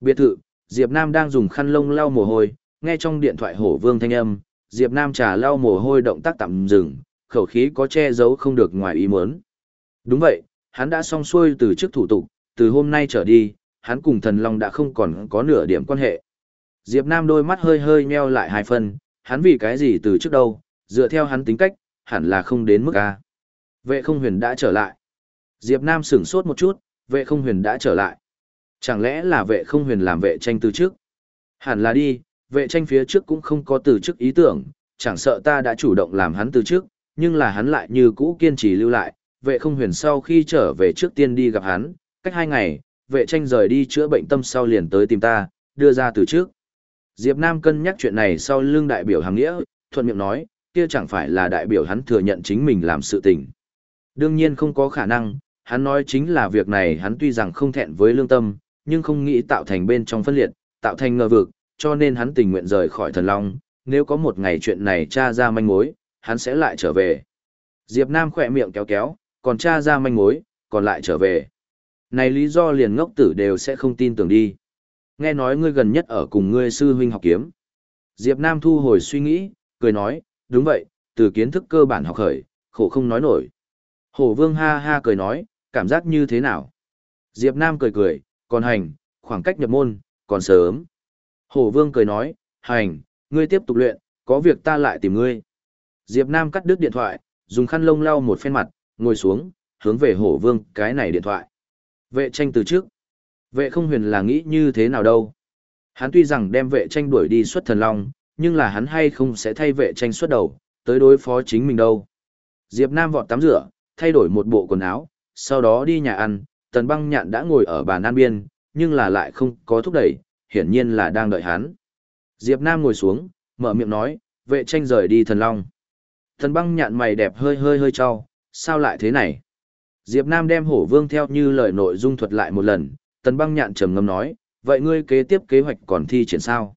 Biệt thự, Diệp Nam đang dùng khăn lông lau mồ hôi, nghe trong điện thoại hổ vương thanh âm, Diệp Nam trà lau mồ hôi động tác tạm dừng, khẩu khí có che giấu không được ngoài ý muốn. Đúng vậy, hắn đã xong xuôi từ trước thủ tục, từ hôm nay trở đi, hắn cùng thần long đã không còn có nửa điểm quan hệ. Diệp Nam đôi mắt hơi hơi nheo lại hai phần, hắn vì cái gì từ trước đâu, dựa theo hắn tính cách, hẳn là không đến mức A. Vệ không huyền đã trở lại. Diệp Nam sửng sốt một chút, vệ không huyền đã trở lại. Chẳng lẽ là vệ không huyền làm vệ tranh từ trước? Hẳn là đi, vệ tranh phía trước cũng không có từ trước ý tưởng, chẳng sợ ta đã chủ động làm hắn từ trước, nhưng là hắn lại như cũ kiên trì lưu lại. Vệ không huyền sau khi trở về trước tiên đi gặp hắn, cách hai ngày, vệ tranh rời đi chữa bệnh tâm sau liền tới tìm ta, đưa ra từ trước. Diệp Nam cân nhắc chuyện này sau lưng đại biểu hàng nghĩa, thuận miệng nói, kia chẳng phải là đại biểu hắn thừa nhận chính mình làm sự tình. Đương nhiên không có khả năng, hắn nói chính là việc này hắn tuy rằng không thẹn với lương tâm, nhưng không nghĩ tạo thành bên trong phân liệt, tạo thành ngờ vực, cho nên hắn tình nguyện rời khỏi thần long, nếu có một ngày chuyện này tra ra manh mối, hắn sẽ lại trở về. Diệp Nam khỏe miệng kéo kéo, còn tra ra manh mối, còn lại trở về. Này lý do liền ngốc tử đều sẽ không tin tưởng đi. Nghe nói ngươi gần nhất ở cùng ngươi sư huynh học kiếm. Diệp Nam thu hồi suy nghĩ, cười nói, đúng vậy, từ kiến thức cơ bản học khởi, khổ không nói nổi. Hổ vương ha ha cười nói, cảm giác như thế nào? Diệp Nam cười cười, còn hành, khoảng cách nhập môn, còn sớm. Hổ vương cười nói, hành, ngươi tiếp tục luyện, có việc ta lại tìm ngươi. Diệp Nam cắt đứt điện thoại, dùng khăn lông lau một phen mặt, ngồi xuống, hướng về hổ vương cái này điện thoại. Vệ tranh từ trước. Vệ không huyền là nghĩ như thế nào đâu. Hắn tuy rằng đem vệ tranh đuổi đi xuất thần long, nhưng là hắn hay không sẽ thay vệ tranh xuất đầu, tới đối phó chính mình đâu. Diệp Nam vọt tắm rửa, thay đổi một bộ quần áo, sau đó đi nhà ăn, tần băng nhạn đã ngồi ở bàn an biên, nhưng là lại không có thúc đẩy, hiển nhiên là đang đợi hắn. Diệp Nam ngồi xuống, mở miệng nói, vệ tranh rời đi thần long. Tần băng nhạn mày đẹp hơi hơi hơi trao, sao lại thế này? Diệp Nam đem hổ vương theo như lời nội dung thuật lại một lần, tần băng nhạn trầm ngâm nói, vậy ngươi kế tiếp kế hoạch còn thi triển sao?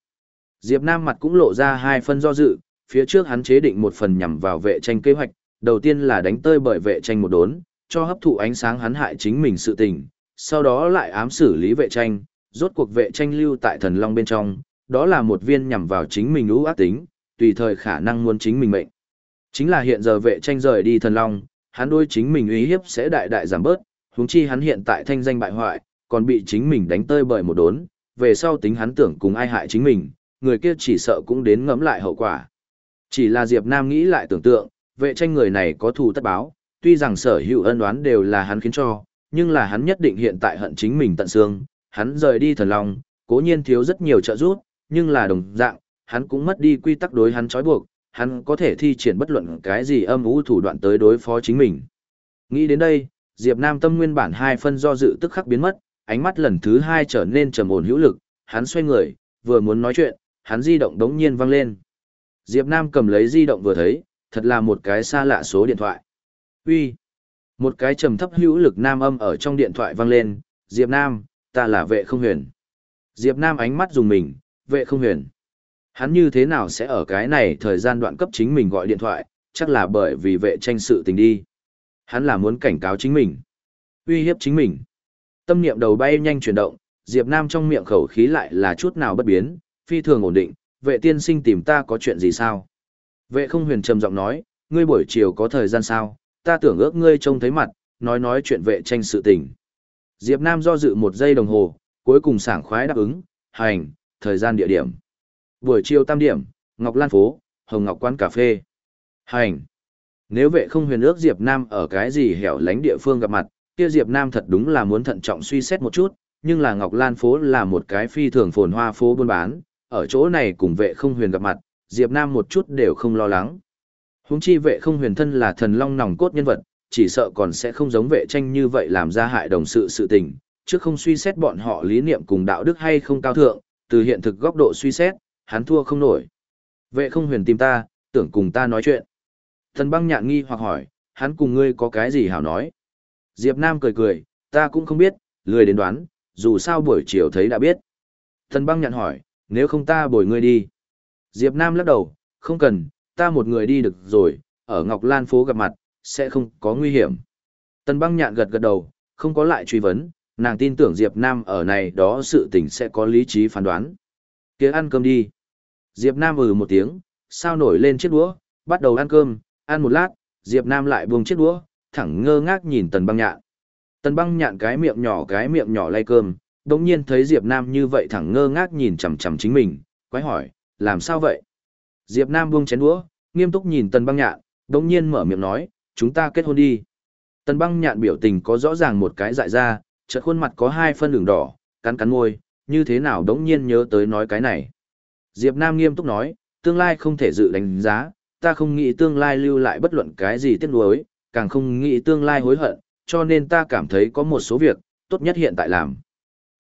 Diệp Nam mặt cũng lộ ra hai phân do dự, phía trước hắn chế định một phần nhằm vào vệ tranh kế hoạch, đầu tiên là đánh tơi bởi vệ tranh một đốn, cho hấp thụ ánh sáng hắn hại chính mình sự tình, sau đó lại ám xử lý vệ tranh, rốt cuộc vệ tranh lưu tại thần long bên trong, đó là một viên nhằm vào chính mình ưu ác tính, tùy thời khả năng muốn chính mình mệnh. Chính là hiện giờ vệ tranh rời đi thần long, hắn đôi chính mình uy hiếp sẽ đại đại giảm bớt, huống chi hắn hiện tại thanh danh bại hoại, còn bị chính mình đánh tơi bởi một đốn, về sau tính hắn tưởng cùng ai hại chính mình, người kia chỉ sợ cũng đến ngẫm lại hậu quả. Chỉ là Diệp Nam nghĩ lại tưởng tượng, vệ tranh người này có thù tất báo, tuy rằng sở hữu ân oán đều là hắn khiến cho, nhưng là hắn nhất định hiện tại hận chính mình tận xương, hắn rời đi thần long, cố nhiên thiếu rất nhiều trợ giúp, nhưng là đồng dạng, hắn cũng mất đi quy tắc đối hắn trói buộc, hắn có thể thi triển bất luận cái gì âm u thủ đoạn tới đối phó chính mình. Nghĩ đến đây, Diệp Nam tâm nguyên bản hai phân do dự tức khắc biến mất, ánh mắt lần thứ hai trở nên trầm ổn hữu lực, hắn xoay người, vừa muốn nói chuyện, hắn di động đống nhiên vang lên. Diệp Nam cầm lấy di động vừa thấy, thật là một cái xa lạ số điện thoại. Uy, Một cái trầm thấp hữu lực nam âm ở trong điện thoại vang lên, Diệp Nam, ta là vệ không huyền. Diệp Nam ánh mắt dùng mình, vệ không huyền. Hắn như thế nào sẽ ở cái này thời gian đoạn cấp chính mình gọi điện thoại, chắc là bởi vì vệ tranh sự tình đi. Hắn là muốn cảnh cáo chính mình, uy hiếp chính mình. Tâm niệm đầu bay nhanh chuyển động, Diệp Nam trong miệng khẩu khí lại là chút nào bất biến, phi thường ổn định, vệ tiên sinh tìm ta có chuyện gì sao? Vệ không huyền trầm giọng nói, ngươi buổi chiều có thời gian sao, ta tưởng ước ngươi trông thấy mặt, nói nói chuyện vệ tranh sự tình. Diệp Nam do dự một giây đồng hồ, cuối cùng sảng khoái đáp ứng, hành, thời gian địa điểm. Buổi chiều tam điểm, Ngọc Lan phố, Hồng Ngọc quán cà phê. Hành. Nếu vệ không huyền ước Diệp Nam ở cái gì hẻo lánh địa phương gặp mặt, kia Diệp Nam thật đúng là muốn thận trọng suy xét một chút, nhưng là Ngọc Lan phố là một cái phi thường phồn hoa phố buôn bán, ở chỗ này cùng vệ không huyền gặp mặt, Diệp Nam một chút đều không lo lắng. Huống chi vệ không huyền thân là thần long nòng cốt nhân vật, chỉ sợ còn sẽ không giống vệ tranh như vậy làm ra hại đồng sự sự tình, chứ không suy xét bọn họ lý niệm cùng đạo đức hay không cao thượng, từ hiện thực góc độ suy xét, hắn thua không nổi. Vệ không huyền tìm ta, tưởng cùng ta nói chuyện. Thần băng nhạn nghi hoặc hỏi, hắn cùng ngươi có cái gì hảo nói. Diệp Nam cười cười, ta cũng không biết, lười đến đoán, dù sao buổi chiều thấy đã biết. Thần băng nhạn hỏi, nếu không ta bồi ngươi đi. Diệp Nam lắc đầu, không cần, ta một người đi được rồi, ở Ngọc Lan phố gặp mặt, sẽ không có nguy hiểm. Tần băng nhạn gật gật đầu, không có lại truy vấn, nàng tin tưởng Diệp Nam ở này đó sự tình sẽ có lý trí phán đoán. kia ăn cơm đi. Diệp Nam ừ một tiếng, sao nổi lên chiếc đũa, bắt đầu ăn cơm, ăn một lát, Diệp Nam lại buông chiếc đũa, thẳng ngơ ngác nhìn tần băng nhạn. Tần băng nhạn cái miệng nhỏ cái miệng nhỏ lay cơm, đồng nhiên thấy Diệp Nam như vậy thẳng ngơ ngác nhìn chằm chằm chính mình, quái hỏi, làm sao vậy? Diệp Nam buông chén đũa, nghiêm túc nhìn tần băng nhạn, đống nhiên mở miệng nói, chúng ta kết hôn đi. Tần băng nhạn biểu tình có rõ ràng một cái dại ra, chợt khuôn mặt có hai phân đường đỏ, cắn cắn môi, như thế nào đống nhiên nhớ tới nói cái này. Diệp Nam nghiêm túc nói, tương lai không thể dự đánh giá, ta không nghĩ tương lai lưu lại bất luận cái gì tiếc nuối, càng không nghĩ tương lai hối hận, cho nên ta cảm thấy có một số việc, tốt nhất hiện tại làm.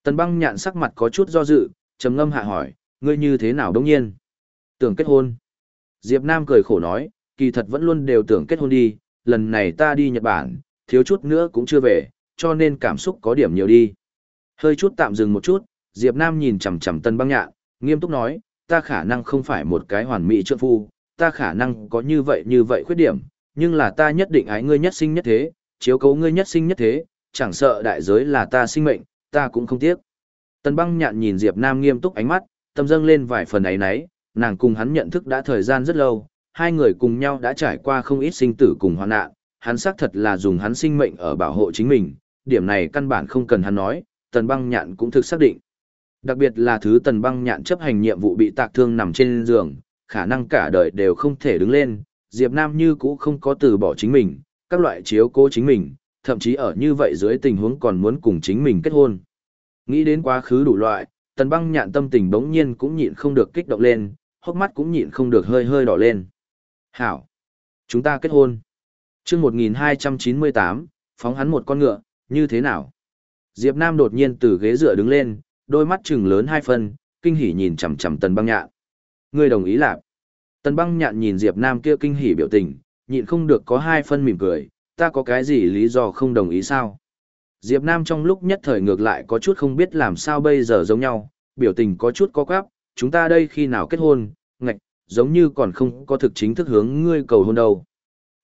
Tần băng nhạn sắc mặt có chút do dự, trầm ngâm hạ hỏi, ngươi như thế nào đống nhiên? Tưởng kết hôn. Diệp Nam cười khổ nói, kỳ thật vẫn luôn đều tưởng kết hôn đi, lần này ta đi Nhật Bản, thiếu chút nữa cũng chưa về, cho nên cảm xúc có điểm nhiều đi. Hơi chút tạm dừng một chút, Diệp Nam nhìn chằm chằm Tân Băng Nhạn, nghiêm túc nói, ta khả năng không phải một cái hoàn mỹ trượng phu, ta khả năng có như vậy như vậy khuyết điểm, nhưng là ta nhất định ái ngươi nhất sinh nhất thế, chiếu cố ngươi nhất sinh nhất thế, chẳng sợ đại giới là ta sinh mệnh, ta cũng không tiếc. Tân Băng Nhạn nhìn Diệp Nam nghiêm túc ánh mắt, tâm dâng lên vài phần ấy nấy, nàng cùng hắn nhận thức đã thời gian rất lâu, hai người cùng nhau đã trải qua không ít sinh tử cùng hoạn nạn, hắn xác thật là dùng hắn sinh mệnh ở bảo hộ chính mình, điểm này căn bản không cần hắn nói, tần băng nhạn cũng thực xác định. Đặc biệt là thứ tần băng nhạn chấp hành nhiệm vụ bị tạc thương nằm trên giường, khả năng cả đời đều không thể đứng lên, Diệp Nam như cũ không có từ bỏ chính mình, các loại chiếu cố chính mình, thậm chí ở như vậy dưới tình huống còn muốn cùng chính mình kết hôn. Nghĩ đến quá khứ đủ loại, tần băng nhạn tâm tình bỗng nhiên cũng nhịn không được kích động lên, hốc mắt cũng nhịn không được hơi hơi đỏ lên. Hảo! Chúng ta kết hôn. chương 1298, phóng hắn một con ngựa, như thế nào? Diệp Nam đột nhiên từ ghế dựa đứng lên, đôi mắt trừng lớn hai phân, kinh hỉ nhìn chằm chằm Tần Băng Nhạn. Ngươi đồng ý lạc. Tần Băng Nhạn nhìn Diệp Nam kia kinh hỉ biểu tình, nhịn không được có hai phân mỉm cười, ta có cái gì lý do không đồng ý sao? Diệp Nam trong lúc nhất thời ngược lại có chút không biết làm sao bây giờ giống nhau, biểu tình có chút có quáp, chúng ta đây khi nào kết hôn, ngạch, giống như còn không có thực chính thức hướng ngươi cầu hôn đâu.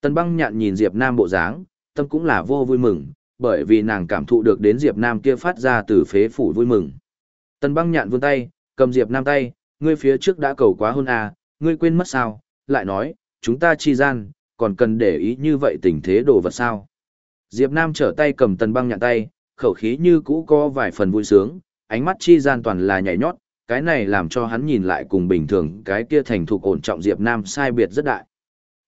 Tần băng nhạn nhìn Diệp Nam bộ dáng, tâm cũng là vô vui mừng, bởi vì nàng cảm thụ được đến Diệp Nam kia phát ra từ phế phủ vui mừng. Tần băng nhạn vươn tay, cầm Diệp Nam tay, ngươi phía trước đã cầu quá hôn à, ngươi quên mất sao, lại nói, chúng ta chi gian, còn cần để ý như vậy tình thế đồ vật sao. Diệp Nam trở tay cầm tần băng nhạn tay, khẩu khí như cũ có vài phần vui sướng, ánh mắt chi gian toàn là nhảy nhót, cái này làm cho hắn nhìn lại cùng bình thường cái kia thành thục ổn trọng Diệp Nam sai biệt rất đại.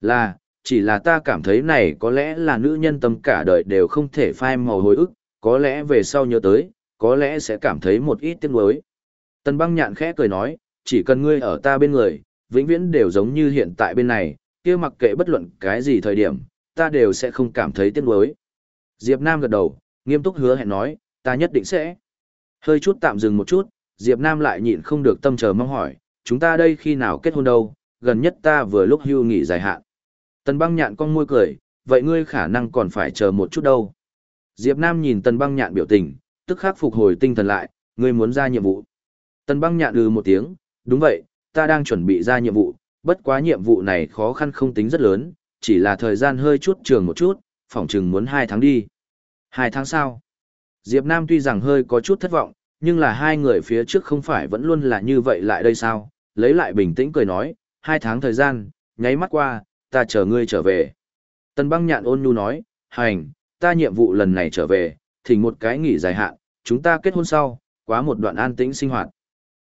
Là, chỉ là ta cảm thấy này có lẽ là nữ nhân tâm cả đời đều không thể phai màu hồi ức, có lẽ về sau nhớ tới, có lẽ sẽ cảm thấy một ít tiếc nuối. Tần băng nhạn khẽ cười nói, chỉ cần ngươi ở ta bên người, vĩnh viễn đều giống như hiện tại bên này, kia mặc kệ bất luận cái gì thời điểm, ta đều sẽ không cảm thấy tiếc nuối. Diệp Nam gật đầu, nghiêm túc hứa hẹn nói, ta nhất định sẽ. Hơi chút tạm dừng một chút, Diệp Nam lại nhịn không được tâm chờ mong hỏi, chúng ta đây khi nào kết hôn đâu, gần nhất ta vừa lúc hưu nghỉ dài hạn. Tần băng nhạn con môi cười, vậy ngươi khả năng còn phải chờ một chút đâu. Diệp Nam nhìn tần băng nhạn biểu tình, tức khắc phục hồi tinh thần lại, ngươi muốn ra nhiệm vụ. Tần băng nhạn ừ một tiếng, đúng vậy, ta đang chuẩn bị ra nhiệm vụ, bất quá nhiệm vụ này khó khăn không tính rất lớn, chỉ là thời gian hơi chút trường một chút, phỏng chừng muốn hai tháng đi. Hai tháng sau. Diệp Nam tuy rằng hơi có chút thất vọng, nhưng là hai người phía trước không phải vẫn luôn là như vậy lại đây sao, lấy lại bình tĩnh cười nói, hai tháng thời gian, nháy mắt qua, ta chờ ngươi trở về. Tần băng nhạn ôn nhu nói, hành, ta nhiệm vụ lần này trở về, thỉnh một cái nghỉ dài hạn, chúng ta kết hôn sau, quá một đoạn an tĩnh sinh hoạt.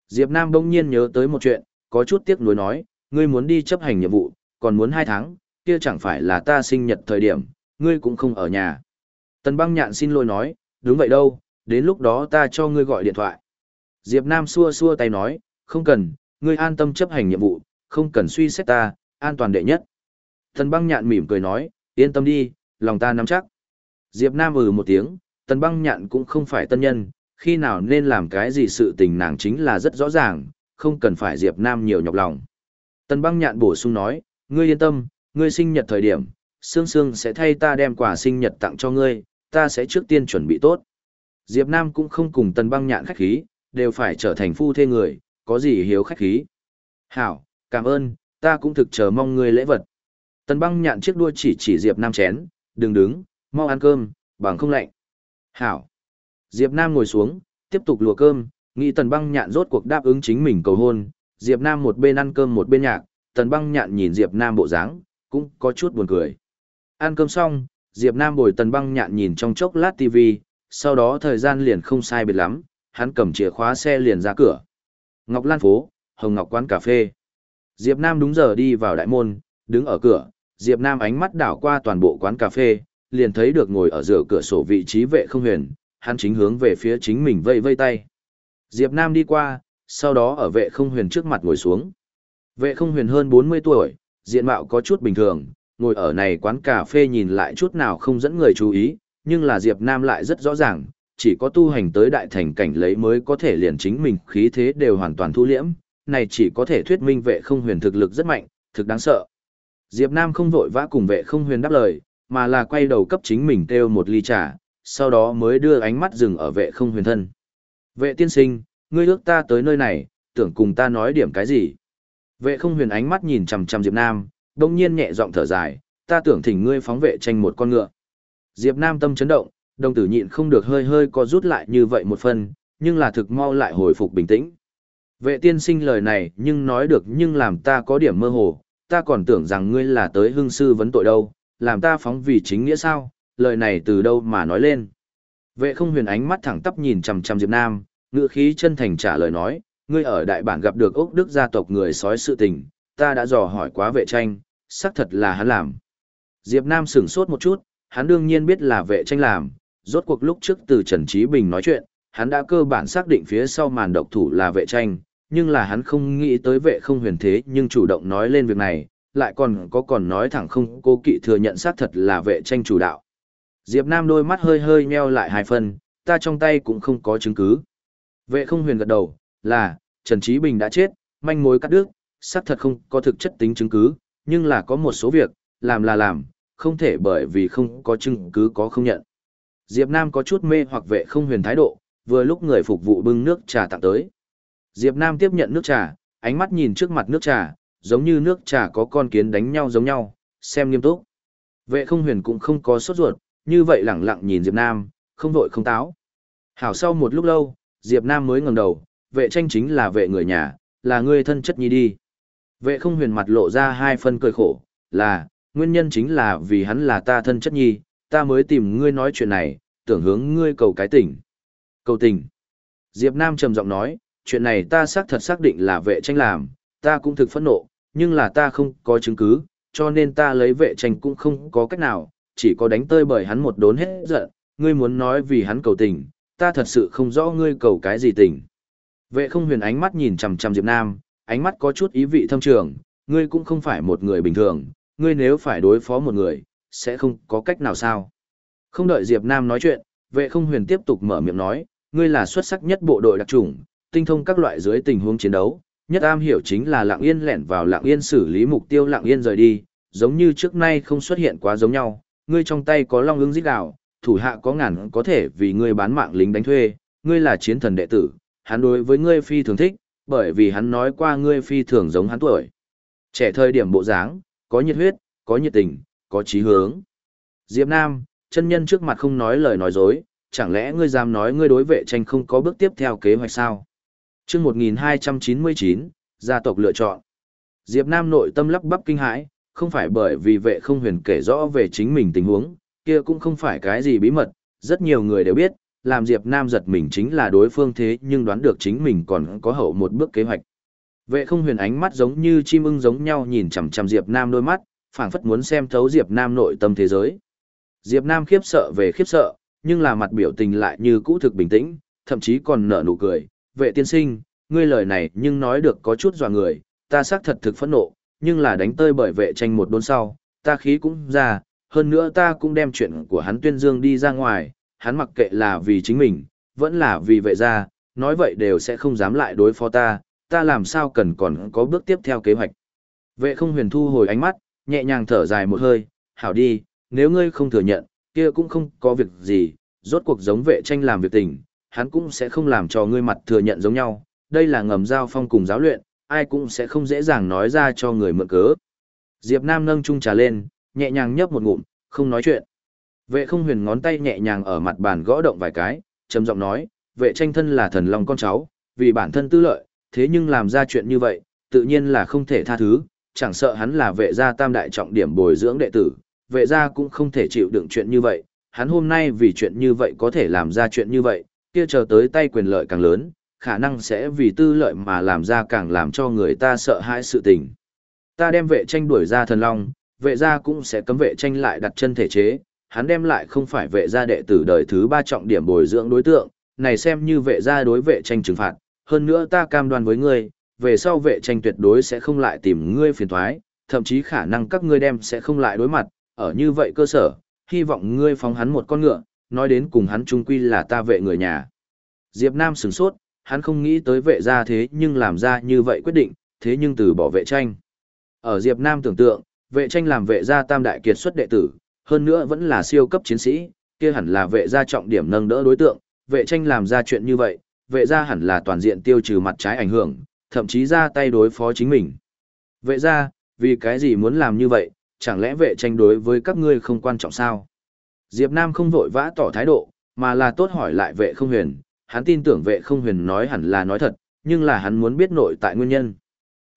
Diệp Nam đông nhiên nhớ tới một chuyện, có chút tiếc nuối nói, ngươi muốn đi chấp hành nhiệm vụ, còn muốn hai tháng, kia chẳng phải là ta sinh nhật thời điểm, ngươi cũng không ở nhà. Tần băng nhạn xin lỗi nói, đúng vậy đâu, đến lúc đó ta cho ngươi gọi điện thoại. Diệp Nam xua xua tay nói, không cần, ngươi an tâm chấp hành nhiệm vụ, không cần suy xét ta, an toàn đệ nhất. Tần băng nhạn mỉm cười nói, yên tâm đi, lòng ta nắm chắc. Diệp Nam ừ một tiếng, tần băng nhạn cũng không phải tân nhân, khi nào nên làm cái gì sự tình nàng chính là rất rõ ràng, không cần phải Diệp Nam nhiều nhọc lòng. Tần băng nhạn bổ sung nói, ngươi yên tâm, ngươi sinh nhật thời điểm, Sương Sương sẽ thay ta đem quà sinh nhật tặng cho ngươi, ta sẽ trước tiên chuẩn bị tốt. Diệp Nam cũng không cùng tần băng nhạn khách khí, đều phải trở thành phu thê người, có gì hiếu khách khí. Hảo, cảm ơn, ta cũng thực chờ mong ngươi lễ vật. Tần băng nhạn chiếc đua chỉ chỉ Diệp Nam chén, đừng đứng, mau ăn cơm, bằng không lạnh. Hảo. Diệp Nam ngồi xuống, tiếp tục lùa cơm, nghĩ tần băng nhạn rốt cuộc đáp ứng chính mình cầu hôn. Diệp Nam một bên ăn cơm một bên nhạc, tần băng nhạn nhìn Diệp Nam bộ dáng, cũng có chút buồn cười. Ăn cơm xong, Diệp Nam bồi tần băng nhạn nhìn trong chốc lát TV, sau đó thời gian liền không sai biệt lắm, hắn cầm chìa khóa xe liền ra cửa. Ngọc Lan phố, Hồng Ngọc quán cà phê. Diệp Nam đúng giờ đi vào đại môn, đứng ở cửa, Diệp Nam ánh mắt đảo qua toàn bộ quán cà phê, liền thấy được ngồi ở giữa cửa sổ vị trí vệ không huyền, hắn chính hướng về phía chính mình vây vây tay. Diệp Nam đi qua, sau đó ở vệ không huyền trước mặt ngồi xuống. Vệ không huyền hơn 40 tuổi, diện mạo có chút bình thường, ngồi ở này quán cà phê nhìn lại chút nào không dẫn người chú ý, nhưng là Diệp Nam lại rất rõ ràng, chỉ có tu hành tới đại thành cảnh lấy mới có thể liền chính mình khí thế đều hoàn toàn thu liễm, này chỉ có thể thuyết minh vệ không huyền thực lực rất mạnh, thực đáng sợ. Diệp Nam không vội vã cùng vệ không huyền đáp lời, mà là quay đầu cấp chính mình kêu một ly trà, sau đó mới đưa ánh mắt dừng ở vệ không huyền thân. Vệ tiên sinh, ngươi ước ta tới nơi này, tưởng cùng ta nói điểm cái gì? Vệ không huyền ánh mắt nhìn chằm chằm Diệp Nam, đông nhiên nhẹ giọng thở dài, ta tưởng thỉnh ngươi phóng vệ tranh một con ngựa. Diệp Nam tâm chấn động, đồng tử nhịn không được hơi hơi co rút lại như vậy một phần, nhưng là thực mau lại hồi phục bình tĩnh. Vệ tiên sinh lời này nhưng nói được nhưng làm ta có điểm mơ hồ, ta còn tưởng rằng ngươi là tới hương sư vấn tội đâu, làm ta phóng vì chính nghĩa sao, lời này từ đâu mà nói lên. Vệ không huyền ánh mắt thẳng tắp nhìn chằm chằm Diệp Nam, ngựa khí chân thành trả lời nói, ngươi ở đại bản gặp được ốc đức gia tộc người sói sự tình, ta đã dò hỏi quá vệ tranh, xác thật là hắn làm. Diệp Nam sửng sốt một chút, hắn đương nhiên biết là vệ tranh làm, rốt cuộc lúc trước từ Trần Trí Bình nói chuyện, hắn đã cơ bản xác định phía sau màn độc thủ là vệ tranh, nhưng là hắn không nghĩ tới vệ không huyền thế nhưng chủ động nói lên việc này, lại còn có còn nói thẳng không cô kỵ thừa nhận xác thật là vệ tranh chủ đạo. Diệp Nam đôi mắt hơi hơi nheo lại hai phần, ta trong tay cũng không có chứng cứ. Vệ không huyền gật đầu, là, Trần Trí Bình đã chết, manh mối cắt đứt, xác thật không có thực chất tính chứng cứ, nhưng là có một số việc, làm là làm, không thể bởi vì không có chứng cứ có không nhận. Diệp Nam có chút mê hoặc vệ không huyền thái độ, vừa lúc người phục vụ bưng nước trà tặng tới. Diệp Nam tiếp nhận nước trà, ánh mắt nhìn trước mặt nước trà, giống như nước trà có con kiến đánh nhau giống nhau, xem nghiêm túc. Vệ không huyền cũng không có sốt ruột, như vậy lẳng lặng nhìn Diệp Nam, không vội không táo. Hảo sau một lúc lâu, Diệp Nam mới ngẩng đầu, vệ tranh chính là vệ người nhà, là người thân chất nhi đi. Vệ không huyền mặt lộ ra hai phân cười khổ, là, nguyên nhân chính là vì hắn là ta thân chất nhi, ta mới tìm ngươi nói chuyện này, tưởng hướng ngươi cầu cái tình. Cầu tình. Diệp Nam trầm giọng nói, chuyện này ta xác thật xác định là vệ tranh làm, ta cũng thực phẫn nộ, nhưng là ta không có chứng cứ, cho nên ta lấy vệ tranh cũng không có cách nào, chỉ có đánh tơi bởi hắn một đốn hết giận, ngươi muốn nói vì hắn cầu tình, ta thật sự không rõ ngươi cầu cái gì tình. Vệ không huyền ánh mắt nhìn chằm chằm Diệp Nam, ánh mắt có chút ý vị thâm trường, ngươi cũng không phải một người bình thường, ngươi nếu phải đối phó một người, sẽ không có cách nào sao. Không đợi Diệp Nam nói chuyện, vệ không huyền tiếp tục mở miệng nói, ngươi là xuất sắc nhất bộ đội đặc chủng, tinh thông các loại dưới tình huống chiến đấu, nhất am hiểu chính là lặng yên lẻn vào lặng yên xử lý mục tiêu lặng yên rời đi, giống như trước nay không xuất hiện quá giống nhau, ngươi trong tay có long ứng giết gạo, thủ hạ có ngàn có thể vì ngươi bán mạng lính đánh thuê, ngươi là chiến thần đệ tử, hắn đối với ngươi phi thường thích, bởi vì hắn nói qua ngươi phi thường giống hắn tuổi. Trẻ thời điểm bộ dáng, có nhiệt huyết, có nhiệt tình, có chí hướng. Diệp Nam, chân nhân trước mặt không nói lời nói dối, chẳng lẽ ngươi dám nói ngươi đối vệ tranh không có bước tiếp theo kế hoạch sao? Chương 1299, gia tộc lựa chọn. Diệp Nam nội tâm lắp bắp kinh hãi, không phải bởi vì vệ không huyền kể rõ về chính mình tình huống, kia cũng không phải cái gì bí mật, rất nhiều người đều biết, làm Diệp Nam giật mình chính là đối phương thế nhưng đoán được chính mình còn có hậu một bước kế hoạch. Vệ không huyền ánh mắt giống như chim ưng giống nhau nhìn chằm chằm Diệp Nam đôi mắt, phảng phất muốn xem thấu Diệp Nam nội tâm thế giới. Diệp Nam khiếp sợ về khiếp sợ, nhưng là mặt biểu tình lại như cũ thực bình tĩnh, thậm chí còn nở nụ cười. Vệ tiên sinh, ngươi lời này nhưng nói được có chút dọa người, ta xác thật thực phẫn nộ, nhưng là đánh tơi bởi vệ tranh một đốn sau, ta khí cũng ra, hơn nữa ta cũng đem chuyện của hắn tuyên dương đi ra ngoài, hắn mặc kệ là vì chính mình, vẫn là vì vệ gia, nói vậy đều sẽ không dám lại đối phó ta, ta làm sao cần còn có bước tiếp theo kế hoạch. Vệ không huyền thu hồi ánh mắt, nhẹ nhàng thở dài một hơi, hảo đi, nếu ngươi không thừa nhận, kia cũng không có việc gì, rốt cuộc giống vệ tranh làm việc tình, hắn cũng sẽ không làm cho ngươi mặt thừa nhận giống nhau, đây là ngầm giao phong cùng giáo luyện, ai cũng sẽ không dễ dàng nói ra cho người mượn cớ. Diệp Nam nâng chung trà lên, nhẹ nhàng nhấp một ngụm, không nói chuyện. Vệ không huyền ngón tay nhẹ nhàng ở mặt bàn gõ động vài cái, trầm giọng nói, vệ tranh thân là thần long con cháu, vì bản thân tư lợi, thế nhưng làm ra chuyện như vậy, tự nhiên là không thể tha thứ, chẳng sợ hắn là vệ gia tam đại trọng điểm bồi dưỡng đệ tử, vệ gia cũng không thể chịu đựng chuyện như vậy, hắn hôm nay vì chuyện như vậy có thể làm ra chuyện như vậy, kia chờ tới tay quyền lợi càng lớn, khả năng sẽ vì tư lợi mà làm ra càng làm cho người ta sợ hãi sự tình. Ta đem vệ tranh đuổi ra thần long, vệ gia cũng sẽ cấm vệ tranh lại đặt chân thể chế, hắn đem lại không phải vệ gia đệ tử đời thứ ba trọng điểm bồi dưỡng đối tượng, này xem như vệ gia đối vệ tranh trừng phạt, hơn nữa ta cam đoan với ngươi, về sau vệ tranh tuyệt đối sẽ không lại tìm ngươi phiền thoái, thậm chí khả năng các ngươi đem sẽ không lại đối mặt, ở như vậy cơ sở, hy vọng ngươi phóng hắn một con ngựa, nói đến cùng hắn trung quy là ta vệ người nhà. Diệp Nam sửng sốt, hắn không nghĩ tới vệ gia thế nhưng làm ra như vậy quyết định, thế nhưng từ bỏ vệ tranh. Ở Diệp Nam tưởng tượng, vệ tranh làm vệ gia tam đại kiệt xuất đệ tử, hơn nữa vẫn là siêu cấp chiến sĩ, kia hẳn là vệ gia trọng điểm nâng đỡ đối tượng, vệ tranh làm ra chuyện như vậy, vệ gia hẳn là toàn diện tiêu trừ mặt trái ảnh hưởng, thậm chí ra tay đối phó chính mình. Vệ gia, vì cái gì muốn làm như vậy, chẳng lẽ vệ tranh đối với các ngươi không quan trọng sao? Diệp Nam không vội vã tỏ thái độ, mà là tốt hỏi lại vệ không huyền, hắn tin tưởng vệ không huyền nói hẳn là nói thật, nhưng là hắn muốn biết nội tại nguyên nhân.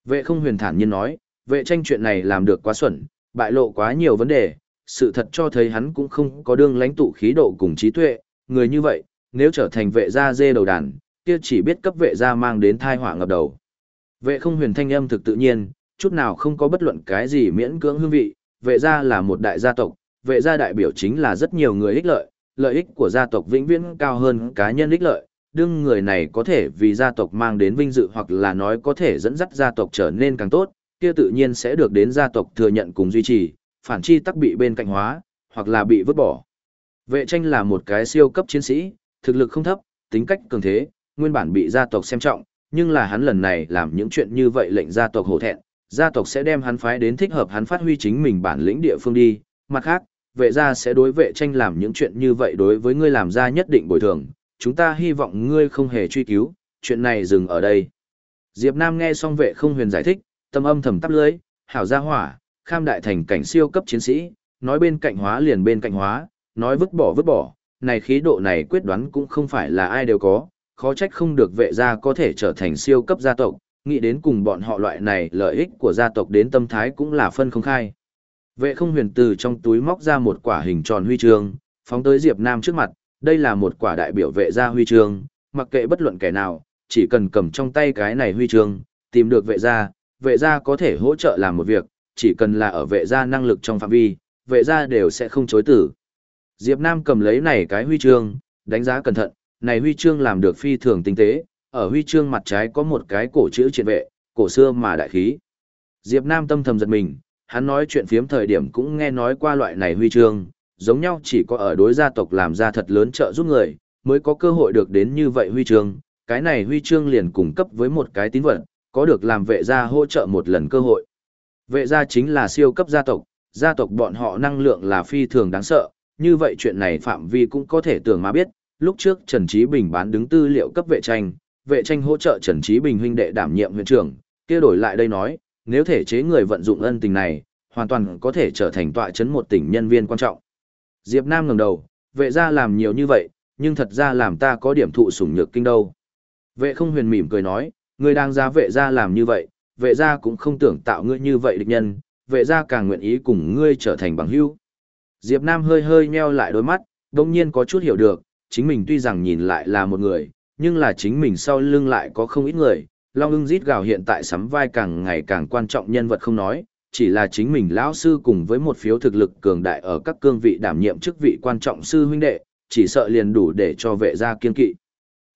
Vệ không huyền thản nhiên nói, vệ tranh chuyện này làm được quá xuẩn, bại lộ quá nhiều vấn đề, sự thật cho thấy hắn cũng không có đương lãnh tụ khí độ cùng trí tuệ, người như vậy, nếu trở thành vệ gia dê đầu đàn, kia chỉ biết cấp vệ gia mang đến thai họa ngập đầu. Vệ không huyền thanh âm thực tự nhiên, chút nào không có bất luận cái gì miễn cưỡng hương vị, vệ gia là một đại gia tộc, vệ gia đại biểu chính là rất nhiều người ích lợi, lợi ích của gia tộc vĩnh viễn cao hơn cá nhân ích lợi, đương người này có thể vì gia tộc mang đến vinh dự hoặc là nói có thể dẫn dắt gia tộc trở nên càng tốt, kia tự nhiên sẽ được đến gia tộc thừa nhận cùng duy trì, phản chi tắc bị bên cạnh hóa, hoặc là bị vứt bỏ. Vệ tranh là một cái siêu cấp chiến sĩ, thực lực không thấp, tính cách cường thế, nguyên bản bị gia tộc xem trọng, nhưng là hắn lần này làm những chuyện như vậy lệnh gia tộc hổ thẹn, gia tộc sẽ đem hắn phái đến thích hợp hắn phát huy chính mình bản lĩnh địa phương đi, mặt khác, vệ gia sẽ đối vệ tranh làm những chuyện như vậy đối với ngươi làm ra nhất định bồi thường, chúng ta hy vọng ngươi không hề truy cứu, chuyện này dừng ở đây. Diệp Nam nghe xong vệ không huyền giải thích, tâm âm thầm tắp lưới, hảo gia hỏa, kham đại thành cảnh siêu cấp chiến sĩ, nói bên cạnh hóa liền bên cạnh hóa, nói vứt bỏ vứt bỏ, này khí độ này quyết đoán cũng không phải là ai đều có, khó trách không được vệ gia có thể trở thành siêu cấp gia tộc, nghĩ đến cùng bọn họ loại này lợi ích của gia tộc đến tâm thái cũng là phân không khai. Vệ không huyền từ trong túi móc ra một quả hình tròn huy chương, phóng tới Diệp Nam trước mặt, đây là một quả đại biểu vệ gia huy chương, mặc kệ bất luận kẻ nào, chỉ cần cầm trong tay cái này huy chương, tìm được vệ gia, vệ gia có thể hỗ trợ làm một việc, chỉ cần là ở vệ gia năng lực trong phạm vi, vệ gia đều sẽ không chối tử. Diệp Nam cầm lấy này cái huy chương, đánh giá cẩn thận, này huy chương làm được phi thường tinh tế, ở huy chương mặt trái có một cái cổ chữ triện vệ, cổ xưa mà đại khí. Diệp Nam tâm thầm giật mình, hắn nói chuyện phiếm thời điểm cũng nghe nói qua loại này huy chương, giống nhau chỉ có ở đối gia tộc làm ra thật lớn trợ giúp người, mới có cơ hội được đến như vậy huy chương, cái này huy chương liền cung cấp với một cái tín vật, có được làm vệ gia hỗ trợ một lần cơ hội. Vệ gia chính là siêu cấp gia tộc, gia tộc bọn họ năng lượng là phi thường đáng sợ, như vậy chuyện này phạm vi cũng có thể tưởng mà biết, lúc trước Trần Trí Bình bán đứng tư liệu cấp vệ tranh, vệ tranh hỗ trợ Trần Trí Bình huynh đệ đảm nhiệm huyện trưởng, kia đổi lại đây nói, nếu thể chế người vận dụng ân tình này, hoàn toàn có thể trở thành tọa chấn một tỉnh nhân viên quan trọng. Diệp Nam ngẩng đầu, vệ gia làm nhiều như vậy, nhưng thật ra làm ta có điểm thụ sủng nhược kinh đâu. Vệ không huyền mỉm cười nói, người đang ra vệ gia làm như vậy, vệ gia cũng không tưởng tạo ngươi như vậy địch nhân, vệ gia càng nguyện ý cùng ngươi trở thành bằng hữu. Diệp Nam hơi hơi nheo lại đôi mắt, đồng nhiên có chút hiểu được, chính mình tuy rằng nhìn lại là một người, nhưng là chính mình sau lưng lại có không ít người. Long ưng rít gào hiện tại sắm vai càng ngày càng quan trọng nhân vật không nói, chỉ là chính mình lão sư cùng với một phiếu thực lực cường đại ở các cương vị đảm nhiệm chức vị quan trọng sư huynh đệ, chỉ sợ liền đủ để cho vệ gia kiên kỵ.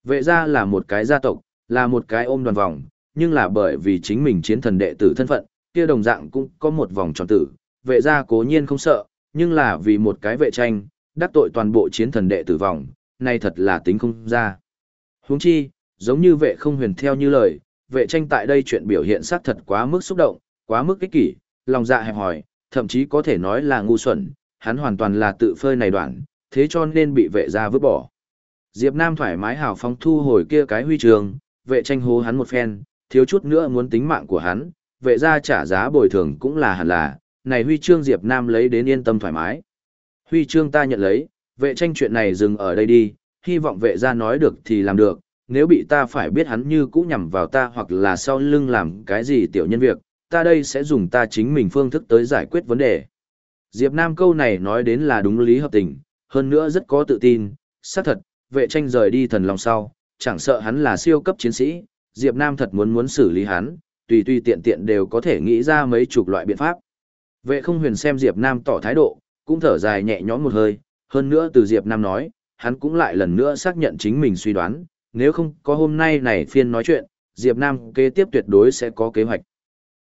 Vệ gia là một cái gia tộc, là một cái ôm đoàn vòng, nhưng là bởi vì chính mình chiến thần đệ tử thân phận, kia đồng dạng cũng có một vòng tròn tử, vệ gia cố nhiên không sợ, nhưng là vì một cái vệ tranh, đắc tội toàn bộ chiến thần đệ tử vòng, này thật là tính không ra. Huống chi, giống như vệ không huyền theo như lời, vệ tranh tại đây chuyện biểu hiện xác thật quá mức xúc động, quá mức ích kỷ, lòng dạ hẹp hòi, thậm chí có thể nói là ngu xuẩn, hắn hoàn toàn là tự phơi này đoạn, thế cho nên bị vệ gia vứt bỏ. Diệp Nam thoải mái hào phóng thu hồi kia cái huy trường, vệ tranh hố hắn một phen, thiếu chút nữa muốn tính mạng của hắn, vệ gia trả giá bồi thường cũng là hẳn là, này huy chương Diệp Nam lấy đến yên tâm thoải mái. Huy chương ta nhận lấy, vệ tranh chuyện này dừng ở đây đi, hy vọng vệ gia nói được thì làm được, nếu bị ta phải biết hắn như cũ nhằm vào ta hoặc là sau lưng làm cái gì tiểu nhân việc, ta đây sẽ dùng ta chính mình phương thức tới giải quyết vấn đề. Diệp Nam câu này nói đến là đúng lý hợp tình, hơn nữa rất có tự tin, xác thật, vệ tranh rời đi thần lòng sau, chẳng sợ hắn là siêu cấp chiến sĩ, Diệp Nam thật muốn muốn xử lý hắn, tùy tùy tiện tiện đều có thể nghĩ ra mấy chục loại biện pháp. Vệ không huyền xem Diệp Nam tỏ thái độ, cũng thở dài nhẹ nhõm một hơi, hơn nữa từ Diệp Nam nói, hắn cũng lại lần nữa xác nhận chính mình suy đoán, nếu không có hôm nay này phiên nói chuyện, Diệp Nam kế tiếp tuyệt đối sẽ có kế hoạch.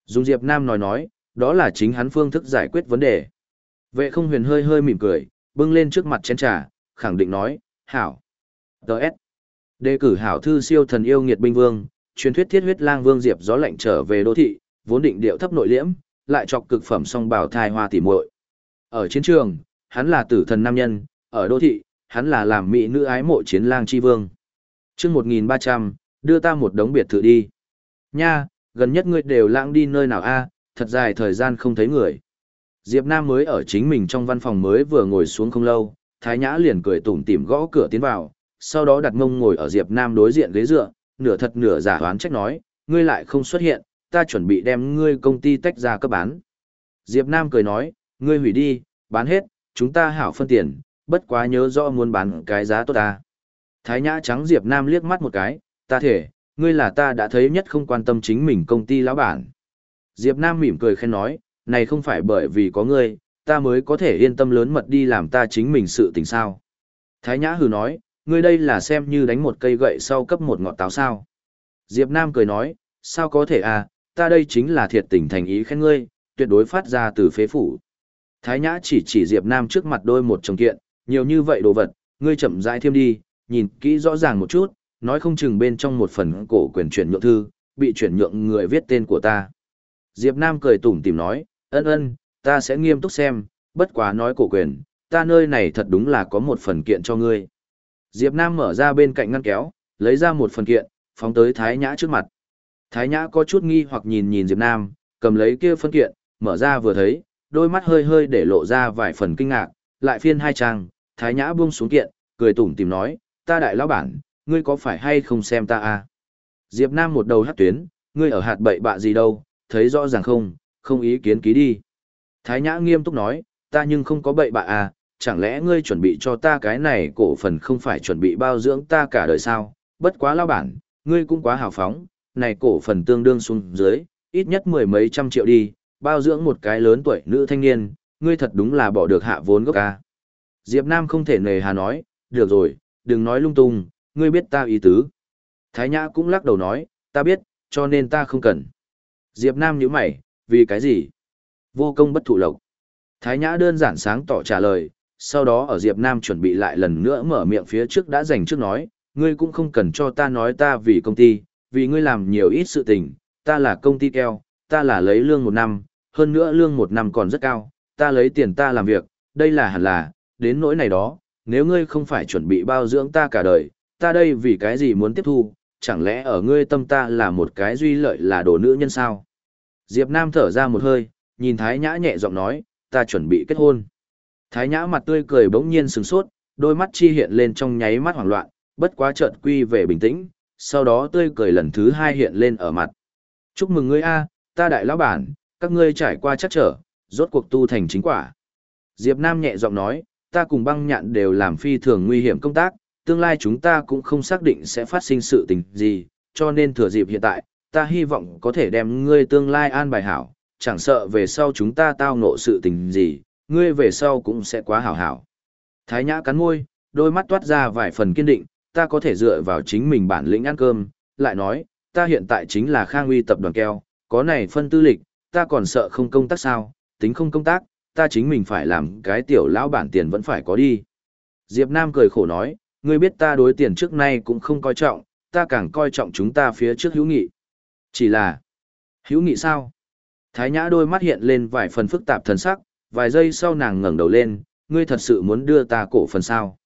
Dùng Diệp Nam nói nói, đó là chính hắn phương thức giải quyết vấn đề. Vệ không huyền hơi hơi mỉm cười, bưng lên trước mặt chén trà, khẳng định nói, hảo. Đợt. Đề cử hảo thư siêu thần yêu nghiệt binh vương, truyền thuyết thiết huyết lang vương diệp gió lạnh trở về đô thị, vốn định điệu thấp nội liễm, lại chọc cực phẩm song bảo thai hoa tỉ muội. Ở chiến trường, hắn là tử thần nam nhân, ở đô thị, hắn là làm mỹ nữ ái mộ chiến lang chi vương. Chương 1300, đưa ta một đống biệt thự đi. Nha, gần nhất ngươi đều lãng đi nơi nào a, thật dài thời gian không thấy người. Diệp Nam mới ở chính mình trong văn phòng mới vừa ngồi xuống không lâu, Thái Nhã liền cười tủm tỉm gõ cửa tiến vào, sau đó đặt mông ngồi ở Diệp Nam đối diện ghế dựa, nửa thật nửa giả hoán trách nói, ngươi lại không xuất hiện, ta chuẩn bị đem ngươi công ty tách ra cấp bán. Diệp Nam cười nói, ngươi hủy đi, bán hết, chúng ta hảo phân tiền, bất quá nhớ rõ muốn bán cái giá tốt ta. Thái Nhã trắng Diệp Nam liếc mắt một cái, ta thể, ngươi là ta đã thấy nhất không quan tâm chính mình công ty lão bản. Diệp Nam mỉm cười khen nói, này không phải bởi vì có ngươi, ta mới có thể yên tâm lớn mật đi làm ta chính mình sự tình sao. Thái Nhã hừ nói, ngươi đây là xem như đánh một cây gậy sau cấp một ngọn táo sao. Diệp Nam cười nói, sao có thể à, ta đây chính là thiệt tình thành ý khen ngươi, tuyệt đối phát ra từ phế phủ. Thái Nhã chỉ chỉ Diệp Nam trước mặt đôi một chồng kiện, nhiều như vậy đồ vật, ngươi chậm rãi thêm đi, nhìn kỹ rõ ràng một chút, nói không chừng bên trong một phần cổ quyền chuyển nhượng thư, bị chuyển nhượng người viết tên của ta. Diệp Nam cười tủm tỉm nói, ân ân, ta sẽ nghiêm túc xem, bất quá nói cổ quyền, ta nơi này thật đúng là có một phần kiện cho ngươi. Diệp Nam mở ra bên cạnh ngăn kéo, lấy ra một phần kiện, phóng tới Thái Nhã trước mặt. Thái Nhã có chút nghi hoặc nhìn nhìn Diệp Nam, cầm lấy kia phân kiện, mở ra vừa thấy, đôi mắt hơi hơi để lộ ra vài phần kinh ngạc, lại phiên hai trang, Thái Nhã buông xuống kiện, cười tủm tỉm nói, ta đại lão bản, ngươi có phải hay không xem ta à? Diệp Nam một đầu hất tuyến, ngươi ở hạt bậy bạ gì đâu, thấy rõ ràng không, không ý kiến ký đi. Thái Nhã nghiêm túc nói, ta nhưng không có bậy bạ à, chẳng lẽ ngươi chuẩn bị cho ta cái này cổ phần không phải chuẩn bị bao dưỡng ta cả đời sao? Bất quá lão bản, ngươi cũng quá hào phóng, này cổ phần tương đương xuống dưới, ít nhất mười mấy trăm triệu đi, bao dưỡng một cái lớn tuổi nữ thanh niên, ngươi thật đúng là bỏ được hạ vốn gốc ca. Diệp Nam không thể nề hà nói, được rồi, đừng nói lung tung, ngươi biết ta ý tứ. Thái Nhã cũng lắc đầu nói, ta biết, cho nên ta không cần. Diệp Nam nhíu mày, vì cái gì? Vô công bất thụ lộc. Thái Nhã đơn giản sáng tỏ trả lời, sau đó ở Diệp Nam chuẩn bị lại lần nữa mở miệng phía trước đã dành trước nói, ngươi cũng không cần cho ta nói ta vì công ty, vì ngươi làm nhiều ít sự tình, ta là công ty keo, ta là lấy lương một năm, hơn nữa lương một năm còn rất cao, ta lấy tiền ta làm việc, đây là hẳn là, đến nỗi này đó, nếu ngươi không phải chuẩn bị bao dưỡng ta cả đời, ta đây vì cái gì muốn tiếp thu, chẳng lẽ ở ngươi tâm ta là một cái duy lợi là đồ nữ nhân sao? Diệp Nam thở ra một hơi, nhìn Thái Nhã nhẹ giọng nói, ta chuẩn bị kết hôn. Thái Nhã mặt tươi cười bỗng nhiên sừng sốt, đôi mắt chi hiện lên trong nháy mắt hoảng loạn, bất quá chợt quy về bình tĩnh, sau đó tươi cười lần thứ hai hiện lên ở mặt. Chúc mừng ngươi a, ta đại lão bản, các ngươi trải qua chắc trở, rốt cuộc tu thành chính quả. Diệp Nam nhẹ giọng nói, ta cùng băng nhạn đều làm phi thường nguy hiểm công tác, tương lai chúng ta cũng không xác định sẽ phát sinh sự tình gì, cho nên thừa dịp hiện tại, ta hy vọng có thể đem ngươi tương lai an bài hảo, chẳng sợ về sau chúng ta tao ngộ sự tình gì, ngươi về sau cũng sẽ quá hảo hảo. Thái Nhã cắn môi, đôi mắt toát ra vài phần kiên định, ta có thể dựa vào chính mình bản lĩnh ăn cơm, lại nói, ta hiện tại chính là Khang Uy tập đoàn keo, có này phân tư lịch, ta còn sợ không công tác sao, tính không công tác, ta chính mình phải làm cái tiểu lão bản tiền vẫn phải có đi. Diệp Nam cười khổ nói, ngươi biết ta đối tiền trước nay cũng không coi trọng, ta càng coi trọng chúng ta phía trước hữu nghị. Chỉ là, hữu nghị sao? Thái Nhã đôi mắt hiện lên vài phần phức tạp thần sắc, vài giây sau nàng ngẩng đầu lên, ngươi thật sự muốn đưa ta cổ phần sao?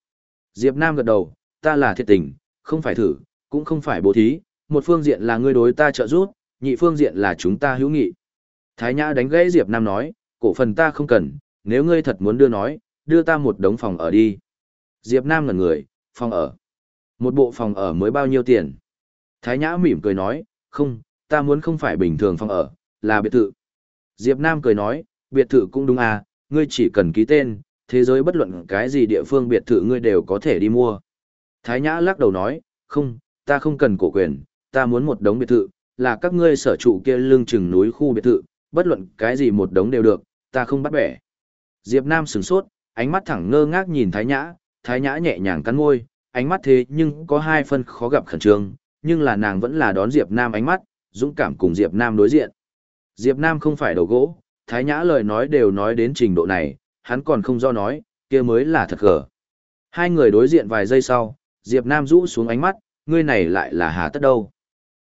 Diệp Nam gật đầu, ta là thiệt tình, không phải thử, cũng không phải bố thí, một phương diện là ngươi đối ta trợ giúp, nhị phương diện là chúng ta hữu nghị. Thái Nhã đánh gãy Diệp Nam nói, cổ phần ta không cần, nếu ngươi thật muốn đưa nói, đưa ta một đống phòng ở đi. Diệp Nam ngẩn người, phòng ở. Một bộ phòng ở mới bao nhiêu tiền? Thái Nhã mỉm cười nói, không, ta muốn không phải bình thường phòng ở, là biệt thự. Diệp Nam cười nói, biệt thự cũng đúng à, ngươi chỉ cần ký tên, thế giới bất luận cái gì địa phương biệt thự ngươi đều có thể đi mua. Thái Nhã lắc đầu nói, không, ta không cần cổ quyền, ta muốn một đống biệt thự, là các ngươi sở trụ kia lưng chừng núi khu biệt thự, bất luận cái gì một đống đều được, ta không bắt bẻ. Diệp Nam sửng sốt, ánh mắt thẳng ngơ ngác nhìn Thái Nhã, Thái Nhã nhẹ nhàng cắn môi, ánh mắt thế nhưng có hai phân khó gặp khẩn trương, nhưng là nàng vẫn là đón Diệp Nam ánh mắt, dũng cảm cùng Diệp Nam đối diện. Diệp Nam không phải đầu gỗ, Thái Nhã lời nói đều nói đến trình độ này, hắn còn không do nói, kia mới là thật gở. Hai người đối diện vài giây sau, Diệp Nam rũ xuống ánh mắt, ngươi này lại là hà tất đâu.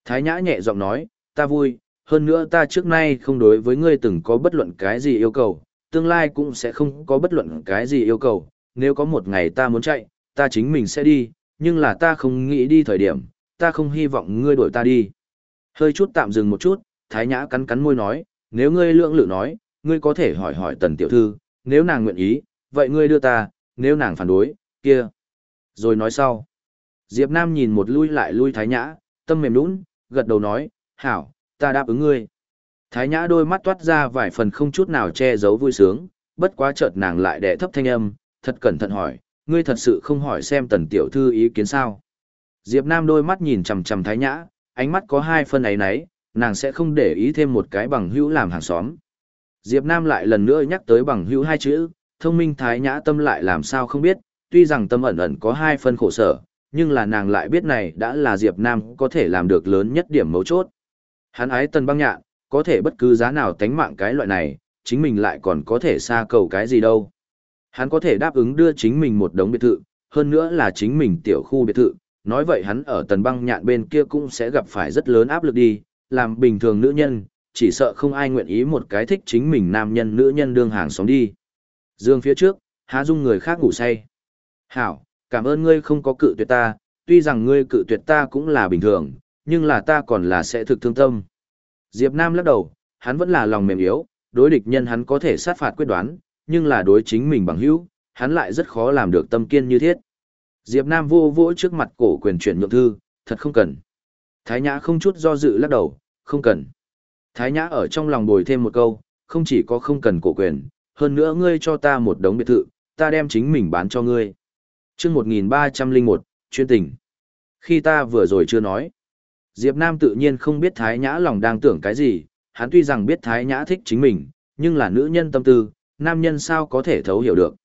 Thái Nhã nhẹ giọng nói, ta vui, hơn nữa ta trước nay không đối với ngươi từng có bất luận cái gì yêu cầu, tương lai cũng sẽ không có bất luận cái gì yêu cầu, nếu có một ngày ta muốn chạy, ta chính mình sẽ đi, nhưng là ta không nghĩ đi thời điểm, ta không hy vọng ngươi đuổi ta đi. Hơi chút tạm dừng một chút, Thái Nhã cắn cắn môi nói, nếu ngươi lượng lự nói, ngươi có thể hỏi hỏi tần tiểu thư, nếu nàng nguyện ý, vậy ngươi đưa ta, nếu nàng phản đối, kia. Rồi nói sau. Diệp Nam nhìn một lui lại lui Thái Nhã, tâm mềm nũng, gật đầu nói, hảo, ta đáp ứng ngươi. Thái Nhã đôi mắt toát ra vài phần không chút nào che giấu vui sướng, bất quá chợt nàng lại đè thấp thanh âm, thật cẩn thận hỏi, ngươi thật sự không hỏi xem tần tiểu thư ý kiến sao. Diệp Nam đôi mắt nhìn chầm chầm Thái Nhã, ánh mắt có hai phân ấy nấy, nàng sẽ không để ý thêm một cái bằng hữu làm hàng xóm. Diệp Nam lại lần nữa nhắc tới bằng hữu hai chữ, thông minh Thái Nhã tâm lại làm sao không biết, tuy rằng tâm ẩn ẩn có hai phân khổ sở, nhưng là nàng lại biết này đã là Diệp Nam có thể làm được lớn nhất điểm mấu chốt. Hắn ái tần băng nhạn, có thể bất cứ giá nào tánh mạng cái loại này, chính mình lại còn có thể xa cầu cái gì đâu. Hắn có thể đáp ứng đưa chính mình một đống biệt thự, hơn nữa là chính mình tiểu khu biệt thự, nói vậy hắn ở tần băng nhạn bên kia cũng sẽ gặp phải rất lớn áp lực đi, làm bình thường nữ nhân, chỉ sợ không ai nguyện ý một cái thích chính mình nam nhân nữ nhân đương hàng xóm đi. Dương phía trước, há dung người khác ngủ say. Hảo, cảm ơn ngươi không có cự tuyệt ta, tuy rằng ngươi cự tuyệt ta cũng là bình thường, nhưng là ta còn là sẽ thực thương tâm. Diệp Nam lắc đầu, hắn vẫn là lòng mềm yếu, đối địch nhân hắn có thể sát phạt quyết đoán, nhưng là đối chính mình bằng hữu, hắn lại rất khó làm được tâm kiên như thiết. Diệp Nam vô vỗ trước mặt cổ quyền chuyển nhượng thư, thật không cần. Thái Nhã không chút do dự lắc đầu, không cần. Thái Nhã ở trong lòng bồi thêm một câu, không chỉ có không cần cổ quyền, hơn nữa ngươi cho ta một đống biệt thự, ta đem chính mình bán cho ngươi. Trước 1301, chuyên tình. Khi ta vừa rồi chưa nói, Diệp Nam tự nhiên không biết Thái Nhã lòng đang tưởng cái gì, hắn tuy rằng biết Thái Nhã thích chính mình, nhưng là nữ nhân tâm tư, nam nhân sao có thể thấu hiểu được.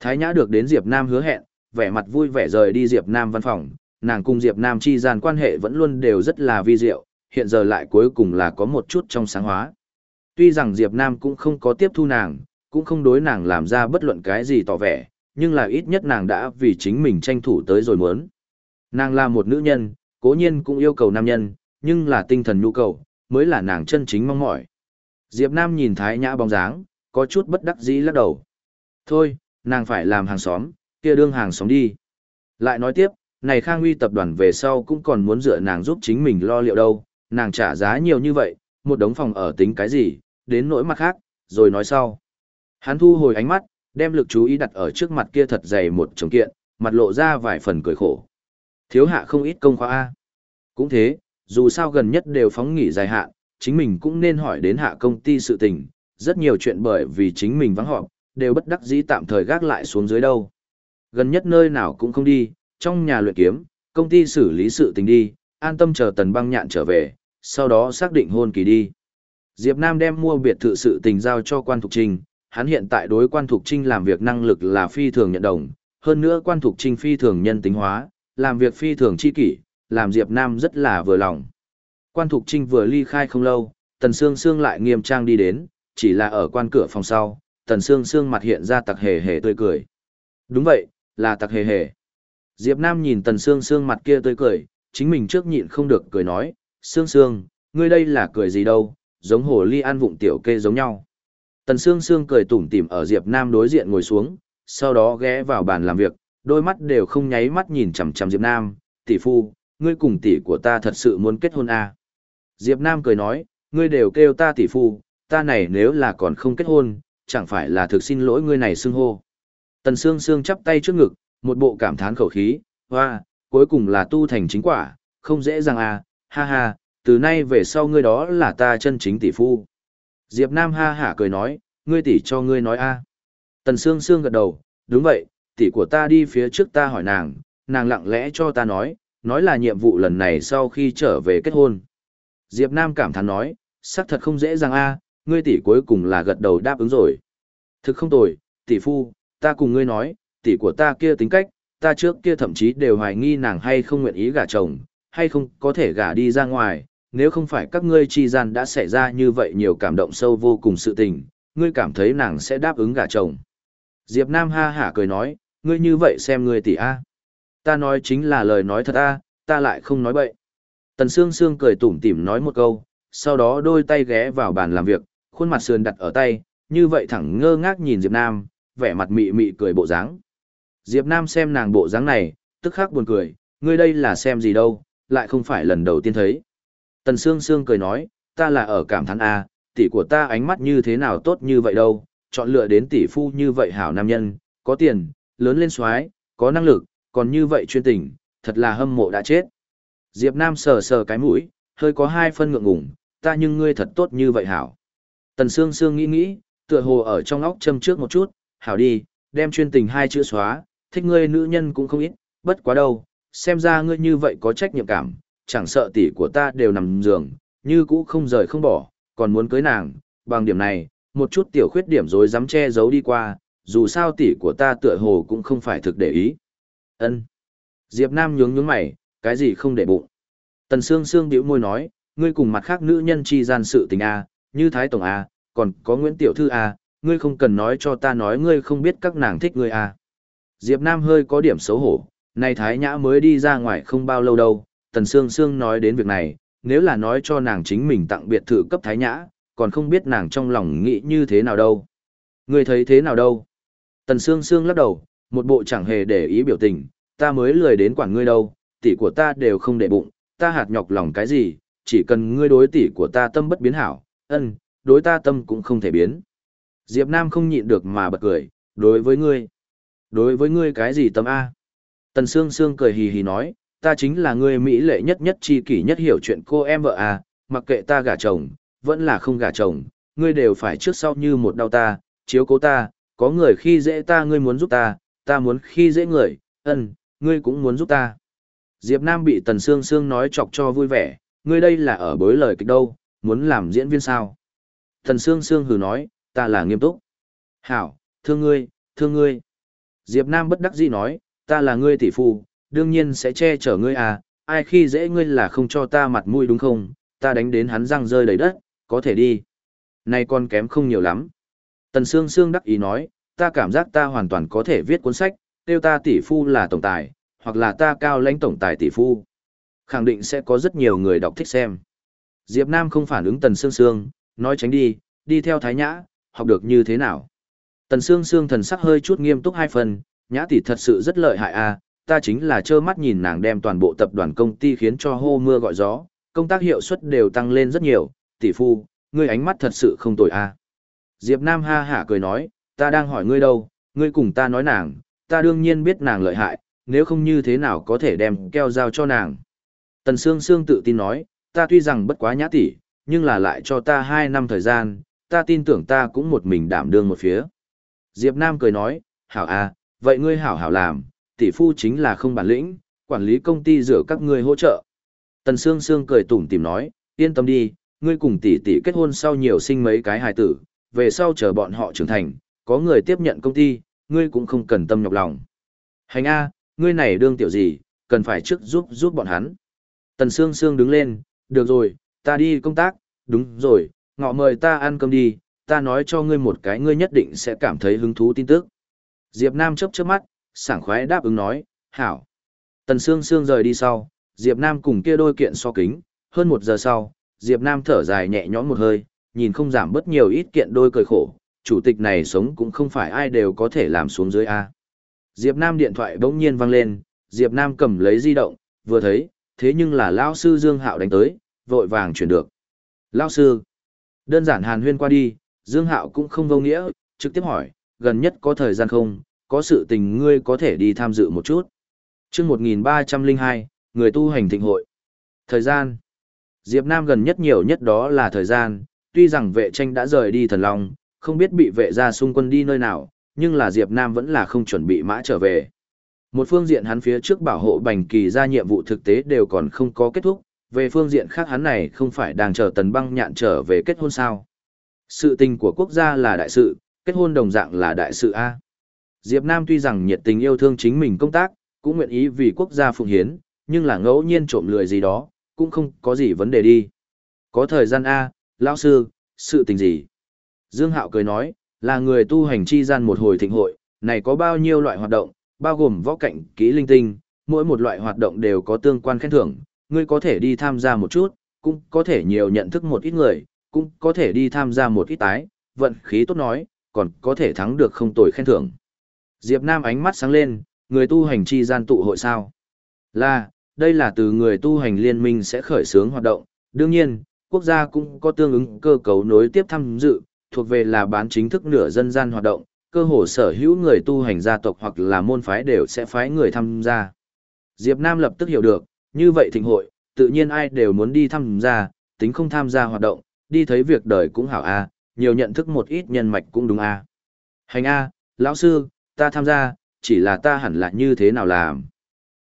Thái Nhã được đến Diệp Nam hứa hẹn, vẻ mặt vui vẻ rời đi Diệp Nam văn phòng, nàng cùng Diệp Nam chi gian quan hệ vẫn luôn đều rất là vi diệu, hiện giờ lại cuối cùng là có một chút trong sáng hóa. Tuy rằng Diệp Nam cũng không có tiếp thu nàng, cũng không đối nàng làm ra bất luận cái gì tỏ vẻ, nhưng là ít nhất nàng đã vì chính mình tranh thủ tới rồi muốn. Nàng là một nữ nhân, cố nhiên cũng yêu cầu nam nhân, nhưng là tinh thần nhu cầu, mới là nàng chân chính mong mỏi. Diệp Nam nhìn Thái Nhã bóng dáng, có chút bất đắc dĩ lắc đầu. Thôi, nàng phải làm hàng xóm, kia đương hàng xóm đi. Lại nói tiếp, này Khang Uy tập đoàn về sau cũng còn muốn dựa nàng giúp chính mình lo liệu đâu, nàng trả giá nhiều như vậy, một đống phòng ở tính cái gì, đến nỗi mặt khác, rồi nói sau. Hắn thu hồi ánh mắt, đem lực chú ý đặt ở trước mặt kia thật dày một chồng kiện, mặt lộ ra vài phần cười khổ. Thiếu hạ không ít công khoa A. Cũng thế, dù sao gần nhất đều phóng nghỉ dài hạn, chính mình cũng nên hỏi đến hạ công ty sự tình, rất nhiều chuyện bởi vì chính mình vắng họp, đều bất đắc dĩ tạm thời gác lại xuống dưới đâu. Gần nhất nơi nào cũng không đi, trong nhà luyện kiếm, công ty xử lý sự tình đi, an tâm chờ tần băng nhạn trở về, sau đó xác định hôn kỳ đi. Diệp Nam đem mua biệt thự sự tình giao cho quan thục trình hắn hiện tại đối quan thục trinh làm việc năng lực là phi thường nhận đồng, hơn nữa quan thục trinh phi thường nhân tính hóa, làm việc phi thường chi kỷ, làm Diệp Nam rất là vừa lòng. Quan thục trinh vừa ly khai không lâu, tần sương sương lại nghiêm trang đi đến, chỉ là ở quan cửa phòng sau, tần sương sương mặt hiện ra tặc hề hề tươi cười. Đúng vậy, là tặc hề hề. Diệp Nam nhìn tần sương sương mặt kia tươi cười, chính mình trước nhịn không được cười nói, sương sương, ngươi đây là cười gì đâu, giống hồ ly ăn vụng tiểu kê giống nhau. Tần sương sương cười tủm tỉm ở Diệp Nam đối diện ngồi xuống, sau đó ghé vào bàn làm việc, đôi mắt đều không nháy mắt nhìn chằm chằm Diệp Nam, tỷ phu, ngươi cùng tỷ của ta thật sự muốn kết hôn à. Diệp Nam cười nói, ngươi đều kêu ta tỷ phu, ta này nếu là còn không kết hôn, chẳng phải là thực xin lỗi ngươi này xưng hô. Tần Sương Sương chắp tay trước ngực, một bộ cảm thán khẩu khí, hoa, cuối cùng là tu thành chính quả, không dễ dàng à, ha ha, từ nay về sau ngươi đó là ta chân chính tỷ phu. Diệp Nam ha hả cười nói, ngươi tỷ cho ngươi nói a. Tần Sương Sương gật đầu, đúng vậy, tỷ của ta đi phía trước ta hỏi nàng, nàng lặng lẽ cho ta nói, nói là nhiệm vụ lần này sau khi trở về kết hôn. Diệp Nam cảm thán nói, xác thật không dễ dàng a, ngươi tỷ cuối cùng là gật đầu đáp ứng rồi. Thực không tồi, tỷ phu, ta cùng ngươi nói, tỷ của ta kia tính cách, ta trước kia thậm chí đều hoài nghi nàng hay không nguyện ý gả chồng, hay không có thể gả đi ra ngoài, nếu không phải các ngươi chi gian đã xảy ra như vậy nhiều cảm động sâu vô cùng sự tình, ngươi cảm thấy nàng sẽ đáp ứng gả chồng. Diệp Nam ha hả cười nói, ngươi như vậy xem ngươi tỷ a. Ta nói chính là lời nói thật a, ta lại không nói bậy. Tần Sương Sương cười tủm tỉm nói một câu, sau đó đôi tay ghé vào bàn làm việc, khuôn mặt sườn đặt ở tay, như vậy thẳng ngơ ngác nhìn Diệp Nam, vẻ mặt mị mị cười bộ dáng. Diệp Nam xem nàng bộ dáng này, tức khắc buồn cười, ngươi đây là xem gì đâu, lại không phải lần đầu tiên thấy. Tần Sương Sương cười nói, ta là ở cảm thán A, tỷ của ta ánh mắt như thế nào tốt như vậy đâu, chọn lựa đến tỷ phu như vậy hảo nam nhân, có tiền, lớn lên xoái, có năng lực, còn như vậy chuyên tình, thật là hâm mộ đã chết. Diệp Nam sờ sờ cái mũi, hơi có hai phân ngượng ngùng, ta nhưng ngươi thật tốt như vậy hảo. Tần Sương Sương nghĩ nghĩ, tựa hồ ở trong óc châm trước một chút, hảo đi, đem chuyên tình hai chữ xóa, thích ngươi nữ nhân cũng không ít, bất quá đâu, xem ra ngươi như vậy có trách nhiệm cảm, chẳng sợ tỷ của ta đều nằm giường, như cũ không rời không bỏ, còn muốn cưới nàng, bằng điểm này, một chút tiểu khuyết điểm rồi dám che giấu đi qua, dù sao tỷ của ta tựa hồ cũng không phải thực để ý. Ân. Diệp Nam nhướng nhướng mày, cái gì không để bụng. Tần Sương Sương bĩu môi nói, ngươi cùng mặt khác nữ nhân chi gian sự tình a, như Thái Tổng a, còn có Nguyễn Tiểu Thư a, ngươi không cần nói cho ta nói ngươi không biết các nàng thích ngươi a. Diệp Nam hơi có điểm xấu hổ, này Thái Nhã mới đi ra ngoài không bao lâu đâu, Tần Sương Sương nói đến việc này, nếu là nói cho nàng chính mình tặng biệt thự cấp Thái Nhã, còn không biết nàng trong lòng nghĩ như thế nào đâu. Ngươi thấy thế nào đâu? Tần Sương Sương lắc đầu, một bộ chẳng hề để ý biểu tình, ta mới lười đến quản ngươi đâu, tỷ của ta đều không để bụng, ta hạt nhọc lòng cái gì, chỉ cần ngươi đối tỷ của ta tâm bất biến hảo, ân, đối ta tâm cũng không thể biến. Diệp Nam không nhịn được mà bật cười, đối với ngươi. Đối với ngươi cái gì tâm A? Tần Sương Sương cười hì hì nói, ta chính là người mỹ lệ nhất nhất chi kỷ nhất hiểu chuyện cô em vợ à, mặc kệ ta gả chồng, vẫn là không gả chồng, ngươi đều phải trước sau như một đau ta, chiếu cố ta, có người khi dễ ta ngươi muốn giúp ta, ta muốn khi dễ người, ân, ngươi cũng muốn giúp ta. Diệp Nam bị Tần Sương Sương nói chọc cho vui vẻ, ngươi đây là ở bối lời kịch đâu, muốn làm diễn viên sao? Tần Sương Sương hừ nói, ta là nghiêm túc. Hảo, thương ngươi, thương ngươi. Diệp Nam bất đắc dĩ nói, ta là ngươi tỷ phu, đương nhiên sẽ che chở ngươi à, ai khi dễ ngươi là không cho ta mặt mũi đúng không, ta đánh đến hắn răng rơi đầy đất, có thể đi. Này con kém không nhiều lắm. Tần Sương Sương đắc ý nói, ta cảm giác ta hoàn toàn có thể viết cuốn sách, tiêu ta tỷ phu là tổng tài, hoặc là ta cao lãnh tổng tài tỷ phu. Khẳng định sẽ có rất nhiều người đọc thích xem. Diệp Nam không phản ứng Tần Sương Sương, nói tránh đi, đi theo Thái Nhã, học được như thế nào. Tần Sương Sương thần sắc hơi chút nghiêm túc hai phần, Nhã tỷ thật sự rất lợi hại à, ta chính là trơ mắt nhìn nàng đem toàn bộ tập đoàn công ty khiến cho hô mưa gọi gió, công tác hiệu suất đều tăng lên rất nhiều, tỷ phu, ngươi ánh mắt thật sự không tồi à. Diệp Nam ha hả cười nói, ta đang hỏi ngươi đâu, ngươi cùng ta nói nàng, ta đương nhiên biết nàng lợi hại, nếu không như thế nào có thể đem keo giao cho nàng. Tần Sương Sương tự tin nói, ta tuy rằng bất quá nhã tỷ, nhưng là lại cho ta hai năm thời gian, ta tin tưởng ta cũng một mình đảm đương một phía. Diệp Nam cười nói, hảo à, vậy ngươi hảo hảo làm, tỷ phu chính là không bản lĩnh, quản lý công ty rửa các ngươi hỗ trợ. Tần Sương Sương cười tủm tỉm nói, yên tâm đi, ngươi cùng tỷ tỷ kết hôn sau nhiều sinh mấy cái hài tử, về sau chờ bọn họ trưởng thành, có người tiếp nhận công ty, ngươi cũng không cần tâm nhọc lòng. Hành A, ngươi này đương tiểu gì, cần phải trước giúp giúp bọn hắn. Tần Sương Sương đứng lên, được rồi, ta đi công tác, đúng rồi, ngọ mời ta ăn cơm đi, ta nói cho ngươi một cái ngươi nhất định sẽ cảm thấy hứng thú tin tức. Diệp Nam chớp chớp mắt, sảng khoái đáp ứng nói, hảo. Tần Sương Sương rời đi sau, Diệp Nam cùng kia đôi kiện so kính, hơn một giờ sau, Diệp Nam thở dài nhẹ nhõm một hơi, nhìn không giảm bất nhiều ít kiện đôi cười khổ, chủ tịch này sống cũng không phải ai đều có thể làm xuống dưới A. Diệp Nam điện thoại bỗng nhiên vang lên, Diệp Nam cầm lấy di động, vừa thấy, thế nhưng là Lão sư Dương Hạo đánh tới, vội vàng chuyển được. Lão sư, đơn giản hàn huyên qua đi, Dương Hạo cũng không vô nghĩa, trực tiếp hỏi, gần nhất có thời gian không, có sự tình ngươi có thể đi tham dự một chút. chương 1302, người tu hành thịnh hội. Thời gian. Diệp Nam gần nhất nhiều nhất đó là thời gian, tuy rằng vệ tranh đã rời đi thần long, không biết bị vệ gia xung quân đi nơi nào, nhưng là Diệp Nam vẫn là không chuẩn bị mã trở về. Một phương diện hắn phía trước bảo hộ bành kỳ ra nhiệm vụ thực tế đều còn không có kết thúc, về phương diện khác hắn này không phải đang chờ tần băng nhạn trở về kết hôn sao. Sự tình của quốc gia là đại sự, kết hôn đồng dạng là đại sự A. Diệp Nam tuy rằng nhiệt tình yêu thương chính mình công tác, cũng nguyện ý vì quốc gia phụng hiến, nhưng là ngẫu nhiên trộm lười gì đó, cũng không có gì vấn đề đi. Có thời gian A, lão sư, sự tình gì? Dương Hạo cười nói, là người tu hành chi gian một hồi thịnh hội, này có bao nhiêu loại hoạt động, bao gồm võ cảnh, kỹ linh tinh, mỗi một loại hoạt động đều có tương quan khen thưởng, ngươi có thể đi tham gia một chút, cũng có thể nhiều nhận thức một ít người, cũng có thể đi tham gia một ít tái, vận khí tốt nói, còn có thể thắng được không tồi khen thưởng. Diệp Nam ánh mắt sáng lên, người tu hành chi gian tụ hội sao? Là, đây là từ người tu hành liên minh sẽ khởi xướng hoạt động, đương nhiên, quốc gia cũng có tương ứng cơ cấu nối tiếp tham dự, thuộc về là bán chính thức nửa dân gian hoạt động, cơ hồ sở hữu người tu hành gia tộc hoặc là môn phái đều sẽ phái người tham gia. Diệp Nam lập tức hiểu được, như vậy thịnh hội, tự nhiên ai đều muốn đi tham gia, tính không tham gia hoạt động, đi thấy việc đời cũng hảo a, nhiều nhận thức một ít nhân mạch cũng đúng a. Hành a, lão sư, ta tham gia, chỉ là ta hẳn là như thế nào làm.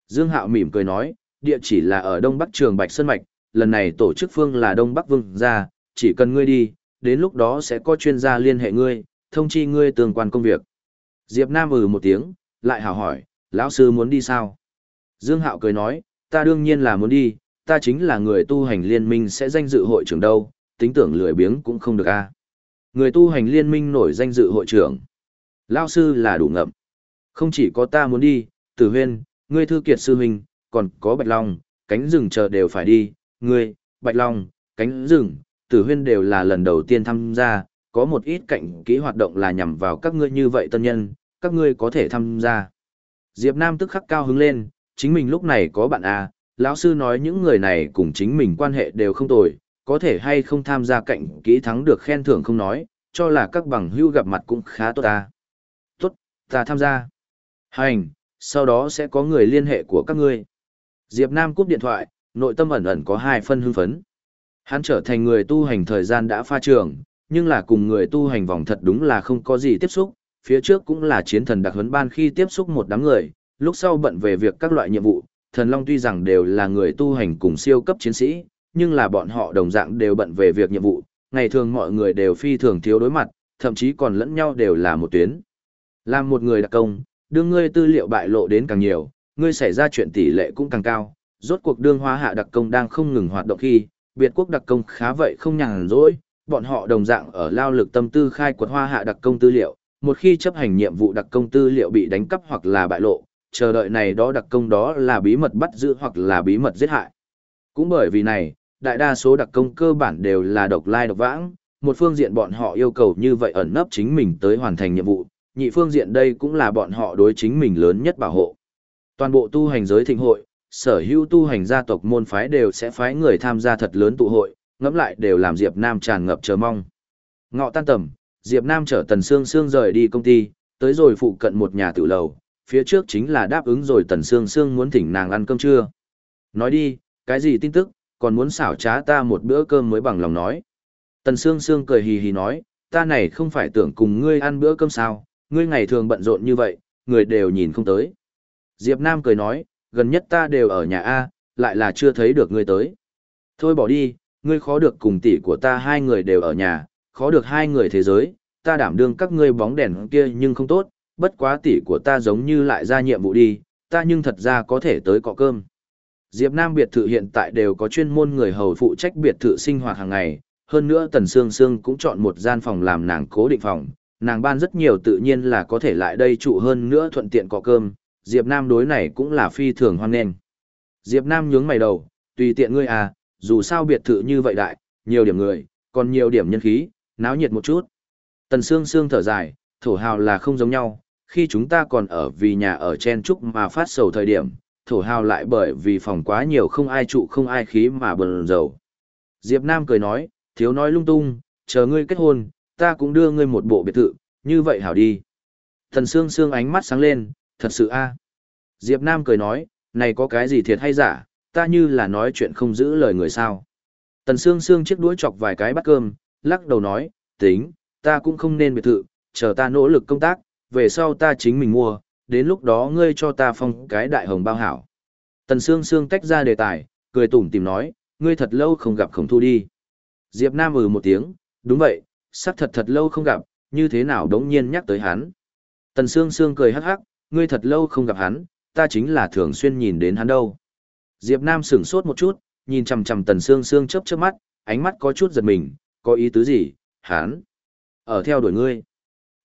Dương Hạo mỉm cười nói, địa chỉ là ở Đông Bắc Trường Bạch Sơn Mạch, lần này tổ chức phương là Đông Bắc Vương gia, chỉ cần ngươi đi, đến lúc đó sẽ có chuyên gia liên hệ ngươi, thông chi ngươi tương quan công việc. Diệp Nam ừ một tiếng, lại hào hỏi, lão sư muốn đi sao? Dương Hạo cười nói, ta đương nhiên là muốn đi, ta chính là người tu hành liên minh sẽ danh dự hội trưởng đâu, tính tưởng lười biếng cũng không được a. Người tu hành liên minh nổi danh dự hội trưởng. Lão sư là đủ ngậm. Không chỉ có ta muốn đi, Tử Huyên, ngươi thư kiệt sư huynh, còn có Bạch Long, cánh rừng chờ đều phải đi, ngươi, Bạch Long, cánh rừng, Tử Huyên đều là lần đầu tiên tham gia, có một ít cạnh kỹ hoạt động là nhằm vào các ngươi như vậy tân nhân, các ngươi có thể tham gia. Diệp Nam tức khắc cao hứng lên, chính mình lúc này có bạn à, lão sư nói những người này cùng chính mình quan hệ đều không tồi, có thể hay không tham gia cạnh kỹ thắng được khen thưởng không nói, cho là các bằng hữu gặp mặt cũng khá tốt ta. Ta tham gia. Hành, sau đó sẽ có người liên hệ của các ngươi. Diệp Nam cúp điện thoại, nội tâm ẩn ẩn có hai phân hưng phấn. Hắn trở thành người tu hành thời gian đã pha trường, nhưng là cùng người tu hành vòng thật đúng là không có gì tiếp xúc, phía trước cũng là chiến thần đặc huấn ban khi tiếp xúc một đám người, lúc sau bận về việc các loại nhiệm vụ, thần long tuy rằng đều là người tu hành cùng siêu cấp chiến sĩ, nhưng là bọn họ đồng dạng đều bận về việc nhiệm vụ, ngày thường mọi người đều phi thường thiếu đối mặt, thậm chí còn lẫn nhau đều là một tuyến. Làm một người đặc công, đương ngươi tư liệu bại lộ đến càng nhiều, ngươi xảy ra chuyện tỷ lệ cũng càng cao, rốt cuộc đương hóa hạ đặc công đang không ngừng hoạt động khi, biệt quốc đặc công khá vậy không nhàn rỗi, bọn họ đồng dạng ở lao lực tâm tư khai quật hoa hạ đặc công tư liệu, một khi chấp hành nhiệm vụ đặc công tư liệu bị đánh cắp hoặc là bại lộ, chờ đợi này đó đặc công đó là bí mật bắt giữ hoặc là bí mật giết hại. Cũng bởi vì này, đại đa số đặc công cơ bản đều là độc lai độc vãng, một phương diện bọn họ yêu cầu như vậy ẩn nấp chính mình tới hoàn thành nhiệm vụ, nhị phương diện đây cũng là bọn họ đối chính mình lớn nhất bảo hộ. Toàn bộ tu hành giới thịnh hội, sở hữu tu hành gia tộc môn phái đều sẽ phái người tham gia thật lớn tụ hội, ngẫm lại đều làm Diệp Nam tràn ngập chờ mong. Ngọ tan tầm, Diệp Nam chở Tần Sương Sương rời đi công ty, tới rồi phụ cận một nhà tử lầu, phía trước chính là đáp ứng rồi Tần Sương Sương muốn thỉnh nàng ăn cơm trưa. Nói đi, cái gì tin tức, còn muốn xảo trá ta một bữa cơm mới bằng lòng nói. Tần Sương Sương cười hì hì nói, ta này không phải tưởng cùng ngươi ăn bữa cơm sao, ngươi ngày thường bận rộn như vậy, người đều nhìn không tới. Diệp Nam cười nói, gần nhất ta đều ở nhà A, lại là chưa thấy được ngươi tới. Thôi bỏ đi, ngươi khó được cùng tỷ của ta hai người đều ở nhà, khó được hai người thế giới, ta đảm đương các ngươi bóng đèn kia nhưng không tốt, bất quá tỷ của ta giống như lại ra nhiệm vụ đi, ta nhưng thật ra có thể tới cọ cơm. Diệp Nam biệt thự hiện tại đều có chuyên môn người hầu phụ trách biệt thự sinh hoạt hàng ngày, hơn nữa Tần Sương Sương cũng chọn một gian phòng làm nàng cố định phòng, nàng ban rất nhiều tự nhiên là có thể lại đây trụ hơn nữa thuận tiện cọ cơm, Diệp Nam đối này cũng là phi thường hoan nghênh. Diệp Nam nhướng mày đầu, tùy tiện ngươi à, dù sao biệt thự như vậy đại, nhiều điểm người, còn nhiều điểm nhân khí, náo nhiệt một chút. Tần Sương Sương thở dài, thổ hào là không giống nhau, khi chúng ta còn ở vì nhà ở chen trúc mà phát sầu thời điểm, thổ hào lại bởi vì phòng quá nhiều không ai trụ không ai khí mà bần dầu. Diệp Nam cười nói, thiếu nói lung tung, chờ ngươi kết hôn, ta cũng đưa ngươi một bộ biệt thự, như vậy hảo đi. Thần Sương Sương ánh mắt sáng lên, thật sự a. À. Diệp Nam cười nói, này có cái gì thiệt hay giả, ta như là nói chuyện không giữ lời người sao. Tần Sương Sương chiếc đũa chọc vài cái bát cơm, lắc đầu nói, tính, ta cũng không nên biệt thự, chờ ta nỗ lực công tác, về sau ta chính mình mua, đến lúc đó ngươi cho ta phong cái đại hồng bao hảo. Tần Sương Sương tách ra đề tài, cười tủm tỉm nói, ngươi thật lâu không gặp khổng thu đi. Diệp Nam ừ một tiếng, đúng vậy, sắc thật thật lâu không gặp, như thế nào đống nhiên nhắc tới hắn. Tần Sương Sương cười hắc hắc, ngươi thật lâu không gặp hắn, ta chính là thường xuyên nhìn đến hắn đâu. Diệp Nam sững sốt một chút, nhìn chằm chằm Tần Sương Sương chớp chớp mắt, ánh mắt có chút giật mình, có ý tứ gì, hắn ở theo đuổi ngươi.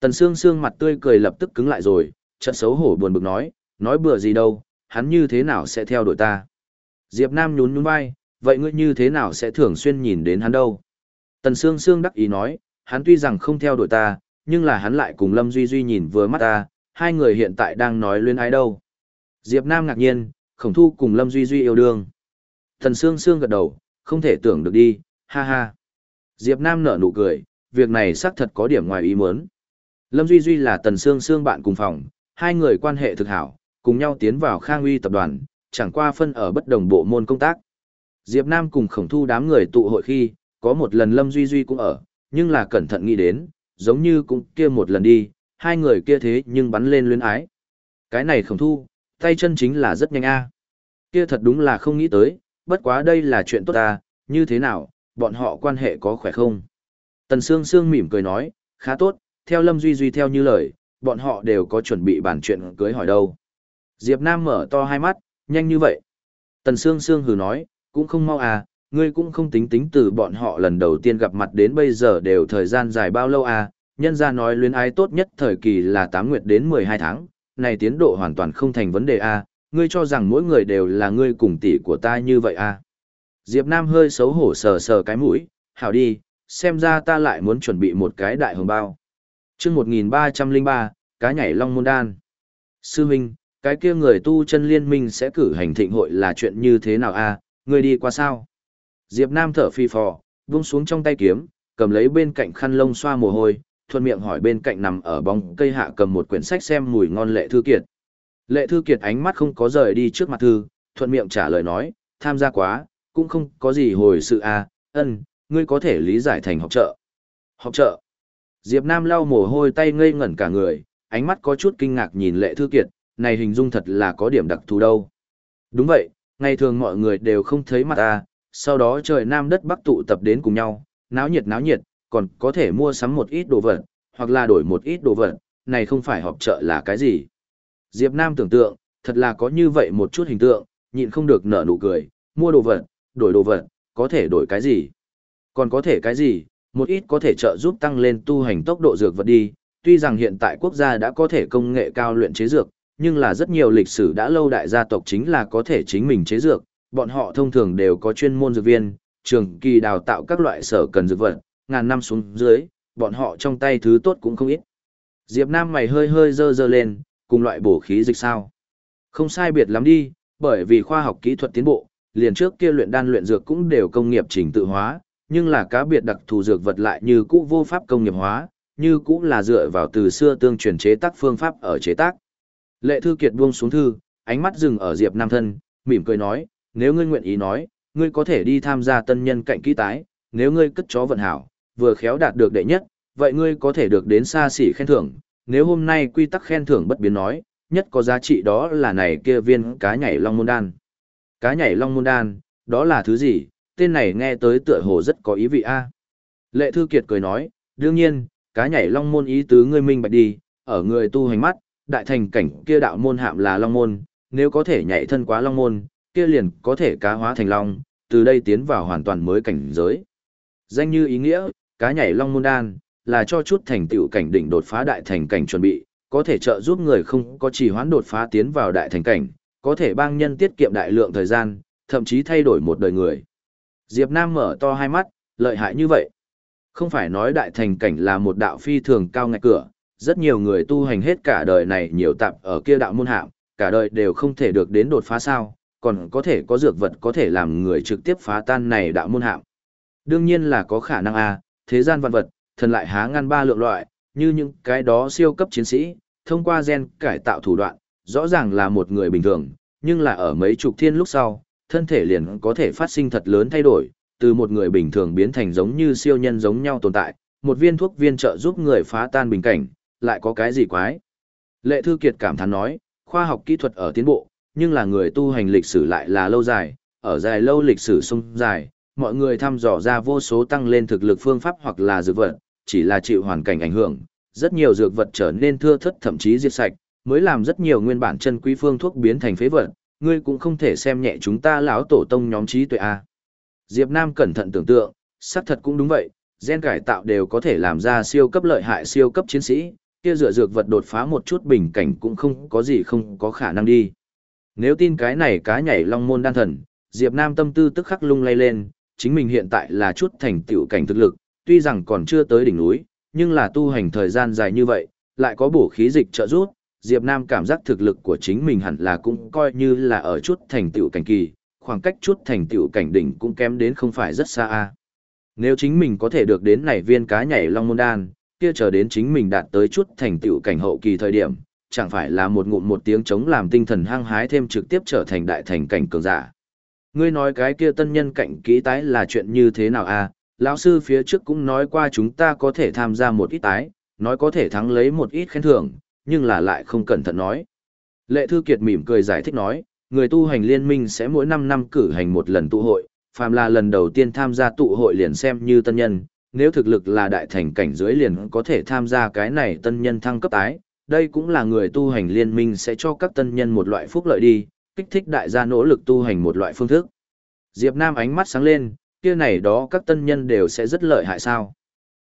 Tần Sương Sương mặt tươi cười lập tức cứng lại rồi, chợt xấu hổ buồn bực nói, nói bừa gì đâu, hắn như thế nào sẽ theo đuổi ta. Diệp Nam nhún nhún vai, vậy ngươi như thế nào sẽ thường xuyên nhìn đến hắn đâu? Tần Sương Sương đắc ý nói, hắn tuy rằng không theo đuổi ta, nhưng là hắn lại cùng Lâm Duy Duy nhìn vừa mắt ta, hai người hiện tại đang nói luyến ái đâu. Diệp Nam ngạc nhiên, khổng thu cùng Lâm Duy Duy yêu đương. Thần Sương Sương gật đầu, không thể tưởng được đi, ha ha. Diệp Nam nở nụ cười, việc này xác thật có điểm ngoài ý muốn. Lâm Duy Duy là Tần Sương Sương bạn cùng phòng, hai người quan hệ thực hảo, cùng nhau tiến vào Khang Uy tập đoàn, chẳng qua phân ở bất đồng bộ môn công tác. Diệp Nam cùng khổng thu đám người tụ hội khi, có một lần Lâm Duy Duy cũng ở, nhưng là cẩn thận nghĩ đến, giống như cũng kia một lần đi, hai người kia thế nhưng bắn lên luyến ái. Cái này không thu, tay chân chính là rất nhanh a. Kia thật đúng là không nghĩ tới, bất quá đây là chuyện tốt ta, như thế nào, bọn họ quan hệ có khỏe không? Tần Sương Sương mỉm cười nói, khá tốt, theo Lâm Duy Duy theo như lời, bọn họ đều có chuẩn bị bàn chuyện cưới hỏi đâu. Diệp Nam mở to hai mắt, nhanh như vậy. Tần Sương Sương hừ nói, cũng không mau à, ngươi cũng không tính tính từ bọn họ lần đầu tiên gặp mặt đến bây giờ đều thời gian dài bao lâu à, nhân ra nói luyến ái tốt nhất thời kỳ là 8 nguyệt đến 12 tháng, này tiến độ hoàn toàn không thành vấn đề à, ngươi cho rằng mỗi người đều là ngươi cùng tỷ của ta như vậy à. Diệp Nam hơi xấu hổ sờ sờ cái mũi, hảo đi, xem ra ta lại muốn chuẩn bị một cái đại hồng bao. Trước 1303, cá nhảy long môn đan. Sư Minh, cái kia người tu chân liên minh sẽ cử hành thịnh hội là chuyện như thế nào a? À? Ngươi đi qua sao? Diệp Nam thở phì phò, vung xuống trong tay kiếm, cầm lấy bên cạnh khăn lông xoa mồ hôi, thuận miệng hỏi bên cạnh nằm ở bóng cây hạ cầm một quyển sách xem mùi ngon lệ thư kiệt. Lệ thư kiệt ánh mắt không có rời đi trước mặt thư, thuận miệng trả lời nói, tham gia quá, cũng không có gì hồi sự a, ân, ngươi có thể lý giải thành học trợ. Học trợ. Diệp Nam lau mồ hôi tay ngây ngẩn cả người, ánh mắt có chút kinh ngạc nhìn lệ thư kiệt, này hình dung thật là có điểm đặc thù đâu. Đúng vậy, ngày thường mọi người đều không thấy mặt ta, sau đó trời nam đất bắc tụ tập đến cùng nhau, náo nhiệt náo nhiệt, còn có thể mua sắm một ít đồ vật, hoặc là đổi một ít đồ vật, này không phải họp chợ là cái gì. Diệp Nam tưởng tượng, thật là có như vậy một chút hình tượng, nhịn không được nở nụ cười, mua đồ vật, đổi đồ vật, có thể đổi cái gì? Còn có thể cái gì? Một ít có thể trợ giúp tăng lên tu hành tốc độ dược vật đi, tuy rằng hiện tại quốc gia đã có thể công nghệ cao luyện chế dược, nhưng là rất nhiều lịch sử đã lâu đại gia tộc chính là có thể chính mình chế dược, bọn họ thông thường đều có chuyên môn dược viên, trường kỳ đào tạo các loại sở cần dược vật, ngàn năm xuống dưới, bọn họ trong tay thứ tốt cũng không ít. Diệp Nam mày hơi hơi dơ dơ lên, cùng loại bổ khí dịch sao. Không sai biệt lắm đi, bởi vì khoa học kỹ thuật tiến bộ, liền trước kia luyện đan luyện dược cũng đều công nghiệp trình tự hóa, nhưng là cá biệt đặc thù dược vật lại như cũ vô pháp công nghiệp hóa, như cũ là dựa vào từ xưa tương truyền chế tác phương pháp ở chế tác. Lệ Thư Kiệt buông xuống thư, ánh mắt dừng ở Diệp Nam thân, mỉm cười nói, nếu ngươi nguyện ý nói, ngươi có thể đi tham gia tân nhân cạnh kỹ tái, nếu ngươi cất chó vận hảo, vừa khéo đạt được đệ nhất, vậy ngươi có thể được đến xa xỉ khen thưởng, nếu hôm nay quy tắc khen thưởng bất biến nói, nhất có giá trị đó là này kia viên cá nhảy long môn đan. Cá nhảy long môn đan, đó là thứ gì, tên này nghe tới tựa hồ rất có ý vị a. Lệ Thư Kiệt cười nói, đương nhiên, cá nhảy long môn ý tứ ngươi minh bạch đi, ở người tu hành mắt, đại thành cảnh kia đạo môn hạm là long môn, nếu có thể nhảy thân quá long môn, kia liền có thể cá hóa thành long, từ đây tiến vào hoàn toàn mới cảnh giới. Danh như ý nghĩa, cá nhảy long môn đan, là cho chút thành tựu cảnh đỉnh đột phá đại thành cảnh chuẩn bị, có thể trợ giúp người không có chỉ hoán đột phá tiến vào đại thành cảnh, có thể bang nhân tiết kiệm đại lượng thời gian, thậm chí thay đổi một đời người. Diệp Nam mở to hai mắt, lợi hại như vậy. Không phải nói đại thành cảnh là một đạo phi thường cao ngạch cửa, rất nhiều người tu hành hết cả đời này nhiều tạp ở kia đạo môn hạng, cả đời đều không thể được đến đột phá sao, còn có thể có dược vật có thể làm người trực tiếp phá tan này đạo môn hạm. Đương nhiên là có khả năng a, thế gian vạn vật, thần lại há ngăn ba lượng loại, như những cái đó siêu cấp chiến sĩ, thông qua gen cải tạo thủ đoạn, rõ ràng là một người bình thường, nhưng là ở mấy chục thiên lúc sau, thân thể liền có thể phát sinh thật lớn thay đổi, từ một người bình thường biến thành giống như siêu nhân giống nhau tồn tại, một viên thuốc viên trợ giúp người phá tan bình cảnh, lại có cái gì quái. Lệ Thư Kiệt cảm thán nói, khoa học kỹ thuật ở tiến bộ, nhưng là người tu hành lịch sử lại là lâu dài, ở dài lâu lịch sử sung dài, mọi người thăm dò ra vô số tăng lên thực lực phương pháp hoặc là dược vật, chỉ là chịu hoàn cảnh ảnh hưởng, rất nhiều dược vật trở nên thưa thất thậm chí diệt sạch, mới làm rất nhiều nguyên bản chân quý phương thuốc biến thành phế vật, ngươi cũng không thể xem nhẹ chúng ta lão tổ tông nhóm trí tuệ a. Diệp Nam cẩn thận tưởng tượng, xác thật cũng đúng vậy, gen cải tạo đều có thể làm ra siêu cấp lợi hại siêu cấp chiến sĩ, kia dựa dược vật đột phá một chút bình cảnh cũng không có gì không có khả năng đi. Nếu tin cái này cá nhảy long môn đan thần, Diệp Nam tâm tư tức khắc lung lay lên, chính mình hiện tại là chút thành tựu cảnh thực lực, tuy rằng còn chưa tới đỉnh núi, nhưng là tu hành thời gian dài như vậy, lại có bổ khí dịch trợ giúp, Diệp Nam cảm giác thực lực của chính mình hẳn là cũng coi như là ở chút thành tựu cảnh kỳ, khoảng cách chút thành tựu cảnh đỉnh cũng kém đến không phải rất xa a. Nếu chính mình có thể được đến này viên cá nhảy long môn đan, kia chờ đến chính mình đạt tới chút thành tựu cảnh hậu kỳ thời điểm, chẳng phải là một ngụm một tiếng chống làm tinh thần hăng hái thêm trực tiếp trở thành đại thành cảnh cường giả. Ngươi nói cái kia tân nhân cảnh kỹ tái là chuyện như thế nào à lão sư phía trước cũng nói qua chúng ta có thể tham gia một ít tái, nói có thể thắng lấy một ít khen thưởng, nhưng là lại không cẩn thận nói. Lệ Thư Kiệt mỉm cười giải thích nói, người tu hành liên minh sẽ mỗi 5 năm cử hành một lần tụ hội, phàm là lần đầu tiên tham gia tụ hội liền xem như tân nhân, nếu thực lực là đại thành cảnh dưới liền có thể tham gia cái này tân nhân thăng cấp tái, đây cũng là người tu hành liên minh sẽ cho các tân nhân một loại phúc lợi đi, kích thích đại gia nỗ lực tu hành một loại phương thức. Diệp Nam ánh mắt sáng lên, kia này đó các tân nhân đều sẽ rất lợi hại sao.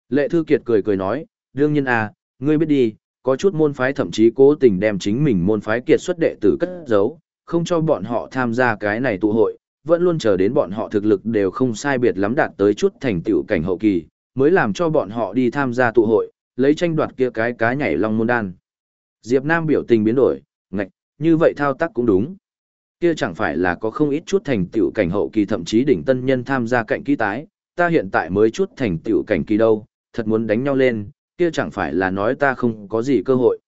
Lệ Thư Kiệt cười cười nói, đương nhiên à, ngươi biết đi, có chút môn phái thậm chí cố tình đem chính mình môn phái kiệt xuất đệ tử cất giấu, không cho bọn họ tham gia cái này tụ hội, vẫn luôn chờ đến bọn họ thực lực đều không sai biệt lắm đạt tới chút thành tựu cảnh hậu kỳ, mới làm cho bọn họ đi tham gia tụ hội, lấy tranh đoạt kia cái cá nhảy long môn đan. Diệp Nam biểu tình biến đổi, ngạch, như vậy thao tác cũng đúng. Kia chẳng phải là có không ít chút thành tựu cảnh hậu kỳ thậm chí đỉnh tân nhân tham gia cạnh kỹ tái, ta hiện tại mới chút thành tựu cảnh kỳ đâu, thật muốn đánh nhau lên, kia chẳng phải là nói ta không có gì cơ hội.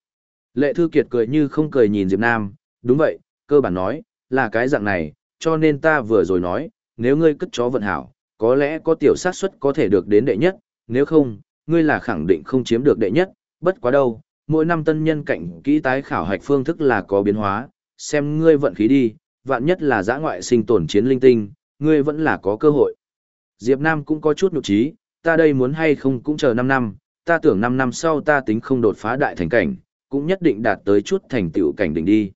Lệ Thư Kiệt cười như không cười nhìn Diệp Nam, đúng vậy, cơ bản nói, là cái dạng này, cho nên ta vừa rồi nói, nếu ngươi cất chó vận hảo, có lẽ có tiểu sát suất có thể được đến đệ nhất, nếu không, ngươi là khẳng định không chiếm được đệ nhất, bất quá đâu, mỗi năm tân nhân cạnh kỹ tái khảo hạch phương thức là có biến hóa, xem ngươi vận khí đi, vạn nhất là giã ngoại sinh tồn chiến linh tinh, ngươi vẫn là có cơ hội. Diệp Nam cũng có chút nhục trí, ta đây muốn hay không cũng chờ 5 năm, ta tưởng 5 năm sau ta tính không đột phá đại thành cảnh, cũng nhất định đạt tới chút thành tựu cảnh đỉnh đi.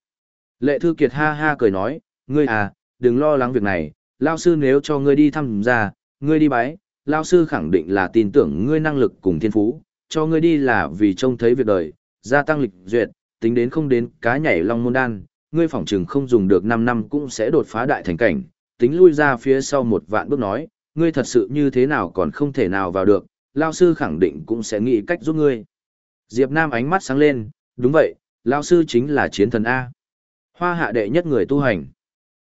Lệ Thư Kiệt ha ha cười nói, ngươi à, đừng lo lắng việc này, lao sư nếu cho ngươi đi thăm ra, ngươi đi bái, lao sư khẳng định là tin tưởng ngươi năng lực cùng thiên phú, cho ngươi đi là vì trông thấy việc đời, gia tăng lịch duyệt, tính đến không đến cá nhảy long môn đan, ngươi phỏng chừng không dùng được 5 năm cũng sẽ đột phá đại thành cảnh, tính lui ra phía sau một vạn bước nói, ngươi thật sự như thế nào còn không thể nào vào được, lao sư khẳng định cũng sẽ nghĩ cách giúp ngươi. Diệp Nam ánh mắt sáng lên, đúng vậy, lao sư chính là chiến thần A. Hoa hạ đệ nhất người tu hành.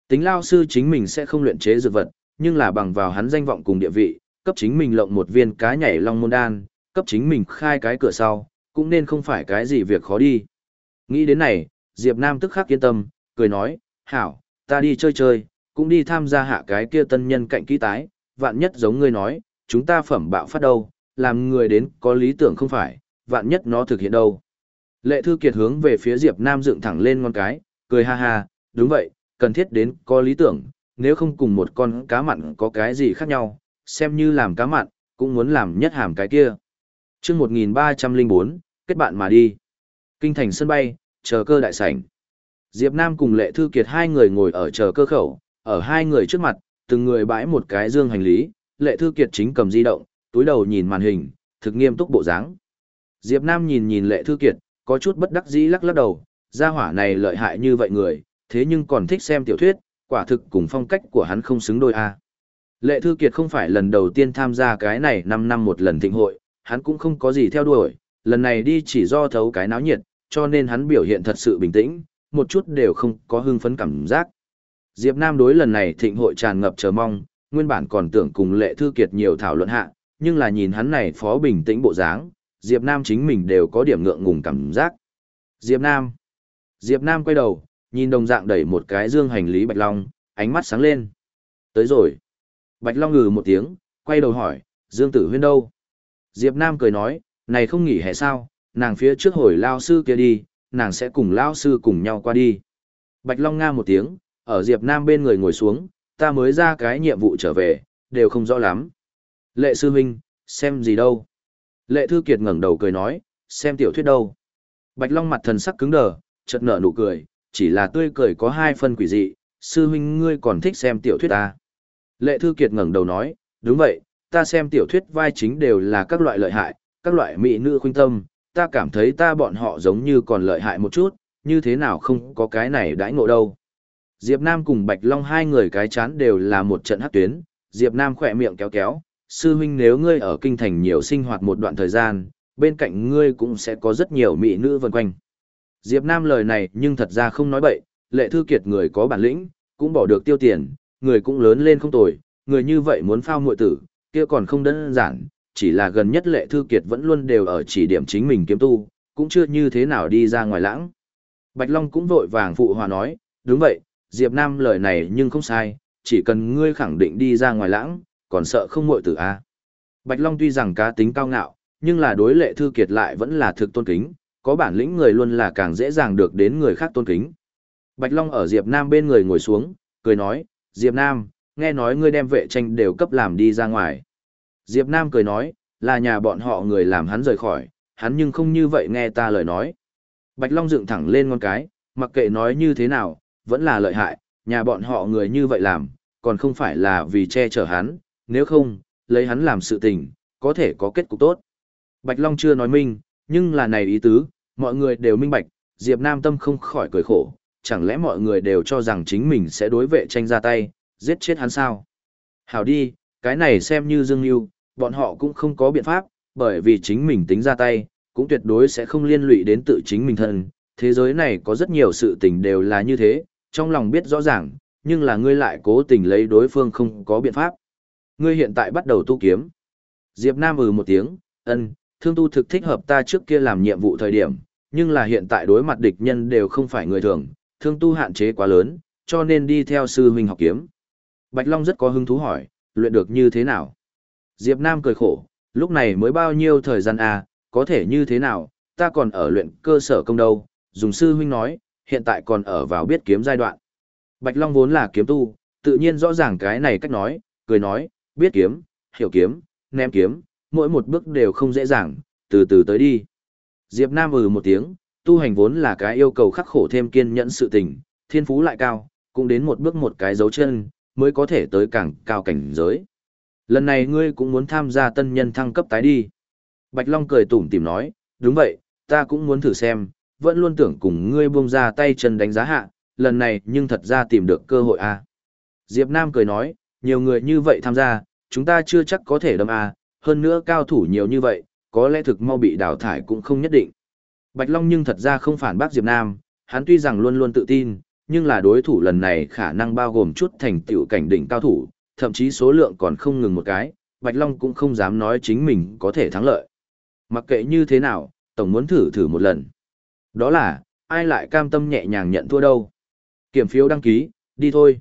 Tính lao sư chính mình sẽ không luyện chế dược vật, nhưng là bằng vào hắn danh vọng cùng địa vị, cấp chính mình lộng một viên cá nhảy long môn đan, cấp chính mình khai cái cửa sau, cũng nên không phải cái gì việc khó đi. Nghĩ đến này, Diệp Nam tức khắc yên tâm, cười nói, hảo, ta đi chơi chơi, cũng đi tham gia hạ cái kia tân nhân cạnh kỹ tái, vạn nhất giống ngươi nói, chúng ta phẩm bạo phát đâu, làm người đến có lý tưởng không phải, vạn nhất nó thực hiện đâu. Lệ Thư Kiệt hướng về phía Diệp Nam dựng thẳng lên ngón cái, cười ha ha, đúng vậy, cần thiết đến có lý tưởng, nếu không cùng một con cá mặn có cái gì khác nhau, xem như làm cá mặn, cũng muốn làm nhất hàm cái kia. Trước 1304, kết bạn mà đi. Kinh thành sân bay, chờ cơ đại sảnh. Diệp Nam cùng Lệ Thư Kiệt hai người ngồi ở chờ cơ khẩu, ở hai người trước mặt, từng người bãi một cái dương hành lý, Lệ Thư Kiệt chính cầm di động, túi đầu nhìn màn hình, thực nghiêm túc bộ dáng. Diệp Nam nhìn nhìn Lệ Thư Kiệt, có chút bất đắc dĩ lắc lắc đầu, gia hỏa này lợi hại như vậy người, thế nhưng còn thích xem tiểu thuyết, quả thực cùng phong cách của hắn không xứng đôi a. Lệ Thư Kiệt không phải lần đầu tiên tham gia cái này 5 năm một lần thịnh hội, hắn cũng không có gì theo đuổi, lần này đi chỉ do thấu cái náo nhiệt, cho nên hắn biểu hiện thật sự bình tĩnh, một chút đều không có hưng phấn cảm giác. Diệp Nam đối lần này thịnh hội tràn ngập chờ mong, nguyên bản còn tưởng cùng Lệ Thư Kiệt nhiều thảo luận hạ, nhưng là nhìn hắn này phó bình tĩnh bộ dáng, Diệp Nam chính mình đều có điểm ngượng ngùng cảm giác. Diệp Nam. Diệp Nam quay đầu, nhìn đồng dạng đẩy một cái dương hành lý Bạch Long, ánh mắt sáng lên. Tới rồi. Bạch Long ngừ một tiếng, quay đầu hỏi, Dương Tử Huyên đâu? Diệp Nam cười nói, này không nghỉ hè sao, nàng phía trước hồi lao sư kia đi, nàng sẽ cùng lao sư cùng nhau qua đi. Bạch Long nga một tiếng, ở Diệp Nam bên người ngồi xuống, ta mới ra cái nhiệm vụ trở về, đều không rõ lắm. Lệ sư huynh, xem gì đâu? Lệ Thư Kiệt ngẩng đầu cười nói, xem tiểu thuyết đâu? Bạch Long mặt thần sắc cứng đờ, chợt nở nụ cười, chỉ là tươi cười có hai phần quỷ dị, sư huynh ngươi còn thích xem tiểu thuyết ta. Lệ Thư Kiệt ngẩng đầu nói, đúng vậy, ta xem tiểu thuyết vai chính đều là các loại lợi hại, các loại mỹ nữ khuynh tâm, ta cảm thấy ta bọn họ giống như còn lợi hại một chút, như thế nào không có cái này đãi ngộ đâu. Diệp Nam cùng Bạch Long hai người cái chán đều là một trận hắc tuyến, Diệp Nam khỏe miệng kéo kéo, sư huynh nếu ngươi ở kinh thành nhiều sinh hoạt một đoạn thời gian, bên cạnh ngươi cũng sẽ có rất nhiều mỹ nữ vần quanh. Diệp Nam lời này nhưng thật ra không nói bậy, lệ thư kiệt người có bản lĩnh, cũng bỏ được tiêu tiền, người cũng lớn lên không tồi, người như vậy muốn phao muội tử, kia còn không đơn giản, chỉ là gần nhất lệ thư kiệt vẫn luôn đều ở chỉ điểm chính mình kiếm tu, cũng chưa như thế nào đi ra ngoài lãng. Bạch Long cũng vội vàng phụ hòa nói, đúng vậy, Diệp Nam lời này nhưng không sai, chỉ cần ngươi khẳng định đi ra ngoài lãng, còn sợ không muội tử a. À. Bạch Long tuy rằng cá tính cao ngạo, nhưng là đối lệ thư kiệt lại vẫn là thực tôn kính, có bản lĩnh người luôn là càng dễ dàng được đến người khác tôn kính. Bạch Long ở Diệp Nam bên người ngồi xuống, cười nói, Diệp Nam, nghe nói ngươi đem vệ tranh đều cấp làm đi ra ngoài. Diệp Nam cười nói, là nhà bọn họ người làm hắn rời khỏi, hắn nhưng không như vậy nghe ta lời nói. Bạch Long dựng thẳng lên ngón cái, mặc kệ nói như thế nào, vẫn là lợi hại, nhà bọn họ người như vậy làm, còn không phải là vì che chở hắn, nếu không, lấy hắn làm sự tình, có thể có kết cục tốt. Bạch Long chưa nói minh, nhưng là này ý tứ, mọi người đều minh bạch, Diệp Nam tâm không khỏi cười khổ, chẳng lẽ mọi người đều cho rằng chính mình sẽ đối vệ tranh ra tay, giết chết hắn sao? Hảo đi, cái này xem như dương yêu, bọn họ cũng không có biện pháp, bởi vì chính mình tính ra tay, cũng tuyệt đối sẽ không liên lụy đến tự chính mình thân. Thế giới này có rất nhiều sự tình đều là như thế, trong lòng biết rõ ràng, nhưng là ngươi lại cố tình lấy đối phương không có biện pháp. Ngươi hiện tại bắt đầu tu kiếm. Diệp Nam ừ một tiếng, ân, thương tu thực thích hợp ta trước kia làm nhiệm vụ thời điểm, nhưng là hiện tại đối mặt địch nhân đều không phải người thường, thương tu hạn chế quá lớn, cho nên đi theo sư huynh học kiếm. Bạch Long rất có hứng thú hỏi, luyện được như thế nào? Diệp Nam cười khổ, lúc này mới bao nhiêu thời gian à, có thể như thế nào, ta còn ở luyện cơ sở công đâu, dùng sư huynh nói, hiện tại còn ở vào biết kiếm giai đoạn. Bạch Long vốn là kiếm tu, tự nhiên rõ ràng cái này cách nói, cười nói, biết kiếm, hiểu kiếm, ném kiếm, mỗi một bước đều không dễ dàng, từ từ tới đi. Diệp Nam ừ một tiếng, tu hành vốn là cái yêu cầu khắc khổ thêm kiên nhẫn sự tình, thiên phú lại cao, cũng đến một bước một cái dấu chân, mới có thể tới càng cao cảnh giới. Lần này ngươi cũng muốn tham gia tân nhân thăng cấp tái đi. Bạch Long cười tủm tỉm nói, đúng vậy, ta cũng muốn thử xem, vẫn luôn tưởng cùng ngươi buông ra tay chân đánh giá hạ, lần này nhưng thật ra tìm được cơ hội. À. Diệp Nam cười nói, nhiều người như vậy tham gia, chúng ta chưa chắc có thể đâm à, hơn nữa cao thủ nhiều như vậy, có lẽ thực mau bị đào thải cũng không nhất định. Bạch Long nhưng thật ra không phản bác Diệp Nam, hắn tuy rằng luôn luôn tự tin, nhưng là đối thủ lần này khả năng bao gồm chút thành tựu cảnh đỉnh cao thủ, thậm chí số lượng còn không ngừng một cái, Bạch Long cũng không dám nói chính mình có thể thắng lợi. Mặc kệ như thế nào, Tổng muốn thử thử một lần. Đó là, ai lại cam tâm nhẹ nhàng nhận thua đâu. Kiểm phiếu đăng ký, đi thôi.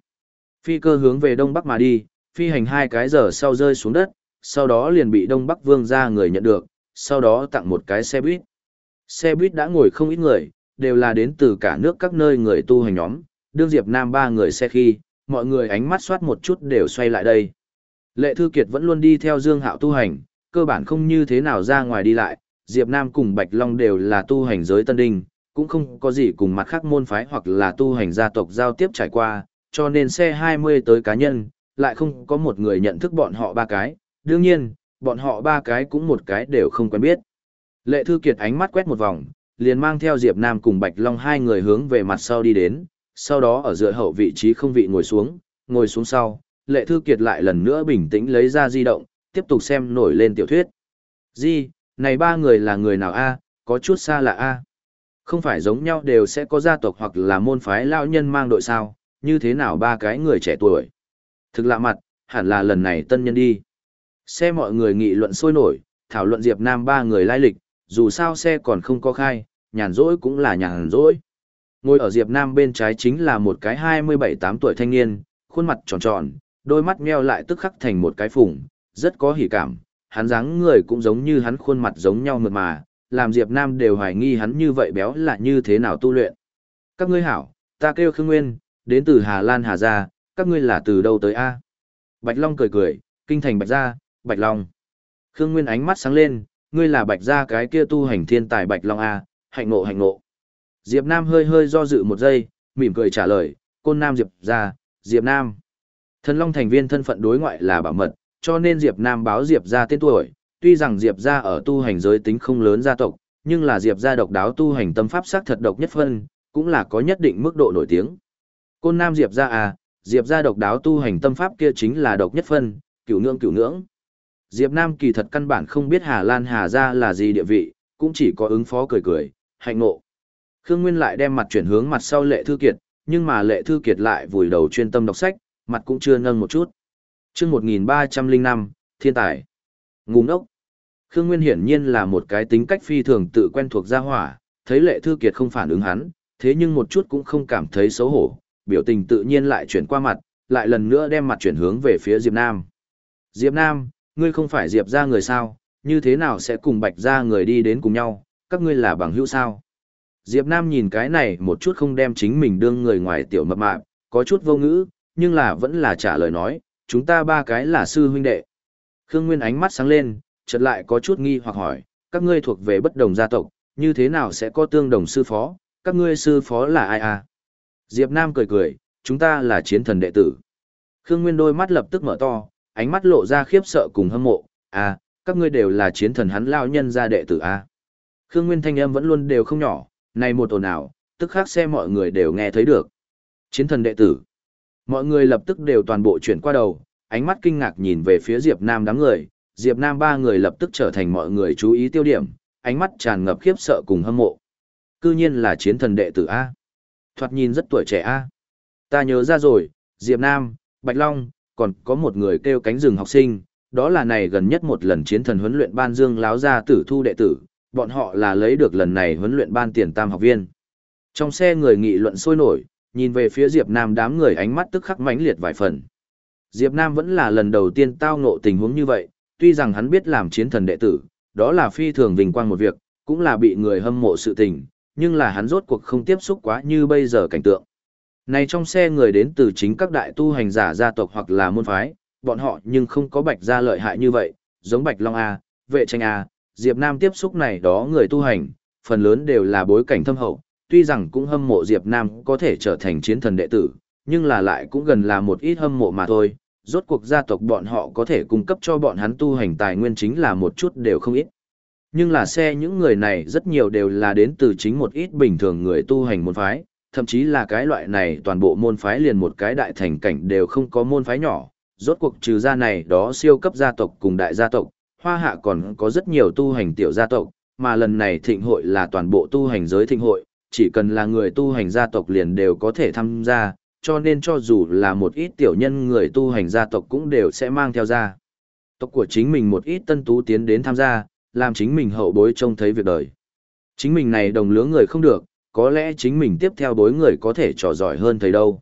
Phi cơ hướng về Đông Bắc mà đi, phi hành hai cái giờ sau rơi xuống đất, sau đó liền bị Đông Bắc Vương ra người nhận được, sau đó tặng một cái xe buýt. Xe buýt đã ngồi không ít người, đều là đến từ cả nước các nơi người tu hành nhóm, đương Diệp Nam ba người xe khi, mọi người ánh mắt soát một chút đều xoay lại đây. Lệ Thư Kiệt vẫn luôn đi theo Dương Hạo tu hành, cơ bản không như thế nào ra ngoài đi lại, Diệp Nam cùng Bạch Long đều là tu hành giới tân đinh, cũng không có gì cùng mặt khác môn phái hoặc là tu hành gia tộc giao tiếp trải qua, cho nên xe 20 tới cá nhân, lại không có một người nhận thức bọn họ ba cái, đương nhiên, bọn họ ba cái cũng một cái đều không quen biết. Lệ Thư Kiệt ánh mắt quét một vòng, liền mang theo Diệp Nam cùng Bạch Long hai người hướng về mặt sau đi đến, sau đó ở dựa hậu vị trí không vị ngồi xuống, ngồi xuống sau, Lệ Thư Kiệt lại lần nữa bình tĩnh lấy ra di động, tiếp tục xem nổi lên tiểu thuyết. Di, này ba người là người nào a? có chút xa lạ a. Không phải giống nhau đều sẽ có gia tộc hoặc là môn phái lão nhân mang đội sao, như thế nào ba cái người trẻ tuổi. Thực lạ mặt, hẳn là lần này tân nhân đi. Xe mọi người nghị luận sôi nổi, thảo luận Diệp Nam ba người lai lịch, dù sao xe còn không có khai, nhàn rỗi cũng là nhàn rỗi. Ngồi ở Diệp Nam bên trái chính là một cái 27-8 tuổi thanh niên, khuôn mặt tròn tròn, đôi mắt meo lại tức khắc thành một cái phùng, rất có hỉ cảm, hắn dáng người cũng giống như hắn khuôn mặt giống nhau mượt mà, làm Diệp Nam đều hoài nghi hắn như vậy béo là như thế nào tu luyện. Các ngươi hảo, ta kêu Khương Nguyên, đến từ Hà Lan Hà Gia, các ngươi là từ đâu tới A? Bạch Long cười cười, kinh thành Bạch Gia, Bạch Long. Khương Nguyên ánh mắt sáng lên, ngươi là Bạch Gia cái kia tu hành thiên tài Bạch Long A, hạnh ngộ hạnh ngộ. Diệp Nam hơi hơi do dự một giây, mỉm cười trả lời, côn Nam Diệp Gia, Diệp Nam. Thần Long thành viên thân phận đối ngoại là bảo mật, cho nên Diệp Nam báo Diệp Gia tên tuổi, tuy rằng Diệp gia ở tu hành giới tính không lớn gia tộc, nhưng là Diệp gia độc đáo tu hành tâm pháp sắc thật độc nhất phân, cũng là có nhất định mức độ nổi tiếng. Côn Nam Diệp gia à, Diệp gia độc đáo tu hành tâm pháp kia chính là độc nhất phân, cửu ngưỡng cửu ngưỡng. Diệp Nam kỳ thật căn bản không biết Hà Lan Hà gia là gì địa vị, cũng chỉ có ứng phó cười cười, hạnh ngộ. Khương Nguyên lại đem mặt chuyển hướng mặt sau Lệ Thư Kiệt, nhưng mà Lệ Thư Kiệt lại vùi đầu chuyên tâm đọc sách, mặt cũng chưa nâng một chút. Chương 1305, Thiên tài. Ngu ngốc. Khương Nguyên hiển nhiên là một cái tính cách phi thường tự quen thuộc gia hỏa, thấy Lệ Thư Kiệt không phản ứng hắn, thế nhưng một chút cũng không cảm thấy xấu hổ, biểu tình tự nhiên lại chuyển qua mặt, lại lần nữa đem mặt chuyển hướng về phía Diệp Nam. Diệp Nam, ngươi không phải Diệp gia người sao, như thế nào sẽ cùng Bạch gia người đi đến cùng nhau, các ngươi là bằng hữu sao? Diệp Nam nhìn cái này một chút không đem chính mình đương người ngoài tiểu mập mạp, có chút vô ngữ, nhưng là vẫn là trả lời nói, chúng ta ba cái là sư huynh đệ. Khương Nguyên ánh mắt sáng lên, chợt lại có chút nghi hoặc hỏi, các ngươi thuộc về bất đồng gia tộc, như thế nào sẽ có tương đồng sư phó, các ngươi sư phó là ai à? Diệp Nam cười cười, chúng ta là chiến thần đệ tử. Khương Nguyên đôi mắt lập tức mở to, ánh mắt lộ ra khiếp sợ cùng hâm mộ, à, các ngươi đều là chiến thần hắn lao nhân gia đệ tử à? Khương Nguyên thanh âm vẫn luôn đều không nhỏ, này một ồn ào, tức khắc xe mọi người đều nghe thấy được. Chiến thần đệ tử. Mọi người lập tức đều toàn bộ chuyển qua đầu, ánh mắt kinh ngạc nhìn về phía Diệp Nam đám người, Diệp Nam ba người lập tức trở thành mọi người chú ý tiêu điểm, ánh mắt tràn ngập khiếp sợ cùng hâm mộ. Cư nhiên là chiến thần đệ tử A. Thoạt nhìn rất tuổi trẻ A. Ta nhớ ra rồi, Diệp Nam, Bạch Long, còn có một người kêu cánh rừng học sinh, đó là này gần nhất một lần chiến thần huấn luyện ban dương láo ra tử thu đệ tử, bọn họ là lấy được lần này huấn luyện ban tiền tam học viên. Trong xe người nghị luận sôi nổi, nhìn về phía Diệp Nam đám người ánh mắt tức khắc mãnh liệt vài phần. Diệp Nam vẫn là lần đầu tiên tao ngộ tình huống như vậy, tuy rằng hắn biết làm chiến thần đệ tử, đó là phi thường vinh quang một việc, cũng là bị người hâm mộ sự tình, nhưng là hắn rốt cuộc không tiếp xúc quá như bây giờ cảnh tượng. Này trong xe người đến từ chính các đại tu hành giả gia tộc hoặc là môn phái, bọn họ nhưng không có bạch gia lợi hại như vậy, giống bạch long A, vệ tranh A, Diệp Nam tiếp xúc này đó người tu hành, phần lớn đều là bối cảnh thâm hậu, tuy rằng cũng hâm mộ Diệp Nam có thể trở thành chiến thần đệ tử, nhưng là lại cũng gần là một ít hâm mộ mà thôi, rốt cuộc gia tộc bọn họ có thể cung cấp cho bọn hắn tu hành tài nguyên chính là một chút đều không ít. Nhưng là xe những người này rất nhiều đều là đến từ chính một ít bình thường người tu hành môn phái, thậm chí là cái loại này toàn bộ môn phái liền một cái đại thành cảnh đều không có môn phái nhỏ, rốt cuộc trừ ra này đó siêu cấp gia tộc cùng đại gia tộc, hoa hạ còn có rất nhiều tu hành tiểu gia tộc, mà lần này thịnh hội là toàn bộ tu hành giới thịnh hội, chỉ cần là người tu hành gia tộc liền đều có thể tham gia, cho nên cho dù là một ít tiểu nhân người tu hành gia tộc cũng đều sẽ mang theo ra. Tộc của chính mình một ít tân tú tiến đến tham gia, làm chính mình hậu bối trông thấy việc đời. Chính mình này đồng lứa người không được, có lẽ chính mình tiếp theo đối người có thể trò giỏi hơn thầy đâu.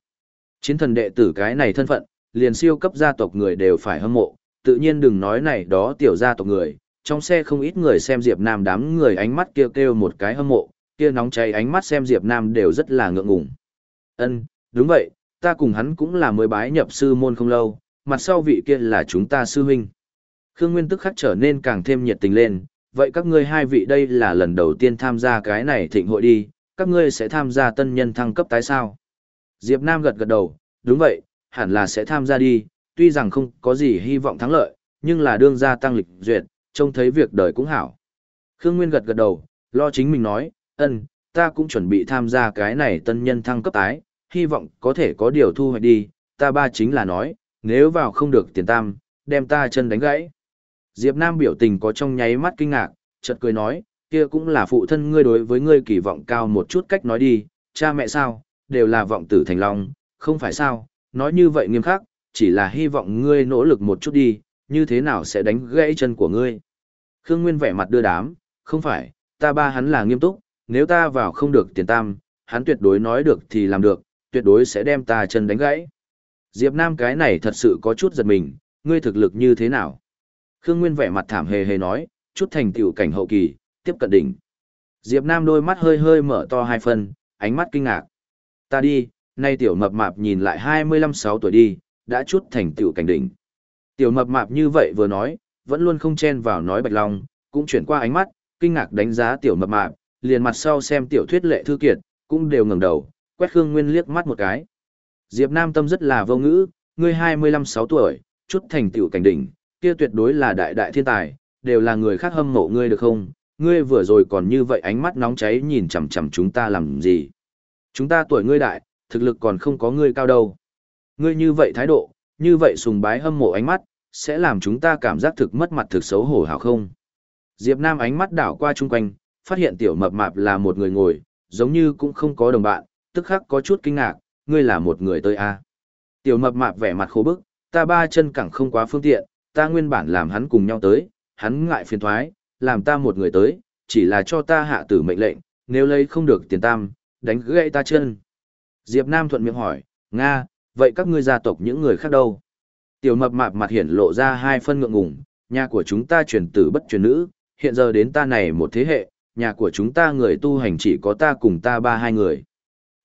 Chiến thần đệ tử cái này thân phận, liền siêu cấp gia tộc người đều phải hâm mộ, tự nhiên đừng nói này đó tiểu gia tộc người, trong xe không ít người xem Diệp Nam đám người ánh mắt kêu kêu một cái hâm mộ, kia nóng cháy ánh mắt xem Diệp Nam đều rất là ngượng ngùng. Ân, đúng vậy, ta cùng hắn cũng là mới bái nhập sư môn không lâu, mặt sau vị kia là chúng ta sư huynh. Khương Nguyên tức khắc trở nên càng thêm nhiệt tình lên, vậy các ngươi hai vị đây là lần đầu tiên tham gia cái này thịnh hội đi, các ngươi sẽ tham gia tân nhân thăng cấp tái sao? Diệp Nam gật gật đầu, đúng vậy, hẳn là sẽ tham gia đi, tuy rằng không có gì hy vọng thắng lợi, nhưng là đương gia tăng lịch duyệt, trông thấy việc đời cũng hảo. Khương Nguyên gật gật đầu, lo chính mình nói, ân, ta cũng chuẩn bị tham gia cái này tân nhân thăng cấp tái, hy vọng có thể có điều thu hoạch đi, ta ba chính là nói, nếu vào không được tiền tam, đem ta chân đánh gãy. Diệp Nam biểu tình có trong nháy mắt kinh ngạc, chợt cười nói, kia cũng là phụ thân ngươi đối với ngươi kỳ vọng cao một chút cách nói đi, cha mẹ sao, đều là vọng tử thành long, không phải sao, nói như vậy nghiêm khắc, chỉ là hy vọng ngươi nỗ lực một chút đi, như thế nào sẽ đánh gãy chân của ngươi. Khương Nguyên vẻ mặt đưa đám, không phải, ta ba hắn là nghiêm túc, nếu ta vào không được tiền tam, hắn tuyệt đối nói được thì làm được, tuyệt đối sẽ đem ta chân đánh gãy. Diệp Nam cái này thật sự có chút giật mình, ngươi thực lực như thế nào? Khương Nguyên vẻ mặt thảm hề hề nói, chút thành tựu cảnh hậu kỳ, tiếp cận đỉnh. Diệp Nam đôi mắt hơi hơi mở to hai phần, ánh mắt kinh ngạc. Ta đi, nay tiểu mập mạp nhìn lại 25-6 tuổi đi, đã chút thành tiểu cảnh đỉnh. Tiểu mập mạp như vậy vừa nói, vẫn luôn không chen vào nói Bạch Long, cũng chuyển qua ánh mắt, kinh ngạc đánh giá tiểu mập mạp, liền mặt sau xem tiểu thuyết lệ thư kiệt, cũng đều ngẩng đầu, quét Khương Nguyên liếc mắt một cái. Diệp Nam tâm rất là vô ngữ, ngươi 25-6 tuổi, chút thành tiểu cảnh đỉnh, kia tuyệt đối là đại đại thiên tài, đều là người khác hâm mộ ngươi được không? Ngươi vừa rồi còn như vậy ánh mắt nóng cháy nhìn chằm chằm chúng ta làm gì? Chúng ta tuổi ngươi đại, thực lực còn không có ngươi cao đâu. Ngươi như vậy thái độ, như vậy sùng bái hâm mộ ánh mắt, sẽ làm chúng ta cảm giác thực mất mặt thực xấu hổ hảo không? Diệp Nam ánh mắt đảo qua chung quanh, phát hiện tiểu mập mạp là một người ngồi, giống như cũng không có đồng bạn, tức khắc có chút kinh ngạc, ngươi là một người tới a? À? Tiểu mập mạp vẻ mặt khổ bức, ta ba chân cẳng không quá phương tiện, ta nguyên bản làm hắn cùng nhau tới, hắn ngại phiền toái, làm ta một người tới, chỉ là cho ta hạ tử mệnh lệnh, nếu lấy không được tiền tam, đánh gãy ta chân. Diệp Nam thuận miệng hỏi, Nga, vậy các ngươi gia tộc những người khác đâu? Tiểu mập mạp mặt hiển lộ ra hai phân ngượng ngùng, nhà của chúng ta truyền tử bất truyền nữ, hiện giờ đến ta này một thế hệ, nhà của chúng ta người tu hành chỉ có ta cùng ta ba hai người.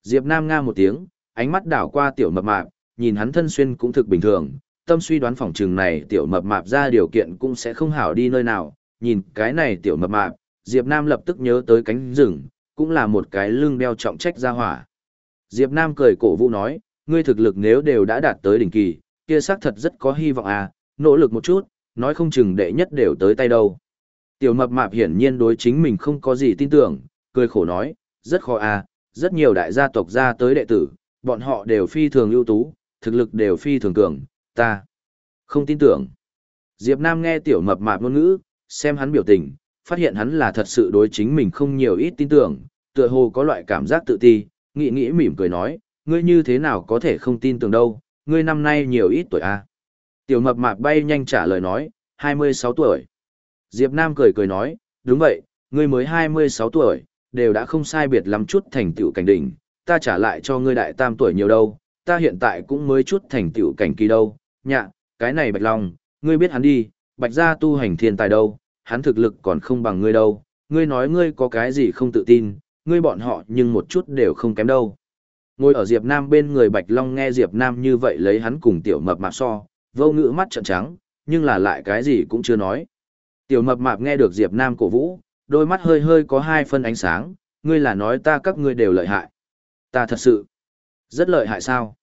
Diệp Nam nga một tiếng, ánh mắt đảo qua tiểu mập mạp, nhìn hắn thân xuyên cũng thực bình thường, tâm suy đoán phòng trường này tiểu mập mạp ra điều kiện cũng sẽ không hảo đi nơi nào, nhìn cái này tiểu mập mạp, Diệp Nam lập tức nhớ tới cánh rừng, cũng là một cái lưng đeo trọng trách ra hỏa. Diệp Nam cười cổ vũ nói, ngươi thực lực nếu đều đã đạt tới đỉnh kỳ, kia xác thật rất có hy vọng à, nỗ lực một chút, nói không chừng đệ nhất đều tới tay đâu. Tiểu mập mạp hiển nhiên đối chính mình không có gì tin tưởng, cười khổ nói, rất khó à, rất nhiều đại gia tộc ra tới đệ tử, bọn họ đều phi thường ưu tú, thực lực đều phi thường cường, ta không tin tưởng. Diệp Nam nghe tiểu mập mạp ngôn ngữ, xem hắn biểu tình, phát hiện hắn là thật sự đối chính mình không nhiều ít tin tưởng, tựa hồ có loại cảm giác tự ti, nghĩ nghĩ mỉm cười nói, ngươi như thế nào có thể không tin tưởng đâu, ngươi năm nay nhiều ít tuổi a? À? Tiểu mập mạp bay nhanh trả lời nói, 26 tuổi. Diệp Nam cười cười nói, đúng vậy, ngươi mới 26 tuổi, đều đã không sai biệt lắm chút thành tựu cảnh đỉnh, ta trả lại cho ngươi đại tam tuổi nhiều đâu, ta hiện tại cũng mới chút thành tựu cảnh kỳ đâu, nhạ, cái này Bạch Long, ngươi biết hắn đi, Bạch gia tu hành thiên tài đâu, hắn thực lực còn không bằng ngươi đâu, ngươi nói ngươi có cái gì không tự tin, ngươi bọn họ nhưng một chút đều không kém đâu. Ngồi ở Diệp Nam bên người Bạch Long nghe Diệp Nam như vậy lấy hắn cùng tiểu mập mạp so, vô ngữ mắt trợn trắng, nhưng là lại cái gì cũng chưa nói. Tiểu mập mạp nghe được Diệp Nam cổ vũ, đôi mắt hơi hơi có hai phân ánh sáng, ngươi là nói ta các ngươi đều lợi hại. Ta thật sự, rất lợi hại sao?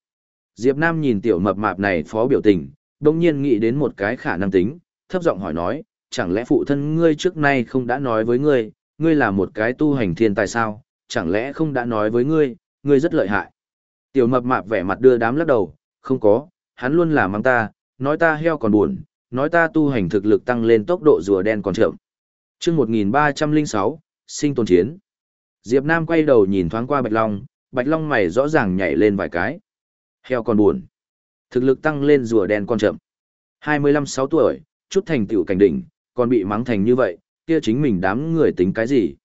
Diệp Nam nhìn tiểu mập mạp này phó biểu tình, đồng nhiên nghĩ đến một cái khả năng tính, thấp giọng hỏi nói, chẳng lẽ phụ thân ngươi trước nay không đã nói với ngươi, ngươi là một cái tu hành thiên tài sao, chẳng lẽ không đã nói với ngươi, ngươi rất lợi hại. Tiểu mập mạp vẻ mặt đưa đám lắc đầu, không có, hắn luôn là mang ta, nói ta heo còn buồn, nói ta tu hành thực lực tăng lên tốc độ rùa đen còn chậm. Trước 1306, sinh tồn chiến. Diệp Nam quay đầu nhìn thoáng qua Bạch Long, Bạch Long mày rõ ràng nhảy lên vài cái. Heo còn buồn. Thực lực tăng lên rùa đen còn chậm. 25-6 tuổi, chút thành tựu cảnh đỉnh, còn bị mắng thành như vậy, kia chính mình đám người tính cái gì.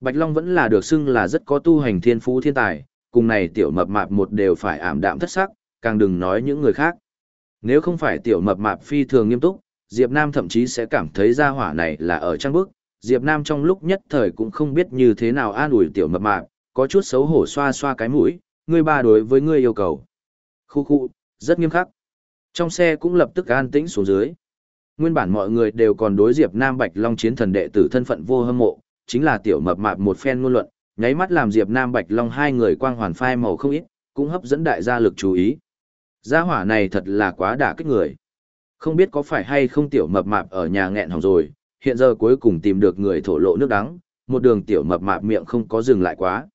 Bạch Long vẫn là được xưng là rất có tu hành thiên phú thiên tài, cùng này tiểu mập mạp một đều phải ảm đạm thất sắc, càng đừng nói những người khác. Nếu không phải tiểu mập mạp phi thường nghiêm túc, Diệp Nam thậm chí sẽ cảm thấy gia hỏa này là ở trang bức. Diệp Nam trong lúc nhất thời cũng không biết như thế nào an ủi tiểu mập mạp, có chút xấu hổ xoa xoa cái mũi, ngươi ba đối với ngươi yêu cầu. Khu khu, rất nghiêm khắc. Trong xe cũng lập tức an tĩnh xuống dưới. Nguyên bản mọi người đều còn đối Diệp Nam Bạch Long chiến thần đệ tử thân phận vô hâm mộ, chính là tiểu mập mạp một phen ngôn luận, nháy mắt làm Diệp Nam Bạch Long hai người quang hoàn phai màu không ít, cũng hấp dẫn đại gia lực chú ý. Gia hỏa này thật là quá đả kích người. Không biết có phải hay không tiểu mập mạp ở nhà nghẹn hỏng rồi, hiện giờ cuối cùng tìm được người thổ lộ nước đắng, một đường tiểu mập mạp miệng không có dừng lại quá.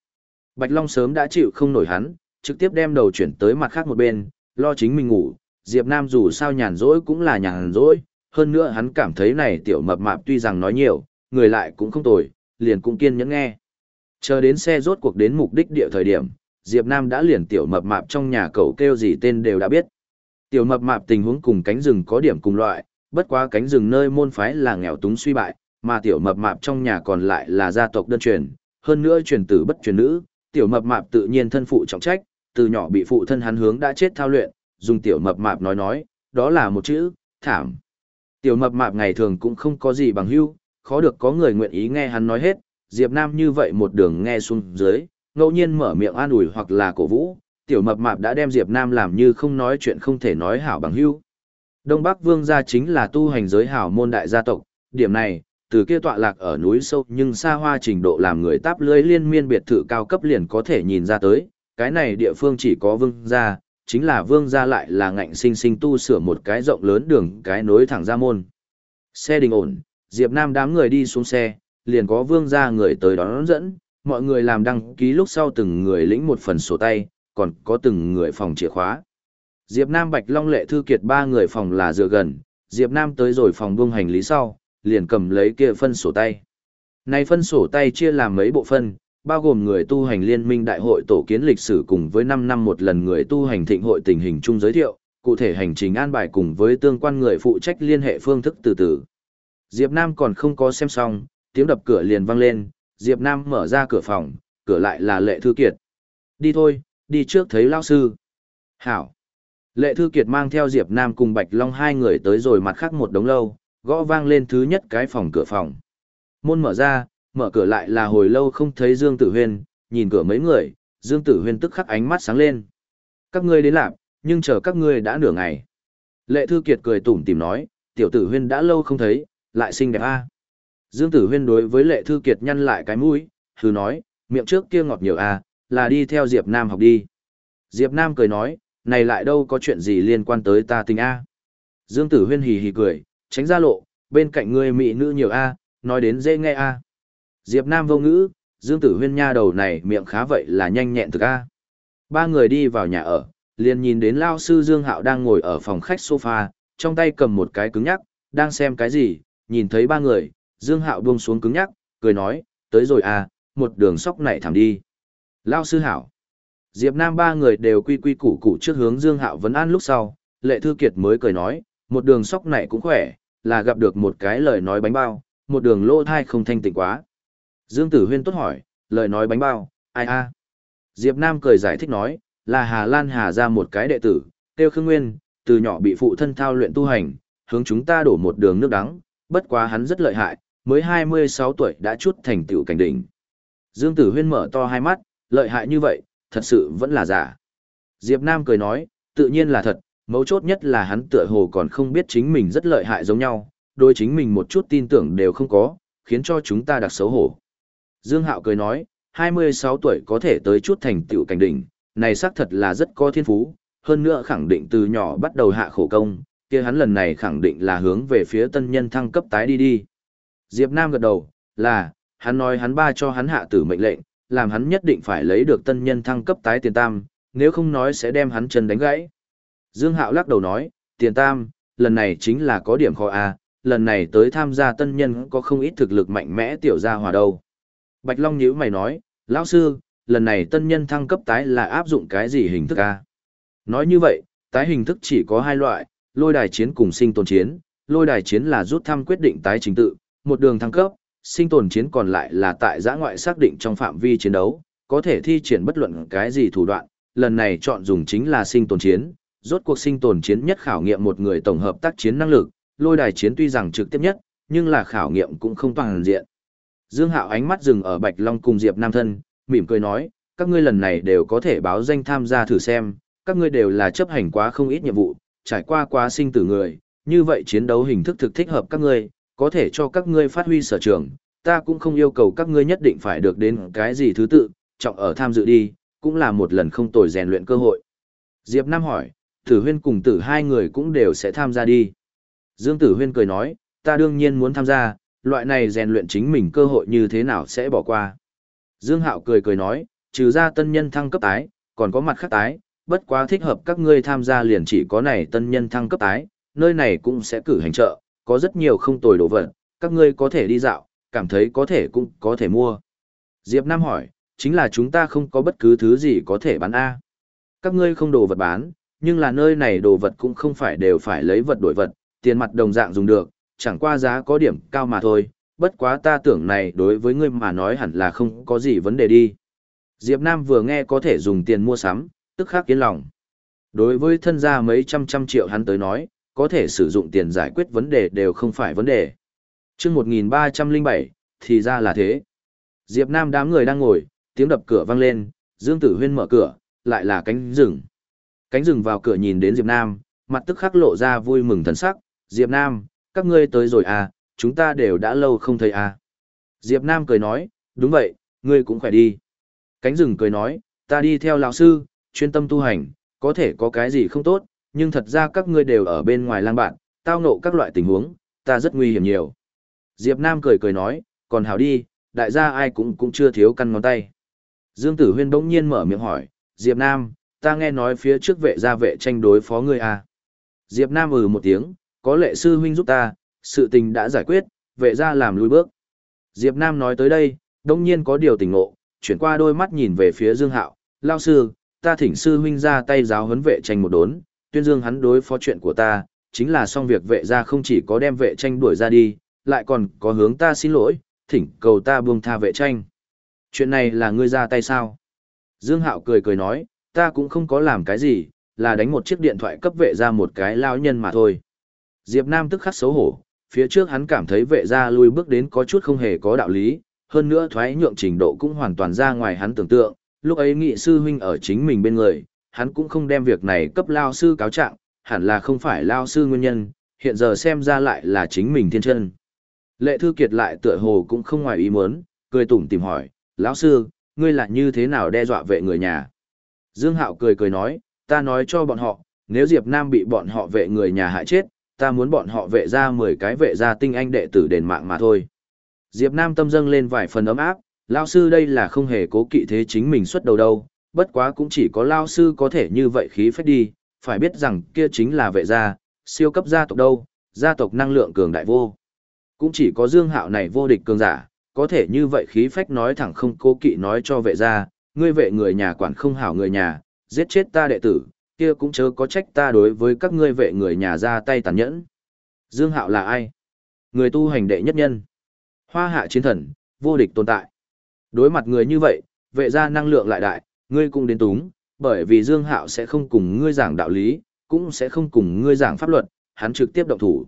Bạch Long sớm đã chịu không nổi hắn, trực tiếp đem đầu chuyển tới mặt khác một bên, lo chính mình ngủ, Diệp Nam dù sao nhàn rỗi cũng là nhàn rỗi, hơn nữa hắn cảm thấy này tiểu mập mạp tuy rằng nói nhiều, người lại cũng không tồi, liền cũng kiên nhẫn nghe. Chờ đến xe rốt cuộc đến mục đích địa thời điểm, Diệp Nam đã liền tiểu mập mạp trong nhà cậu kêu gì tên đều đã biết. Tiểu mập mạp tình huống cùng cánh rừng có điểm cùng loại, bất quá cánh rừng nơi môn phái là nghèo túng suy bại, mà tiểu mập mạp trong nhà còn lại là gia tộc đơn truyền, hơn nữa truyền tử bất truyền nữ, tiểu mập mạp tự nhiên thân phụ trọng trách, từ nhỏ bị phụ thân hắn hướng đã chết thao luyện, dùng tiểu mập mạp nói nói, đó là một chữ, thảm. Tiểu mập mạp ngày thường cũng không có gì bằng hữu, khó được có người nguyện ý nghe hắn nói hết, Diệp Nam như vậy một đường nghe xuống dưới, ngẫu nhiên mở miệng an ủi hoặc là cổ vũ, tiểu mập mạp đã đem Diệp Nam làm như không nói chuyện không thể nói hảo bằng hữu. Đông Bắc Vương gia chính là tu hành giới hảo môn đại gia tộc, điểm này, từ kia tọa lạc ở núi sâu nhưng xa hoa trình độ làm người táp lưới liên miên biệt thự cao cấp liền có thể nhìn ra tới, cái này địa phương chỉ có vương gia, chính là vương gia lại là ngạnh sinh sinh tu sửa một cái rộng lớn đường cái nối thẳng ra môn. Xe đình ổn, Diệp Nam đám người đi xuống xe, liền có vương gia người tới đón dẫn, mọi người làm đăng ký lúc sau từng người lĩnh một phần sổ tay, còn có từng người phòng chìa khóa. Diệp Nam Bạch Long Lệ Thư Kiệt ba người phòng là dựa gần, Diệp Nam tới rồi phòng buông hành lý sau, liền cầm lấy kia phân sổ tay. Này phân sổ tay chia làm mấy bộ phân, bao gồm người tu hành liên minh đại hội tổ kiến lịch sử cùng với 5 năm một lần người tu hành thịnh hội tình hình chung giới thiệu, cụ thể hành trình an bài cùng với tương quan người phụ trách liên hệ phương thức từ từ. Diệp Nam còn không có xem xong, tiếng đập cửa liền vang lên, Diệp Nam mở ra cửa phòng, cửa lại là Lệ Thư Kiệt. Đi thôi, đi trước thấy lão sư. Hảo. Lệ Thư Kiệt mang theo Diệp Nam cùng Bạch Long hai người tới rồi mặt khác một đống lâu, gõ vang lên thứ nhất cái phòng cửa phòng. Môn mở ra, mở cửa lại là hồi lâu không thấy Dương Tử Huyên, nhìn cửa mấy người, Dương Tử Huyên tức khắc ánh mắt sáng lên. Các ngươi đến làm, nhưng chờ các ngươi đã nửa ngày. Lệ Thư Kiệt cười tủm tỉm nói, tiểu tử Huyên đã lâu không thấy, lại xinh đẹp a. Dương Tử Huyên đối với Lệ Thư Kiệt nhăn lại cái mũi, hừ nói, miệng trước kia ngọt nhiều a, là đi theo Diệp Nam học đi. Diệp Nam cười nói, này lại đâu có chuyện gì liên quan tới ta tình a. Dương Tử Huyên hì hì cười, tránh ra lộ, bên cạnh ngươi mỹ nữ nhiều a, nói đến dễ nghe a. Diệp Nam vô ngữ, Dương Tử Huyên nha đầu này miệng khá vậy là nhanh nhẹn thực a. Ba người đi vào nhà ở, liền nhìn đến lao sư Dương Hạo đang ngồi ở phòng khách sofa, trong tay cầm một cái cứng nhắc, đang xem cái gì, nhìn thấy ba người, Dương Hạo buông xuống cứng nhắc, cười nói, tới rồi à, một đường sóc này thẳng đi. Lao sư hảo. Diệp Nam ba người đều quy quy củ củ trước hướng Dương Hạo vấn an lúc sau, Lệ Thư Kiệt mới cười nói, một đường sóc này cũng khỏe, là gặp được một cái lời nói bánh bao, một đường lô thai không thanh tịnh quá. Dương Tử Huyên tốt hỏi, lời nói bánh bao, ai a? Diệp Nam cười giải thích nói, là Hà Lan Hà ra một cái đệ tử, tiêu khương nguyên, từ nhỏ bị phụ thân thao luyện tu hành, hướng chúng ta đổ một đường nước đắng, bất quá hắn rất lợi hại, mới 26 tuổi đã chút thành tựu cảnh đỉnh. Dương Tử Huyên mở to hai mắt, lợi hại như vậy, thật sự vẫn là giả. Diệp Nam cười nói, tự nhiên là thật, mấu chốt nhất là hắn tựa hồ còn không biết chính mình rất lợi hại giống nhau, đôi chính mình một chút tin tưởng đều không có, khiến cho chúng ta đặc xấu hổ. Dương Hạo cười nói, 26 tuổi có thể tới chút thành tựu cảnh đỉnh, này xác thật là rất có thiên phú, hơn nữa khẳng định từ nhỏ bắt đầu hạ khổ công, kia hắn lần này khẳng định là hướng về phía tân nhân thăng cấp tái đi đi. Diệp Nam gật đầu, là, hắn nói hắn ba cho hắn hạ tử mệnh lệnh, làm hắn nhất định phải lấy được tân nhân thăng cấp tái tiền tam, nếu không nói sẽ đem hắn chân đánh gãy. Dương Hạo lắc đầu nói, tiền tam, lần này chính là có điểm khó a, lần này tới tham gia tân nhân có không ít thực lực mạnh mẽ tiểu gia hòa đâu. Bạch Long nhíu mày nói, lão sư, lần này tân nhân thăng cấp tái là áp dụng cái gì hình thức a? Nói như vậy, tái hình thức chỉ có hai loại, lôi đài chiến cùng sinh tồn chiến, lôi đài chiến là rút thăm quyết định tái chính tự, một đường thăng cấp, sinh tồn chiến còn lại là tại giã ngoại xác định trong phạm vi chiến đấu, có thể thi triển bất luận cái gì thủ đoạn, lần này chọn dùng chính là sinh tồn chiến, rốt cuộc sinh tồn chiến nhất khảo nghiệm một người tổng hợp tác chiến năng lực, lôi đài chiến tuy rằng trực tiếp nhất, nhưng là khảo nghiệm cũng không toàn diện. Dương Hạo ánh mắt dừng ở Bạch Long cùng Diệp Nam thân, mỉm cười nói, các ngươi lần này đều có thể báo danh tham gia thử xem, các ngươi đều là chấp hành quá không ít nhiệm vụ, trải qua quá sinh tử người, như vậy chiến đấu hình thức thực thích hợp các ngươi, có thể cho các ngươi phát huy sở trường, ta cũng không yêu cầu các ngươi nhất định phải được đến cái gì thứ tự, trọng ở tham dự đi, cũng là một lần không tồi rèn luyện cơ hội. Diệp Nam hỏi, Tử Huyên cùng Tử hai người cũng đều sẽ tham gia đi. Dương Tử Huyên cười nói, ta đương nhiên muốn tham gia, loại này rèn luyện chính mình cơ hội như thế nào sẽ bỏ qua. Dương Hạo cười cười nói, trừ ra tân nhân thăng cấp tái, còn có mặt khác tái, bất quá thích hợp các ngươi tham gia liền chỉ có này tân nhân thăng cấp tái, nơi này cũng sẽ cử hành chợ, có rất nhiều không tồi đồ vật, các ngươi có thể đi dạo, cảm thấy có thể cũng có thể mua. Diệp Nam hỏi, chính là chúng ta không có bất cứ thứ gì có thể bán A. Các ngươi không đồ vật bán, nhưng là nơi này đồ vật cũng không phải đều phải lấy vật đổi vật, tiền mặt đồng dạng dùng được, chẳng qua giá có điểm cao mà thôi, bất quá ta tưởng này đối với ngươi mà nói hẳn là không có gì vấn đề đi. Diệp Nam vừa nghe có thể dùng tiền mua sắm, tức khắc yên lòng. Đối với thân gia mấy trăm trăm triệu hắn tới nói, có thể sử dụng tiền giải quyết vấn đề đều không phải vấn đề. Trước 1307, thì ra là thế. Diệp Nam đám người đang ngồi, tiếng đập cửa vang lên, Dương Tử Huyên mở cửa, lại là cánh rừng. Cánh rừng vào cửa nhìn đến Diệp Nam, mặt tức khắc lộ ra vui mừng thần sắc, Diệp Nam, các ngươi tới rồi à, chúng ta đều đã lâu không thấy à. Diệp Nam cười nói, đúng vậy, ngươi cũng khỏe đi. Cánh rừng cười nói, ta đi theo lão sư, chuyên tâm tu hành, có thể có cái gì không tốt, nhưng thật ra các ngươi đều ở bên ngoài lang bạn, tao ngộ các loại tình huống, ta rất nguy hiểm nhiều. Diệp Nam cười cười nói, còn hảo đi, đại gia ai cũng cũng chưa thiếu căn ngón tay. Dương Tử Huyên bỗng nhiên mở miệng hỏi, Diệp Nam, ta nghe nói phía trước vệ gia vệ tranh đối phó ngươi à. Diệp Nam ừ một tiếng, có lệ sư huynh giúp ta, sự tình đã giải quyết, vệ gia làm lùi bước. Diệp Nam nói tới đây, đông nhiên có điều tỉnh ngộ, chuyển qua đôi mắt nhìn về phía Dương Hạo, lao sư, ta thỉnh sư huynh ra tay giáo huấn vệ tranh một đốn, tuyên dương hắn đối phó chuyện của ta, chính là xong việc vệ gia không chỉ có đem vệ tranh đuổi ra đi, lại còn có hướng ta xin lỗi, thỉnh cầu ta buông tha vệ tranh. Chuyện này là ngươi ra tay sao? Dương Hạo cười cười nói, ta cũng không có làm cái gì, là đánh một chiếc điện thoại cấp vệ ra một cái lao nhân mà thôi. Diệp Nam tức khắc xấu hổ, phía trước hắn cảm thấy vệ gia lui bước đến có chút không hề có đạo lý, hơn nữa thoái nhượng trình độ cũng hoàn toàn ra ngoài hắn tưởng tượng, lúc ấy nghị sư huynh ở chính mình bên người, hắn cũng không đem việc này cấp lao sư cáo trạng, hẳn là không phải lao sư nguyên nhân, hiện giờ xem ra lại là chính mình thiên chân. Lệ Thư Kiệt lại tựa hồ cũng không ngoài ý muốn, cười tủm tìm hỏi, lão sư, ngươi là như thế nào đe dọa vệ người nhà? Dương Hạo cười cười nói, ta nói cho bọn họ, nếu Diệp Nam bị bọn họ vệ người nhà hại chết, ta muốn bọn họ vệ ra 10 cái vệ gia tinh anh đệ tử đền mạng mà thôi. Diệp Nam tâm dâng lên vài phần ấm áp, lao sư đây là không hề cố kỵ thế chính mình xuất đầu đâu, bất quá cũng chỉ có lao sư có thể như vậy khí phách đi, phải biết rằng kia chính là vệ gia, siêu cấp gia tộc đâu, gia tộc năng lượng cường đại vô. Cũng chỉ có Dương Hạo này vô địch cường giả, có thể như vậy khí phách nói thẳng không cố kỵ nói cho vệ gia, ngươi vệ người nhà quản không hảo người nhà, giết chết ta đệ tử, kia cũng chớ có trách ta đối với các ngươi vệ người nhà ra tay tàn nhẫn. Dương Hạo là ai? Người tu hành đệ nhất nhân. Hoa hạ chiến thần, vô địch tồn tại. Đối mặt người như vậy, vệ gia năng lượng lại đại, ngươi cũng đến túng, bởi vì Dương Hạo sẽ không cùng ngươi giảng đạo lý, cũng sẽ không cùng ngươi giảng pháp luật, hắn trực tiếp động thủ.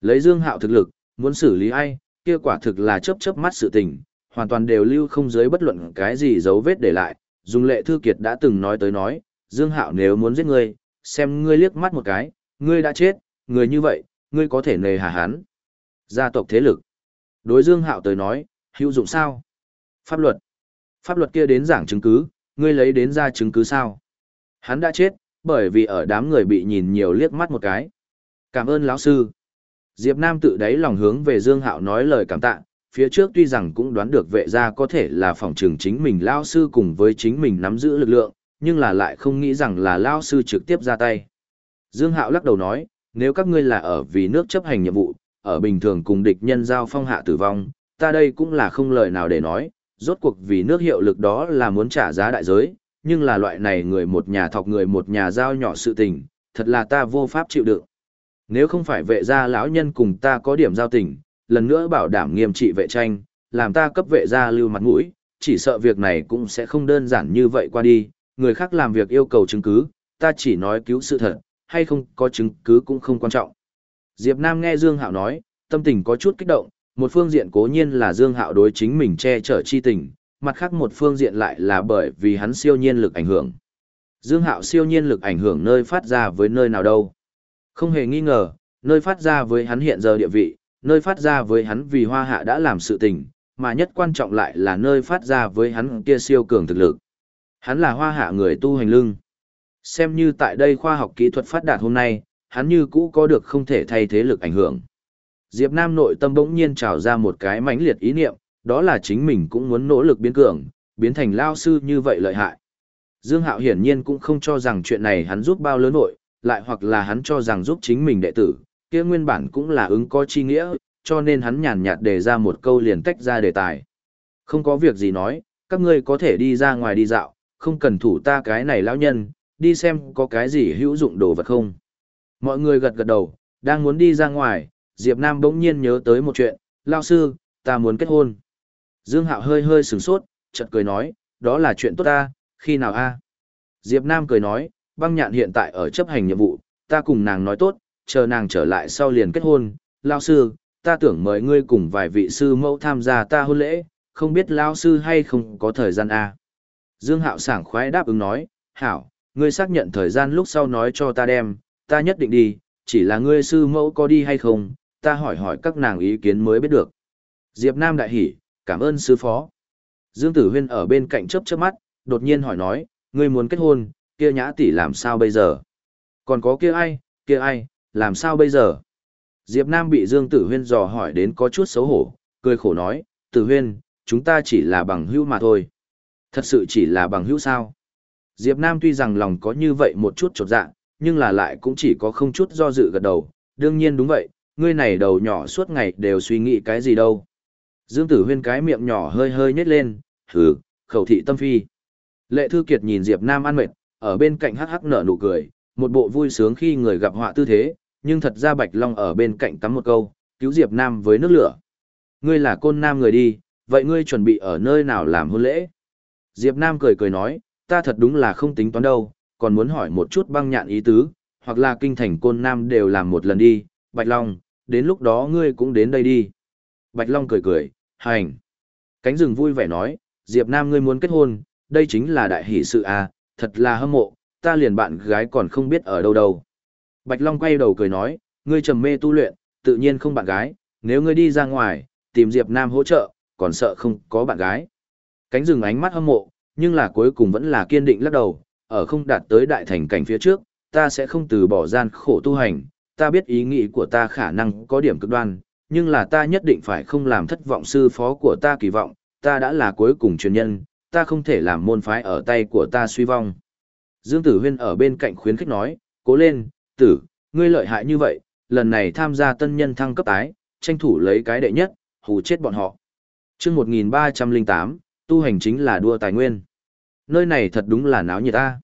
Lấy Dương Hạo thực lực, muốn xử lý ai, kia quả thực là chớp chớp mắt sự tình, hoàn toàn đều lưu không dưới bất luận cái gì dấu vết để lại. Dùng lệ thư kiệt đã từng nói tới nói, Dương Hạo nếu muốn giết ngươi, xem ngươi liếc mắt một cái, ngươi đã chết, người như vậy, ngươi có thể nề hà hắn. Gia tộc thế lực. Đối Dương Hạo tới nói, hữu dụng sao? Pháp luật. Pháp luật kia đến giảng chứng cứ, ngươi lấy đến ra chứng cứ sao? Hắn đã chết, bởi vì ở đám người bị nhìn nhiều liếc mắt một cái. Cảm ơn lão sư. Diệp Nam tự đáy lòng hướng về Dương Hạo nói lời cảm tạ, phía trước tuy rằng cũng đoán được vệ gia có thể là phòng trường chính mình lão sư cùng với chính mình nắm giữ lực lượng, nhưng là lại không nghĩ rằng là lão sư trực tiếp ra tay. Dương Hạo lắc đầu nói, nếu các ngươi là ở vì nước chấp hành nhiệm vụ, ở bình thường cùng địch nhân giao phong hạ tử vong, ta đây cũng là không lời nào để nói, rốt cuộc vì nước hiệu lực đó là muốn trả giá đại giới, nhưng là loại này người một nhà thọc người một nhà giao nhỏ sự tình, thật là ta vô pháp chịu đựng. Nếu không phải vệ gia lão nhân cùng ta có điểm giao tình, lần nữa bảo đảm nghiêm trị vệ tranh, làm ta cấp vệ gia lưu mặt mũi, chỉ sợ việc này cũng sẽ không đơn giản như vậy qua đi, người khác làm việc yêu cầu chứng cứ, ta chỉ nói cứu sự thật, hay không có chứng cứ cũng không quan trọng. Diệp Nam nghe Dương Hạo nói, tâm tình có chút kích động, một phương diện cố nhiên là Dương Hạo đối chính mình che chở chi tình, mặt khác một phương diện lại là bởi vì hắn siêu nhiên lực ảnh hưởng. Dương Hạo siêu nhiên lực ảnh hưởng nơi phát ra với nơi nào đâu. Không hề nghi ngờ, nơi phát ra với hắn hiện giờ địa vị, nơi phát ra với hắn vì hoa hạ đã làm sự tình, mà nhất quan trọng lại là nơi phát ra với hắn kia siêu cường thực lực. Hắn là hoa hạ người tu hành lưng. Xem như tại đây khoa học kỹ thuật phát đạt hôm nay, hắn như cũ có được không thể thay thế lực ảnh hưởng. Diệp Nam nội tâm bỗng nhiên trào ra một cái mãnh liệt ý niệm, đó là chính mình cũng muốn nỗ lực biến cường, biến thành lao sư như vậy lợi hại. Dương Hạo hiển nhiên cũng không cho rằng chuyện này hắn giúp bao lớn nội, lại hoặc là hắn cho rằng giúp chính mình đệ tử, kia nguyên bản cũng là ứng có chi nghĩa, cho nên hắn nhàn nhạt đề ra một câu liền tách ra đề tài. Không có việc gì nói, các ngươi có thể đi ra ngoài đi dạo, không cần thủ ta cái này lão nhân, đi xem có cái gì hữu dụng đồ vật không. Mọi người gật gật đầu, đang muốn đi ra ngoài, Diệp Nam bỗng nhiên nhớ tới một chuyện, lão sư, ta muốn kết hôn. Dương Hạo hơi hơi sửng sốt, chợt cười nói, đó là chuyện tốt ta, khi nào a? Diệp Nam cười nói, băng nhạn hiện tại ở chấp hành nhiệm vụ, ta cùng nàng nói tốt, chờ nàng trở lại sau liền kết hôn, lao sư, ta tưởng mời ngươi cùng vài vị sư mẫu tham gia ta hôn lễ, không biết lao sư hay không có thời gian a. Dương Hạo sảng khoái đáp ứng nói, hảo, ngươi xác nhận thời gian lúc sau nói cho ta đem, ta nhất định đi, chỉ là ngươi sư mẫu có đi hay không, ta hỏi hỏi các nàng ý kiến mới biết được. Diệp Nam đại hỉ, cảm ơn sư phó. Dương Tử Huyên ở bên cạnh chớp chớp mắt, đột nhiên hỏi nói, ngươi muốn kết hôn, kia nhã tỷ làm sao bây giờ? Còn có kia ai, kia ai, làm sao bây giờ? Diệp Nam bị Dương Tử Huyên dò hỏi đến có chút xấu hổ, cười khổ nói, Tử Huyên, chúng ta chỉ là bằng hữu mà thôi. Thật sự chỉ là bằng hữu sao? Diệp Nam tuy rằng lòng có như vậy một chút chột dạ, nhưng là lại cũng chỉ có không chút do dự gật đầu, đương nhiên đúng vậy, ngươi này đầu nhỏ suốt ngày đều suy nghĩ cái gì đâu. Dương Tử Huyên cái miệng nhỏ hơi hơi nhếch lên, hừ, khẩu thị tâm phi. Lệ Thư Kiệt nhìn Diệp Nam ăn mệt, ở bên cạnh hắc hắc nở nụ cười, một bộ vui sướng khi người gặp họa tư thế, nhưng thật ra Bạch Long ở bên cạnh tắm một câu, cứu Diệp Nam với nước lửa. Ngươi là côn nam người đi, vậy ngươi chuẩn bị ở nơi nào làm hôn lễ? Diệp Nam cười cười nói, ta thật đúng là không tính toán đâu, còn muốn hỏi một chút băng nhạn ý tứ, hoặc là kinh thành côn nam đều làm một lần đi, Bạch Long, đến lúc đó ngươi cũng đến đây đi. Bạch Long cười cười, hành. Cánh rừng vui vẻ nói, Diệp Nam ngươi muốn kết hôn, đây chính là đại hỷ sự à, thật là hâm mộ, ta liền bạn gái còn không biết ở đâu đâu. Bạch Long quay đầu cười nói, ngươi trầm mê tu luyện, tự nhiên không bạn gái, nếu ngươi đi ra ngoài, tìm Diệp Nam hỗ trợ, còn sợ không có bạn gái. Cánh rừng ánh mắt hâm mộ, nhưng là cuối cùng vẫn là kiên định lắc đầu, ở không đạt tới đại thành cảnh phía trước, ta sẽ không từ bỏ gian khổ tu hành, ta biết ý nghĩ của ta khả năng có điểm cực đoan, nhưng là ta nhất định phải không làm thất vọng sư phó của ta kỳ vọng, ta đã là cuối cùng truyền nhân, ta không thể làm môn phái ở tay của ta suy vong. Dương Tử Huyên ở bên cạnh khuyến khích nói, cố lên, tử, ngươi lợi hại như vậy, lần này tham gia tân nhân thăng cấp tái, tranh thủ lấy cái đệ nhất, hù chết bọn họ. chương 1308, tu hành chính là đua tài nguyên. Nơi này thật đúng là náo nhiệt ta.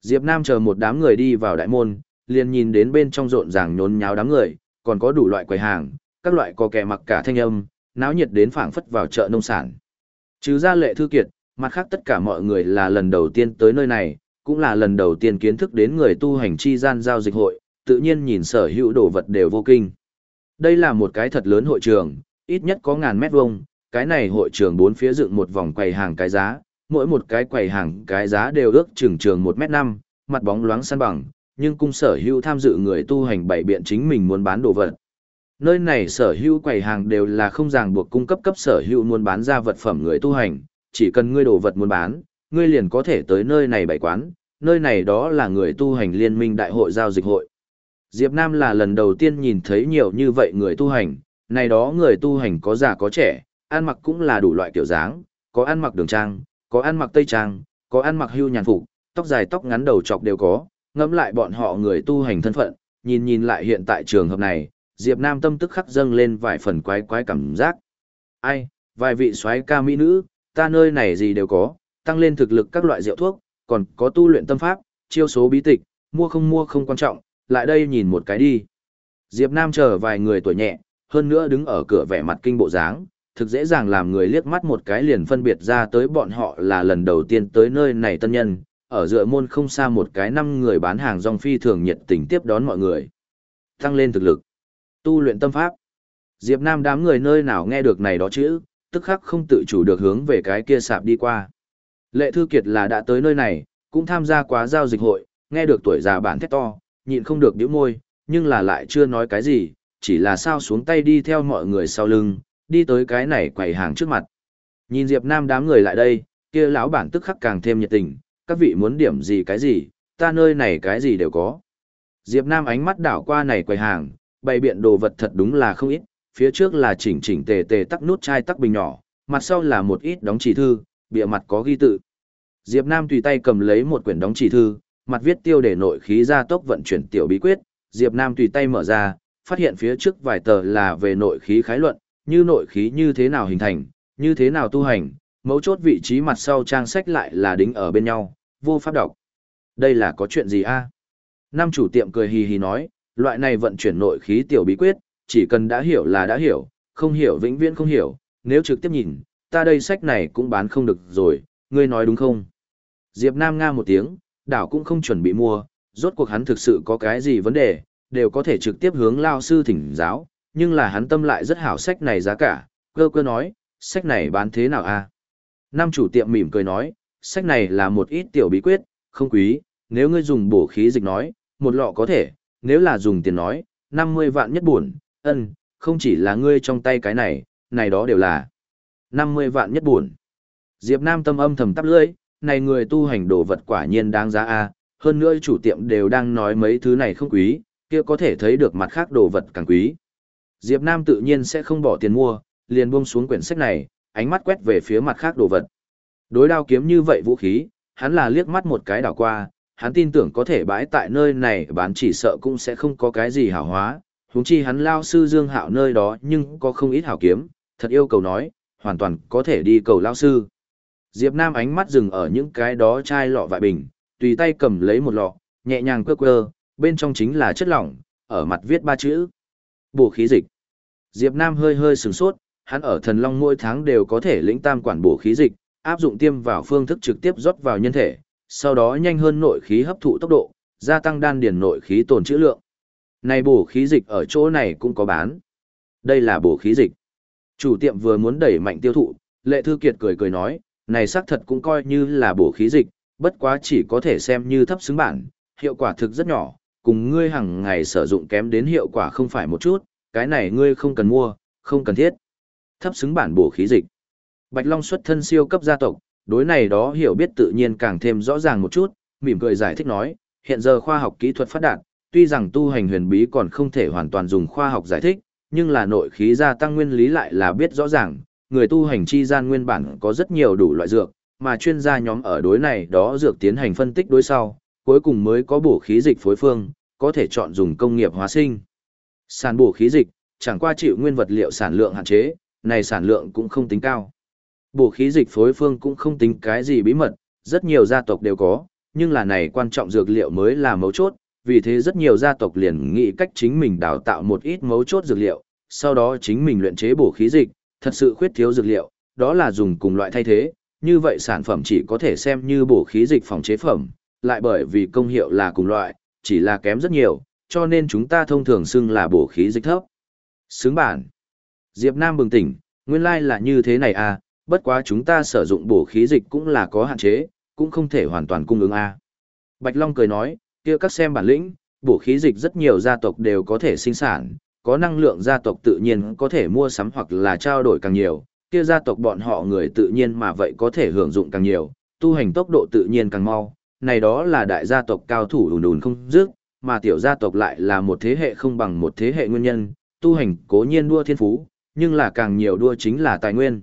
Diệp Nam chờ một đám người đi vào đại môn, liền nhìn đến bên trong rộn ràng nhốn nháo đám người, còn có đủ loại quầy hàng, các loại có kẻ mặc cả thanh âm, náo nhiệt đến phảng phất vào chợ nông sản. Trừ ra lệ thư kiệt, mặt khác tất cả mọi người là lần đầu tiên tới nơi này, cũng là lần đầu tiên kiến thức đến người tu hành chi gian giao dịch hội, tự nhiên nhìn sở hữu đồ vật đều vô kinh. Đây là một cái thật lớn hội trường, ít nhất có ngàn mét vuông, cái này hội trường bốn phía dựng một vòng quầy hàng cái giá, mỗi một cái quầy hàng cái giá đều ước chừng trường 1 mét 5, mặt bóng loáng săn bằng, nhưng cung sở hữu tham dự người tu hành bảy biện chính mình muốn bán đồ vật. Nơi này sở hữu quầy hàng đều là không ràng buộc cung cấp cấp sở hữu muốn bán ra vật phẩm người tu hành, chỉ cần ngươi đồ vật muốn bán, ngươi liền có thể tới nơi này bày quán, nơi này đó là người tu hành liên minh đại hội giao dịch hội. Diệp Nam là lần đầu tiên nhìn thấy nhiều như vậy người tu hành, này đó người tu hành có già có trẻ, ăn mặc cũng là đủ loại kiểu dáng, có ăn mặc đường trang, có ăn mặc tây trang, có ăn mặc hưu nhàn phục, tóc dài tóc ngắn đầu chọc đều có, ngẫm lại bọn họ người tu hành thân phận, nhìn nhìn lại hiện tại trường hợp này, Diệp Nam tâm tức khắc dâng lên vài phần quái quái cảm giác. Ai, vài vị soái ca mỹ nữ, ta nơi này gì đều có, tăng lên thực lực các loại rượu thuốc, còn có tu luyện tâm pháp, chiêu số bí tịch, mua không mua không quan trọng, lại đây nhìn một cái đi. Diệp Nam chờ vài người tuổi nhẹ, hơn nữa đứng ở cửa vẻ mặt kinh bộ dáng, thực dễ dàng làm người liếc mắt một cái liền phân biệt ra tới bọn họ là lần đầu tiên tới nơi này tân nhân, ở dựa môn không xa một cái năm người bán hàng rong phi thường nhiệt tình tiếp đón mọi người. Tăng lên thực lực, tu luyện tâm pháp. Diệp Nam đám người nơi nào nghe được này đó chữ, tức khắc không tự chủ được hướng về cái kia sạp đi qua. Lệ Thư Kiệt là đã tới nơi này, cũng tham gia quá giao dịch hội, nghe được tuổi già bản thét to, nhịn không được nhíu môi, nhưng là lại chưa nói cái gì, chỉ là sao xuống tay đi theo mọi người sau lưng, đi tới cái này quầy hàng trước mặt. Nhìn Diệp Nam đám người lại đây, kia lão bản tức khắc càng thêm nhiệt tình, các vị muốn điểm gì cái gì, ta nơi này cái gì đều có. Diệp Nam ánh mắt đảo qua này quầy hàng, bày biện đồ vật thật đúng là không ít, phía trước là chỉnh chỉnh tề tề tắc nút chai tắc bình nhỏ, mặt sau là một ít đóng chỉ thư, bìa mặt có ghi tự. Diệp Nam tùy tay cầm lấy một quyển đóng chỉ thư, mặt viết tiêu đề nội khí gia tốc vận chuyển tiểu bí quyết, Diệp Nam tùy tay mở ra, phát hiện phía trước vài tờ là về nội khí khái luận, như nội khí như thế nào hình thành, như thế nào tu hành, mấu chốt vị trí mặt sau trang sách lại là đính ở bên nhau, vô pháp đọc. Đây là có chuyện gì a? Nam chủ tiệm cười hì hì nói, loại này vận chuyển nội khí tiểu bí quyết, chỉ cần đã hiểu là đã hiểu, không hiểu vĩnh viễn không hiểu, nếu trực tiếp nhìn, ta đây sách này cũng bán không được rồi, ngươi nói đúng không? Diệp Nam nga một tiếng, đảo cũng không chuẩn bị mua, rốt cuộc hắn thực sự có cái gì vấn đề, đều có thể trực tiếp hướng lao sư thỉnh giáo, nhưng là hắn tâm lại rất hảo sách này giá cả, cơ cơ nói, sách này bán thế nào a? À? Nam chủ tiệm mỉm cười nói, sách này là một ít tiểu bí quyết, không quý, nếu ngươi dùng bổ khí dịch nói, một lọ có thể, nếu là dùng tiền nói, 50 vạn nhất buồn, ân, không chỉ là ngươi trong tay cái này, này đó đều là 50 vạn nhất buồn. Diệp Nam tâm âm thầm tắp lưỡi, này người tu hành đồ vật quả nhiên đáng giá a, hơn nữa chủ tiệm đều đang nói mấy thứ này không quý, kia có thể thấy được mặt khác đồ vật càng quý. Diệp Nam tự nhiên sẽ không bỏ tiền mua, liền buông xuống quyển sách này, ánh mắt quét về phía mặt khác đồ vật. Đối đao kiếm như vậy vũ khí, hắn là liếc mắt một cái đảo qua, hắn tin tưởng có thể bãi tại nơi này bán chỉ sợ cũng sẽ không có cái gì hảo hóa, huống chi hắn lao sư Dương Hạo nơi đó nhưng có không ít hảo kiếm, thật yêu cầu nói, hoàn toàn có thể đi cầu lao sư. Diệp Nam ánh mắt dừng ở những cái đó chai lọ vại bình, tùy tay cầm lấy một lọ, nhẹ nhàng quơ quơ, bên trong chính là chất lỏng, ở mặt viết ba chữ. Bổ khí dịch. Diệp Nam hơi hơi sửng sốt, hắn ở thần long mỗi tháng đều có thể lĩnh tam quản bổ khí dịch, áp dụng tiêm vào phương thức trực tiếp rót vào nhân thể, sau đó nhanh hơn nội khí hấp thụ tốc độ, gia tăng đan điền nội khí tồn trữ lượng. Này bổ khí dịch ở chỗ này cũng có bán. Đây là bổ khí dịch. Chủ tiệm vừa muốn đẩy mạnh tiêu thụ, Lệ Thư Kiệt cười cười nói, này xác thật cũng coi như là bổ khí dịch, bất quá chỉ có thể xem như thấp xứng bản, hiệu quả thực rất nhỏ, cùng ngươi hàng ngày sử dụng kém đến hiệu quả không phải một chút, cái này ngươi không cần mua, không cần thiết. Thấp xứng bản bổ khí dịch. Bạch Long xuất thân siêu cấp gia tộc, đối này đó hiểu biết tự nhiên càng thêm rõ ràng một chút, mỉm cười giải thích nói, hiện giờ khoa học kỹ thuật phát đạt, tuy rằng tu hành huyền bí còn không thể hoàn toàn dùng khoa học giải thích, nhưng là nội khí gia tăng nguyên lý lại là biết rõ ràng, người tu hành chi gian nguyên bản có rất nhiều đủ loại dược, mà chuyên gia nhóm ở đối này đó dược tiến hành phân tích đối sau, cuối cùng mới có bổ khí dịch phối phương, có thể chọn dùng công nghiệp hóa sinh. Sản bổ khí dịch, chẳng qua chịu nguyên vật liệu sản lượng hạn chế, này sản lượng cũng không tính cao. Bổ khí dịch phối phương cũng không tính cái gì bí mật, rất nhiều gia tộc đều có, nhưng là này quan trọng dược liệu mới là mấu chốt, vì thế rất nhiều gia tộc liền nghĩ cách chính mình đào tạo một ít mấu chốt dược liệu, sau đó chính mình luyện chế bổ khí dịch, thật sự khuyết thiếu dược liệu, đó là dùng cùng loại thay thế, như vậy sản phẩm chỉ có thể xem như bổ khí dịch phòng chế phẩm, lại bởi vì công hiệu là cùng loại, chỉ là kém rất nhiều, cho nên chúng ta thông thường xưng là bổ khí dịch thấp. Sướng bản. Diệp Nam bừng tỉnh, nguyên lai like là như thế này à, bất quá chúng ta sử dụng bổ khí dịch cũng là có hạn chế, cũng không thể hoàn toàn cung ứng à. Bạch Long cười nói, kia các xem bản lĩnh, bổ khí dịch rất nhiều gia tộc đều có thể sinh sản, có năng lượng gia tộc tự nhiên có thể mua sắm hoặc là trao đổi càng nhiều, kia gia tộc bọn họ người tự nhiên mà vậy có thể hưởng dụng càng nhiều, tu hành tốc độ tự nhiên càng mau, này đó là đại gia tộc cao thủ đùn đùn không dứt, mà tiểu gia tộc lại là một thế hệ không bằng một thế hệ nguyên nhân, tu hành cố nhiên đua thiên phú, nhưng là càng nhiều đua chính là tài nguyên.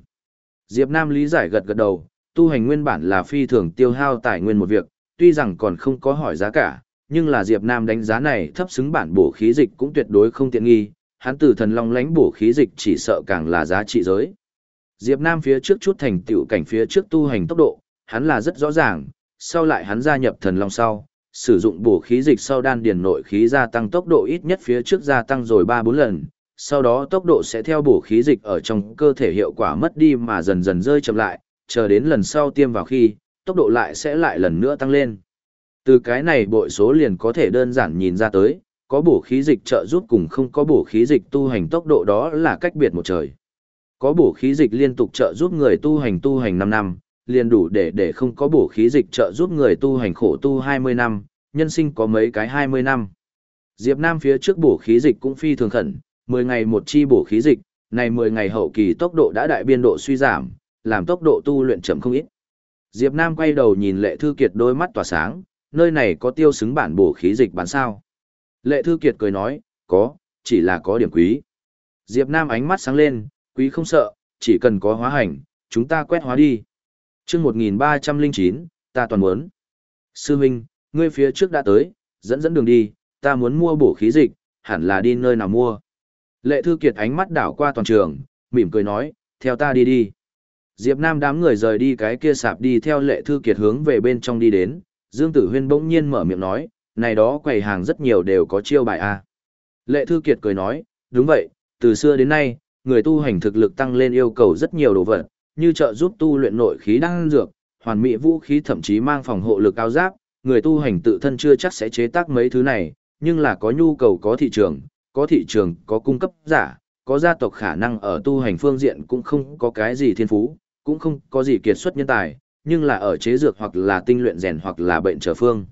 Diệp Nam lý giải gật gật đầu, tu hành nguyên bản là phi thường tiêu hao tài nguyên một việc, tuy rằng còn không có hỏi giá cả, nhưng là Diệp Nam đánh giá này thấp xứng bản bổ khí dịch cũng tuyệt đối không tiện nghi, hắn từ thần long lãnh bổ khí dịch chỉ sợ càng là giá trị giới. Diệp Nam phía trước chút thành tựu cảnh phía trước tu hành tốc độ, hắn là rất rõ ràng, sau lại hắn gia nhập thần long sau, sử dụng bổ khí dịch sau đan điền nội khí gia tăng tốc độ ít nhất phía trước gia tăng rồi 3-4 lần, sau đó tốc độ sẽ theo bổ khí dịch ở trong cơ thể hiệu quả mất đi mà dần dần rơi chậm lại, chờ đến lần sau tiêm vào khi, tốc độ lại sẽ lại lần nữa tăng lên. Từ cái này bội số liền có thể đơn giản nhìn ra tới, có bổ khí dịch trợ giúp cùng không có bổ khí dịch tu hành tốc độ đó là cách biệt một trời. Có bổ khí dịch liên tục trợ giúp người tu hành tu hành 5 năm, liền đủ để để không có bổ khí dịch trợ giúp người tu hành khổ tu 20 năm, nhân sinh có mấy cái 20 năm. Diệp Nam phía trước bổ khí dịch cũng phi thường khẩn, 10 ngày một chi bổ khí dịch, này 10 ngày hậu kỳ tốc độ đã đại biên độ suy giảm, làm tốc độ tu luyện chậm không ít. Diệp Nam quay đầu nhìn Lệ Thư Kiệt đôi mắt tỏa sáng, nơi này có tiêu xứng bản bổ khí dịch bán sao? Lệ Thư Kiệt cười nói, có, chỉ là có điểm quý. Diệp Nam ánh mắt sáng lên, quý không sợ, chỉ cần có hóa hành, chúng ta quét hóa đi. Chương 1309, ta toàn muốn. Sư Minh, ngươi phía trước đã tới, dẫn dẫn đường đi, ta muốn mua bổ khí dịch, hẳn là đi nơi nào mua. Lệ Thư Kiệt ánh mắt đảo qua toàn trường, mỉm cười nói, theo ta đi đi. Diệp Nam đám người rời đi cái kia sạp đi theo Lệ Thư Kiệt hướng về bên trong đi đến, Dương Tử Huyên bỗng nhiên mở miệng nói, này đó quầy hàng rất nhiều đều có chiêu bài a. Lệ Thư Kiệt cười nói, đúng vậy, từ xưa đến nay, người tu hành thực lực tăng lên yêu cầu rất nhiều đồ vật, như trợ giúp tu luyện nội khí đang dược, hoàn mỹ vũ khí thậm chí mang phòng hộ lực cao giáp, người tu hành tự thân chưa chắc sẽ chế tác mấy thứ này, nhưng là có nhu cầu có thị trường, có thị trường, có cung cấp giả, có gia tộc khả năng ở tu hành phương diện cũng không có cái gì thiên phú, cũng không có gì kiệt xuất nhân tài, nhưng là ở chế dược hoặc là tinh luyện rèn hoặc là bệnh trở phương.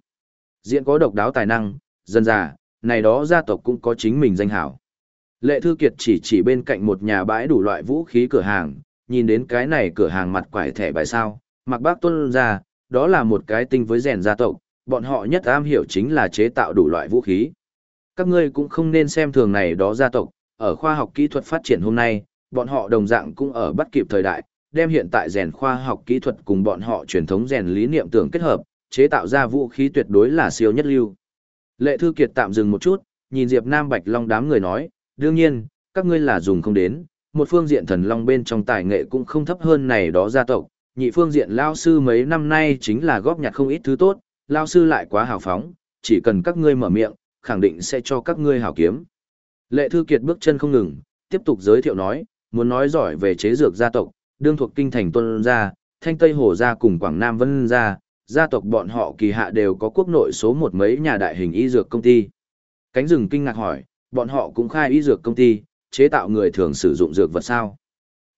Diện có độc đáo tài năng, dân già, này đó gia tộc cũng có chính mình danh hảo. Lệ Thư Kiệt chỉ chỉ bên cạnh một nhà bãi đủ loại vũ khí cửa hàng, nhìn đến cái này cửa hàng mặt quải thẻ bài sao, mặc bác tuân ra, đó là một cái tinh với rèn gia tộc, bọn họ nhất am hiểu chính là chế tạo đủ loại vũ khí. Các ngươi cũng không nên xem thường này đó gia tộc, ở khoa học kỹ thuật phát triển hôm nay, bọn họ đồng dạng cũng ở bắt kịp thời đại, đem hiện tại rèn khoa học kỹ thuật cùng bọn họ truyền thống rèn lý niệm tưởng kết hợp, chế tạo ra vũ khí tuyệt đối là siêu nhất lưu. Lệ Thư Kiệt tạm dừng một chút, nhìn Diệp Nam Bạch Long đám người nói, đương nhiên, các ngươi là dùng không đến, một phương diện thần long bên trong tài nghệ cũng không thấp hơn này đó gia tộc, nhị phương diện lao sư mấy năm nay chính là góp nhặt không ít thứ tốt, lao sư lại quá hào phóng, chỉ cần các ngươi mở miệng, khẳng định sẽ cho các ngươi hảo kiếm. Lệ Thư Kiệt bước chân không ngừng, tiếp tục giới thiệu nói, muốn nói giỏi về chế dược gia tộc, đương thuộc kinh thành tuân gia, thanh tây hồ gia cùng quảng nam vân gia, gia tộc bọn họ kỳ hạ đều có quốc nội số một mấy nhà đại hình y dược công ty. Cánh rừng kinh ngạc hỏi, bọn họ cũng khai y dược công ty, chế tạo người thường sử dụng dược vật sao?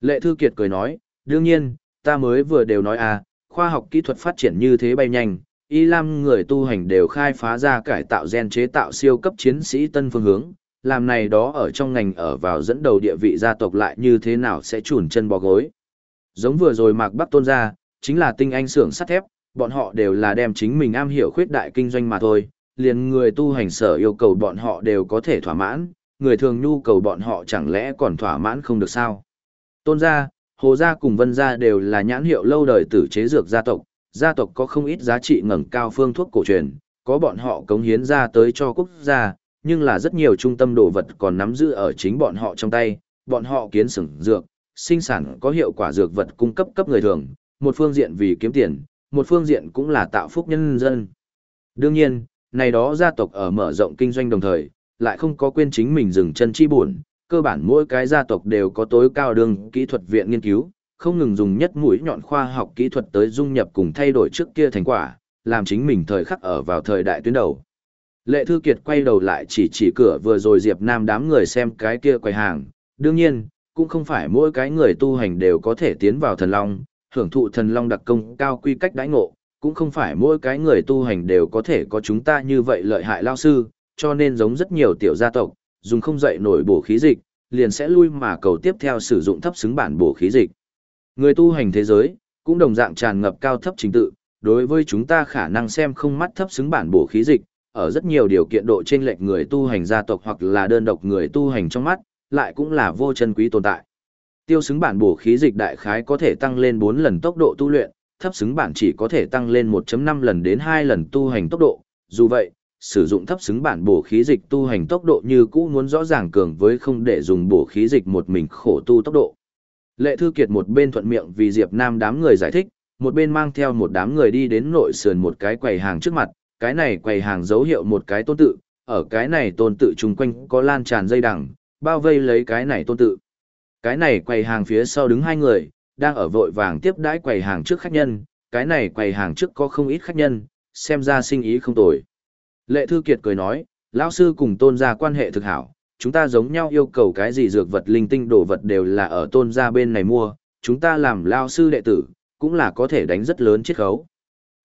Lệ Thư Kiệt cười nói, đương nhiên, ta mới vừa đều nói à, khoa học kỹ thuật phát triển như thế bay nhanh, y lam người tu hành đều khai phá ra cải tạo gen chế tạo siêu cấp chiến sĩ tân phương hướng, làm này đó ở trong ngành ở vào dẫn đầu địa vị gia tộc lại như thế nào sẽ chùn chân bò gối. Giống vừa rồi Mạc Bắc Tôn ra, chính là tinh anh xưởng sắt thép, bọn họ đều là đem chính mình am hiểu khuyết đại kinh doanh mà thôi, liền người tu hành sở yêu cầu bọn họ đều có thể thỏa mãn, người thường nhu cầu bọn họ chẳng lẽ còn thỏa mãn không được sao. Tôn gia, Hồ gia cùng Vân gia đều là nhãn hiệu lâu đời tử chế dược gia tộc, gia tộc có không ít giá trị ngẩng cao phương thuốc cổ truyền, có bọn họ cống hiến ra tới cho quốc gia, nhưng là rất nhiều trung tâm đồ vật còn nắm giữ ở chính bọn họ trong tay, bọn họ kiến sửng dược, sinh sản có hiệu quả dược vật cung cấp cấp người thường, một phương diện vì kiếm tiền, một phương diện cũng là tạo phúc nhân dân. Đương nhiên, này đó gia tộc ở mở rộng kinh doanh đồng thời, lại không có quên chính mình dừng chân chi buồn, cơ bản mỗi cái gia tộc đều có tối cao đường kỹ thuật viện nghiên cứu, không ngừng dùng nhất mũi nhọn khoa học kỹ thuật tới dung nhập cùng thay đổi trước kia thành quả, làm chính mình thời khắc ở vào thời đại tuyến đầu. Lệ Thư Kiệt quay đầu lại chỉ chỉ cửa vừa rồi Diệp Nam đám người xem cái kia quầy hàng, đương nhiên, cũng không phải mỗi cái người tu hành đều có thể tiến vào thần long, hưởng thụ thần long đặc công cao quy cách đãi ngộ, cũng không phải mỗi cái người tu hành đều có thể có chúng ta như vậy lợi hại lao sư, cho nên giống rất nhiều tiểu gia tộc, dùng không dậy nổi bổ khí dịch, liền sẽ lui mà cầu tiếp theo sử dụng thấp xứng bản bổ khí dịch. Người tu hành thế giới, cũng đồng dạng tràn ngập cao thấp trình tự, đối với chúng ta khả năng xem không mắt thấp xứng bản bổ khí dịch, ở rất nhiều điều kiện độ trên lệch người tu hành gia tộc hoặc là đơn độc người tu hành trong mắt, lại cũng là vô chân quý tồn tại. Tiêu xứng bản bổ khí dịch đại khái có thể tăng lên 4 lần tốc độ tu luyện, thấp xứng bản chỉ có thể tăng lên 1.5 lần đến 2 lần tu hành tốc độ. Dù vậy, sử dụng thấp xứng bản bổ khí dịch tu hành tốc độ như cũ muốn rõ ràng cường với không để dùng bổ khí dịch một mình khổ tu tốc độ. Lệ Thư Kiệt một bên thuận miệng vì Diệp Nam đám người giải thích, một bên mang theo một đám người đi đến nội sườn một cái quầy hàng trước mặt, cái này quầy hàng dấu hiệu một cái tôn tự, ở cái này tôn tự chung quanh có lan tràn dây đằng, bao vây lấy cái này tôn tự. Cái này quầy hàng phía sau đứng hai người, đang ở vội vàng tiếp đãi quầy hàng trước khách nhân, cái này quầy hàng trước có không ít khách nhân, xem ra sinh ý không tồi. Lệ Thư Kiệt cười nói, lão sư cùng tôn gia quan hệ thực hảo, chúng ta giống nhau yêu cầu cái gì dược vật linh tinh đồ vật đều là ở tôn gia bên này mua, chúng ta làm lao sư đệ tử, cũng là có thể đánh rất lớn chiết khấu.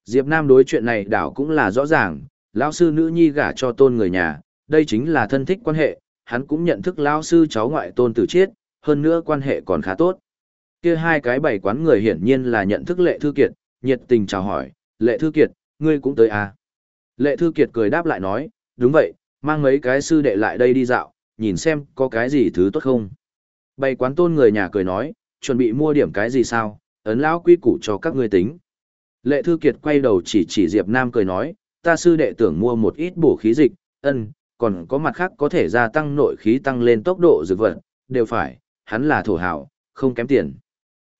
Diệp Nam đối chuyện này đảo cũng là rõ ràng, lão sư nữ nhi gả cho tôn người nhà, đây chính là thân thích quan hệ, hắn cũng nhận thức lão sư cháu ngoại tôn tử chiết, hơn nữa quan hệ còn khá tốt. Kia hai cái bảy quán người hiển nhiên là nhận thức Lệ Thư Kiệt, nhiệt tình chào hỏi, Lệ Thư Kiệt, ngươi cũng tới à. Lệ Thư Kiệt cười đáp lại nói, đúng vậy, mang mấy cái sư đệ lại đây đi dạo, nhìn xem có cái gì thứ tốt không. Bày quán tôn người nhà cười nói, chuẩn bị mua điểm cái gì sao, ấn lão quy củ cho các ngươi tính. Lệ Thư Kiệt quay đầu chỉ chỉ Diệp Nam cười nói, ta sư đệ tưởng mua một ít bổ khí dịch, ân, còn có mặt khác có thể gia tăng nội khí tăng lên tốc độ dược vật, đều phải, hắn là thổ hảo, không kém tiền.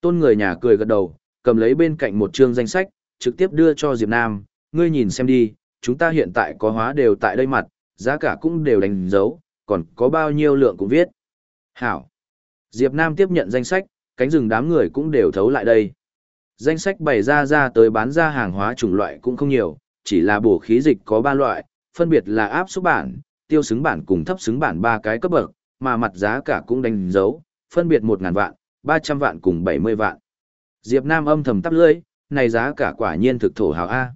Tôn người nhà cười gật đầu, cầm lấy bên cạnh một chương danh sách, trực tiếp đưa cho Diệp Nam, ngươi nhìn xem đi, chúng ta hiện tại có hóa đều tại đây mặt, giá cả cũng đều đánh dấu, còn có bao nhiêu lượng cũng viết. Hảo. Diệp Nam tiếp nhận danh sách, cánh rừng đám người cũng đều thấu lại đây. Danh sách bày ra ra tới bán ra hàng hóa chủng loại cũng không nhiều, chỉ là bổ khí dịch có 3 loại, phân biệt là áp xúc bản, tiêu xứng bản cùng thấp xứng bản ba cái cấp bậc, mà mặt giá cả cũng đánh dấu, phân biệt 1.000 vạn, 300 vạn cùng 70 vạn. Diệp Nam âm thầm tắp lưỡi, này giá cả quả nhiên thực thổ hào A.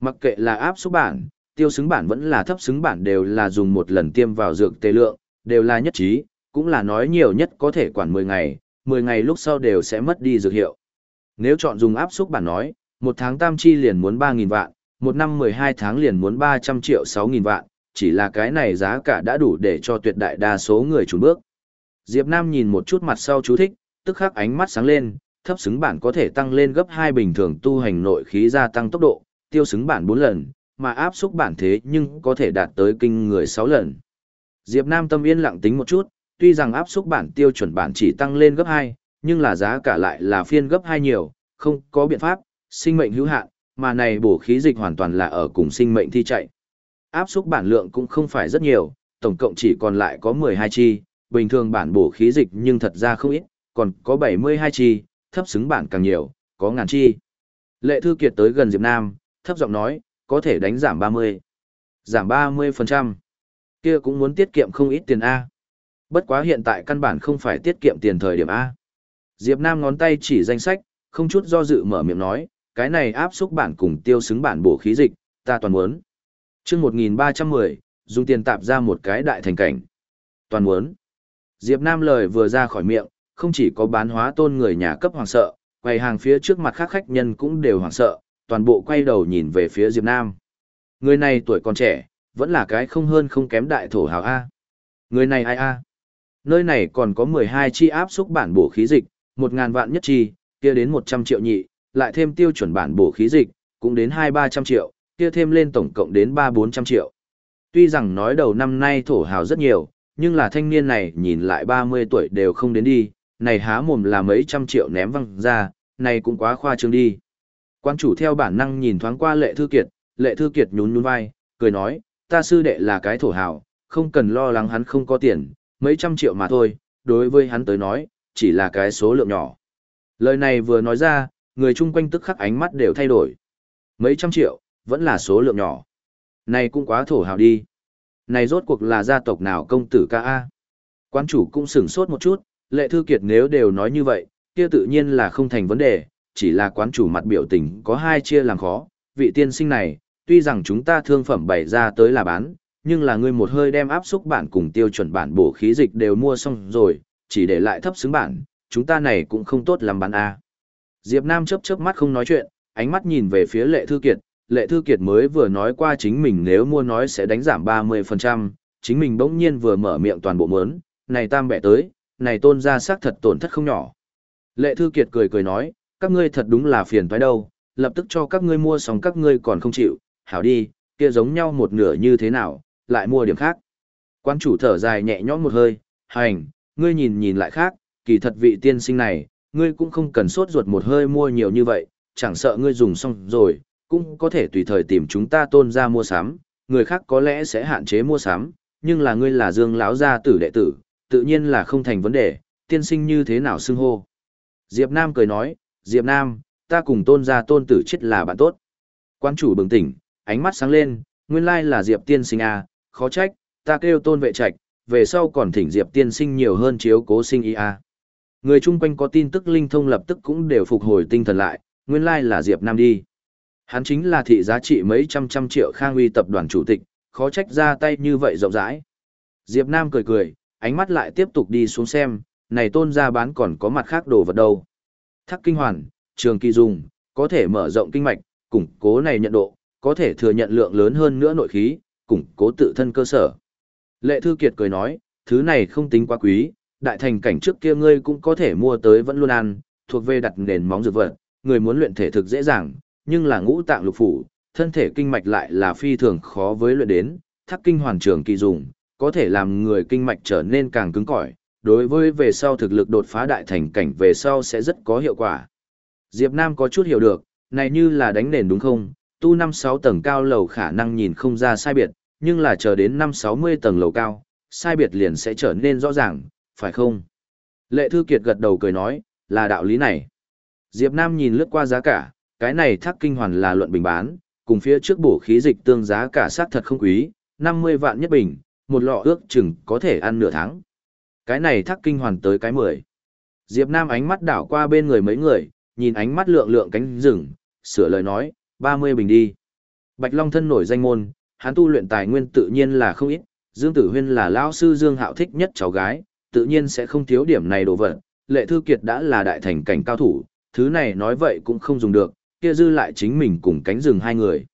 Mặc kệ là áp xúc bản, tiêu xứng bản vẫn là thấp xứng bản đều là dùng một lần tiêm vào dược tê lượng, đều là nhất trí, cũng là nói nhiều nhất có thể quản 10 ngày, 10 ngày lúc sau đều sẽ mất đi dược hiệu. Nếu chọn dùng áp xúc bản nói, một tháng tam chi liền muốn 3.000 vạn, một năm 12 tháng liền muốn 300 triệu 6.000 vạn, chỉ là cái này giá cả đã đủ để cho tuyệt đại đa số người trùn bước. Diệp Nam nhìn một chút mặt sau chú thích, tức khắc ánh mắt sáng lên, thấp xứng bản có thể tăng lên gấp 2 bình thường tu hành nội khí gia tăng tốc độ, tiêu xứng bản 4 lần, mà áp xúc bản thế nhưng có thể đạt tới kinh người 6 lần. Diệp Nam tâm yên lặng tính một chút, tuy rằng áp xúc bản tiêu chuẩn bản chỉ tăng lên gấp 2, nhưng là giá cả lại là phiên gấp 2 nhiều, không có biện pháp, sinh mệnh hữu hạn, mà này bổ khí dịch hoàn toàn là ở cùng sinh mệnh thi chạy. Áp xúc bản lượng cũng không phải rất nhiều, tổng cộng chỉ còn lại có 12 chi, bình thường bản bổ khí dịch nhưng thật ra không ít, còn có 72 chi, thấp xứng bản càng nhiều, có ngàn chi. Lệ Thư Kiệt tới gần Diệp Nam, thấp giọng nói, có thể đánh giảm 30. Giảm 30%. Kia cũng muốn tiết kiệm không ít tiền A. Bất quá hiện tại căn bản không phải tiết kiệm tiền thời điểm A. Diệp Nam ngón tay chỉ danh sách, không chút do dự mở miệng nói, cái này áp xúc bản cùng tiêu xứng bản bổ khí dịch, ta toàn muốn. Trước 1310, dùng tiền tạp ra một cái đại thành cảnh. Toàn muốn. Diệp Nam lời vừa ra khỏi miệng, không chỉ có bán hóa tôn người nhà cấp hoàng sợ, quầy hàng phía trước mặt khác khách nhân cũng đều hoàng sợ, toàn bộ quay đầu nhìn về phía Diệp Nam. Người này tuổi còn trẻ, vẫn là cái không hơn không kém đại thổ hào A. Người này ai A? Nơi này còn có 12 chi áp xúc bản bổ khí dịch, 1.000 vạn nhất chi, kia đến 100 triệu nhị, lại thêm tiêu chuẩn bản bổ khí dịch, cũng đến 2-300 triệu, kia thêm lên tổng cộng đến 3-400 triệu. Tuy rằng nói đầu năm nay thổ hào rất nhiều, nhưng là thanh niên này nhìn lại 30 tuổi đều không đến đi, này há mồm là mấy trăm triệu ném văng ra, này cũng quá khoa trương đi. Quan chủ theo bản năng nhìn thoáng qua lệ thư kiệt, lệ thư kiệt nhún nhún vai, cười nói, ta sư đệ là cái thổ hào, không cần lo lắng hắn không có tiền, mấy trăm triệu mà thôi, đối với hắn tới nói, chỉ là cái số lượng nhỏ. Lời này vừa nói ra, người chung quanh tức khắc ánh mắt đều thay đổi. Mấy trăm triệu, vẫn là số lượng nhỏ. Này cũng quá thổ hào đi. Này rốt cuộc là gia tộc nào công tử ca A. Quan chủ cũng sửng sốt một chút, lệ thư kiệt nếu đều nói như vậy, kia tự nhiên là không thành vấn đề, chỉ là quán chủ mặt biểu tình có hai chia làm khó. Vị tiên sinh này, tuy rằng chúng ta thương phẩm bày ra tới là bán, nhưng là ngươi một hơi đem áp xúc bản cùng tiêu chuẩn bản bổ khí dịch đều mua xong rồi, chỉ để lại thấp xứng bản, chúng ta này cũng không tốt làm bán A. Diệp Nam chớp chớp mắt không nói chuyện, ánh mắt nhìn về phía Lệ Thư Kiệt, Lệ Thư Kiệt mới vừa nói qua chính mình nếu mua nói sẽ đánh giảm 30%, chính mình bỗng nhiên vừa mở miệng toàn bộ mớn, này tam bẻ tới, này tôn ra xác thật tổn thất không nhỏ. Lệ Thư Kiệt cười cười nói, các ngươi thật đúng là phiền toái đâu, lập tức cho các ngươi mua xong các ngươi còn không chịu, hảo đi, kia giống nhau một nửa như thế nào, lại mua điểm khác. Quan chủ thở dài nhẹ nhõm một hơi, hành, ngươi nhìn nhìn lại khác, kỳ thật vị tiên sinh này, ngươi cũng không cần sốt ruột một hơi mua nhiều như vậy, chẳng sợ ngươi dùng xong rồi, cũng có thể tùy thời tìm chúng ta tôn ra mua sắm, người khác có lẽ sẽ hạn chế mua sắm, nhưng là ngươi là dương lão gia tử đệ tử, tự nhiên là không thành vấn đề, tiên sinh như thế nào xưng hô. Diệp Nam cười nói, Diệp Nam, ta cùng tôn gia tôn tử chết là bạn tốt. Quan chủ bừng tỉnh, ánh mắt sáng lên, nguyên lai là Diệp tiên sinh à, khó trách, ta kêu tôn vệ trạch, về sau còn thỉnh Diệp tiên sinh nhiều hơn chiếu cố sinh y à. Người chung quanh có tin tức linh thông lập tức cũng đều phục hồi tinh thần lại, nguyên lai là Diệp Nam đi. Hắn chính là thị giá trị mấy trăm trăm triệu khang uy tập đoàn chủ tịch, khó trách ra tay như vậy rộng rãi. Diệp Nam cười cười, ánh mắt lại tiếp tục đi xuống xem, này tôn gia bán còn có mặt khác đồ vật đâu. Thắc kinh hoàn, trường kỳ dùng, có thể mở rộng kinh mạch, củng cố này nhận độ, có thể thừa nhận lượng lớn hơn nữa nội khí, củng cố tự thân cơ sở. Lệ Thư Kiệt cười nói, thứ này không tính quá quý, đại thành cảnh trước kia ngươi cũng có thể mua tới vẫn luôn ăn, thuộc về đặt nền móng dược vật, người muốn luyện thể thực dễ dàng, nhưng là ngũ tạng lục phủ, thân thể kinh mạch lại là phi thường khó với luyện đến, thắc kinh hoàn trường kỳ dùng, có thể làm người kinh mạch trở nên càng cứng cỏi, đối với về sau thực lực đột phá đại thành cảnh về sau sẽ rất có hiệu quả. Diệp Nam có chút hiểu được, này như là đánh nền đúng không? Tu 5-6 tầng cao lầu khả năng nhìn không ra sai biệt, nhưng là chờ đến 5-60 tầng lầu cao, sai biệt liền sẽ trở nên rõ ràng, phải không? Lệ Thư Kiệt gật đầu cười nói, là đạo lý này. Diệp Nam nhìn lướt qua giá cả, cái này thác kinh hoàn là luận bình bán, cùng phía trước bổ khí dịch tương giá cả sát thật không quý, 50 vạn nhất bình, một lọ ước chừng có thể ăn nửa tháng. Cái này thác kinh hoàn tới cái 10. Diệp Nam ánh mắt đảo qua bên người mấy người, nhìn ánh mắt lượng lượng cánh rừng, sửa lời nói, 30 bình đi. Bạch Long thân nổi danh môn, hắn tu luyện tài nguyên tự nhiên là không ít, Dương Tử Huyên là lão sư Dương Hạo thích nhất cháu gái, tự nhiên sẽ không thiếu điểm này đồ vật. Lệ Thư Kiệt đã là đại thành cảnh cao thủ, thứ này nói vậy cũng không dùng được, kia dư lại chính mình cùng cánh rừng hai người.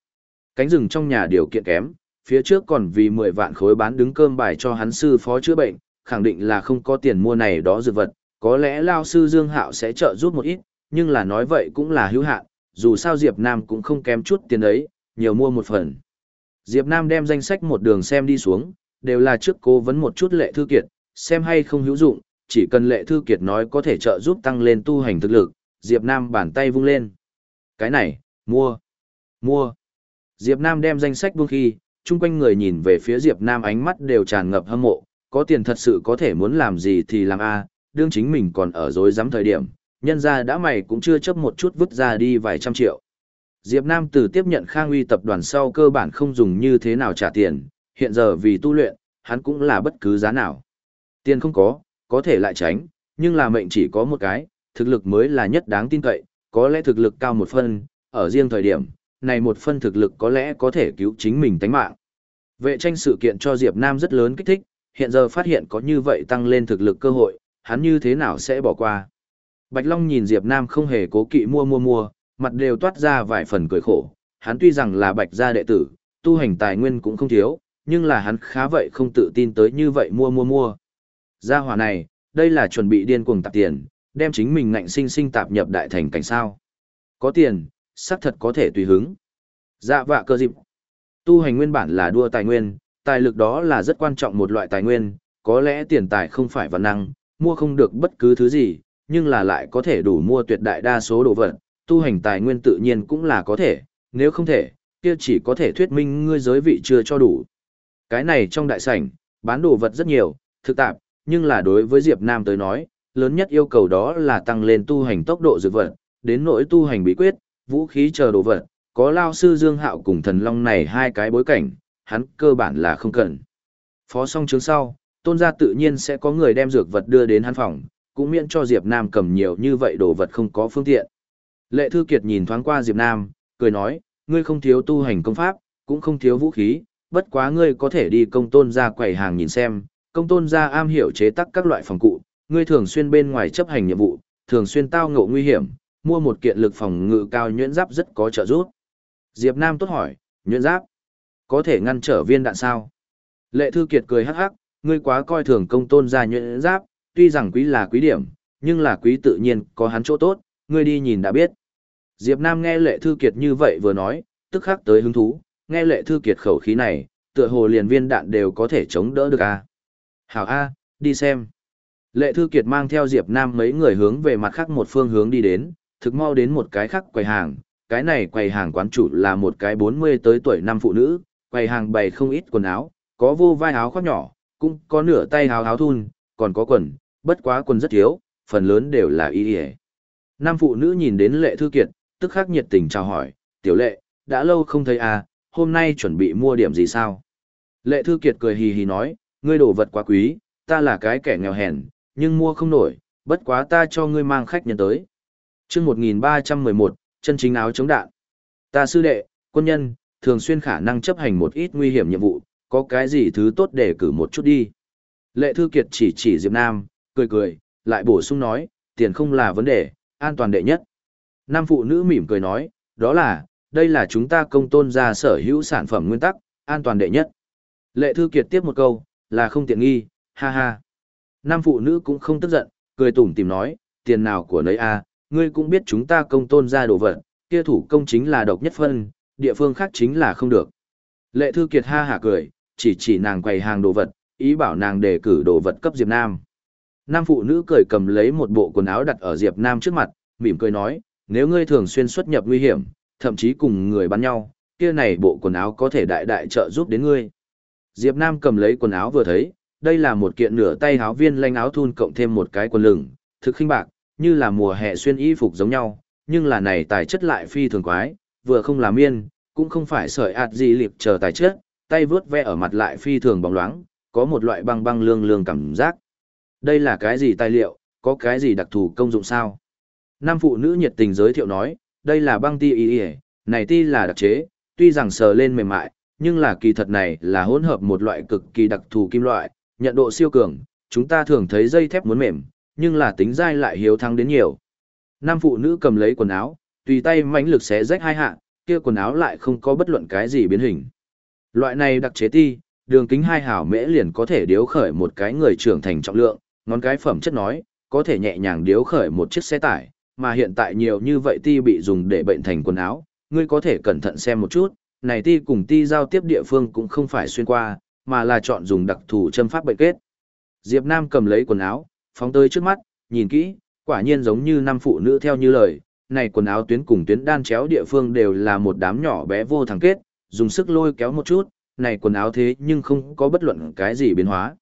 Cánh rừng trong nhà điều kiện kém, phía trước còn vì 10 vạn khối bán đứng cơm bài cho hắn sư phó chữa bệnh, khẳng định là không có tiền mua này đó dược vật, có lẽ lao sư Dương Hạo sẽ trợ giúp một ít, nhưng là nói vậy cũng là hữu hạn, dù sao Diệp Nam cũng không kém chút tiền ấy, nhiều mua một phần. Diệp Nam đem danh sách một đường xem đi xuống, đều là trước cố vấn một chút lệ thư kiệt, xem hay không hữu dụng, chỉ cần lệ thư kiệt nói có thể trợ giúp tăng lên tu hành thực lực, Diệp Nam bàn tay vung lên. Cái này, mua, mua. Diệp Nam đem danh sách buông khi, chung quanh người nhìn về phía Diệp Nam ánh mắt đều tràn ngập hâm mộ, có tiền thật sự có thể muốn làm gì thì làm a, đương chính mình còn ở dối dám thời điểm, nhân ra đã mày cũng chưa chấp một chút vứt ra đi vài trăm triệu. Diệp Nam từ tiếp nhận Khang Uy tập đoàn sau cơ bản không dùng như thế nào trả tiền, hiện giờ vì tu luyện, hắn cũng là bất cứ giá nào. Tiền không có, có thể lại tránh, nhưng là mệnh chỉ có một cái, thực lực mới là nhất đáng tin cậy, có lẽ thực lực cao một phân, ở riêng thời điểm, này một phân thực lực có lẽ có thể cứu chính mình tánh mạng. Vệ tranh sự kiện cho Diệp Nam rất lớn kích thích, hiện giờ phát hiện có như vậy tăng lên thực lực cơ hội, hắn như thế nào sẽ bỏ qua. Bạch Long nhìn Diệp Nam không hề cố kỵ mua mua mua, mặt đều toát ra vài phần cười khổ, hắn tuy rằng là bạch gia đệ tử, tu hành tài nguyên cũng không thiếu, nhưng là hắn khá vậy không tự tin tới như vậy mua mua mua. Gia hỏa này, đây là chuẩn bị điên cuồng tạp tiền, đem chính mình ngạnh sinh sinh tạp nhập đại thành cảnh sao. Có tiền, xác thật có thể tùy hứng. Dạ vạ cơ dịp. Tu hành nguyên bản là đua tài nguyên, tài lực đó là rất quan trọng một loại tài nguyên, có lẽ tiền tài không phải văn năng, mua không được bất cứ thứ gì, nhưng là lại có thể đủ mua tuyệt đại đa số đồ vật, tu hành tài nguyên tự nhiên cũng là có thể, nếu không thể, kia chỉ có thể thuyết minh ngươi giới vị chưa cho đủ. Cái này trong đại sảnh, bán đồ vật rất nhiều, thực tạp, nhưng là đối với Diệp Nam tới nói, lớn nhất yêu cầu đó là tăng lên tu hành tốc độ dược vật, đến nỗi tu hành bí quyết, vũ khí chờ đồ vật, có lao sư Dương Hạo cùng thần long này hai cái bối cảnh, hắn cơ bản là không cần. Phó xong chứng sau, tôn gia tự nhiên sẽ có người đem dược vật đưa đến hắn phòng, cũng miễn cho Diệp Nam cầm nhiều như vậy đồ vật không có phương tiện. Lệ Thư Kiệt nhìn thoáng qua Diệp Nam, cười nói, ngươi không thiếu tu hành công pháp, cũng không thiếu vũ khí, bất quá ngươi có thể đi công tôn gia quầy hàng nhìn xem, công tôn gia am hiểu chế tác các loại phòng cụ, ngươi thường xuyên bên ngoài chấp hành nhiệm vụ, thường xuyên tao ngộ nguy hiểm, mua một kiện lực phòng ngự cao nhuyễn giáp rất có trợ giúp. Diệp Nam tốt hỏi, nhuyễn giáp, có thể ngăn trở viên đạn sao? Lệ Thư Kiệt cười hắc hắc, ngươi quá coi thường công tôn gia nhuyễn giáp, tuy rằng quý là quý điểm, nhưng là quý tự nhiên có hắn chỗ tốt, ngươi đi nhìn đã biết. Diệp Nam nghe Lệ Thư Kiệt như vậy vừa nói, tức khắc tới hứng thú, nghe Lệ Thư Kiệt khẩu khí này, tựa hồ liền viên đạn đều có thể chống đỡ được à. Hảo A, đi xem. Lệ Thư Kiệt mang theo Diệp Nam mấy người hướng về mặt khác một phương hướng đi đến, thực mau đến một cái khác quầy hàng. Cái này quầy hàng quán chủ là một cái 40 tới tuổi năm phụ nữ, quầy hàng bày không ít quần áo, có vô vai áo khoác nhỏ, cũng có nửa tay áo áo thun, còn có quần, bất quá quần rất thiếu, phần lớn đều là y y. Nam phụ nữ nhìn đến Lệ Thư Kiệt, tức khắc nhiệt tình chào hỏi, tiểu lệ, đã lâu không thấy à, hôm nay chuẩn bị mua điểm gì sao? Lệ Thư Kiệt cười hì hì nói, ngươi đồ vật quá quý, ta là cái kẻ nghèo hèn, nhưng mua không nổi, bất quá ta cho ngươi mang khách nhân tới. chương 1311, chân chính áo chống đạn. Ta sư đệ, quân nhân, thường xuyên khả năng chấp hành một ít nguy hiểm nhiệm vụ, có cái gì thứ tốt để cử một chút đi. Lệ Thư Kiệt chỉ chỉ Diệp Nam, cười cười, lại bổ sung nói, tiền không là vấn đề, an toàn đệ nhất. Nam phụ nữ mỉm cười nói, đó là, đây là chúng ta công tôn ra sở hữu sản phẩm nguyên tắc, an toàn đệ nhất. Lệ Thư Kiệt tiếp một câu, là không tiện nghi, ha ha. Nam phụ nữ cũng không tức giận, cười tủm tỉm nói, tiền nào của nấy a, ngươi cũng biết chúng ta công tôn ra đồ vật, kia thủ công chính là độc nhất phân, địa phương khác chính là không được. Lệ Thư Kiệt ha hả cười, chỉ chỉ nàng quầy hàng đồ vật, ý bảo nàng đề cử đồ vật cấp Diệp Nam. Nam phụ nữ cười cầm lấy một bộ quần áo đặt ở Diệp Nam trước mặt, mỉm cười nói, nếu ngươi thường xuyên xuất nhập nguy hiểm, thậm chí cùng người bắn nhau, kia này bộ quần áo có thể đại đại trợ giúp đến ngươi. Diệp Nam cầm lấy quần áo vừa thấy, đây là một kiện nửa tay áo viên lanh áo thun cộng thêm một cái quần lửng, thực khinh bạc, như là mùa hè xuyên y phục giống nhau, nhưng là này tài chất lại phi thường quái, vừa không làm miên, cũng không phải sợi ạt gì liệp chờ tài chết, tay vướt ve ở mặt lại phi thường bóng loáng, có một loại băng băng lương lương cảm giác. Đây là cái gì tài liệu, có cái gì đặc thù công dụng sao? Nam phụ nữ nhiệt tình giới thiệu nói, đây là băng ti y y, này ti là đặc chế, tuy rằng sờ lên mềm mại, nhưng là kỳ thật này là hỗn hợp một loại cực kỳ đặc thù kim loại, nhận độ siêu cường, chúng ta thường thấy dây thép muốn mềm, nhưng là tính dai lại hiếu thắng đến nhiều. Nam phụ nữ cầm lấy quần áo, tùy tay mãnh lực xé rách hai hạ, kia quần áo lại không có bất luận cái gì biến hình. Loại này đặc chế ti, đường kính hai hảo mễ liền có thể điếu khởi một cái người trưởng thành trọng lượng, ngón cái phẩm chất nói, có thể nhẹ nhàng điếu khởi một chiếc xe tải, mà hiện tại nhiều như vậy ti bị dùng để bệnh thành quần áo, ngươi có thể cẩn thận xem một chút, này ti cùng ti giao tiếp địa phương cũng không phải xuyên qua, mà là chọn dùng đặc thù châm pháp bệnh kết. Diệp Nam cầm lấy quần áo, phóng tới trước mắt, nhìn kỹ, quả nhiên giống như năm phụ nữ theo như lời, này quần áo tuyến cùng tuyến đan chéo địa phương đều là một đám nhỏ bé vô thằng kết, dùng sức lôi kéo một chút, này quần áo thế nhưng không có bất luận cái gì biến hóa.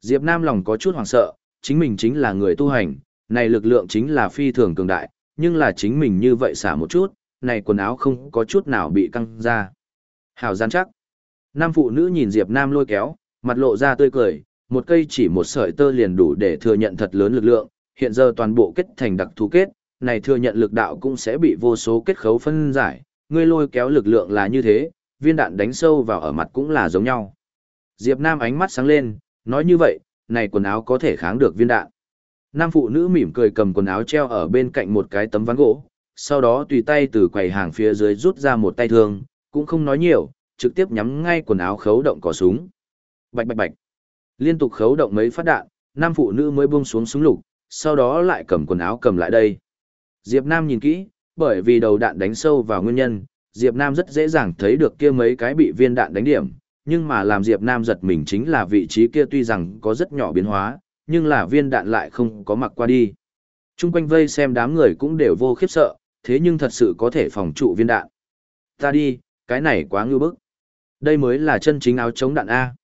Diệp Nam lòng có chút hoảng sợ, chính mình chính là người tu hành, này lực lượng chính là phi thường cường đại, nhưng là chính mình như vậy xả một chút, này quần áo không có chút nào bị căng ra. Hảo gian chắc. Nam phụ nữ nhìn Diệp Nam lôi kéo, mặt lộ ra tươi cười, một cây chỉ một sợi tơ liền đủ để thừa nhận thật lớn lực lượng, hiện giờ toàn bộ kết thành đặc thù kết, này thừa nhận lực đạo cũng sẽ bị vô số kết khấu phân giải, ngươi lôi kéo lực lượng là như thế, viên đạn đánh sâu vào ở mặt cũng là giống nhau. Diệp Nam ánh mắt sáng lên, nói như vậy, này quần áo có thể kháng được viên đạn. Nam phụ nữ mỉm cười cầm quần áo treo ở bên cạnh một cái tấm ván gỗ, sau đó tùy tay từ quầy hàng phía dưới rút ra một tay thương, cũng không nói nhiều, trực tiếp nhắm ngay quần áo khấu động cò súng. Bạch bạch bạch. Liên tục khấu động mấy phát đạn, nam phụ nữ mới buông xuống súng lục, sau đó lại cầm quần áo cầm lại đây. Diệp Nam nhìn kỹ, bởi vì đầu đạn đánh sâu vào nguyên nhân, Diệp Nam rất dễ dàng thấy được kia mấy cái bị viên đạn đánh điểm, nhưng mà làm Diệp Nam giật mình chính là vị trí kia tuy rằng có rất nhỏ biến hóa, nhưng là viên đạn lại không có mặc qua đi. Trung quanh vây xem đám người cũng đều vô khiếp sợ, thế nhưng thật sự có thể phòng trụ viên đạn. Ta đi, cái này quá ngư bức. Đây mới là chân chính áo chống đạn A.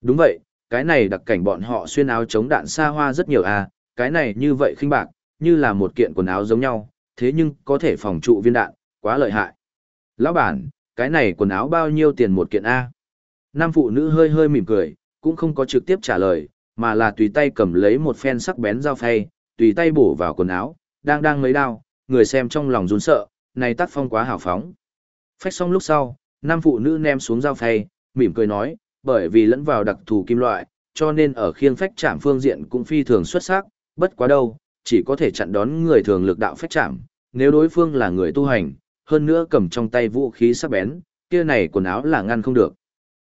Đúng vậy, cái này đặc cảnh bọn họ xuyên áo chống đạn xa hoa rất nhiều A, cái này như vậy khinh bạc, như là một kiện quần áo giống nhau, thế nhưng có thể phòng trụ viên đạn, quá lợi hại. Lão bản, cái này quần áo bao nhiêu tiền một kiện A? Nam phụ nữ hơi hơi mỉm cười, cũng không có trực tiếp trả lời, mà là tùy tay cầm lấy một phen sắc bén dao phay, tùy tay bổ vào quần áo, đang đang mấy đao, người xem trong lòng run sợ, này tác phong quá hào phóng. Phách xong lúc sau, nam phụ nữ ném xuống dao phay, mỉm cười nói, bởi vì lẫn vào đặc thù kim loại, cho nên ở khiêng phách chạm phương diện cũng phi thường xuất sắc, bất quá đâu, chỉ có thể chặn đón người thường lực đạo phách chạm, nếu đối phương là người tu hành, hơn nữa cầm trong tay vũ khí sắc bén, kia này quần áo là ngăn không được.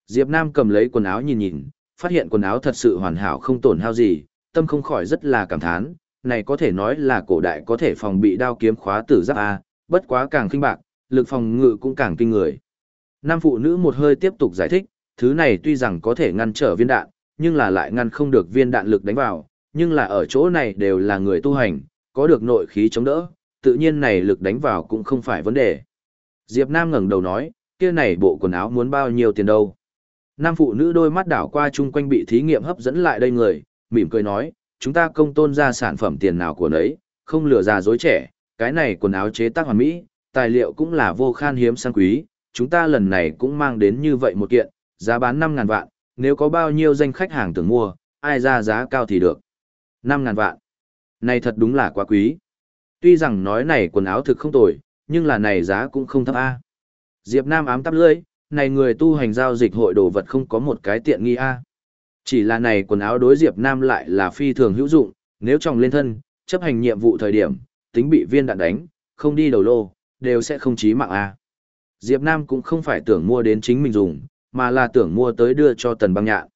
Diệp Nam cầm lấy quần áo nhìn nhìn, phát hiện quần áo thật sự hoàn hảo không tổn hao gì, tâm không khỏi rất là cảm thán, này có thể nói là cổ đại có thể phòng bị đao kiếm khóa tử giáp A, bất quá càng kinh bạc, lực phòng ngự cũng càng kinh người. Nam phụ nữ một hơi tiếp tục giải thích, thứ này tuy rằng có thể ngăn trở viên đạn, nhưng là lại ngăn không được viên đạn lực đánh vào, nhưng là ở chỗ này đều là người tu hành, có được nội khí chống đỡ, tự nhiên này lực đánh vào cũng không phải vấn đề. Diệp Nam ngẩng đầu nói, kia này bộ quần áo muốn bao nhiêu tiền đâu? Nam phụ nữ đôi mắt đảo qua chung quanh bị thí nghiệm hấp dẫn lại đây người, mỉm cười nói, chúng ta công tôn ra sản phẩm tiền nào của nấy, không lừa già dối trẻ, cái này quần áo chế tác hoàn mỹ, tài liệu cũng là vô khan hiếm sang quý, chúng ta lần này cũng mang đến như vậy một kiện, giá bán 5.000 vạn, nếu có bao nhiêu danh khách hàng tưởng mua, ai ra giá cao thì được năm ngàn vạn. Này thật đúng là quá quý. Tuy rằng nói này quần áo thực không tồi, nhưng là này giá cũng không thấp a. Diệp Nam ám tắp lưỡi, này người tu hành giao dịch hội đồ vật không có một cái tiện nghi a. Chỉ là này quần áo đối Diệp Nam lại là phi thường hữu dụng, nếu tròng lên thân, chấp hành nhiệm vụ thời điểm, tính bị viên đạn đánh, không đi đầu lô, đều sẽ không chí mạng a. Diệp Nam cũng không phải tưởng mua đến chính mình dùng, mà là tưởng mua tới đưa cho Tần Băng Nhạn.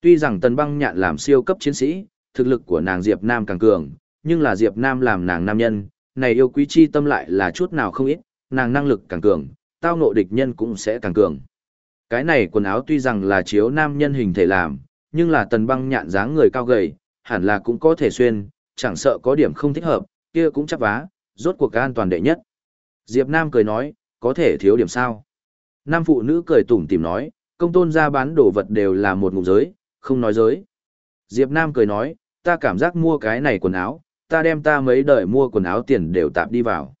Tuy rằng Tần Băng Nhạn làm siêu cấp chiến sĩ, thực lực của nàng Diệp Nam càng cường, nhưng là Diệp Nam làm nàng nam nhân, này yêu quý chi tâm lại là chút nào không ít, nàng năng lực càng cường, tao ngộ địch nhân cũng sẽ càng cường. Cái này quần áo tuy rằng là chiếu nam nhân hình thể làm, nhưng là tần băng nhạn dáng người cao gầy, hẳn là cũng có thể xuyên, chẳng sợ có điểm không thích hợp, kia cũng chắc vá, rốt cuộc an toàn đệ nhất. Diệp Nam cười nói, có thể thiếu điểm sao. Nam phụ nữ cười tủm tỉm nói, công tôn gia bán đồ vật đều là một ngụ giới, không nói giới. Diệp Nam cười nói, ta cảm giác mua cái này quần áo, ta đem ta mấy đời mua quần áo tiền đều tạp đi vào.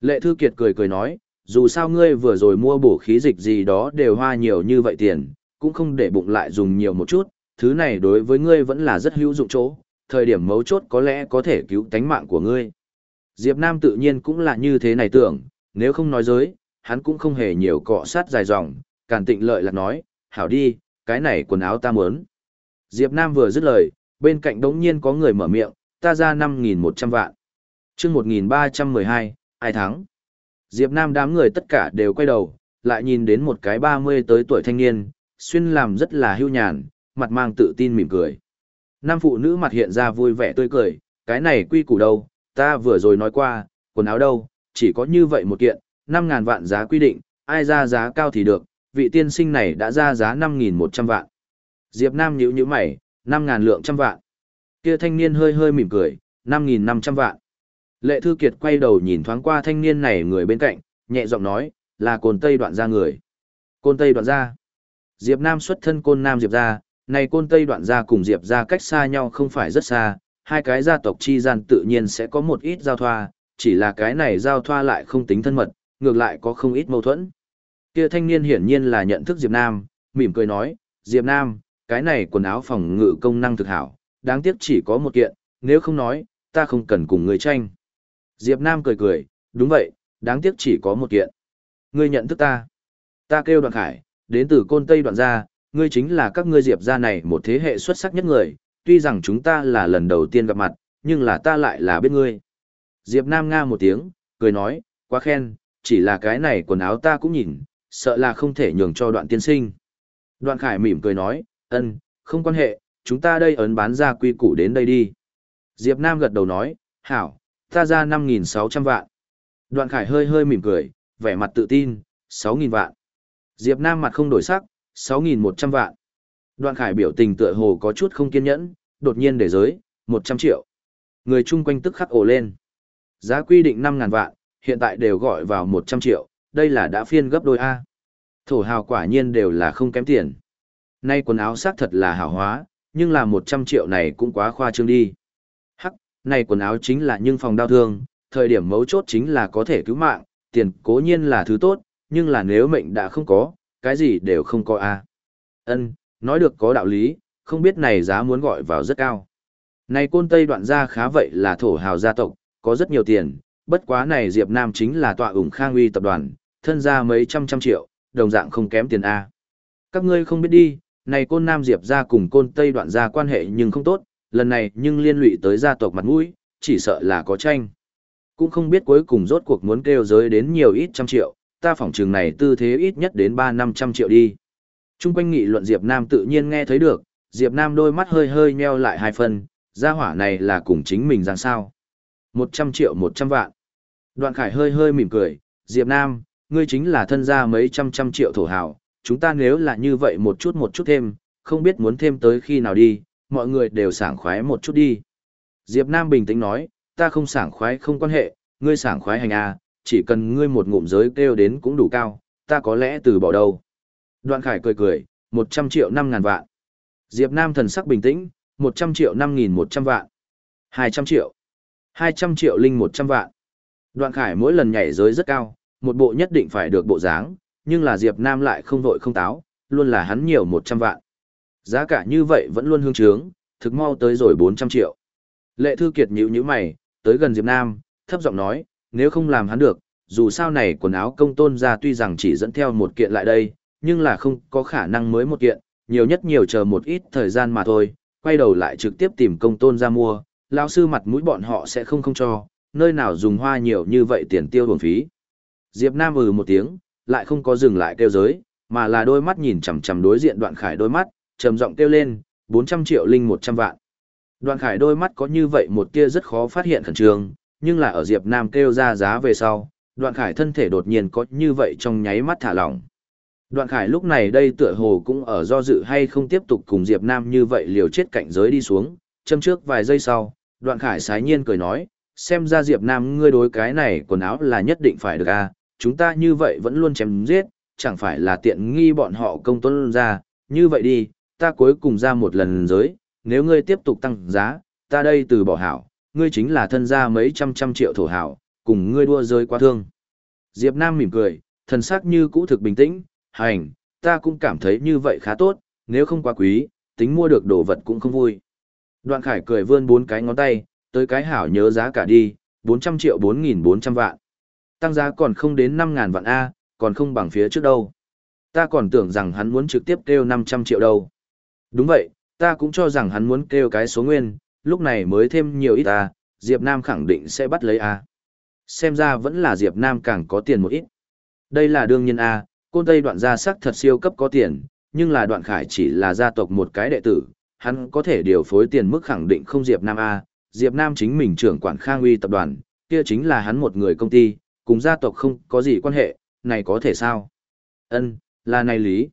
Lệ Thư Kiệt cười cười nói, dù sao ngươi vừa rồi mua bổ khí dịch gì đó đều hoa nhiều như vậy tiền, cũng không để bụng lại dùng nhiều một chút, thứ này đối với ngươi vẫn là rất hữu dụng chỗ, thời điểm mấu chốt có lẽ có thể cứu tánh mạng của ngươi. Diệp Nam tự nhiên cũng là như thế này tưởng, nếu không nói dối, hắn cũng không hề nhiều cọ sát dài dòng, càn tịnh lợi là nói, hảo đi, cái này quần áo ta muốn. Diệp Nam vừa dứt lời, bên cạnh đống nhiên có người mở miệng, ta ra 5.100 vạn. chương 1.312, ai thắng? Diệp Nam đám người tất cả đều quay đầu, lại nhìn đến một cái 30 tới tuổi thanh niên, xuyên làm rất là hưu nhàn, mặt mang tự tin mỉm cười. Nam phụ nữ mặt hiện ra vui vẻ tươi cười, cái này quy củ đâu, ta vừa rồi nói qua, quần áo đâu, chỉ có như vậy một kiện, 5.000 vạn giá quy định, ai ra giá cao thì được, vị tiên sinh này đã ra giá 5.100 vạn. Diệp Nam nhíu nhíu mày, năm ngàn lượng trăm vạn. Kia thanh niên hơi hơi mỉm cười, 5.500 vạn. Lệ Thư Kiệt quay đầu nhìn thoáng qua thanh niên này người bên cạnh, nhẹ giọng nói, là cồn Tây đoạn gia người. Côn Tây đoạn gia. Diệp Nam xuất thân côn Nam Diệp gia, này côn Tây đoạn gia cùng Diệp gia cách xa nhau không phải rất xa, hai cái gia tộc chi gian tự nhiên sẽ có một ít giao thoa, chỉ là cái này giao thoa lại không tính thân mật, ngược lại có không ít mâu thuẫn. Kia thanh niên hiển nhiên là nhận thức Diệp Nam, mỉm cười nói, Diệp Nam, cái này quần áo phòng ngự công năng thực hảo, đáng tiếc chỉ có một kiện, nếu không nói, ta không cần cùng người tranh. Diệp Nam cười cười, đúng vậy, đáng tiếc chỉ có một kiện. Ngươi nhận thức ta. Ta kêu đoạn khải, đến từ côn Tây đoạn gia, ngươi chính là các ngươi Diệp gia này một thế hệ xuất sắc nhất người, tuy rằng chúng ta là lần đầu tiên gặp mặt, nhưng là ta lại là biết ngươi. Diệp Nam nga một tiếng, cười nói, quá khen, chỉ là cái này quần áo ta cũng nhìn, sợ là không thể nhường cho đoạn tiên sinh. Đoạn khải mỉm cười nói, ân, không quan hệ, chúng ta đây ấn bán ra quy củ đến đây đi. Diệp Nam gật đầu nói, hảo, ta ra 5.600 vạn. Đoạn khải hơi hơi mỉm cười, vẻ mặt tự tin, 6.000 vạn. Diệp Nam mặt không đổi sắc, 6.100 vạn. Đoạn khải biểu tình tựa hồ có chút không kiên nhẫn, đột nhiên để giới, 100 triệu. Người chung quanh tức khắc ồ lên. Giá quy định 5.000 vạn, hiện tại đều gọi vào 100 triệu, đây là đã phiên gấp đôi A. Thổ hào quả nhiên đều là không kém tiền. Nay quần áo xác thật là hảo hóa, nhưng là 100 triệu này cũng quá khoa trương đi. Hắc, này quần áo chính là nhưng phòng đau thương, thời điểm mấu chốt chính là có thể cứu mạng, tiền cố nhiên là thứ tốt, nhưng là nếu mệnh đã không có, cái gì đều không có a. Ân, nói được có đạo lý, không biết này giá muốn gọi vào rất cao. Này côn Tây đoạn gia khá vậy là thổ hào gia tộc, có rất nhiều tiền, bất quá này Diệp Nam chính là tọa ủng khang uy tập đoàn, thân gia mấy trăm trăm triệu, đồng dạng không kém tiền A. Các ngươi không biết đi, này côn Nam Diệp gia cùng côn Tây đoạn gia quan hệ nhưng không tốt, lần này nhưng liên lụy tới gia tộc mặt mũi, chỉ sợ là có tranh. Cũng không biết cuối cùng rốt cuộc muốn kêu giới đến nhiều ít trăm triệu, ta phỏng trường này tư thế ít nhất đến 3-500 triệu đi. Trung quanh nghị luận Diệp Nam tự nhiên nghe thấy được, Diệp Nam đôi mắt hơi hơi nheo lại hai phần, gia hỏa này là cùng chính mình rằng sao. 100 triệu 100 vạn. Đoạn khải hơi hơi mỉm cười, Diệp Nam, ngươi chính là thân gia mấy trăm trăm triệu thổ hào, chúng ta nếu là như vậy một chút một chút thêm, không biết muốn thêm tới khi nào đi, mọi người đều sảng khoái một chút đi. Diệp Nam bình tĩnh nói, ta không sảng khoái không quan hệ, ngươi sảng khoái hành a, chỉ cần ngươi một ngụm giới kêu đến cũng đủ cao, ta có lẽ từ bỏ đâu. Đoạn khải cười cười, 100 triệu 5 ngàn vạn. Diệp Nam thần sắc bình tĩnh, 100 triệu 5 nghìn 100 vạn. 200 triệu. 200 triệu linh 100 vạn. Đoạn khải mỗi lần nhảy giới rất cao, một bộ nhất định phải được bộ dáng, nhưng là Diệp Nam lại không vội không táo, luôn là hắn nhiều 100 vạn. Giá cả như vậy vẫn luôn hương trướng, thực mau tới rồi 400 triệu. Lệ Thư Kiệt nhíu nhíu mày, tới gần Diệp Nam, thấp giọng nói, nếu không làm hắn được, dù sao này quần áo công tôn ra tuy rằng chỉ dẫn theo một kiện lại đây, nhưng là không có khả năng mới một kiện, nhiều nhất nhiều chờ một ít thời gian mà thôi, quay đầu lại trực tiếp tìm công tôn ra mua, lão sư mặt mũi bọn họ sẽ không không cho, nơi nào dùng hoa nhiều như vậy tiền tiêu bổng phí. Diệp Nam ừ một tiếng, lại không có dừng lại kêu giới, mà là đôi mắt nhìn chằm chằm đối diện đoạn khải đôi mắt, trầm giọng kêu lên, 400 triệu linh 100 vạn. Đoạn khải đôi mắt có như vậy một tia rất khó phát hiện khẩn trương, nhưng là ở Diệp Nam kêu ra giá về sau, đoạn khải thân thể đột nhiên có như vậy trong nháy mắt thả lỏng. Đoạn khải lúc này đây tựa hồ cũng ở do dự hay không tiếp tục cùng Diệp Nam như vậy liều chết cạnh giới đi xuống, châm trước vài giây sau, đoạn khải sái nhiên cười nói, xem ra Diệp Nam ngươi đối cái này quần áo là nhất định phải được a, à, chúng ta như vậy vẫn luôn chém giết, chẳng phải là tiện nghi bọn họ công tuân ra, như vậy đi, ta cuối cùng ra một lần giới, nếu ngươi tiếp tục tăng giá, ta đây từ bỏ hảo, ngươi chính là thân gia mấy trăm trăm triệu thổ hảo, cùng ngươi đua rơi qua thương. Diệp Nam mỉm cười, thần sắc như cũ thực bình tĩnh, hành, ta cũng cảm thấy như vậy khá tốt, nếu không quá quý, tính mua được đồ vật cũng không vui. Đoạn khải cười vươn bốn cái ngón tay, tới cái hảo nhớ giá cả đi, 400 triệu 4.400 vạn. Tăng giá còn không đến 5.000 vạn A, còn không bằng phía trước đâu. Ta còn tưởng rằng hắn muốn trực tiếp kêu 500 triệu đâu. Đúng vậy, ta cũng cho rằng hắn muốn kêu cái số nguyên, lúc này mới thêm nhiều ít a. Diệp Nam khẳng định sẽ bắt lấy A. Xem ra vẫn là Diệp Nam càng có tiền một ít. Đây là đương nhiên A, côn tây đoạn gia sắc thật siêu cấp có tiền, nhưng là đoạn khải chỉ là gia tộc một cái đệ tử, hắn có thể điều phối tiền mức khẳng định không Diệp Nam A. Diệp Nam chính mình trưởng quản khang uy tập đoàn, kia chính là hắn một người công ty, cùng gia tộc không có gì quan hệ, này có thể sao? Ân, là này lý.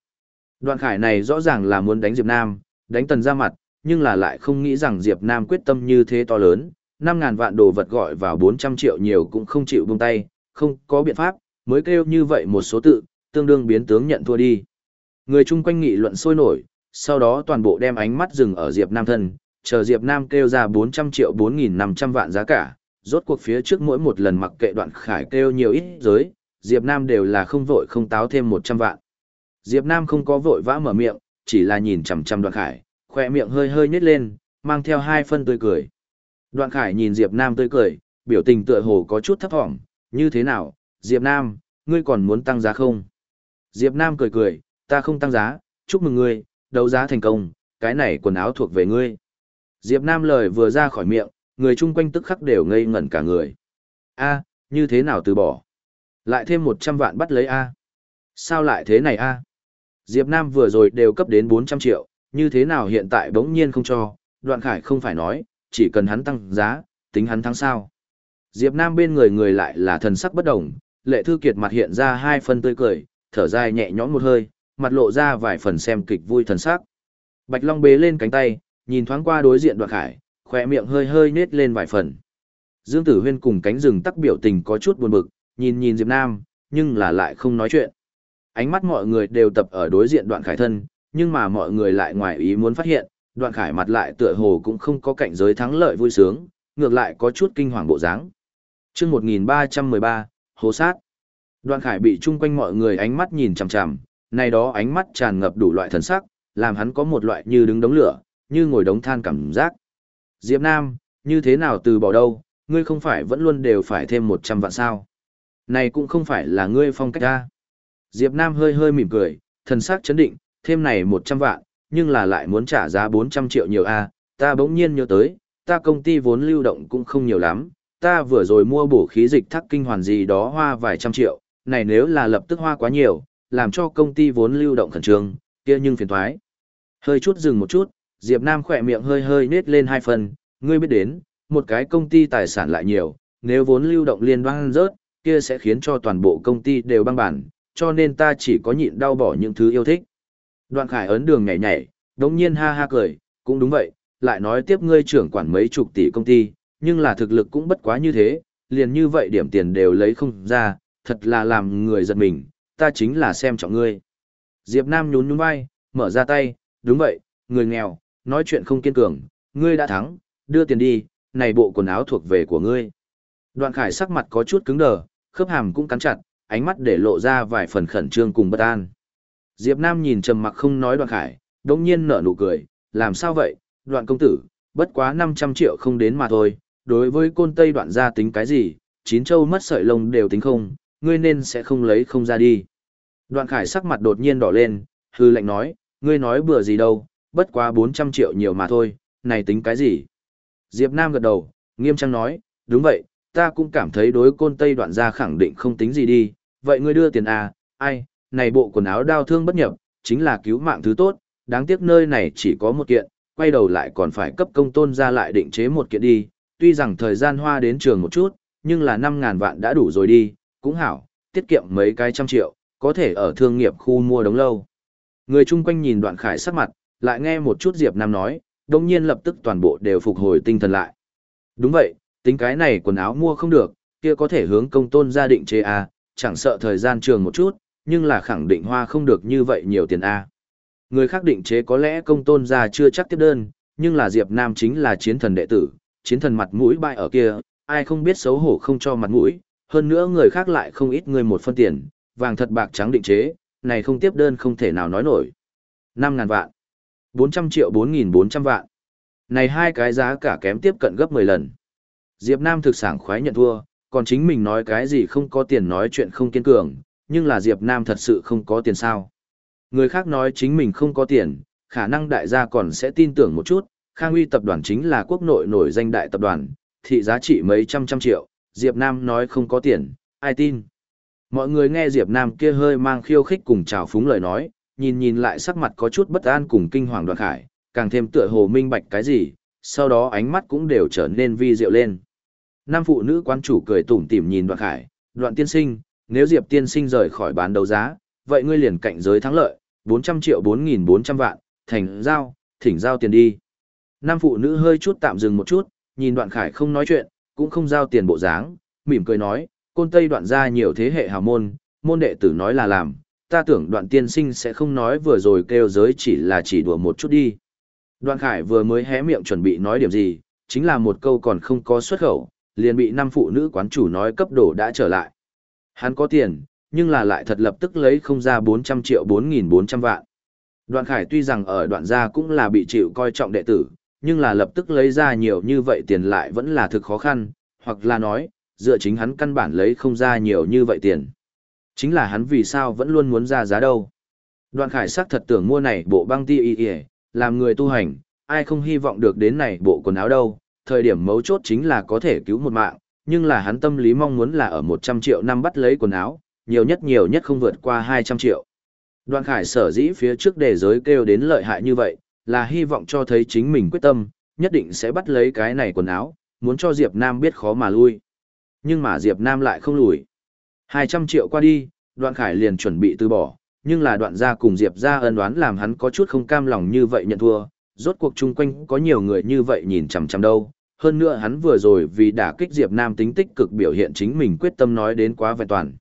Đoạn khải này rõ ràng là muốn đánh Diệp Nam, đánh tần ra mặt, nhưng là lại không nghĩ rằng Diệp Nam quyết tâm như thế to lớn, 5.000 vạn đồ vật gọi vào 400 triệu nhiều cũng không chịu buông tay, không có biện pháp, mới kêu như vậy một số tự, tương đương biến tướng nhận thua đi. Người chung quanh nghị luận sôi nổi, sau đó toàn bộ đem ánh mắt dừng ở Diệp Nam thân, chờ Diệp Nam kêu ra 400 triệu 4.500 vạn giá cả, rốt cuộc phía trước mỗi một lần mặc kệ đoạn khải kêu nhiều ít giới, Diệp Nam đều là không vội không táo thêm 100 vạn. Diệp Nam không có vội vã mở miệng, chỉ là nhìn chằm chằm đoạn khải, khỏe miệng hơi hơi nhếch lên, mang theo hai phân tươi cười. Đoạn khải nhìn Diệp Nam tươi cười, biểu tình tựa hồ có chút thấp thỏm, như thế nào, Diệp Nam, ngươi còn muốn tăng giá không? Diệp Nam cười cười, ta không tăng giá, chúc mừng ngươi, đấu giá thành công, cái này quần áo thuộc về ngươi. Diệp Nam lời vừa ra khỏi miệng, người chung quanh tức khắc đều ngây ngẩn cả người. A, như thế nào từ bỏ? Lại thêm 100 vạn bắt lấy A. Sao lại thế này A? Diệp Nam vừa rồi đều cấp đến 400 triệu, như thế nào hiện tại bỗng nhiên không cho, đoạn khải không phải nói, chỉ cần hắn tăng giá, tính hắn thắng sao. Diệp Nam bên người người lại là thần sắc bất động, lệ thư kiệt mặt hiện ra hai phần tươi cười, thở dài nhẹ nhõm một hơi, mặt lộ ra vài phần xem kịch vui thần sắc. Bạch Long bế lên cánh tay, nhìn thoáng qua đối diện đoạn khải, khỏe miệng hơi hơi nết lên vài phần. Dương Tử Huyên cùng cánh rừng tắc biểu tình có chút buồn bực, nhìn nhìn Diệp Nam, nhưng là lại không nói chuyện. Ánh mắt mọi người đều tập ở đối diện đoạn khải thân, nhưng mà mọi người lại ngoài ý muốn phát hiện, đoạn khải mặt lại tựa hồ cũng không có cảnh giới thắng lợi vui sướng, ngược lại có chút kinh hoàng bộ dáng. Chương 1313, Hồ sát. Đoạn khải bị chung quanh mọi người ánh mắt nhìn chằm chằm, này đó ánh mắt tràn ngập đủ loại thần sắc, làm hắn có một loại như đứng đống lửa, như ngồi đống than cảm giác. Diệp Nam, như thế nào từ bỏ đâu, ngươi không phải vẫn luôn đều phải thêm 100 vạn sao. Này cũng không phải là ngươi phong cách ta. Diệp Nam hơi hơi mỉm cười, thần sắc chấn định, thêm này 100 vạn, nhưng là lại muốn trả giá 400 triệu nhiều a, ta bỗng nhiên nhớ tới, ta công ty vốn lưu động cũng không nhiều lắm, ta vừa rồi mua bổ khí dịch thắc kinh hoàn gì đó hoa vài trăm triệu, này nếu là lập tức hoa quá nhiều, làm cho công ty vốn lưu động khẩn trương, kia nhưng phiền toái. Hơi chút dừng một chút, Diệp Nam khỏe miệng hơi hơi nết lên hai phần, ngươi biết đến, một cái công ty tài sản lại nhiều, nếu vốn lưu động liên bang rớt, kia sẽ khiến cho toàn bộ công ty đều băng bản, cho nên ta chỉ có nhịn đau bỏ những thứ yêu thích. Đoạn khải ấn đường nhảy nhảy, đống nhiên ha ha cười, cũng đúng vậy, lại nói tiếp ngươi trưởng quản mấy chục tỷ công ty, nhưng là thực lực cũng bất quá như thế, liền như vậy điểm tiền đều lấy không ra, thật là làm người giật mình, ta chính là xem trọng ngươi. Diệp Nam nhún nhún vai, mở ra tay, đúng vậy, người nghèo, nói chuyện không kiên cường, ngươi đã thắng, đưa tiền đi, này bộ quần áo thuộc về của ngươi. Đoạn khải sắc mặt có chút cứng đờ, khớp hàm cũng cắn chặt, ánh mắt để lộ ra vài phần khẩn trương cùng bất an. Diệp Nam nhìn trầm mặc không nói đoạn khải, đồng nhiên nở nụ cười, làm sao vậy, đoạn công tử, bất quá 500 triệu không đến mà thôi, đối với côn tây đoạn gia tính cái gì, chín châu mất sợi lông đều tính không, ngươi nên sẽ không lấy không ra đi. Đoạn khải sắc mặt đột nhiên đỏ lên, hư lệnh nói, ngươi nói bừa gì đâu, bất quá 400 triệu nhiều mà thôi, này tính cái gì? Diệp Nam gật đầu, nghiêm trang nói, đúng vậy, ta cũng cảm thấy đối côn tây đoạn gia khẳng định không tính gì đi, vậy ngươi đưa tiền à, ai, này bộ quần áo đau thương bất nhập, chính là cứu mạng thứ tốt, đáng tiếc nơi này chỉ có một kiện, quay đầu lại còn phải cấp công tôn ra lại định chế một kiện đi, tuy rằng thời gian hoa đến trường một chút, nhưng là 5.000 vạn đã đủ rồi đi, cũng hảo, tiết kiệm mấy cái trăm triệu, có thể ở thương nghiệp khu mua đống lâu. Người chung quanh nhìn đoạn khải sắc mặt, lại nghe một chút Diệp Nam nói, đồng nhiên lập tức toàn bộ đều phục hồi tinh thần lại. Đúng vậy, tính cái này quần áo mua không được, kia có thể hướng công tôn gia định chế à, chẳng sợ thời gian trường một chút, nhưng là khẳng định hoa không được như vậy nhiều tiền A. Người khác định chế có lẽ công tôn gia chưa chắc tiếp đơn, nhưng là Diệp Nam chính là chiến thần đệ tử, chiến thần mặt mũi bại ở kia, ai không biết xấu hổ không cho mặt mũi, hơn nữa người khác lại không ít người một phân tiền, vàng thật bạc trắng định chế, này không tiếp đơn không thể nào nói nổi. 5.000 vạn, 400 triệu 4.400 vạn. Này hai cái giá cả kém tiếp cận gấp 10 lần. Diệp Nam thực sảng khoái nhận thua, còn chính mình nói cái gì không có tiền nói chuyện không kiên cường, nhưng là Diệp Nam thật sự không có tiền sao. Người khác nói chính mình không có tiền, khả năng đại gia còn sẽ tin tưởng một chút, Khang Uy tập đoàn chính là quốc nội nổi danh đại tập đoàn, thị giá trị mấy trăm trăm triệu, Diệp Nam nói không có tiền, ai tin. Mọi người nghe Diệp Nam kia hơi mang khiêu khích cùng chào phúng lời nói, nhìn nhìn lại sắc mặt có chút bất an cùng kinh hoàng đoạn khải, càng thêm tựa hồ minh bạch cái gì, sau đó ánh mắt cũng đều trở nên vi diệu lên. Nam phụ nữ quan chủ cười tủm tỉm nhìn đoạn khải, đoạn tiên sinh, nếu Diệp tiên sinh rời khỏi bán đấu giá, vậy ngươi liền cạnh giới thắng lợi, 400 triệu 4.400 vạn, thành giao, thỉnh giao tiền đi. Nam phụ nữ hơi chút tạm dừng một chút, nhìn đoạn khải không nói chuyện, cũng không giao tiền bộ dáng, mỉm cười nói, côn tây đoạn ra nhiều thế hệ hào môn, môn đệ tử nói là làm, ta tưởng đoạn tiên sinh sẽ không nói vừa rồi kêu giới chỉ là chỉ đùa một chút đi. Đoạn khải vừa mới hé miệng chuẩn bị nói điểm gì, chính là một câu còn không có xuất khẩu, liền bị năm phụ nữ quán chủ nói cấp đổ đã trở lại. Hắn có tiền, nhưng là lại thật lập tức lấy không ra 400 triệu 4.400 vạn. Đoạn khải tuy rằng ở đoạn gia cũng là bị chịu coi trọng đệ tử, nhưng là lập tức lấy ra nhiều như vậy tiền lại vẫn là thực khó khăn, hoặc là nói, dựa chính hắn căn bản lấy không ra nhiều như vậy tiền. Chính là hắn vì sao vẫn luôn muốn ra giá đâu. Đoạn khải sắc thật tưởng mua này bộ băng ti y y, làm người tu hành, ai không hy vọng được đến này bộ quần áo đâu, thời điểm mấu chốt chính là có thể cứu một mạng, nhưng là hắn tâm lý mong muốn là ở 100 triệu năm bắt lấy quần áo, nhiều nhất nhiều nhất không vượt qua 200 triệu. Đoạn khải sở dĩ phía trước đề giới kêu đến lợi hại như vậy, là hy vọng cho thấy chính mình quyết tâm, nhất định sẽ bắt lấy cái này quần áo, muốn cho Diệp Nam biết khó mà lui. Nhưng mà Diệp Nam lại không lùi. 200 triệu qua đi, đoạn khải liền chuẩn bị từ bỏ, nhưng là đoạn gia cùng Diệp gia ân đoán làm hắn có chút không cam lòng như vậy nhận thua, rốt cuộc chung quanh có nhiều người như vậy nhìn chằm chằm đâu. Hơn nữa hắn vừa rồi vì đả kích Diệp Nam tính tích cực biểu hiện chính mình quyết tâm nói đến quá vẹn toàn.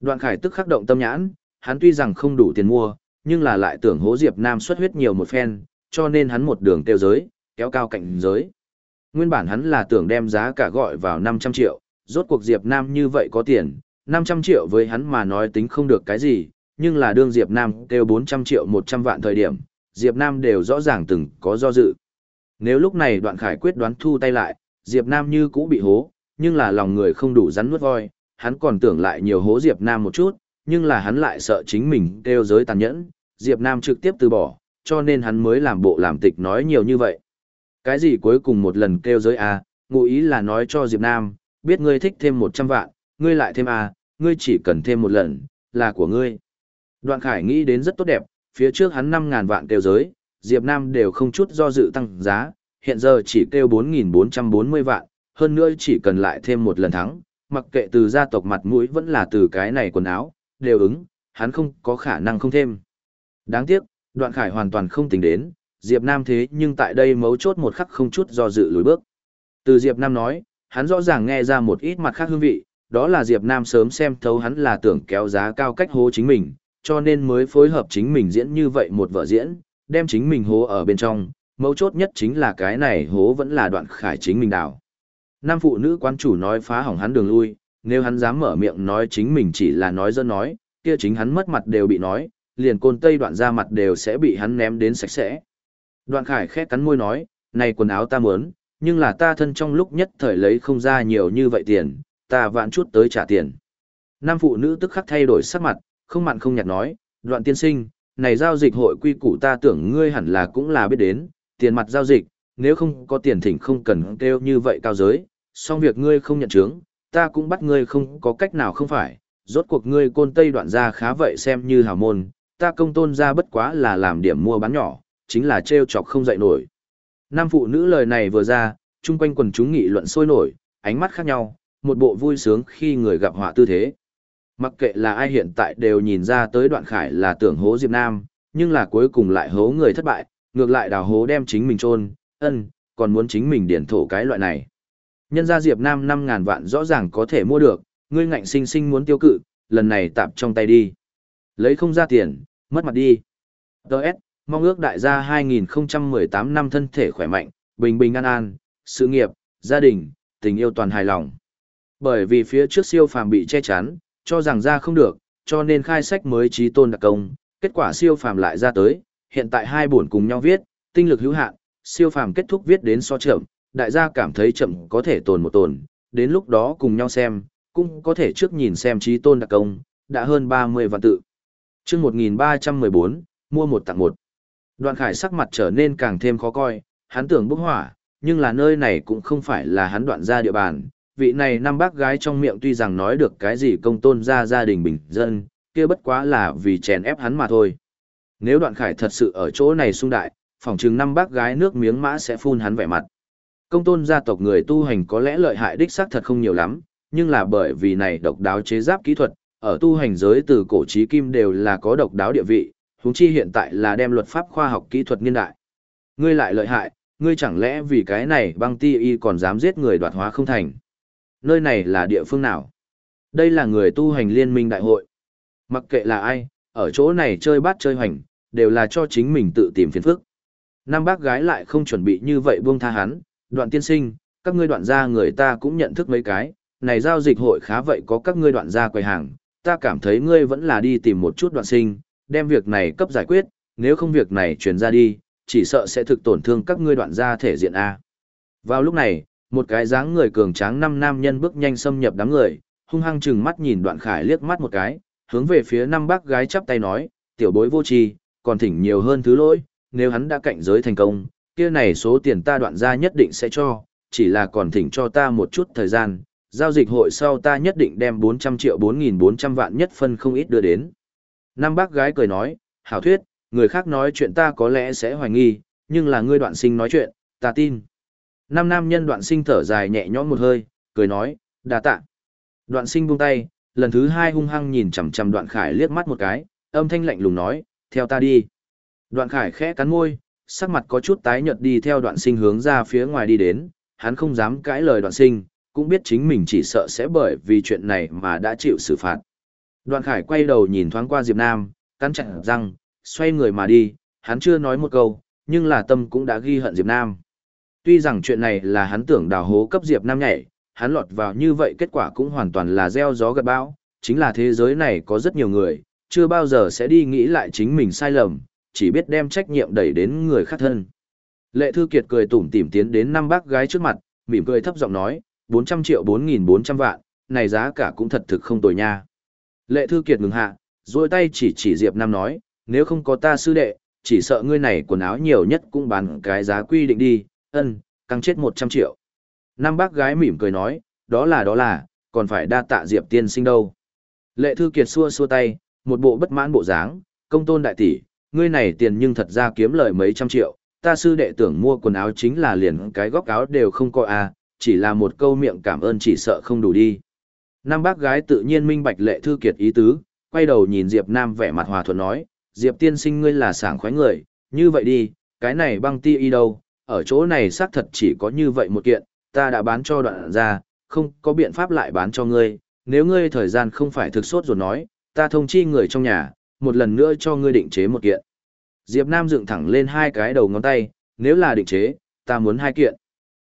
Đoạn khải tức khắc động tâm nhãn, hắn tuy rằng không đủ tiền mua, nhưng là lại tưởng hố Diệp Nam xuất huyết nhiều một phen, cho nên hắn một đường tiêu giới, kéo cao cạnh giới. Nguyên bản hắn là tưởng đem giá cả gọi vào 500 triệu, rốt cuộc Diệp Nam như vậy có tiền, 500 triệu với hắn mà nói tính không được cái gì, nhưng là đương Diệp Nam kêu 400 triệu 100 vạn thời điểm, Diệp Nam đều rõ ràng từng có do dự. Nếu lúc này đoạn khải quyết đoán thu tay lại, Diệp Nam như cũ bị hố, nhưng là lòng người không đủ rắn nuốt voi, hắn còn tưởng lại nhiều hố Diệp Nam một chút, nhưng là hắn lại sợ chính mình kêu giới tàn nhẫn, Diệp Nam trực tiếp từ bỏ, cho nên hắn mới làm bộ làm tịch nói nhiều như vậy. Cái gì cuối cùng một lần kêu giới A, ngụ ý là nói cho Diệp Nam, biết ngươi thích thêm 100 vạn, ngươi lại thêm A, ngươi chỉ cần thêm một lần, là của ngươi. Đoạn Khải nghĩ đến rất tốt đẹp, phía trước hắn 5.000 vạn kêu giới, Diệp Nam đều không chút do dự tăng giá, hiện giờ chỉ kêu 4.440 vạn, hơn nữa chỉ cần lại thêm một lần thắng, mặc kệ từ gia tộc mặt mũi vẫn là từ cái này quần áo, đều ứng, hắn không có khả năng không thêm. Đáng tiếc, đoạn khải hoàn toàn không tính đến, Diệp Nam thế nhưng tại đây mấu chốt một khắc không chút do dự lùi bước. Từ Diệp Nam nói, hắn rõ ràng nghe ra một ít mặt khác hương vị, đó là Diệp Nam sớm xem thấu hắn là tưởng kéo giá cao cách hố chính mình, cho nên mới phối hợp chính mình diễn như vậy một vở diễn, đem chính mình hố ở bên trong, mấu chốt nhất chính là cái này hố vẫn là đoạn khải chính mình đào. Nam phụ nữ quan chủ nói phá hỏng hắn đường lui, nếu hắn dám mở miệng nói chính mình chỉ là nói dân nói, kia chính hắn mất mặt đều bị nói, liền côn tây đoạn ra mặt đều sẽ bị hắn ném đến sạch sẽ. Đoạn khải khét cắn môi nói, này quần áo ta muốn, nhưng là ta thân trong lúc nhất thời lấy không ra nhiều như vậy tiền, ta vạn chút tới trả tiền. Nam phụ nữ tức khắc thay đổi sắc mặt, không mặn không nhạt nói, đoạn tiên sinh, này giao dịch hội quy củ ta tưởng ngươi hẳn là cũng là biết đến, tiền mặt giao dịch, nếu không có tiền thỉnh không cần kêu như vậy cao giới, song việc ngươi không nhận chứng, ta cũng bắt ngươi không có cách nào không phải, rốt cuộc ngươi côn tây đoạn ra khá vậy xem như hào môn, ta công tôn ra bất quá là làm điểm mua bán nhỏ, chính là trêu chọc không dậy nổi. Nam phụ nữ lời này vừa ra, chung quanh quần chúng nghị luận sôi nổi, ánh mắt khác nhau, một bộ vui sướng khi người gặp họa tư thế. Mặc kệ là ai hiện tại đều nhìn ra tới đoạn khải là tưởng hố Diệp Nam, nhưng là cuối cùng lại hố người thất bại, ngược lại đào hố đem chính mình trôn, ân, còn muốn chính mình điển thổ cái loại này. Nhân ra Diệp Nam 5.000 vạn rõ ràng có thể mua được, ngươi ngạnh sinh sinh muốn tiêu cự, lần này tạm trong tay đi. Lấy không ra tiền, mất mặt đi. Đợt, mong ước đại gia 2018 năm thân thể khỏe mạnh, bình bình an an, sự nghiệp, gia đình, tình yêu toàn hài lòng. Bởi vì phía trước siêu phàm bị che chắn, cho rằng ra không được, cho nên khai sách mới trí tôn đặc công, kết quả siêu phàm lại ra tới, hiện tại hai buồn cùng nhau viết, tinh lực hữu hạn, siêu phàm kết thúc viết đến so chậm, đại gia cảm thấy chậm có thể tồn một tồn, đến lúc đó cùng nhau xem, cũng có thể trước nhìn xem trí tôn đặc công, đã hơn 30 vạn tự. chương 1314, mua một tặng một. Đoạn khải sắc mặt trở nên càng thêm khó coi, hắn tưởng bốc hỏa, nhưng là nơi này cũng không phải là hắn đoạn ra địa bàn. Vị này năm bác gái trong miệng tuy rằng nói được cái gì công tôn ra gia đình bình dân, kia bất quá là vì chèn ép hắn mà thôi. Nếu đoạn khải thật sự ở chỗ này sung đại, phòng chừng năm bác gái nước miếng mã sẽ phun hắn vẻ mặt. Công tôn gia tộc người tu hành có lẽ lợi hại đích xác thật không nhiều lắm, nhưng là bởi vì này độc đáo chế giáp kỹ thuật, ở tu hành giới từ cổ chí kim đều là có độc đáo địa vị, huống chi hiện tại là đem luật pháp khoa học kỹ thuật niên đại. Ngươi lại lợi hại, ngươi chẳng lẽ vì cái này băng ti y còn dám giết người đoạt hóa không thành. Nơi này là địa phương nào? Đây là người tu hành liên minh đại hội. Mặc kệ là ai, ở chỗ này chơi bát chơi hoành, đều là cho chính mình tự tìm phiền phức. Năm bác gái lại không chuẩn bị như vậy buông tha hắn, đoạn tiên sinh, các ngươi đoạn gia người ta cũng nhận thức mấy cái, này giao dịch hội khá vậy có các ngươi đoạn gia quầy hàng, ta cảm thấy ngươi vẫn là đi tìm một chút đoạn sinh, đem việc này cấp giải quyết, nếu không việc này truyền ra đi, chỉ sợ sẽ thực tổn thương các ngươi đoạn gia thể diện A. Vào lúc này, một cái dáng người cường tráng năm nam nhân bước nhanh xâm nhập đám người, hung hăng chừng mắt nhìn đoạn khải liếc mắt một cái, hướng về phía năm bác gái chắp tay nói, tiểu bối vô tri, còn thỉnh nhiều hơn thứ lỗi, nếu hắn đã cạnh giới thành công, kia này số tiền ta đoạn ra nhất định sẽ cho, chỉ là còn thỉnh cho ta một chút thời gian, giao dịch hội sau ta nhất định đem 400 triệu 4.400 vạn nhất phân không ít đưa đến. Năm bác gái cười nói, hảo thuyết, người khác nói chuyện ta có lẽ sẽ hoài nghi, nhưng là ngươi đoạn sinh nói chuyện, ta tin. Năm nam nhân đoạn sinh thở dài nhẹ nhõm một hơi, cười nói, đà tạ. Đoạn sinh buông tay, lần thứ hai hung hăng nhìn chằm chằm đoạn khải liếc mắt một cái, âm thanh lạnh lùng nói, theo ta đi. Đoạn khải khẽ cắn môi, sắc mặt có chút tái nhợt đi theo đoạn sinh hướng ra phía ngoài đi đến, hắn không dám cãi lời đoạn sinh, cũng biết chính mình chỉ sợ sẽ bởi vì chuyện này mà đã chịu xử phạt. Đoạn khải quay đầu nhìn thoáng qua Diệp Nam, cắn chặt răng, xoay người mà đi, hắn chưa nói một câu, nhưng là tâm cũng đã ghi hận Diệp Nam. Tuy rằng chuyện này là hắn tưởng đào hố cấp Diệp Nam nhảy, hắn lọt vào như vậy kết quả cũng hoàn toàn là gieo gió gặt bão, chính là thế giới này có rất nhiều người, chưa bao giờ sẽ đi nghĩ lại chính mình sai lầm, chỉ biết đem trách nhiệm đẩy đến người khác thân. Lệ Thư Kiệt cười tủm tỉm tiến đến năm bác gái trước mặt, mỉm cười thấp giọng nói, 400 triệu 4.400 vạn, này giá cả cũng thật thực không tồi nha. Lệ Thư Kiệt ngừng hạ, rồi tay chỉ chỉ Diệp Nam nói, nếu không có ta sư đệ, chỉ sợ ngươi này quần áo nhiều nhất cũng bán cái giá quy định đi, ân, căng chết 100 triệu. Năm bác gái mỉm cười nói, đó là đó là, còn phải đa tạ Diệp tiên sinh đâu. Lệ Thư Kiệt xua xua tay, một bộ bất mãn bộ dáng, công tôn đại tỷ, ngươi này tiền nhưng thật ra kiếm lời mấy trăm triệu, ta sư đệ tưởng mua quần áo chính là liền cái góc áo đều không có à, chỉ là một câu miệng cảm ơn chỉ sợ không đủ đi. Năm bác gái tự nhiên minh bạch lệ thư kiệt ý tứ, quay đầu nhìn Diệp Nam vẻ mặt hòa thuận nói, Diệp tiên sinh ngươi là sảng khoái người, như vậy đi, cái này băng ti y đâu, ở chỗ này xác thật chỉ có như vậy một kiện, ta đã bán cho đoạn ra, không có biện pháp lại bán cho ngươi, nếu ngươi thời gian không phải thực sốt rồi nói, ta thông chi người trong nhà, một lần nữa cho ngươi định chế một kiện. Diệp Nam dựng thẳng lên hai cái đầu ngón tay, nếu là định chế, ta muốn hai kiện.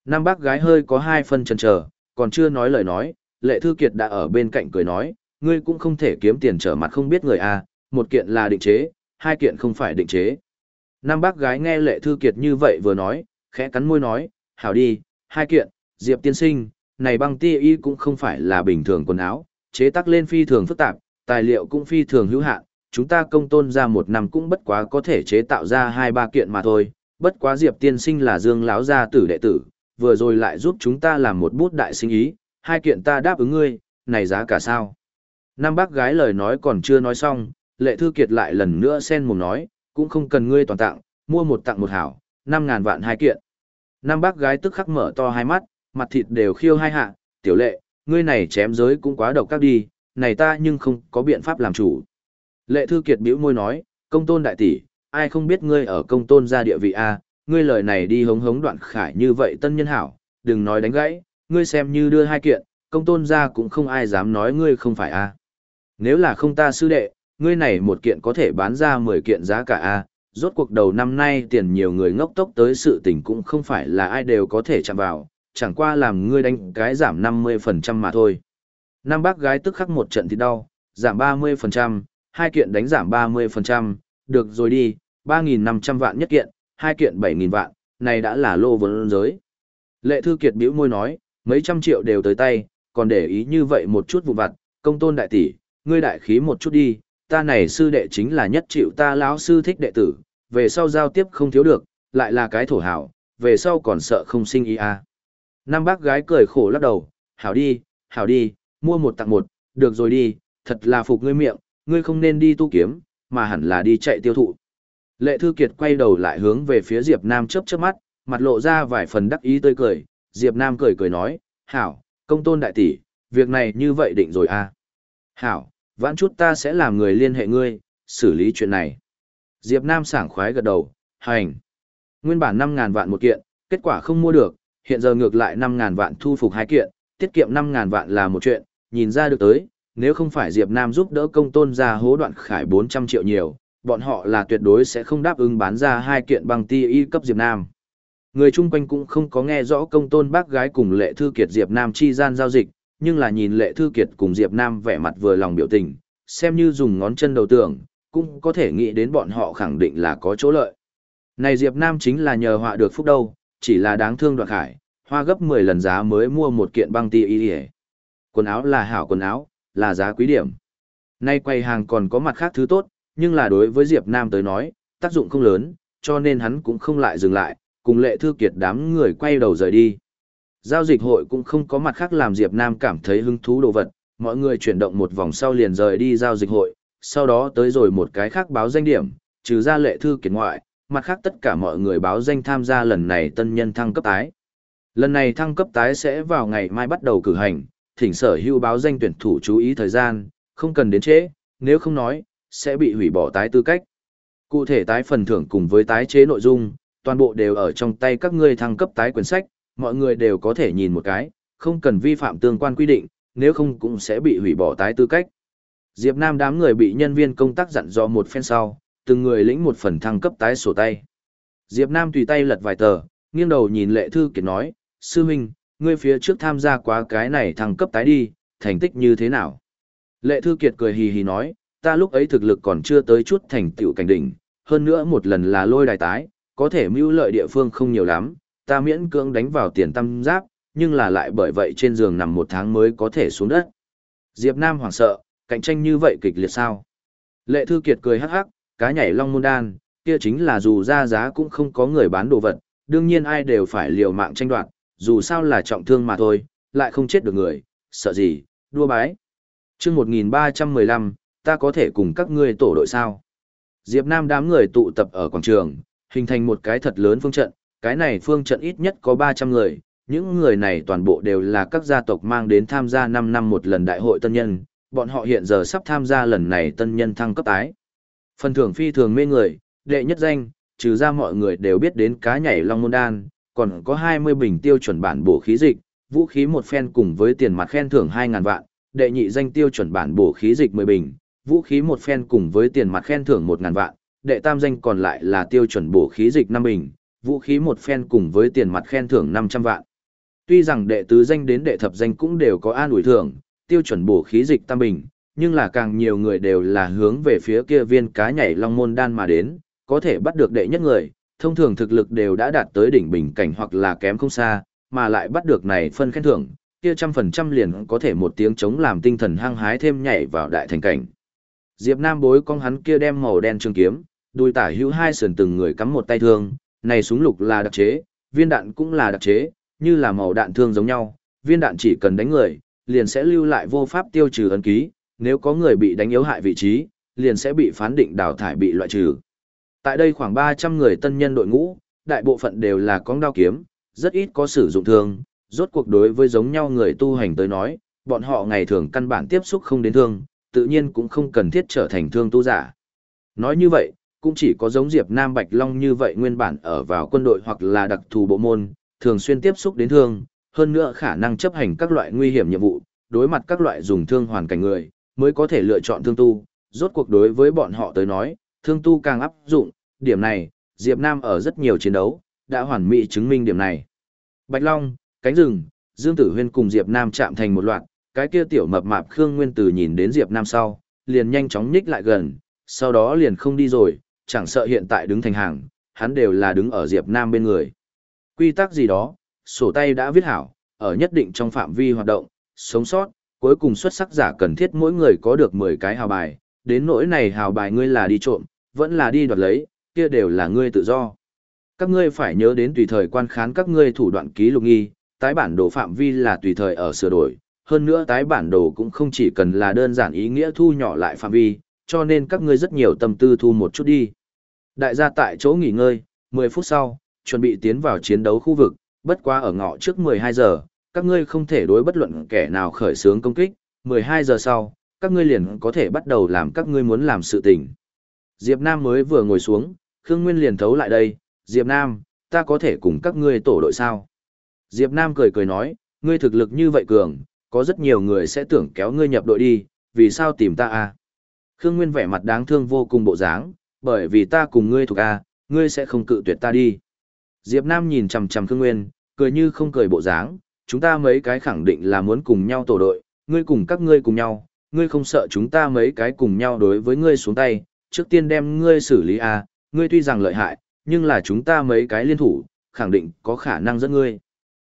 Nam bác gái hơi có hai phân chần chờ, còn chưa nói lời nói, lệ thư kiệt đã ở bên cạnh cười nói, ngươi cũng không thể kiếm tiền trở mặt không biết người à, một kiện là định chế, hai kiện không phải định chế. Nam bác gái nghe lệ thư kiệt như vậy vừa nói, khẽ cắn môi nói, hảo đi, hai kiện, Diệp tiên sinh, này băng ti y cũng không phải là bình thường quần áo, chế tác lên phi thường phức tạp, tài liệu cũng phi thường hữu hạn, chúng ta công tôn ra một năm cũng bất quá có thể chế tạo ra hai ba kiện mà thôi, bất quá Diệp tiên sinh là dương láo gia tử đệ tử, vừa rồi lại giúp chúng ta làm một bút đại sinh ý, hai kiện ta đáp ứng ngươi, này giá cả sao? Nam bác gái lời nói còn chưa nói xong, lệ thư kiệt lại lần nữa sen mồm nói, cũng không cần ngươi toàn tặng, mua một tặng một hảo, năm ngàn vạn hai kiện. Năm bác gái tức khắc mở to hai mắt, mặt thịt đều khiêu hai hạ, tiểu lệ, ngươi này chém giới cũng quá độc các đi, này ta nhưng không có biện pháp làm chủ. Lệ Thư Kiệt bĩu môi nói, công tôn đại tỷ, ai không biết ngươi ở công tôn gia địa vị a, ngươi lời này đi hống hống đoạn khải như vậy tân nhân hảo, đừng nói đánh gãy, ngươi xem như đưa hai kiện, công tôn gia cũng không ai dám nói ngươi không phải a. Nếu là không ta sư đệ, ngươi này một kiện có thể bán ra 10 kiện giá cả a, rốt cuộc đầu năm nay tiền nhiều người ngốc tốc tới sự tình cũng không phải là ai đều có thể chạm vào, chẳng qua làm ngươi đánh cái giảm 50% mà thôi. Năm bác gái tức khắc một trận thì đau, giảm 30%, hai kiện đánh giảm 30%, được rồi đi, 3.500 vạn nhất kiện, hai kiện 7.000 vạn, này đã là lô vốn giới. Lệ Thư Kiệt bĩu môi nói, mấy trăm triệu đều tới tay, còn để ý như vậy một chút vụ vặt, công tôn đại tỷ, ngươi đại khí một chút đi, ta này sư đệ chính là nhất chịu ta lão sư thích đệ tử, về sau giao tiếp không thiếu được, lại là cái thổ hảo, về sau còn sợ không sinh ý à. Năm bác gái cười khổ lắc đầu, hảo đi, hảo đi, mua một tặng một, được rồi đi, thật là phục ngươi miệng, ngươi không nên đi tu kiếm, mà hẳn là đi chạy tiêu thụ. Lệ Thư Kiệt quay đầu lại hướng về phía Diệp Nam chớp chớp mắt, mặt lộ ra vài phần đắc ý tươi cười, Diệp Nam cười cười nói, hảo, công tôn đại tỷ, việc này như vậy định rồi à. Hảo, vãn chút ta sẽ làm người liên hệ ngươi, xử lý chuyện này. Diệp Nam sảng khoái gật đầu, hành. Nguyên bản 5.000 vạn một kiện, kết quả không mua được, hiện giờ ngược lại 5.000 vạn thu phục hai kiện, tiết kiệm 5.000 vạn là một chuyện, nhìn ra được tới, nếu không phải Diệp Nam giúp đỡ công tôn ra hố đoạn khải 400 triệu nhiều, bọn họ là tuyệt đối sẽ không đáp ứng bán ra hai kiện bằng ti y cấp Diệp Nam. Người chung quanh cũng không có nghe rõ công tôn bác gái cùng lệ thư kiệt Diệp Nam chi gian giao dịch, nhưng là nhìn lệ thư kiệt cùng Diệp Nam vẻ mặt vừa lòng biểu tình, xem như dùng ngón chân đầu tưởng, cũng có thể nghĩ đến bọn họ khẳng định là có chỗ lợi. Này Diệp Nam chính là nhờ họa được phúc đâu, chỉ là đáng thương đoạn khải, hoa gấp 10 lần giá mới mua một kiện băng ti y Quần áo là hảo quần áo, là giá quý điểm. Nay quầy hàng còn có mặt khác thứ tốt, nhưng là đối với Diệp Nam tới nói, tác dụng không lớn, cho nên hắn cũng không lại dừng lại, cùng lệ thư kiệt đám người quay đầu rời đi. Giao dịch hội cũng không có mặt khác làm Diệp Nam cảm thấy hứng thú đồ vật, mọi người chuyển động một vòng sau liền rời đi giao dịch hội, sau đó tới rồi một cái khác báo danh điểm, trừ ra lệ thư kiệt ngoại, mặt khác tất cả mọi người báo danh tham gia lần này tân nhân thăng cấp tái. Lần này thăng cấp tái sẽ vào ngày mai bắt đầu cử hành, thỉnh sở hữu báo danh tuyển thủ chú ý thời gian, không cần đến trễ, nếu không nói, sẽ bị hủy bỏ tái tư cách. Cụ thể tái phần thưởng cùng với tái chế nội dung, toàn bộ đều ở trong tay các ngươi thăng cấp tái quyển sách, mọi người đều có thể nhìn một cái, không cần vi phạm tương quan quy định, nếu không cũng sẽ bị hủy bỏ tái tư cách. Diệp Nam đám người bị nhân viên công tác dặn dò một phen sau, từng người lĩnh một phần thăng cấp tái sổ tay. Diệp Nam tùy tay lật vài tờ, nghiêng đầu nhìn Lệ Thư Kiệt nói, Sư Minh, ngươi phía trước tham gia quá cái này thăng cấp tái đi, thành tích như thế nào? Lệ Thư Kiệt cười hì hì nói, ta lúc ấy thực lực còn chưa tới chút thành tựu cảnh đỉnh, hơn nữa một lần là lôi đài tái, có thể mưu lợi địa phương không nhiều lắm, ta miễn cưỡng đánh vào tiền tam giáp, nhưng là lại bởi vậy trên giường nằm một tháng mới có thể xuống đất. Diệp Nam hoảng sợ, cạnh tranh như vậy kịch liệt sao? Lệ Thư Kiệt cười hắc hắc, cá nhảy long môn đan, kia chính là dù ra giá cũng không có người bán đồ vật, đương nhiên ai đều phải liều mạng tranh đoạt, dù sao là trọng thương mà thôi, lại không chết được người, sợ gì, đua bái. chương 1315, ta có thể cùng các ngươi tổ đội sao? Diệp Nam đám người tụ tập ở quảng trường, hình thành một cái thật lớn phương trận, cái này phương trận ít nhất có 300 người, những người này toàn bộ đều là các gia tộc mang đến tham gia 5 năm một lần đại hội tân nhân, bọn họ hiện giờ sắp tham gia lần này tân nhân thăng cấp tái. Phần thưởng phi thường mê người, đệ nhất danh, trừ ra mọi người đều biết đến cá nhảy long môn đan, còn có 20 bình tiêu chuẩn bản bổ khí dịch, vũ khí một phen cùng với tiền mặt khen thưởng 2.000 vạn, đệ nhị danh tiêu chuẩn bản bổ khí dịch 10 bình, vũ khí một phen cùng với tiền mặt khen thưởng 1.000 vạn, đệ tam danh còn lại là tiêu chuẩn bổ khí dịch 5 bình, vũ khí một phen cùng với tiền mặt khen thưởng 500 vạn. Tuy rằng đệ tứ danh đến đệ thập danh cũng đều có an ủi thưởng, tiêu chuẩn bổ khí dịch tam bình, nhưng là càng nhiều người đều là hướng về phía kia viên cá nhảy long môn đan mà đến, có thể bắt được đệ nhất người, thông thường thực lực đều đã đạt tới đỉnh bình cảnh hoặc là kém không xa, mà lại bắt được này phân khen thưởng, kia trăm phần trăm liền có thể một tiếng chống làm tinh thần hăng hái thêm nhảy vào đại thành cảnh. Diệp Nam bối con hắn kia đem màu đen trường kiếm, đùi tả hữu hai sườn từng người cắm một tay thương, này súng lục là đặc chế, viên đạn cũng là đặc chế, như là màu đạn thương giống nhau, viên đạn chỉ cần đánh người, liền sẽ lưu lại vô pháp tiêu trừ ấn ký, nếu có người bị đánh yếu hại vị trí, liền sẽ bị phán định đào thải bị loại trừ. Tại đây khoảng 300 người tân nhân đội ngũ, đại bộ phận đều là con đao kiếm, rất ít có sử dụng thương, rốt cuộc đối với giống nhau người tu hành tới nói, bọn họ ngày thường căn bản tiếp xúc không đến thương, tự nhiên cũng không cần thiết trở thành thương tu giả. Nói như vậy, cũng chỉ có giống Diệp Nam Bạch Long như vậy nguyên bản ở vào quân đội hoặc là đặc thù bộ môn, thường xuyên tiếp xúc đến thương, hơn nữa khả năng chấp hành các loại nguy hiểm nhiệm vụ, đối mặt các loại dùng thương hoàn cảnh người, mới có thể lựa chọn thương tu, rốt cuộc đối với bọn họ tới nói, thương tu càng áp dụng, điểm này, Diệp Nam ở rất nhiều chiến đấu, đã hoàn mỹ chứng minh điểm này. Bạch Long, cánh rừng, Dương Tử Huyên cùng Diệp Nam chạm thành một loạt, cái kia tiểu mập mạp Khương Nguyên Tử nhìn đến Diệp Nam sau, liền nhanh chóng nhích lại gần, sau đó liền không đi rồi, chẳng sợ hiện tại đứng thành hàng, hắn đều là đứng ở Diệp Nam bên người. Quy tắc gì đó, sổ tay đã viết hảo, ở nhất định trong phạm vi hoạt động, sống sót, cuối cùng xuất sắc giả cần thiết mỗi người có được 10 cái hào bài, đến nỗi này hào bài ngươi là đi trộm, vẫn là đi đoạt lấy, kia đều là ngươi tự do. Các ngươi phải nhớ đến tùy thời quan khán các ngươi thủ đoạn ký lục nghi, tái bản đồ phạm vi là tùy thời ở sửa đổi, hơn nữa tái bản đồ cũng không chỉ cần là đơn giản ý nghĩa thu nhỏ lại phạm vi, cho nên các ngươi rất nhiều tâm tư thu một chút đi. Đại gia tại chỗ nghỉ ngơi, 10 phút sau, chuẩn bị tiến vào chiến đấu khu vực, bất quá ở ngọ trước 12 giờ, các ngươi không thể đối bất luận kẻ nào khởi xướng công kích, 12 giờ sau, các ngươi liền có thể bắt đầu làm các ngươi muốn làm sự tình. Diệp Nam mới vừa ngồi xuống, Khương Nguyên liền thấu lại đây, Diệp Nam, ta có thể cùng các ngươi tổ đội sao? Diệp Nam cười cười nói, ngươi thực lực như vậy cường, có rất nhiều người sẽ tưởng kéo ngươi nhập đội đi, vì sao tìm ta à? Khương Nguyên vẻ mặt đáng thương vô cùng bộ dáng, bởi vì ta cùng ngươi thuộc A, ngươi sẽ không cự tuyệt ta đi. Diệp Nam nhìn chằm chằm Khương Nguyên, cười như không cười bộ dáng, chúng ta mấy cái khẳng định là muốn cùng nhau tổ đội, ngươi cùng các ngươi cùng nhau, ngươi không sợ chúng ta mấy cái cùng nhau đối với ngươi xuống tay, trước tiên đem ngươi xử lý A, ngươi tuy rằng lợi hại, nhưng là chúng ta mấy cái liên thủ, khẳng định có khả năng dẫn ngươi.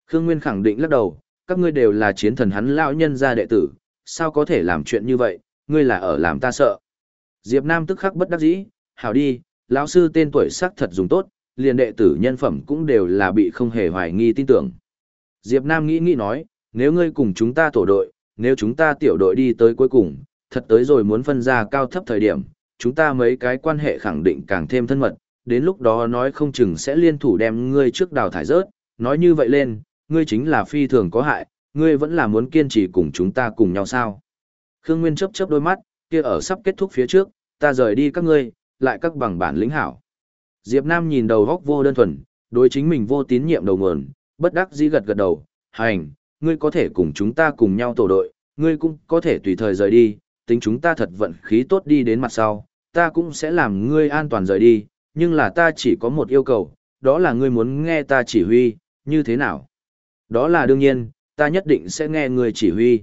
Khương Nguyên khẳng định lắc đầu, các ngươi đều là chiến thần hắn lão nhân gia đệ tử, sao có thể làm chuyện như vậy, ngươi là ở làm ta sợ. Diệp Nam tức khắc bất đắc dĩ, hảo đi, lão sư tên tuổi sắc thật dùng tốt, liền đệ tử nhân phẩm cũng đều là bị không hề hoài nghi tin tưởng. Diệp Nam nghĩ nghĩ nói, nếu ngươi cùng chúng ta tổ đội, nếu chúng ta tiểu đội đi tới cuối cùng, thật tới rồi muốn phân ra cao thấp thời điểm, chúng ta mấy cái quan hệ khẳng định càng thêm thân mật, đến lúc đó nói không chừng sẽ liên thủ đem ngươi trước đào thải rớt, nói như vậy lên, ngươi chính là phi thường có hại, ngươi vẫn là muốn kiên trì cùng chúng ta cùng nhau sao. Khương Nguyên chớp chớp đôi mắt, kia ở sắp kết thúc phía trước, ta rời đi các ngươi, lại các bằng bản lĩnh hảo. Diệp Nam nhìn đầu góc vô đơn thuần, đối chính mình vô tín nhiệm đầu nguồn, bất đắc dĩ gật gật đầu, hành, ngươi có thể cùng chúng ta cùng nhau tổ đội, ngươi cũng có thể tùy thời rời đi, tính chúng ta thật vận khí tốt đi đến mặt sau, ta cũng sẽ làm ngươi an toàn rời đi, nhưng là ta chỉ có một yêu cầu, đó là ngươi muốn nghe ta chỉ huy, như thế nào? Đó là đương nhiên, ta nhất định sẽ nghe ngươi chỉ huy.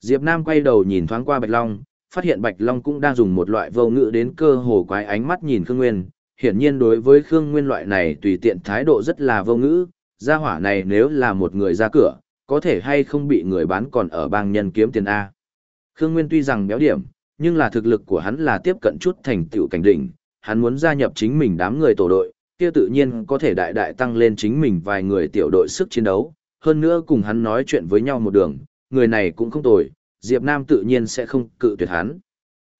Diệp Nam quay đầu nhìn thoáng qua Bạch Long, phát hiện Bạch Long cũng đang dùng một loại vô ngữ đến cơ hồ quái ánh mắt nhìn Khương Nguyên. Hiển nhiên đối với Khương Nguyên loại này tùy tiện thái độ rất là vô ngữ, gia hỏa này nếu là một người ra cửa, có thể hay không bị người bán còn ở bang nhân kiếm tiền A. Khương Nguyên tuy rằng béo điểm, nhưng là thực lực của hắn là tiếp cận chút thành tựu cảnh đỉnh, hắn muốn gia nhập chính mình đám người tổ đội, kia tự nhiên có thể đại đại tăng lên chính mình vài người tiểu đội sức chiến đấu, hơn nữa cùng hắn nói chuyện với nhau một đường, người này cũng không tồi, Diệp Nam tự nhiên sẽ không cự tuyệt hắn.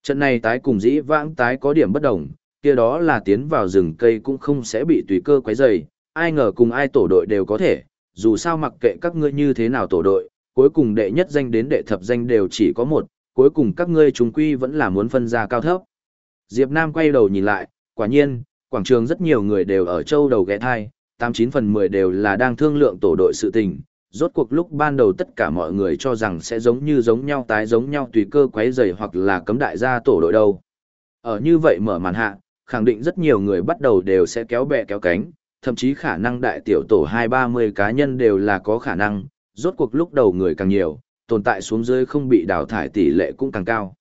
Trận này tái cùng dĩ vãng tái có điểm bất đồng, kia đó là tiến vào rừng cây cũng không sẽ bị tùy cơ quấy rầy, ai ngờ cùng ai tổ đội đều có thể, dù sao mặc kệ các ngươi như thế nào tổ đội, cuối cùng đệ nhất danh đến đệ thập danh đều chỉ có một, cuối cùng các ngươi chúng quy vẫn là muốn phân ra cao thấp. Diệp Nam quay đầu nhìn lại, quả nhiên, quảng trường rất nhiều người đều ở châu đầu ghé thai, 89 phần 10 đều là đang thương lượng tổ đội sự tình, rốt cuộc lúc ban đầu tất cả mọi người cho rằng sẽ giống như giống nhau tái giống nhau tùy cơ quấy rầy hoặc là cấm đại gia tổ đội đâu. Ở như vậy mở màn hạ, khẳng định rất nhiều người bắt đầu đều sẽ kéo bè kéo cánh, thậm chí khả năng đại tiểu tổ 2-30 cá nhân đều là có khả năng, rốt cuộc lúc đầu người càng nhiều, tồn tại xuống dưới không bị đào thải tỷ lệ cũng càng cao.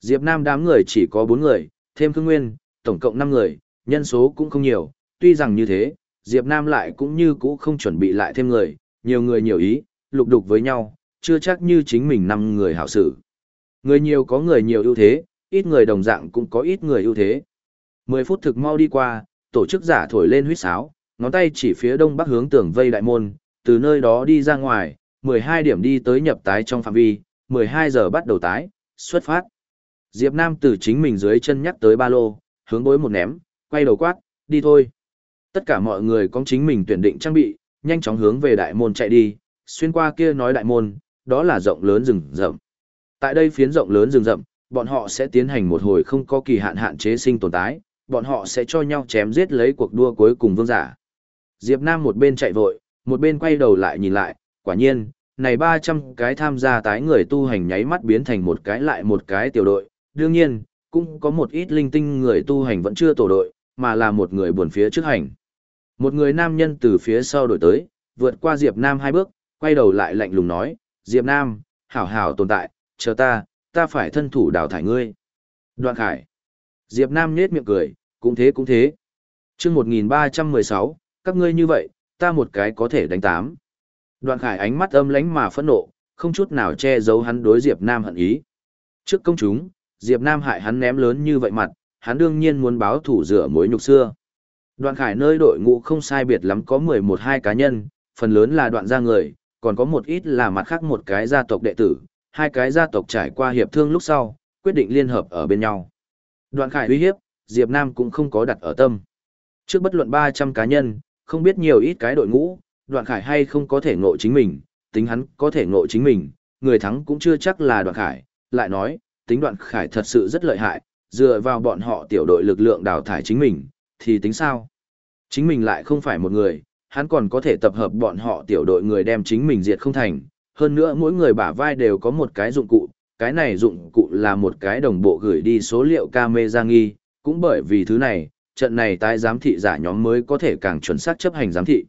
Diệp Nam đám người chỉ có 4 người, thêm Khương Nguyên, tổng cộng 5 người, nhân số cũng không nhiều, tuy rằng như thế, Diệp Nam lại cũng như cũ không chuẩn bị lại thêm người, nhiều người nhiều ý, lục đục với nhau, chưa chắc như chính mình năm người hảo sự. Người nhiều có người nhiều ưu thế, ít người đồng dạng cũng có ít người ưu thế. 10 phút thực mau đi qua, tổ chức giả thổi lên huýt sáo, ngón tay chỉ phía đông bắc hướng tường vây đại môn, từ nơi đó đi ra ngoài, 12 điểm đi tới nhập tái trong phạm vi, 12 giờ bắt đầu tái, xuất phát. Diệp Nam từ chính mình dưới chân nhắc tới ba lô, hướng bối một ném, quay đầu quát, đi thôi. Tất cả mọi người có chính mình tuyển định trang bị, nhanh chóng hướng về đại môn chạy đi, xuyên qua kia nói đại môn, đó là rộng lớn rừng rậm. Tại đây phiến rộng lớn rừng rậm, bọn họ sẽ tiến hành một hồi không có kỳ hạn hạn chế sinh tồn tái, bọn họ sẽ cho nhau chém giết lấy cuộc đua cuối cùng vương giả. Diệp Nam một bên chạy vội, một bên quay đầu lại nhìn lại, quả nhiên, này 300 cái tham gia tái người tu hành nháy mắt biến thành một cái lại một cái tiểu đội, đương nhiên, cũng có một ít linh tinh người tu hành vẫn chưa tổ đội, mà là một người buồn phía trước hành. Một người nam nhân từ phía sau đổi tới, vượt qua Diệp Nam hai bước, quay đầu lại lạnh lùng nói, Diệp Nam, hảo hảo tồn tại, chờ ta, ta phải thân thủ đào thải ngươi. Đoạn khải. Diệp Nam nhếch miệng cười, cũng thế cũng thế. Trước 1316, các ngươi như vậy, ta một cái có thể đánh tám. Đoạn khải ánh mắt âm lánh mà phẫn nộ, không chút nào che giấu hắn đối Diệp Nam hận ý. Trước công chúng, Diệp Nam hại hắn ném lớn như vậy mặt, hắn đương nhiên muốn báo thủ rửa mối nhục xưa. Đoạn khải nơi đội ngũ không sai biệt lắm có 11-2 cá nhân, phần lớn là đoạn gia người, còn có một ít là mặt khác một cái gia tộc đệ tử, hai cái gia tộc trải qua hiệp thương lúc sau, quyết định liên hợp ở bên nhau. Đoạn khải uy hiếp, Diệp Nam cũng không có đặt ở tâm. Trước bất luận 300 cá nhân, không biết nhiều ít cái đội ngũ, đoạn khải hay không có thể ngộ chính mình, tính hắn có thể ngộ chính mình, người thắng cũng chưa chắc là đoạn khải, lại nói, tính đoạn khải thật sự rất lợi hại, dựa vào bọn họ tiểu đội lực lượng đào thải chính mình, thì tính sao? Chính mình lại không phải một người, hắn còn có thể tập hợp bọn họ tiểu đội người đem chính mình diệt không thành, hơn nữa mỗi người bả vai đều có một cái dụng cụ, cái này dụng cụ là một cái đồng bộ gửi đi số liệu camera nghi, cũng bởi vì thứ này, trận này tái giám thị giả nhóm mới có thể càng chuẩn xác chấp hành giám thị.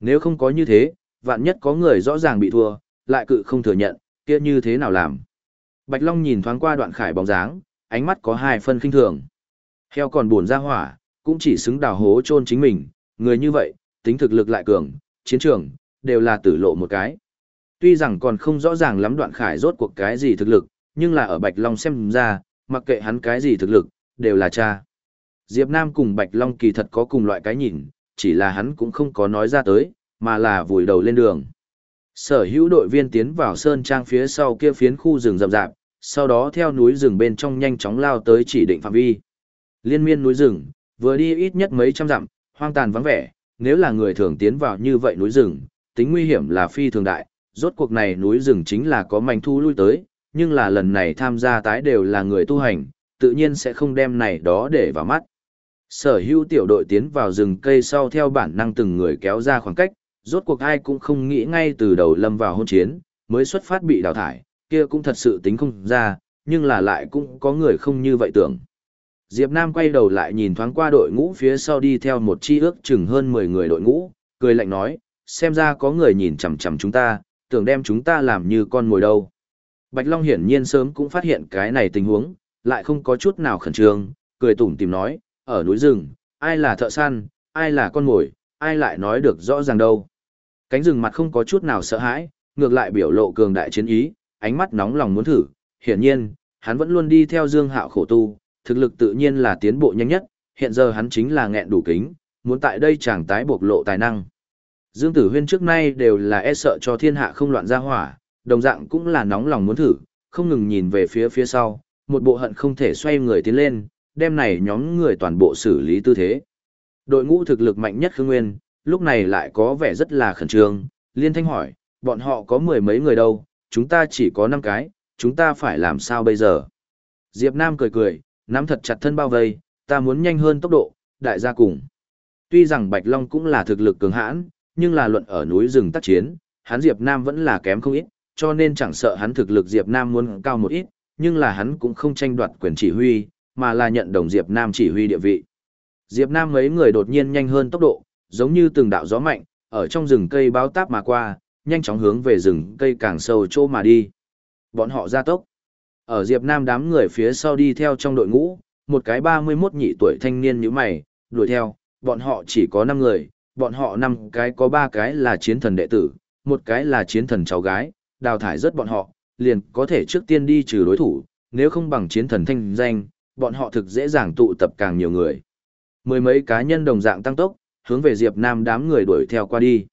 Nếu không có như thế, vạn nhất có người rõ ràng bị thua, lại cự không thừa nhận, kia như thế nào làm? Bạch Long nhìn thoáng qua đoạn khải bóng dáng, ánh mắt có hai phân kinh thường. Heo còn buồn ra hỏa, cũng chỉ xứng đào hố chôn chính mình, người như vậy, tính thực lực lại cường, chiến trường, đều là tử lộ một cái. Tuy rằng còn không rõ ràng lắm đoạn khải rốt cuộc cái gì thực lực, nhưng là ở Bạch Long xem ra, mặc kệ hắn cái gì thực lực, đều là cha. Diệp Nam cùng Bạch Long kỳ thật có cùng loại cái nhìn, chỉ là hắn cũng không có nói ra tới, mà là vùi đầu lên đường. Sở hữu đội viên tiến vào sơn trang phía sau kia phiến khu rừng rậm rạp, sau đó theo núi rừng bên trong nhanh chóng lao tới chỉ định phạm vi. Liên miên núi rừng, vừa đi ít nhất mấy trăm dặm, hoang tàn vắng vẻ, nếu là người thường tiến vào như vậy núi rừng, tính nguy hiểm là phi thường đại, rốt cuộc này núi rừng chính là có manh thu lui tới, nhưng là lần này tham gia tái đều là người tu hành, tự nhiên sẽ không đem này đó để vào mắt. Sở hữu tiểu đội tiến vào rừng cây sau theo bản năng từng người kéo ra khoảng cách, rốt cuộc ai cũng không nghĩ ngay từ đầu lâm vào hôn chiến, mới xuất phát bị đào thải, kia cũng thật sự tính không ra, nhưng là lại cũng có người không như vậy tưởng. Diệp Nam quay đầu lại nhìn thoáng qua đội ngũ phía sau đi theo một chi ước chừng hơn 10 người đội ngũ, cười lạnh nói, xem ra có người nhìn chằm chằm chúng ta, tưởng đem chúng ta làm như con mồi đâu. Bạch Long hiển nhiên sớm cũng phát hiện cái này tình huống, lại không có chút nào khẩn trương, cười tủm tỉm nói, ở núi rừng, ai là thợ săn, ai là con mồi, ai lại nói được rõ ràng đâu. Cánh rừng mặt không có chút nào sợ hãi, ngược lại biểu lộ cường đại chiến ý, ánh mắt nóng lòng muốn thử, hiển nhiên, hắn vẫn luôn đi theo Dương Hạo khổ tu, thực lực tự nhiên là tiến bộ nhanh nhất, hiện giờ hắn chính là nghẹn đủ kính, muốn tại đây chẳng tái bộc lộ tài năng. Dương Tử Huyên trước nay đều là e sợ cho thiên hạ không loạn ra hỏa, đồng dạng cũng là nóng lòng muốn thử, không ngừng nhìn về phía phía sau, một bộ hận không thể xoay người tiến lên, đem này nhóm người toàn bộ xử lý tư thế. Đội ngũ thực lực mạnh nhất Khương Nguyên, lúc này lại có vẻ rất là khẩn trương, liên thanh hỏi, bọn họ có mười mấy người đâu, chúng ta chỉ có năm cái, chúng ta phải làm sao bây giờ? Diệp Nam cười cười, nắm thật chặt thân bao vây, ta muốn nhanh hơn tốc độ, đại gia cùng. Tuy rằng Bạch Long cũng là thực lực cường hãn, nhưng là luận ở núi rừng tác chiến, hắn Diệp Nam vẫn là kém không ít, cho nên chẳng sợ hắn thực lực Diệp Nam muốn cao một ít, nhưng là hắn cũng không tranh đoạt quyền chỉ huy, mà là nhận đồng Diệp Nam chỉ huy địa vị. Diệp Nam mấy người đột nhiên nhanh hơn tốc độ, giống như từng đạo gió mạnh, ở trong rừng cây báo táp mà qua, nhanh chóng hướng về rừng cây càng sâu chỗ mà đi. Bọn họ ra tốc. Ở Diệp Nam đám người phía sau đi theo trong đội ngũ, một cái 31 nhị tuổi thanh niên như mày, đuổi theo, bọn họ chỉ có 5 người, bọn họ 5 cái có 3 cái là chiến thần đệ tử, một cái là chiến thần cháu gái, đào thải rất bọn họ, liền có thể trước tiên đi trừ đối thủ, nếu không bằng chiến thần thanh danh, bọn họ thực dễ dàng tụ tập càng nhiều người. Mười mấy cá nhân đồng dạng tăng tốc, hướng về Diệp Nam đám người đuổi theo qua đi.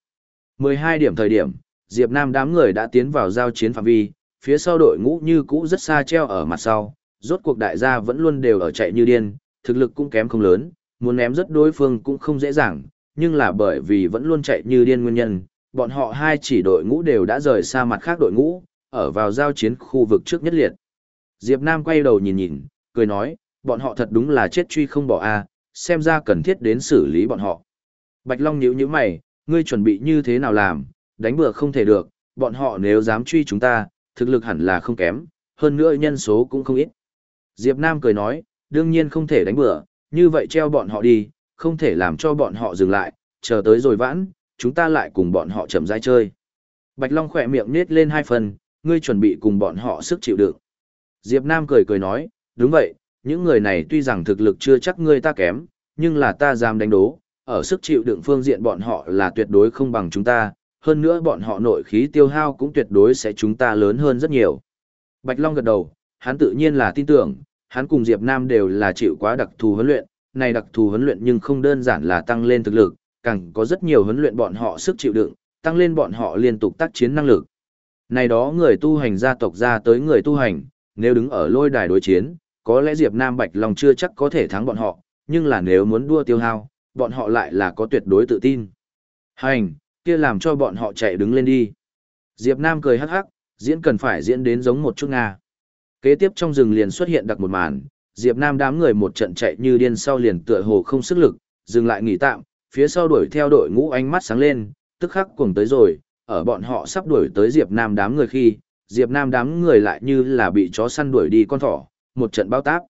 12 điểm thời điểm, Diệp Nam đám người đã tiến vào giao chiến phạm vi, phía sau đội ngũ như cũ rất xa treo ở mặt sau, rốt cuộc đại gia vẫn luôn đều ở chạy như điên, thực lực cũng kém không lớn, muốn ném rất đối phương cũng không dễ dàng, nhưng là bởi vì vẫn luôn chạy như điên nguyên nhân, bọn họ hai chỉ đội ngũ đều đã rời xa mặt khác đội ngũ, ở vào giao chiến khu vực trước nhất liệt. Diệp Nam quay đầu nhìn nhìn, cười nói, bọn họ thật đúng là chết truy không bỏ a, xem ra cần thiết đến xử lý bọn họ. Bạch Long nhíu nhíu mày, ngươi chuẩn bị như thế nào làm, đánh bừa không thể được, bọn họ nếu dám truy chúng ta, thực lực hẳn là không kém, hơn nữa nhân số cũng không ít. Diệp Nam cười nói, đương nhiên không thể đánh bừa, như vậy treo bọn họ đi, không thể làm cho bọn họ dừng lại, chờ tới rồi vãn, chúng ta lại cùng bọn họ chậm rãi chơi. Bạch Long khỏe miệng nết lên hai phần, ngươi chuẩn bị cùng bọn họ sức chịu đựng. Diệp Nam cười cười nói, đúng vậy, những người này tuy rằng thực lực chưa chắc ngươi ta kém, nhưng là ta dám đánh đố, ở sức chịu đựng phương diện bọn họ là tuyệt đối không bằng chúng ta, hơn nữa bọn họ nội khí tiêu hao cũng tuyệt đối sẽ chúng ta lớn hơn rất nhiều. Bạch Long gật đầu, hắn tự nhiên là tin tưởng, hắn cùng Diệp Nam đều là chịu quá đặc thù huấn luyện, này đặc thù huấn luyện nhưng không đơn giản là tăng lên thực lực, càng có rất nhiều huấn luyện bọn họ sức chịu đựng, tăng lên bọn họ liên tục tác chiến năng lực. Này đó người tu hành gia tộc ra tới người tu hành, nếu đứng ở lôi đài đối chiến, có lẽ Diệp Nam Bạch Long chưa chắc có thể thắng bọn họ, nhưng là nếu muốn đua tiêu hao, bọn họ lại là có tuyệt đối tự tin. Hành, kia làm cho bọn họ chạy đứng lên đi. Diệp Nam cười hắc hắc, diễn cần phải diễn đến giống một chút Nga. Kế tiếp trong rừng liền xuất hiện đặc một màn, Diệp Nam đám người một trận chạy như điên sau liền tựa hồ không sức lực, dừng lại nghỉ tạm, phía sau đuổi theo đội ngũ ánh mắt sáng lên, tức khắc cuồng tới rồi, ở bọn họ sắp đuổi tới Diệp Nam đám người khi, Diệp Nam đám người lại như là bị chó săn đuổi đi con thỏ, một trận bao táp.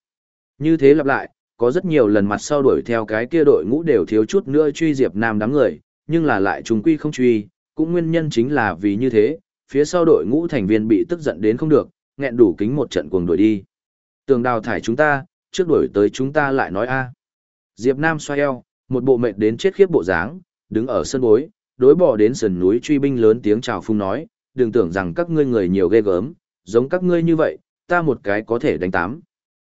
Như thế lặp lại, có rất nhiều lần mặt sau đuổi theo cái kia đội ngũ đều thiếu chút nữa truy Diệp Nam đám người, nhưng là lại trùng quy không truy, cũng nguyên nhân chính là vì như thế, phía sau đội ngũ thành viên bị tức giận đến không được, nghẹn đủ kính một trận cuồng đuổi đi. Tường đào thải chúng ta, trước đuổi tới chúng ta lại nói a. Diệp Nam xoay eo, một bộ mệt đến chết khiếp bộ dáng, đứng ở sân bối, đối bỏ đến sườn núi truy binh lớn tiếng chào phung nói, đừng tưởng rằng các ngươi người nhiều ghê gớm, giống các ngươi như vậy, ta một cái có thể đánh tám.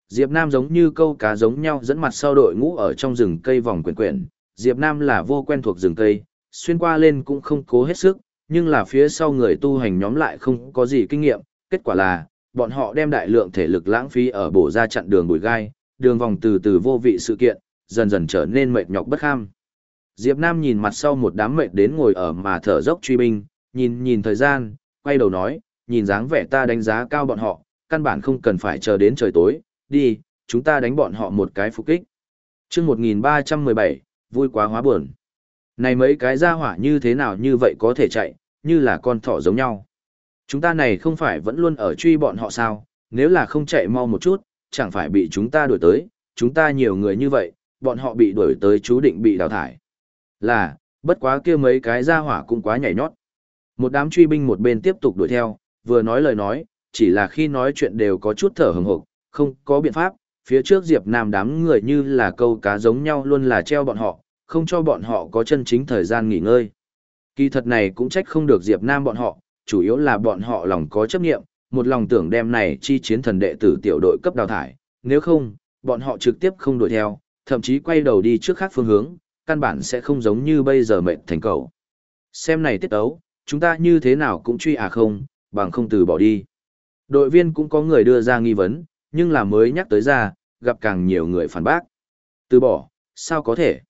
Diệp Nam giống như câu cá giống nhau dẫn mặt sau đội ngũ ở trong rừng cây vòng quyển quyển, Diệp Nam là vô quen thuộc rừng cây, xuyên qua lên cũng không cố hết sức, nhưng là phía sau người tu hành nhóm lại không có gì kinh nghiệm, kết quả là, bọn họ đem đại lượng thể lực lãng phí ở bổ ra chặn đường bụi gai, đường vòng từ từ vô vị sự kiện, dần dần trở nên mệt nhọc bất kham. Diệp Nam nhìn mặt sau một đám mệt đến ngồi ở mà thở dốc truy binh, nhìn nhìn thời gian, quay đầu nói, nhìn dáng vẻ ta đánh giá cao bọn họ, căn bản không cần phải chờ đến trời tối, đi, chúng ta đánh bọn họ một cái phục kích. Trước 1317, vui quá hóa buồn. Này mấy cái ra hỏa như thế nào như vậy có thể chạy, như là con thỏ giống nhau. Chúng ta này không phải vẫn luôn ở truy bọn họ sao, nếu là không chạy mau một chút, chẳng phải bị chúng ta đuổi tới, chúng ta nhiều người như vậy, bọn họ bị đuổi tới chú định bị đào thải. Là, bất quá kia mấy cái ra hỏa cũng quá nhảy nhót. Một đám truy binh một bên tiếp tục đuổi theo, vừa nói lời nói, chỉ là khi nói chuyện đều có chút thở hừng hực, không có biện pháp, phía trước Diệp Nam đám người như là câu cá giống nhau luôn là treo bọn họ, không cho bọn họ có chân chính thời gian nghỉ ngơi. Kỳ thật này cũng trách không được Diệp Nam bọn họ, chủ yếu là bọn họ lòng có chấp nghiệm, một lòng tưởng đem này chi chiến thần đệ tử tiểu đội cấp đào thải, nếu không, bọn họ trực tiếp không đuổi theo, thậm chí quay đầu đi trước khác phương hướng, căn bản sẽ không giống như bây giờ mệnh thành cầu. Xem này tiết ấu, chúng ta như thế nào cũng truy à không, bằng không từ bỏ đi. Đội viên cũng có người đưa ra nghi vấn, nhưng là mới nhắc tới ra, gặp càng nhiều người phản bác. Từ bỏ, sao có thể?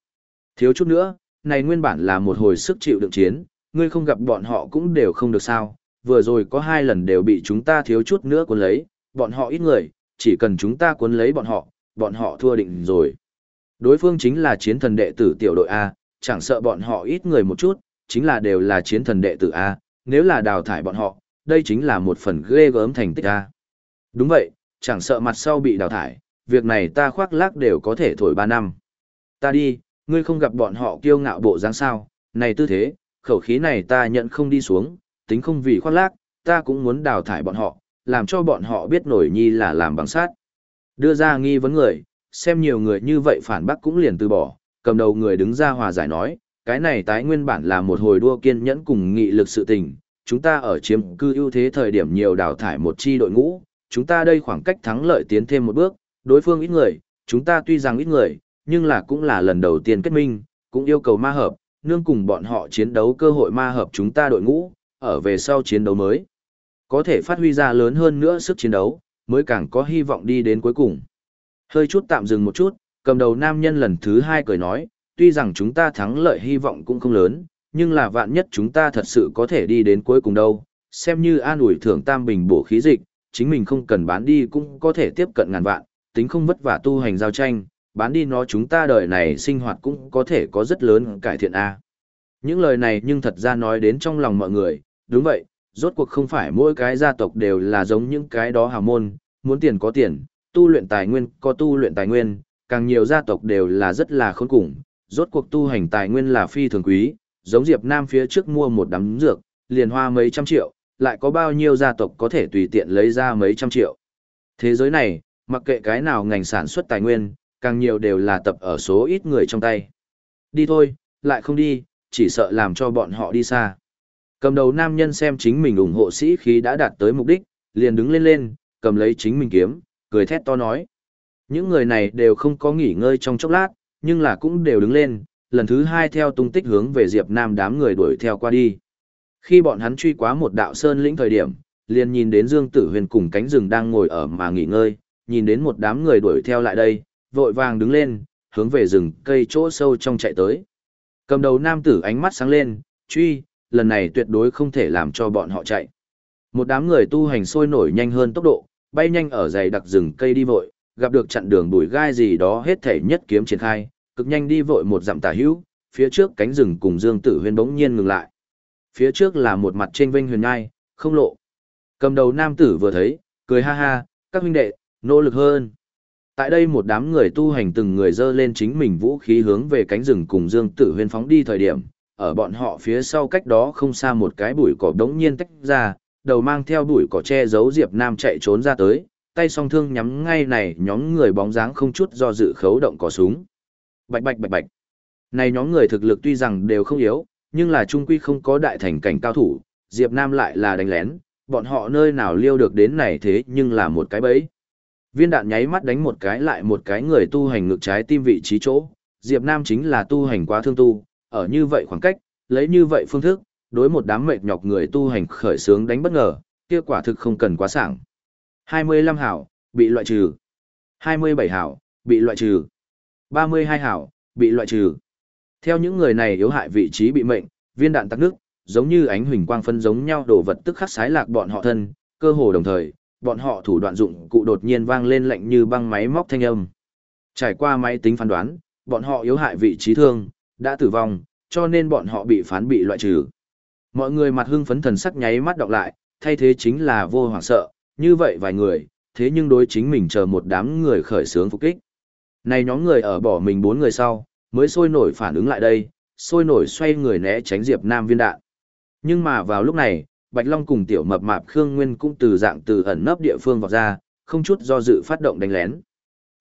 Thiếu chút nữa, này nguyên bản là một hồi sức chịu đựng chiến, ngươi không gặp bọn họ cũng đều không được sao, vừa rồi có hai lần đều bị chúng ta thiếu chút nữa cuốn lấy, bọn họ ít người, chỉ cần chúng ta cuốn lấy bọn họ, bọn họ thua định rồi. Đối phương chính là chiến thần đệ tử tiểu đội A, chẳng sợ bọn họ ít người một chút, chính là đều là chiến thần đệ tử A, nếu là đào thải bọn họ, đây chính là một phần ghê gớm thành tích A. Đúng vậy, chẳng sợ mặt sau bị đào thải, việc này ta khoác lác đều có thể thổi ba năm. Ta đi, ngươi không gặp bọn họ kiêu ngạo bộ dáng sao, này tư thế, khẩu khí này ta nhận không đi xuống, tính không vì khoác lác, ta cũng muốn đào thải bọn họ, làm cho bọn họ biết nổi nhi là làm bằng sát. Đưa ra nghi vấn người, xem nhiều người như vậy phản bác cũng liền từ bỏ, cầm đầu người đứng ra hòa giải nói, cái này tái nguyên bản là một hồi đua kiên nhẫn cùng nghị lực sự tình, chúng ta ở chiếm cư ưu thế thời điểm nhiều đào thải một chi đội ngũ, chúng ta đây khoảng cách thắng lợi tiến thêm một bước, đối phương ít người, chúng ta tuy rằng ít người, nhưng là cũng là lần đầu tiên kết minh, cũng yêu cầu ma hợp, nương cùng bọn họ chiến đấu cơ hội ma hợp chúng ta đội ngũ, ở về sau chiến đấu mới. Có thể phát huy ra lớn hơn nữa sức chiến đấu, mới càng có hy vọng đi đến cuối cùng. Hơi chút tạm dừng một chút, cầm đầu nam nhân lần thứ hai cười nói, tuy rằng chúng ta thắng lợi hy vọng cũng không lớn, nhưng là vạn nhất chúng ta thật sự có thể đi đến cuối cùng đâu, xem như an ủi thưởng tam bình bổ khí dịch, chính mình không cần bán đi cũng có thể tiếp cận ngàn vạn, tính không vất vả tu hành giao tranh, bán đi nó chúng ta đời này sinh hoạt cũng có thể có rất lớn cải thiện a. Những lời này nhưng thật ra nói đến trong lòng mọi người, đúng vậy, rốt cuộc không phải mỗi cái gia tộc đều là giống những cái đó hào môn, muốn tiền có tiền, tu luyện tài nguyên có tu luyện tài nguyên, càng nhiều gia tộc đều là rất là khốn cùng, rốt cuộc tu hành tài nguyên là phi thường quý, giống Diệp Nam phía trước mua một đám dược, liền hoa mấy trăm triệu, lại có bao nhiêu gia tộc có thể tùy tiện lấy ra mấy trăm triệu. Thế giới này, mặc kệ cái nào ngành sản xuất tài nguyên, càng nhiều đều là tập ở số ít người trong tay. Đi thôi, lại không đi, chỉ sợ làm cho bọn họ đi xa. Cầm đầu nam nhân xem chính mình ủng hộ sĩ khí đã đạt tới mục đích, liền đứng lên lên, cầm lấy chính mình kiếm, cười thét to nói. Những người này đều không có nghỉ ngơi trong chốc lát, nhưng là cũng đều đứng lên, lần thứ hai theo tung tích hướng về Diệp Nam đám người đuổi theo qua đi. Khi bọn hắn truy quá một đạo sơn lĩnh thời điểm, liền nhìn đến Dương Tử Huyền cùng cánh rừng đang ngồi ở mà nghỉ ngơi, nhìn đến một đám người đuổi theo lại đây, vội vàng đứng lên, hướng về rừng cây chỗ sâu trong chạy tới. Cầm đầu nam tử ánh mắt sáng lên, truy, lần này tuyệt đối không thể làm cho bọn họ chạy. Một đám người tu hành sôi nổi nhanh hơn tốc độ, bay nhanh ở dày đặc rừng cây đi vội, gặp được chặn đường bụi gai gì đó hết thể nhất kiếm triển khai, cực nhanh đi vội một dặm tả hữu, phía trước cánh rừng cùng Dương Tử Huyên bỗng nhiên ngừng lại. Phía trước là một mặt trên vinh huyền nhai, không lộ. Cầm đầu nam tử vừa thấy, cười ha ha, các huynh đệ, nỗ lực hơn. Tại đây một đám người tu hành từng người dơ lên chính mình vũ khí hướng về cánh rừng cùng Dương Tử Huyên phóng đi thời điểm, ở bọn họ phía sau cách đó không xa một cái bụi cỏ đống nhiên tách ra, đầu mang theo bụi cỏ che giấu Diệp Nam chạy trốn ra tới, tay song thương nhắm ngay này nhóm người bóng dáng không chút do dự khấu động cỏ súng. Bạch bạch bạch bạch. Này nhóm người thực lực tuy rằng đều không yếu, nhưng là trung quy không có đại thành cảnh cao thủ, Diệp Nam lại là đánh lén, bọn họ nơi nào liêu được đến này thế nhưng là một cái bẫy. Viên đạn nháy mắt đánh một cái lại một cái người tu hành ngược trái tim vị trí chỗ, Diệp Nam chính là tu hành quá thương tu, ở như vậy khoảng cách, lấy như vậy phương thức, đối một đám mệt nhọc người tu hành khởi sướng đánh bất ngờ, kia quả thực không cần quá sảng. 25 hảo, bị loại trừ. 27 hảo, bị loại trừ. 32 hảo, bị loại trừ. Theo những người này yếu hại vị trí bị mệnh, viên đạn tắc nước, giống như ánh huỳnh quang phân giống nhau đổ vật tức khắc sái lạc bọn họ thân, cơ hồ đồng thời, bọn họ thủ đoạn dụng cụ đột nhiên vang lên lạnh như băng máy móc thanh âm. Trải qua máy tính phán đoán, bọn họ yếu hại vị trí thương, đã tử vong, cho nên bọn họ bị phán bị loại trừ. Mọi người mặt hưng phấn thần sắc nháy mắt đọc lại, thay thế chính là vô hoảng sợ, như vậy vài người, thế nhưng đối chính mình chờ một đám người khởi sướng phục kích. Này nhóm người ở bỏ mình bốn người sau, mới sôi nổi phản ứng lại đây, sôi nổi xoay người né tránh Diệp Nam viên đạn. Nhưng mà vào lúc này, Bạch Long cùng tiểu mập mạp Khương Nguyên cũng từ dạng từ ẩn nấp địa phương vào ra, không chút do dự phát động đánh lén.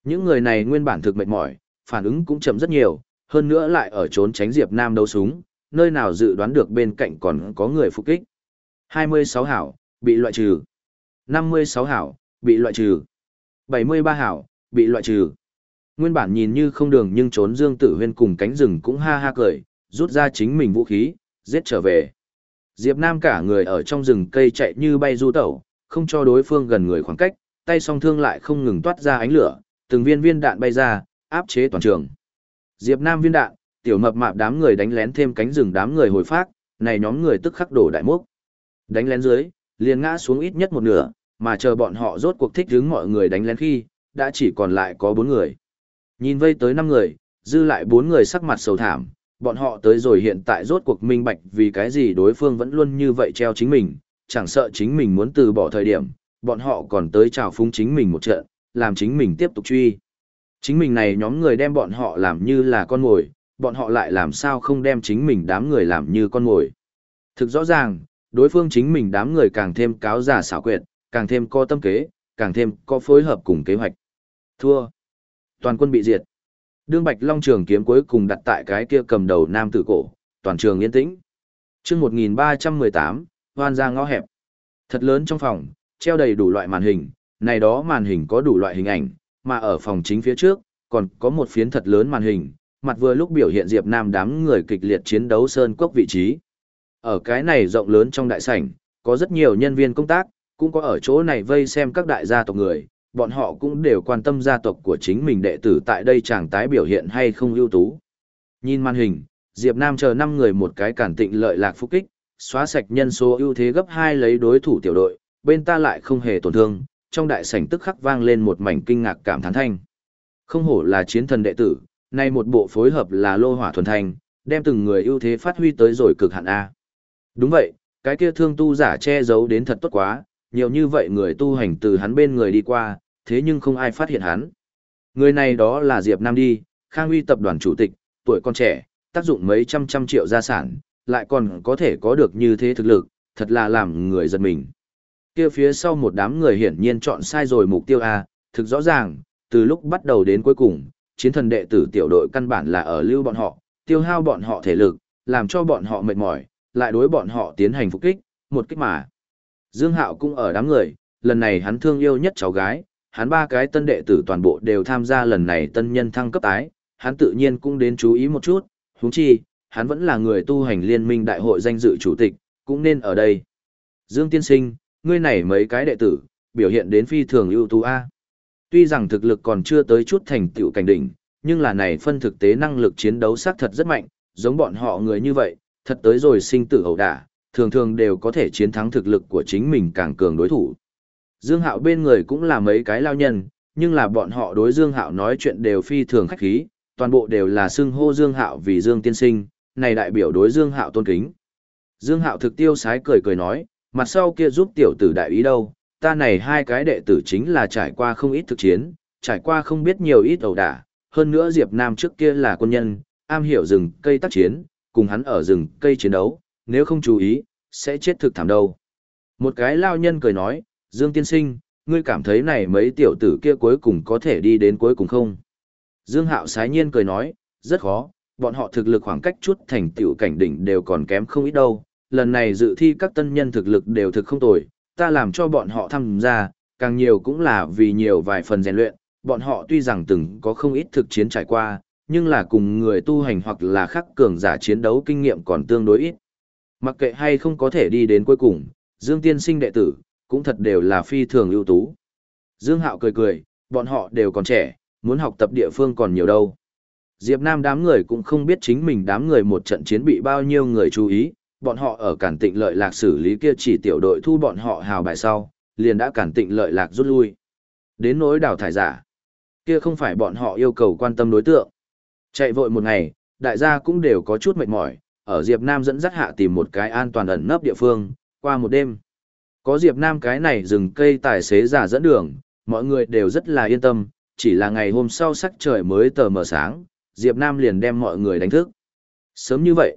Những người này nguyên bản thực mệt mỏi, phản ứng cũng chậm rất nhiều, hơn nữa lại ở trốn tránh Diệp Nam đấu súng, nơi nào dự đoán được bên cạnh còn có người phục kích. 26 hảo, bị loại trừ. 56 hảo, bị loại trừ. 73 hảo, bị loại trừ. Nguyên bản nhìn như không đường nhưng trốn Dương Tử Huyên cùng cánh rừng cũng ha ha cười, rút ra chính mình vũ khí, giết trở về. Diệp Nam cả người ở trong rừng cây chạy như bay du tẩu, không cho đối phương gần người khoảng cách, tay song thương lại không ngừng toát ra ánh lửa, từng viên viên đạn bay ra, áp chế toàn trường. Diệp Nam viên đạn, tiểu mập mạp đám người đánh lén thêm cánh rừng đám người hồi phát, này nhóm người tức khắc đổ đại mốc. Đánh lén dưới, liền ngã xuống ít nhất một nửa, mà chờ bọn họ rốt cuộc thích hứng mọi người đánh lén khi, đã chỉ còn lại có bốn người. Nhìn vây tới năm người, dư lại bốn người sắc mặt sầu thảm, bọn họ tới rồi hiện tại rốt cuộc minh bạch vì cái gì đối phương vẫn luôn như vậy treo chính mình, chẳng sợ chính mình muốn từ bỏ thời điểm, bọn họ còn tới chào phúng chính mình một trận, làm chính mình tiếp tục truy. Chính mình này nhóm người đem bọn họ làm như là con mồi, bọn họ lại làm sao không đem chính mình đám người làm như con mồi. Thực rõ ràng, đối phương chính mình đám người càng thêm cáo giả xảo quyệt, càng thêm có tâm kế, càng thêm có phối hợp cùng kế hoạch. Thua. Toàn quân bị diệt. Đương Bạch Long trường kiếm cuối cùng đặt tại cái kia cầm đầu nam tử cổ, toàn trường yên tĩnh. Chương 1318, hoan ra ngõ hẹp. Thật lớn trong phòng, treo đầy đủ loại màn hình, này đó màn hình có đủ loại hình ảnh, mà ở phòng chính phía trước, còn có một phiến thật lớn màn hình, mặt vừa lúc biểu hiện Diệp Nam đám người kịch liệt chiến đấu sơn quốc vị trí. Ở cái này rộng lớn trong đại sảnh, có rất nhiều nhân viên công tác, cũng có ở chỗ này vây xem các đại gia tộc người, bọn họ cũng đều quan tâm gia tộc của chính mình đệ tử tại đây chẳng tái biểu hiện hay không ưu tú. Nhìn màn hình, Diệp Nam chờ 5 người một cái cản tịnh lợi lạc phúc kích, xóa sạch nhân số ưu thế gấp 2 lấy đối thủ tiểu đội, bên ta lại không hề tổn thương, trong đại sảnh tức khắc vang lên một mảnh kinh ngạc cảm thán thanh. Không hổ là chiến thần đệ tử, nay một bộ phối hợp là lô hỏa thuần thành, đem từng người ưu thế phát huy tới rồi cực hạn A. Đúng vậy, cái kia thương tu giả che giấu đến thật tốt quá, nhiều như vậy người tu hành từ hắn bên người đi qua, thế nhưng không ai phát hiện hắn. Người này đó là Diệp Nam đi, Khang Uy tập đoàn chủ tịch, tuổi còn trẻ, tác dụng mấy trăm trăm triệu gia sản, lại còn có thể có được như thế thực lực, thật là làm người giật mình. Kia phía sau một đám người hiển nhiên chọn sai rồi mục tiêu A, thực rõ ràng, từ lúc bắt đầu đến cuối cùng, chiến thần đệ tử tiểu đội căn bản là ở lưu bọn họ, tiêu hao bọn họ thể lực, làm cho bọn họ mệt mỏi, lại đối bọn họ tiến hành phục kích, một kích mà. Dương Hạo cũng ở đám người, lần này hắn thương yêu nhất cháu gái, hắn ba cái tân đệ tử toàn bộ đều tham gia lần này tân nhân thăng cấp tái, hắn tự nhiên cũng đến chú ý một chút, huống chi, hắn vẫn là người tu hành liên minh đại hội danh dự chủ tịch, cũng nên ở đây. Dương Tiên Sinh, ngươi này mấy cái đệ tử, biểu hiện đến phi thường ưu tú A. Tuy rằng thực lực còn chưa tới chút thành tựu cảnh đỉnh, nhưng là này phân thực tế năng lực chiến đấu xác thật rất mạnh, giống bọn họ người như vậy, thật tới rồi sinh tử ẩu đả, thường thường đều có thể chiến thắng thực lực của chính mình càng cường đối thủ. Dương Hạo bên người cũng là mấy cái lao nhân, nhưng là bọn họ đối Dương Hạo nói chuyện đều phi thường khách khí, toàn bộ đều là xưng hô Dương Hạo vì Dương tiên sinh, này đại biểu đối Dương Hạo tôn kính. Dương Hạo thực tiêu sái cười cười nói, mặt sau kia giúp tiểu tử đại ý đâu, ta này hai cái đệ tử chính là trải qua không ít thực chiến, trải qua không biết nhiều ít ẩu đả, hơn nữa Diệp Nam trước kia là quân nhân, am hiểu rừng cây tác chiến, cùng hắn ở rừng cây chiến đấu, nếu không chú ý, sẽ chết thực thảm đâu. Một cái lao nhân cười nói, Dương tiên sinh, ngươi cảm thấy này mấy tiểu tử kia cuối cùng có thể đi đến cuối cùng không? Dương Hạo sái nhiên cười nói, rất khó, bọn họ thực lực khoảng cách chút thành tiểu cảnh đỉnh đều còn kém không ít đâu. Lần này dự thi các tân nhân thực lực đều thực không tồi, ta làm cho bọn họ tham gia, càng nhiều cũng là vì nhiều vài phần rèn luyện, bọn họ tuy rằng từng có không ít thực chiến trải qua, nhưng là cùng người tu hành hoặc là khắc cường giả chiến đấu kinh nghiệm còn tương đối ít. Mặc kệ hay không có thể đi đến cuối cùng, Dương Tiên sinh đệ tử, cũng thật đều là phi thường ưu tú. Dương Hạo cười cười, bọn họ đều còn trẻ, muốn học tập địa phương còn nhiều đâu. Diệp Nam đám người cũng không biết chính mình đám người một trận chiến bị bao nhiêu người chú ý, bọn họ ở cản tịnh lợi lạc xử lý kia chỉ tiểu đội thu bọn họ hào bài sau, liền đã cản tịnh lợi lạc rút lui. Đến nỗi đào thải giả, kia không phải bọn họ yêu cầu quan tâm đối tượng. Chạy vội một ngày, đại gia cũng đều có chút mệt mỏi, ở Diệp Nam dẫn dắt hạ tìm một cái an toàn ẩn nấp địa phương, qua một đêm. Có Diệp Nam cái này dừng cây tài xế giả dẫn đường, mọi người đều rất là yên tâm, chỉ là ngày hôm sau sắc trời mới tờ mờ sáng, Diệp Nam liền đem mọi người đánh thức. Sớm như vậy,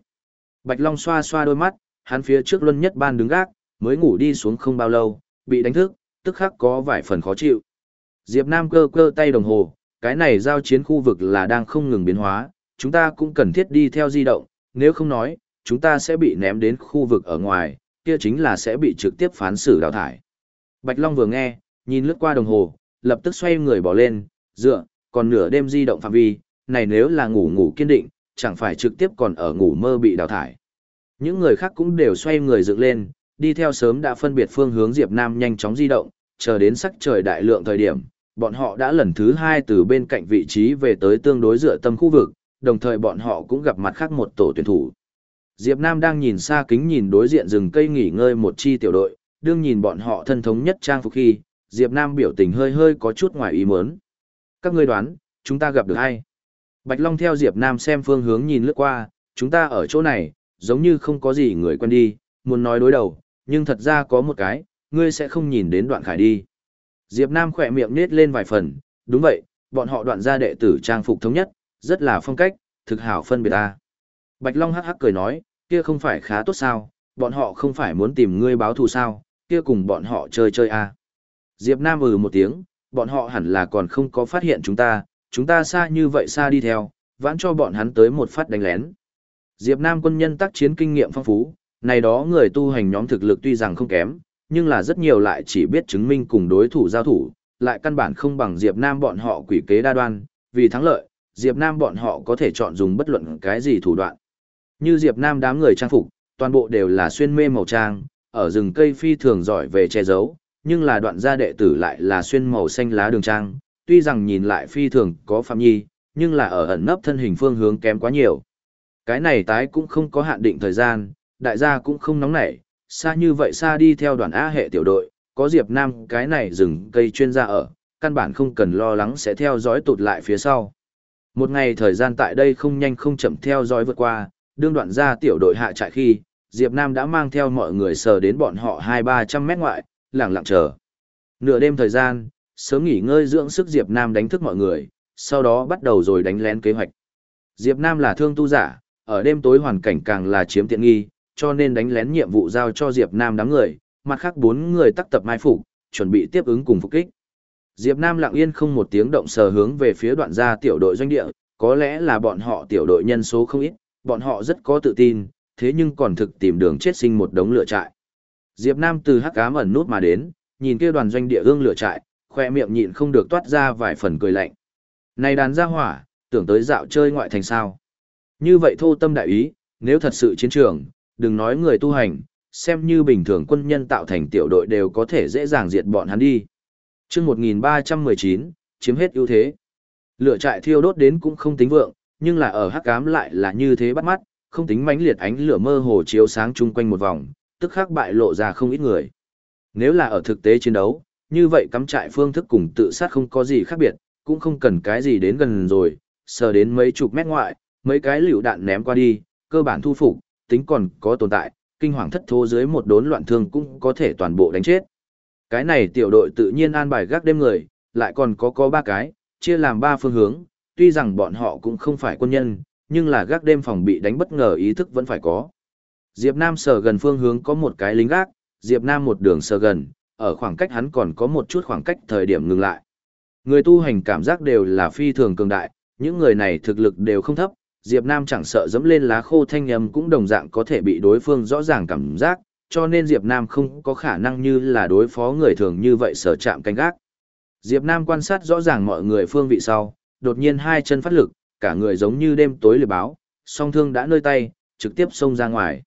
Bạch Long xoa xoa đôi mắt, hắn phía trước luân nhất ban đứng gác, mới ngủ đi xuống không bao lâu, bị đánh thức, tức khắc có vài phần khó chịu. Diệp Nam cơ cơ tay đồng hồ, cái này giao chiến khu vực là đang không ngừng biến hóa, chúng ta cũng cần thiết đi theo di động, nếu không nói, chúng ta sẽ bị ném đến khu vực ở ngoài, kia chính là sẽ bị trực tiếp phán xử đào thải. Bạch Long vừa nghe, nhìn lướt qua đồng hồ, lập tức xoay người bỏ lên, dựa, còn nửa đêm di động phạm vi, này nếu là ngủ ngủ kiên định, chẳng phải trực tiếp còn ở ngủ mơ bị đào thải. Những người khác cũng đều xoay người dựng lên, đi theo sớm đã phân biệt phương hướng Diệp Nam nhanh chóng di động, chờ đến sắc trời đại lượng thời điểm, bọn họ đã lần thứ hai từ bên cạnh vị trí về tới tương đối dựa tâm khu vực, đồng thời bọn họ cũng gặp mặt khác một tổ tuyển thủ. Diệp Nam đang nhìn xa kính nhìn đối diện rừng cây nghỉ ngơi một chi tiểu đội, đương nhìn bọn họ thân thống nhất trang phục khi, Diệp Nam biểu tình hơi hơi có chút ngoài ý muốn. Các ngươi đoán, chúng ta gặp được ai? Bạch Long theo Diệp Nam xem phương hướng nhìn lướt qua, chúng ta ở chỗ này, giống như không có gì người quen đi, muốn nói đối đầu, nhưng thật ra có một cái, ngươi sẽ không nhìn đến đoạn khải đi. Diệp Nam khỏe miệng nết lên vài phần, đúng vậy, bọn họ đoạn gia đệ tử trang phục thống nhất, rất là phong cách, thực hảo phân biệt ta. Bạch Long hắc hắc cười nói, kia không phải khá tốt sao, bọn họ không phải muốn tìm ngươi báo thù sao, kia cùng bọn họ chơi chơi à. Diệp Nam ừ một tiếng, bọn họ hẳn là còn không có phát hiện chúng ta, chúng ta xa như vậy xa đi theo, vãn cho bọn hắn tới một phát đánh lén. Diệp Nam quân nhân tác chiến kinh nghiệm phong phú, này đó người tu hành nhóm thực lực tuy rằng không kém, nhưng là rất nhiều lại chỉ biết chứng minh cùng đối thủ giao thủ, lại căn bản không bằng Diệp Nam bọn họ quỷ kế đa đoan, vì thắng lợi, Diệp Nam bọn họ có thể chọn dùng bất luận cái gì thủ đoạn. Như Diệp Nam đám người trang phục, toàn bộ đều là xuyên mê màu trang, ở rừng cây phi thường giỏi về che giấu, nhưng là đoạn gia đệ tử lại là xuyên màu xanh lá đường trang, tuy rằng nhìn lại phi thường có phạm nhi, nhưng là ở ẩn nấp thân hình phương hướng kém quá nhiều. Cái này tái cũng không có hạn định thời gian, đại gia cũng không nóng nảy, xa như vậy xa đi theo đoàn A hệ tiểu đội, có Diệp Nam cái này rừng cây chuyên gia ở, căn bản không cần lo lắng sẽ theo dõi tụt lại phía sau. Một ngày thời gian tại đây không nhanh không chậm theo dõi vượt qua, đương đoạn ra tiểu đội hạ trại khi, Diệp Nam đã mang theo mọi người sờ đến bọn họ hai ba trăm mét ngoại, lặng lặng chờ. Nửa đêm thời gian, sớm nghỉ ngơi dưỡng sức Diệp Nam đánh thức mọi người, sau đó bắt đầu rồi đánh lén kế hoạch. Diệp Nam là thương tu giả, ở đêm tối hoàn cảnh càng là chiếm tiện nghi, cho nên đánh lén nhiệm vụ giao cho Diệp Nam đám người, mặt khác bốn người tắc tập mai phục, chuẩn bị tiếp ứng cùng phục kích. Diệp Nam lặng yên không một tiếng động sờ hướng về phía đoạn gia tiểu đội doanh địa, có lẽ là bọn họ tiểu đội nhân số không ít, bọn họ rất có tự tin, thế nhưng còn thực tìm đường chết sinh một đống lửa trại. Diệp Nam từ hắc ám ẩn nút mà đến, nhìn kia đoàn doanh địa ương lửa trại, khoe miệng nhịn không được toát ra vài phần cười lạnh. Này đàn gia hỏa, tưởng tới dạo chơi ngoại thành sao. Như vậy thô tâm đại ý, nếu thật sự chiến trường, đừng nói người tu hành, xem như bình thường quân nhân tạo thành tiểu đội đều có thể dễ dàng diệt bọn hắn đi chương 1319, chiếm hết ưu thế. Lửa trại thiêu đốt đến cũng không tính vượng, nhưng là ở hắc ám lại là như thế bắt mắt, không tính mãnh liệt ánh lửa mơ hồ chiếu sáng chung quanh một vòng, tức khắc bại lộ ra không ít người. Nếu là ở thực tế chiến đấu, như vậy cắm trại phương thức cùng tự sát không có gì khác biệt, cũng không cần cái gì đến gần rồi, sờ đến mấy chục mét ngoại, mấy cái liều đạn ném qua đi, cơ bản thu phục, tính còn có tồn tại, kinh hoàng thất thố dưới một đốn loạn thương cũng có thể toàn bộ đánh chết. Cái này tiểu đội tự nhiên an bài gác đêm người, lại còn có có ba cái, chia làm ba phương hướng, tuy rằng bọn họ cũng không phải quân nhân, nhưng là gác đêm phòng bị đánh bất ngờ ý thức vẫn phải có. Diệp Nam sờ gần phương hướng có một cái lính gác, Diệp Nam một đường sờ gần, ở khoảng cách hắn còn có một chút khoảng cách thời điểm ngừng lại. Người tu hành cảm giác đều là phi thường cường đại, những người này thực lực đều không thấp, Diệp Nam chẳng sợ dẫm lên lá khô thanh âm cũng đồng dạng có thể bị đối phương rõ ràng cảm giác, cho nên Diệp Nam không có khả năng như là đối phó người thường như vậy sở chạm canh gác. Diệp Nam quan sát rõ ràng mọi người phương vị sau, đột nhiên hai chân phát lực, cả người giống như đêm tối lửa báo, song thương đã nơi tay, trực tiếp xông ra ngoài.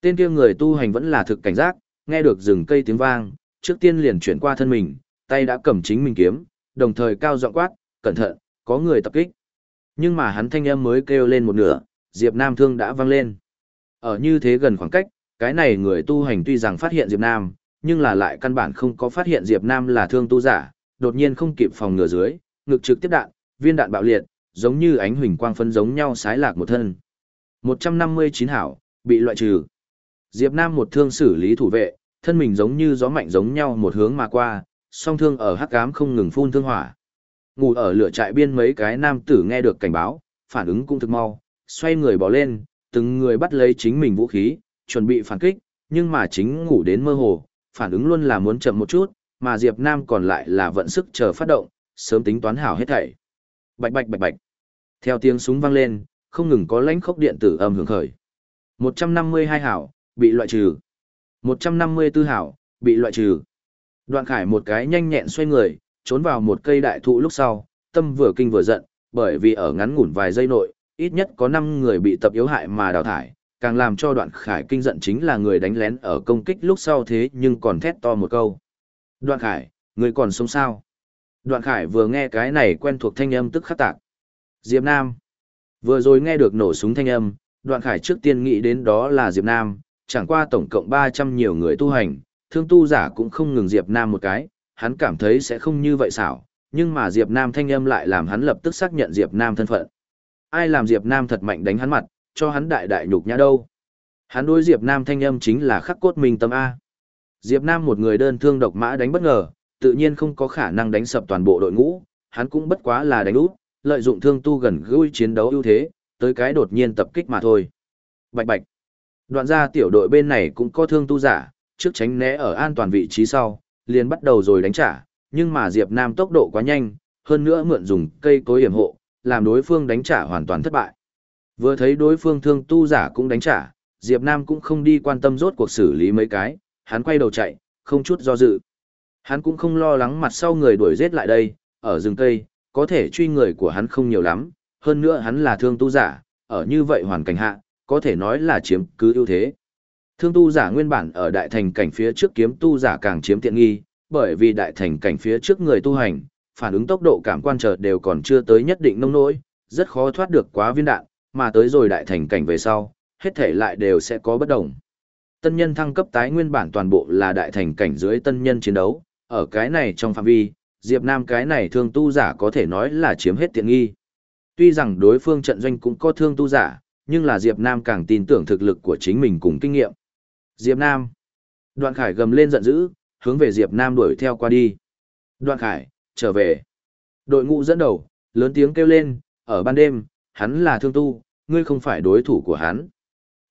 Tên kia người tu hành vẫn là thực cảnh giác, nghe được rừng cây tiếng vang, trước tiên liền chuyển qua thân mình, tay đã cầm chính mình kiếm, đồng thời cao giọng quát, cẩn thận, có người tập kích. Nhưng mà hắn thanh âm mới kêu lên một nửa, Diệp Nam thương đã vang lên. Ở như thế gần khoảng cách, cái này người tu hành tuy rằng phát hiện Diệp Nam, nhưng là lại căn bản không có phát hiện Diệp Nam là thương tu giả, đột nhiên không kịp phòng ngừa dưới, ngực trực tiếp đạn, viên đạn bạo liệt, giống như ánh huỳnh quang phân giống nhau sái lạc một thân. 159 hảo, bị loại trừ. Diệp Nam một thương xử lý thủ vệ, thân mình giống như gió mạnh giống nhau một hướng mà qua, song thương ở hắc ám không ngừng phun thương hỏa. Ngủ ở lửa trại biên mấy cái nam tử nghe được cảnh báo, phản ứng cũng thực mau, xoay người bỏ lên, từng người bắt lấy chính mình vũ khí, chuẩn bị phản kích, nhưng mà chính ngủ đến mơ hồ, phản ứng luôn là muốn chậm một chút, mà Diệp Nam còn lại là vận sức chờ phát động, sớm tính toán hảo hết thảy. Bạch bạch bạch bạch. Theo tiếng súng vang lên, không ngừng có lãnh khốc điện tử âm hưởng khởi. 152 hảo, bị loại trừ. 154 hảo, bị loại trừ. Đoạn khải một cái nhanh nhẹn xoay người, trốn vào một cây đại thụ lúc sau, tâm vừa kinh vừa giận, bởi vì ở ngắn ngủn vài giây nội, ít nhất có 5 người bị tập yếu hại mà đào thải, càng làm cho đoạn khải kinh giận chính là người đánh lén ở công kích lúc sau thế nhưng còn thét to một câu. Đoạn khải, người còn sống sao? Đoạn khải vừa nghe cái này quen thuộc thanh âm tức khắc tạc. Diệp Nam. Vừa rồi nghe được nổ súng thanh âm, đoạn khải trước tiên nghĩ đến đó là Diệp Nam, chẳng qua tổng cộng 300 nhiều người tu hành, thương tu giả cũng không ngừng Diệp Nam một cái, hắn cảm thấy sẽ không như vậy xảo, nhưng mà Diệp Nam thanh âm lại làm hắn lập tức xác nhận Diệp Nam thân phận. Ai làm Diệp Nam thật mạnh đánh hắn mặt, cho hắn đại đại nhục nhã đâu. Hắn đối Diệp Nam thanh âm chính là khắc cốt minh tâm A. Diệp Nam một người đơn thương độc mã đánh bất ngờ, tự nhiên không có khả năng đánh sập toàn bộ đội ngũ, hắn cũng bất quá là đánh út, lợi dụng thương tu gần gũi chiến đấu ưu thế, tới cái đột nhiên tập kích mà thôi. Bạch bạch. Đoạn ra tiểu đội bên này cũng có thương tu giả, trước tránh né ở an toàn vị trí sau, liền bắt đầu rồi đánh trả, nhưng mà Diệp Nam tốc độ quá nhanh, hơn nữa mượn dùng cây cối hiểm hộ, làm đối phương đánh trả hoàn toàn thất bại. Vừa thấy đối phương thương tu giả cũng đánh trả, Diệp Nam cũng không đi quan tâm rốt cuộc xử lý mấy cái, hắn quay đầu chạy, không chút do dự. Hắn cũng không lo lắng mặt sau người đuổi giết lại đây, ở rừng cây, có thể truy người của hắn không nhiều lắm, hơn nữa hắn là thương tu giả, ở như vậy hoàn cảnh hạ, có thể nói là chiếm cứ ưu thế. Thương tu giả nguyên bản ở đại thành cảnh phía trước kiếm tu giả càng chiếm tiện nghi, bởi vì đại thành cảnh phía trước người tu hành, phản ứng tốc độ cảm quan chợt đều còn chưa tới nhất định nông nỗi, rất khó thoát được quá viên đạn, mà tới rồi đại thành cảnh về sau, hết thể lại đều sẽ có bất đồng. Tân nhân thăng cấp tái nguyên bản toàn bộ là đại thành cảnh dưới tân nhân chiến đấu, ở cái này trong phạm vi, Diệp Nam cái này thương tu giả có thể nói là chiếm hết tiện nghi. Tuy rằng đối phương trận doanh cũng có thương tu giả, nhưng là Diệp Nam càng tin tưởng thực lực của chính mình cùng kinh nghiệm. Diệp Nam. Đoạn Khải gầm lên giận dữ, hướng về Diệp Nam đuổi theo qua đi. Đoạn Khải, trở về. Đội ngũ dẫn đầu, lớn tiếng kêu lên, ở ban đêm, hắn là thương tu, ngươi không phải đối thủ của hắn.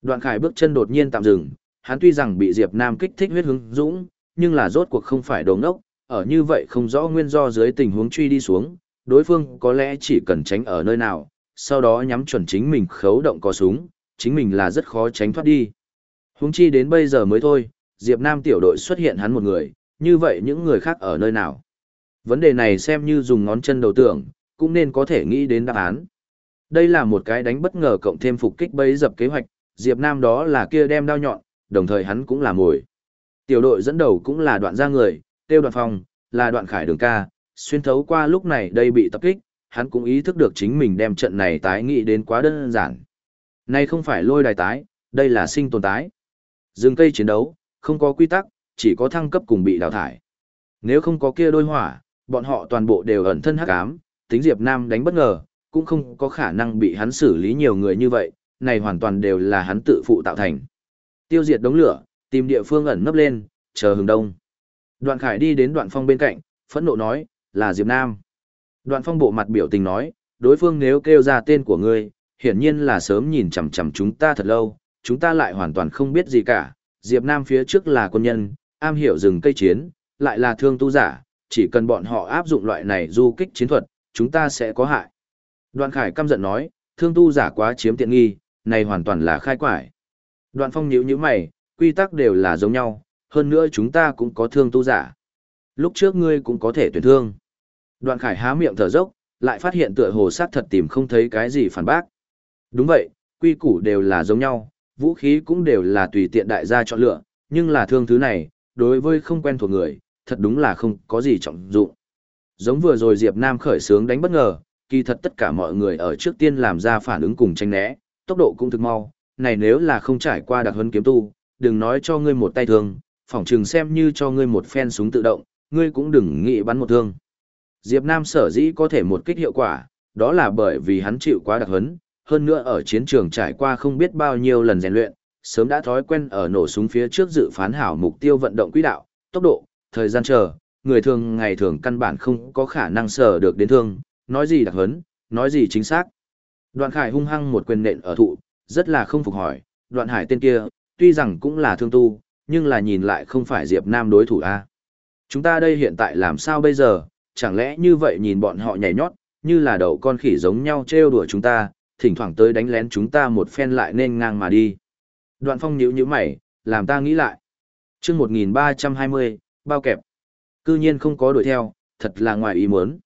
Đoạn khải bước chân đột nhiên tạm dừng, hắn tuy rằng bị Diệp Nam kích thích huyết hứng dũng, nhưng là rốt cuộc không phải đồ ngốc, ở như vậy không rõ nguyên do dưới tình huống truy đi xuống, đối phương có lẽ chỉ cần tránh ở nơi nào, sau đó nhắm chuẩn chính mình khấu động có súng, chính mình là rất khó tránh thoát đi. Huống chi đến bây giờ mới thôi, Diệp Nam tiểu đội xuất hiện hắn một người, như vậy những người khác ở nơi nào? Vấn đề này xem như dùng ngón chân đầu tưởng, cũng nên có thể nghĩ đến đáp án. Đây là một cái đánh bất ngờ cộng thêm phục kích bấy dập kế hoạch, Diệp Nam đó là kia đem đao nhọn, đồng thời hắn cũng là mồi. Tiểu đội dẫn đầu cũng là đoạn gia người, tiêu đoạn phòng, là đoạn khải đường ca, xuyên thấu qua lúc này đây bị tập kích, hắn cũng ý thức được chính mình đem trận này tái nghị đến quá đơn giản. Này không phải lôi đài tái, đây là sinh tồn tái. Dừng cây chiến đấu, không có quy tắc, chỉ có thăng cấp cùng bị đào thải. Nếu không có kia đôi hỏa, bọn họ toàn bộ đều ẩn thân hắc ám, tính Diệp Nam đánh bất ngờ, cũng không có khả năng bị hắn xử lý nhiều người như vậy, này hoàn toàn đều là hắn tự phụ tạo thành. Tiêu diệt đống lửa, tìm địa phương ẩn nấp lên, chờ hừng đông. Đoạn Khải đi đến Đoạn Phong bên cạnh, phẫn nộ nói, là Diệp Nam. Đoạn Phong bộ mặt biểu tình nói, đối phương nếu kêu ra tên của ngươi, hiển nhiên là sớm nhìn chằm chằm chúng ta thật lâu, chúng ta lại hoàn toàn không biết gì cả. Diệp Nam phía trước là quân nhân, am hiểu rừng cây chiến, lại là thương tu giả, chỉ cần bọn họ áp dụng loại này du kích chiến thuật, chúng ta sẽ có hại. Đoạn Khải căm giận nói, thương tu giả quá chiếm tiện nghi, này hoàn toàn là khai quải. Đoạn Phong nhíu nhíu mày, quy tắc đều là giống nhau, hơn nữa chúng ta cũng có thương tu giả. Lúc trước ngươi cũng có thể tuyển thương. Đoạn Khải há miệng thở dốc, lại phát hiện tựa hồ sát thật tìm không thấy cái gì phản bác. Đúng vậy, quy củ đều là giống nhau, vũ khí cũng đều là tùy tiện đại gia chọn lựa, nhưng là thương thứ này, đối với không quen thuộc người, thật đúng là không có gì trọng dụng. Giống vừa rồi Diệp Nam khởi sướng đánh bất ngờ, kỳ thật tất cả mọi người ở trước tiên làm ra phản ứng cùng tranh né, tốc độ cũng thực mau, này nếu là không trải qua đặc huấn kiếm tu, đừng nói cho ngươi một tay thương, phỏng chừng xem như cho ngươi một phen súng tự động, ngươi cũng đừng nghĩ bắn một thương. Diệp Nam sở dĩ có thể một kích hiệu quả, đó là bởi vì hắn chịu quá đặc huấn, hơn nữa ở chiến trường trải qua không biết bao nhiêu lần rèn luyện, sớm đã thói quen ở nổ súng phía trước dự phán hảo mục tiêu vận động quỹ đạo, tốc độ, thời gian chờ, người thường ngày thường căn bản không có khả năng sở được đến thương, nói gì đặc hấn, nói gì chính xác. Đoạn Khải hung hăng một quyền nện ở thụ, rất là không phục hỏi, đoạn hải tên kia, tuy rằng cũng là thương tu, nhưng là nhìn lại không phải Diệp Nam đối thủ a. Chúng ta đây hiện tại làm sao bây giờ, chẳng lẽ như vậy nhìn bọn họ nhảy nhót, như là đầu con khỉ giống nhau trêu đùa chúng ta, thỉnh thoảng tới đánh lén chúng ta một phen lại nên ngang mà đi. Đoạn phong nhíu nhíu mày, làm ta nghĩ lại. Trước 1320, bao kẹp. Cư nhiên không có đuổi theo, thật là ngoài ý muốn.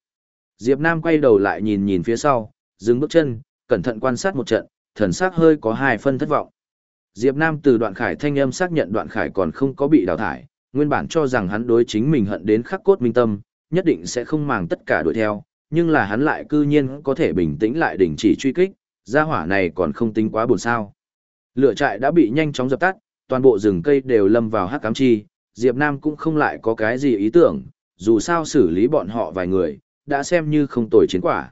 Diệp Nam quay đầu lại nhìn nhìn phía sau, dừng bước chân, cẩn thận quan sát một trận, thần sắc hơi có hai phân thất vọng. Diệp Nam từ đoạn khải thanh âm xác nhận đoạn khải còn không có bị đào thải, nguyên bản cho rằng hắn đối chính mình hận đến khắc cốt minh tâm, nhất định sẽ không màng tất cả đuổi theo, nhưng là hắn lại cư nhiên có thể bình tĩnh lại đình chỉ truy kích, gia hỏa này còn không tính quá buồn sao. Lửa trại đã bị nhanh chóng dập tắt, toàn bộ rừng cây đều lâm vào hắc cám chi, Diệp Nam cũng không lại có cái gì ý tưởng, dù sao xử lý bọn họ vài người, đã xem như không tồi chiến quả.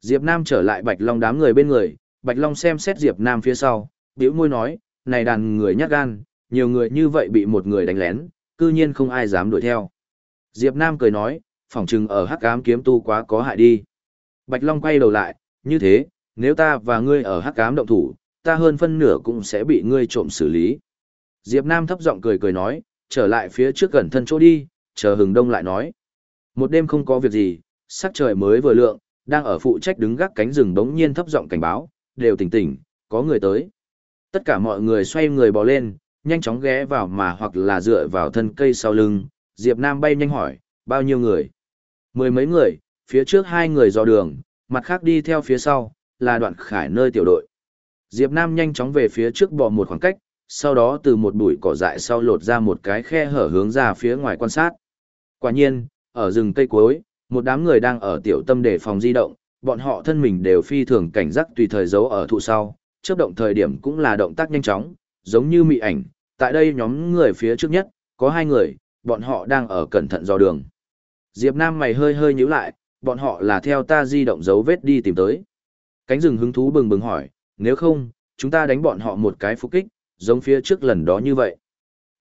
Diệp Nam trở lại Bạch Long đám người bên người, Bạch Long xem xét Diệp Nam phía sau, bĩu môi nói, này đàn người nhát gan, nhiều người như vậy bị một người đánh lén, cư nhiên không ai dám đuổi theo. Diệp Nam cười nói, phỏng chừng ở hắc ám kiếm tu quá có hại đi. Bạch Long quay đầu lại, như thế, nếu ta và ngươi ở hắc ám động thủ, ta hơn phân nửa cũng sẽ bị ngươi trộm xử lý. Diệp Nam thấp giọng cười cười nói, trở lại phía trước gần thân chỗ đi, chờ hừng đông lại nói. Một đêm không có việc gì, sắc trời mới vừa lượng, đang ở phụ trách đứng gác cánh rừng đống nhiên thấp giọng cảnh báo, đều tỉnh tỉnh, có người tới. Tất cả mọi người xoay người bò lên, nhanh chóng ghé vào mà hoặc là dựa vào thân cây sau lưng, Diệp Nam bay nhanh hỏi, bao nhiêu người? Mười mấy người, phía trước hai người dò đường, mặt khác đi theo phía sau, là đoạn khải nơi tiểu đội. Diệp Nam nhanh chóng về phía trước bò một khoảng cách, sau đó từ một bụi cỏ dại sau lột ra một cái khe hở hướng ra phía ngoài quan sát. Quả nhiên, ở rừng cây cuối, một đám người đang ở tiểu tâm để phòng di động, bọn họ thân mình đều phi thường cảnh giác tùy thời giấu ở thụ sau, chớp động thời điểm cũng là động tác nhanh chóng, giống như mị ảnh. Tại đây nhóm người phía trước nhất, có hai người, bọn họ đang ở cẩn thận dò đường. Diệp Nam mày hơi hơi nhíu lại, bọn họ là theo ta di động dấu vết đi tìm tới. Cánh rừng hứng thú bừng bừng hỏi, nếu không, chúng ta đánh bọn họ một cái phục kích, giống phía trước lần đó như vậy.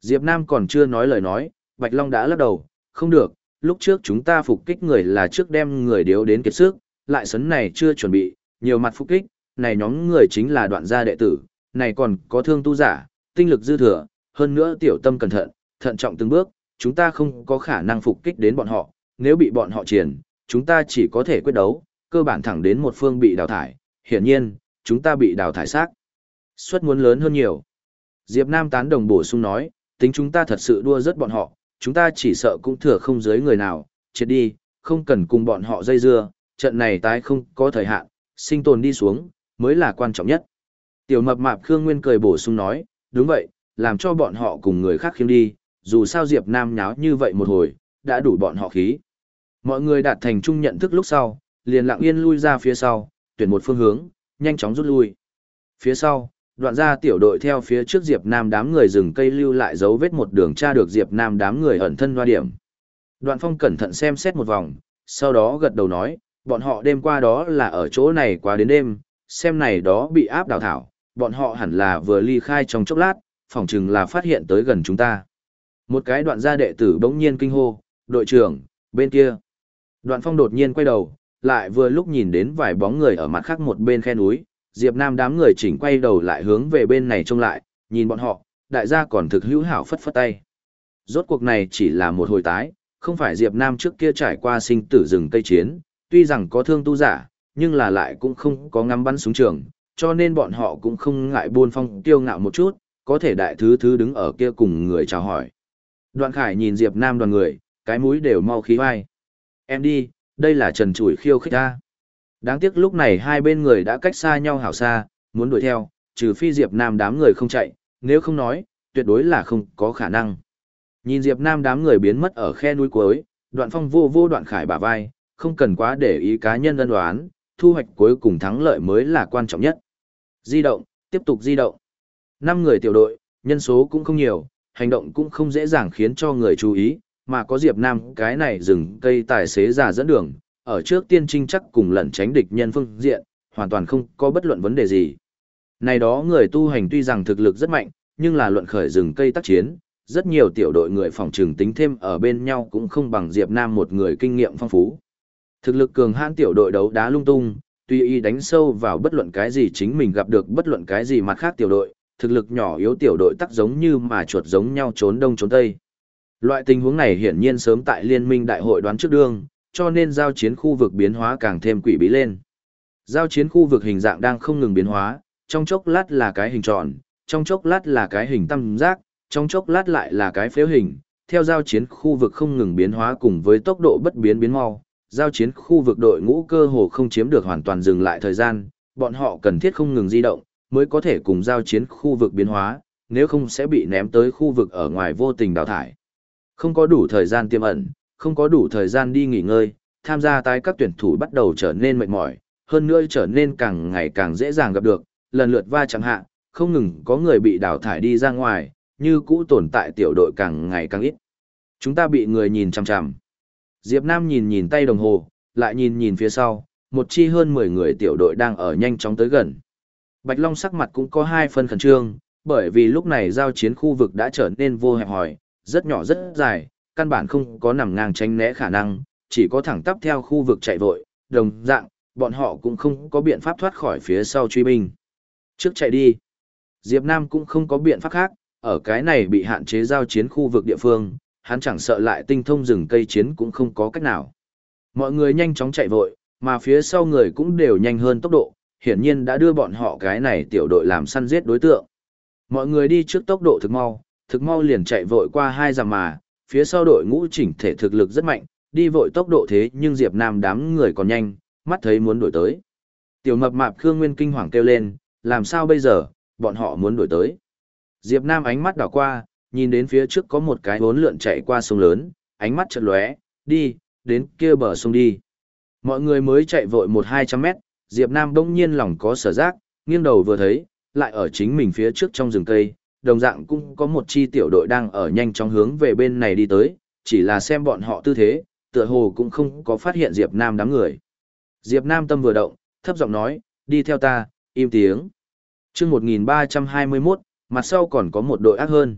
Diệp Nam còn chưa nói lời nói, Bạch Long đã lắc đầu, không được, lúc trước chúng ta phục kích người là trước đem người điếu đến kiệt sức, lại sấn này chưa chuẩn bị, nhiều mặt phục kích, này nhóm người chính là đoạn gia đệ tử, này còn có thương tu giả, tinh lực dư thừa, hơn nữa tiểu tâm cẩn thận, thận trọng từng bước, chúng ta không có khả năng phục kích đến bọn họ, nếu bị bọn họ triển, chúng ta chỉ có thể quyết đấu, cơ bản thẳng đến một phương bị đào thải, hiển nhiên, chúng ta bị đào thải xác. Suất muốn lớn hơn nhiều. Diệp Nam tán đồng bổ sung nói, tính chúng ta thật sự đua rất bọn họ, chúng ta chỉ sợ cũng thừa không dưới người nào, chết đi, không cần cùng bọn họ dây dưa, trận này tái không có thời hạn, sinh tồn đi xuống, mới là quan trọng nhất. Tiểu mập mạp Khương Nguyên cười bổ sung nói, đúng vậy, làm cho bọn họ cùng người khác khiêm đi, dù sao Diệp Nam nháo như vậy một hồi, đã đủ bọn họ khí. Mọi người đạt thành chung nhận thức lúc sau, liền lặng yên lui ra phía sau, tuyển một phương hướng, nhanh chóng rút lui. Phía sau, đoạn ra tiểu đội theo phía trước Diệp Nam đám người rừng cây lưu lại dấu vết một đường tra được Diệp Nam đám người ẩn thân hoa điểm. Đoạn phong cẩn thận xem xét một vòng, sau đó gật đầu nói, bọn họ đêm qua đó là ở chỗ này qua đến đêm, xem này đó bị áp đào thảo, bọn họ hẳn là vừa ly khai trong chốc lát, phỏng chừng là phát hiện tới gần chúng ta. Một cái đoạn gia đệ tử bỗng nhiên kinh hô, đội trưởng, bên kia. Đoạn phong đột nhiên quay đầu, lại vừa lúc nhìn đến vài bóng người ở mặt khác một bên khe núi, Diệp Nam đám người chỉnh quay đầu lại hướng về bên này trông lại, nhìn bọn họ, đại gia còn thực hữu hảo phất phất tay. Rốt cuộc này chỉ là một hồi tái, không phải Diệp Nam trước kia trải qua sinh tử rừng cây chiến, tuy rằng có thương tu giả, nhưng là lại cũng không có ngắm bắn súng trường, cho nên bọn họ cũng không ngại buôn phong tiêu ngạo một chút, có thể đại thứ thứ đứng ở kia cùng người chào hỏi. Đoạn Khải nhìn Diệp Nam đoàn người, cái mũi đều mau khí hoai. Em đi, đây là trần chủi khiêu khích ta. Đáng tiếc lúc này hai bên người đã cách xa nhau hảo xa, muốn đuổi theo, trừ phi Diệp Nam đám người không chạy, nếu không nói, tuyệt đối là không có khả năng. Nhìn Diệp Nam đám người biến mất ở khe núi cuối, đoạn phong vô vô đoạn khải bả vai, không cần quá để ý cá nhân ân đoán, thu hoạch cuối cùng thắng lợi mới là quan trọng nhất. Di động, tiếp tục di động. Năm người tiểu đội, nhân số cũng không nhiều, hành động cũng không dễ dàng khiến cho người chú ý, mà có Diệp Nam cái này dừng cây tài xế già dẫn đường, ở trước tiên trinh chắc cùng lẩn tránh địch nhân phương diện, hoàn toàn không có bất luận vấn đề gì. Này đó người tu hành tuy rằng thực lực rất mạnh, nhưng là luận khởi rừng cây tác chiến, rất nhiều tiểu đội người phòng trường tính thêm ở bên nhau cũng không bằng Diệp Nam một người kinh nghiệm phong phú. Thực lực cường hãn tiểu đội đấu đá lung tung, tuy y đánh sâu vào bất luận cái gì chính mình gặp được bất luận cái gì mặt khác tiểu đội, thực lực nhỏ yếu tiểu đội tắc giống như mà chuột giống nhau trốn đông trốn tây. Loại tình huống này hiển nhiên sớm tại liên minh đại hội đoán trước đương, cho nên giao chiến khu vực biến hóa càng thêm quỷ bí lên. Giao chiến khu vực hình dạng đang không ngừng biến hóa, trong chốc lát là cái hình tròn, trong chốc lát là cái hình tam giác, trong chốc lát lại là cái phếu hình. Theo giao chiến khu vực không ngừng biến hóa cùng với tốc độ bất biến biến mau, giao chiến khu vực đội ngũ cơ hồ không chiếm được hoàn toàn dừng lại thời gian, bọn họ cần thiết không ngừng di động, mới có thể cùng giao chiến khu vực biến hóa, nếu không sẽ bị ném tới khu vực ở ngoài vô tình đào thải. Không có đủ thời gian tiêm ẩn, không có đủ thời gian đi nghỉ ngơi, tham gia tái các tuyển thủ bắt đầu trở nên mệt mỏi, hơn nữa trở nên càng ngày càng dễ dàng gặp được, lần lượt va chẳng hạn, không ngừng có người bị đào thải đi ra ngoài, như cũ tồn tại tiểu đội càng ngày càng ít. Chúng ta bị người nhìn chằm chằm. Diệp Nam nhìn nhìn tay đồng hồ, lại nhìn nhìn phía sau, một chi hơn 10 người tiểu đội đang ở nhanh chóng tới gần. Bạch Long sắc mặt cũng có hai phần khẩn trương, bởi vì lúc này giao chiến khu vực đã trở nên vô hẹp hỏi, rất nhỏ rất dài, căn bản không có nằm ngang tránh né khả năng, chỉ có thẳng tắp theo khu vực chạy vội, đồng dạng, bọn họ cũng không có biện pháp thoát khỏi phía sau truy binh. Trước chạy đi. Diệp Nam cũng không có biện pháp khác, ở cái này bị hạn chế giao chiến khu vực địa phương, hắn chẳng sợ lại tinh thông rừng cây chiến cũng không có cách nào. Mọi người nhanh chóng chạy vội, mà phía sau người cũng đều nhanh hơn tốc độ, hiển nhiên đã đưa bọn họ cái này tiểu đội làm săn giết đối tượng. Mọi người đi trước tốc độ thực mau, thực mau liền chạy vội qua hai dặm mà, phía sau đội ngũ chỉnh thể thực lực rất mạnh, đi vội tốc độ thế nhưng Diệp Nam đám người còn nhanh, mắt thấy muốn đuổi tới. Tiểu mập mạp Khương Nguyên kinh hoàng kêu lên, làm sao bây giờ, bọn họ muốn đuổi tới. Diệp Nam ánh mắt đảo qua, nhìn đến phía trước có một cái bốn lượn chạy qua sông lớn, ánh mắt chợt lóe, đi, đến kia bờ sông đi. Mọi người mới chạy vội một hai trăm mét, Diệp Nam đông nhiên lòng có sở giác, nghiêng đầu vừa thấy, lại ở chính mình phía trước trong rừng cây, đồng dạng cũng có một chi tiểu đội đang ở nhanh chóng hướng về bên này đi tới, chỉ là xem bọn họ tư thế, tựa hồ cũng không có phát hiện Diệp Nam đám người. Diệp Nam tâm vừa động, thấp giọng nói, đi theo ta, im tiếng. Chương 1321, mặt sau còn có một đội ác hơn.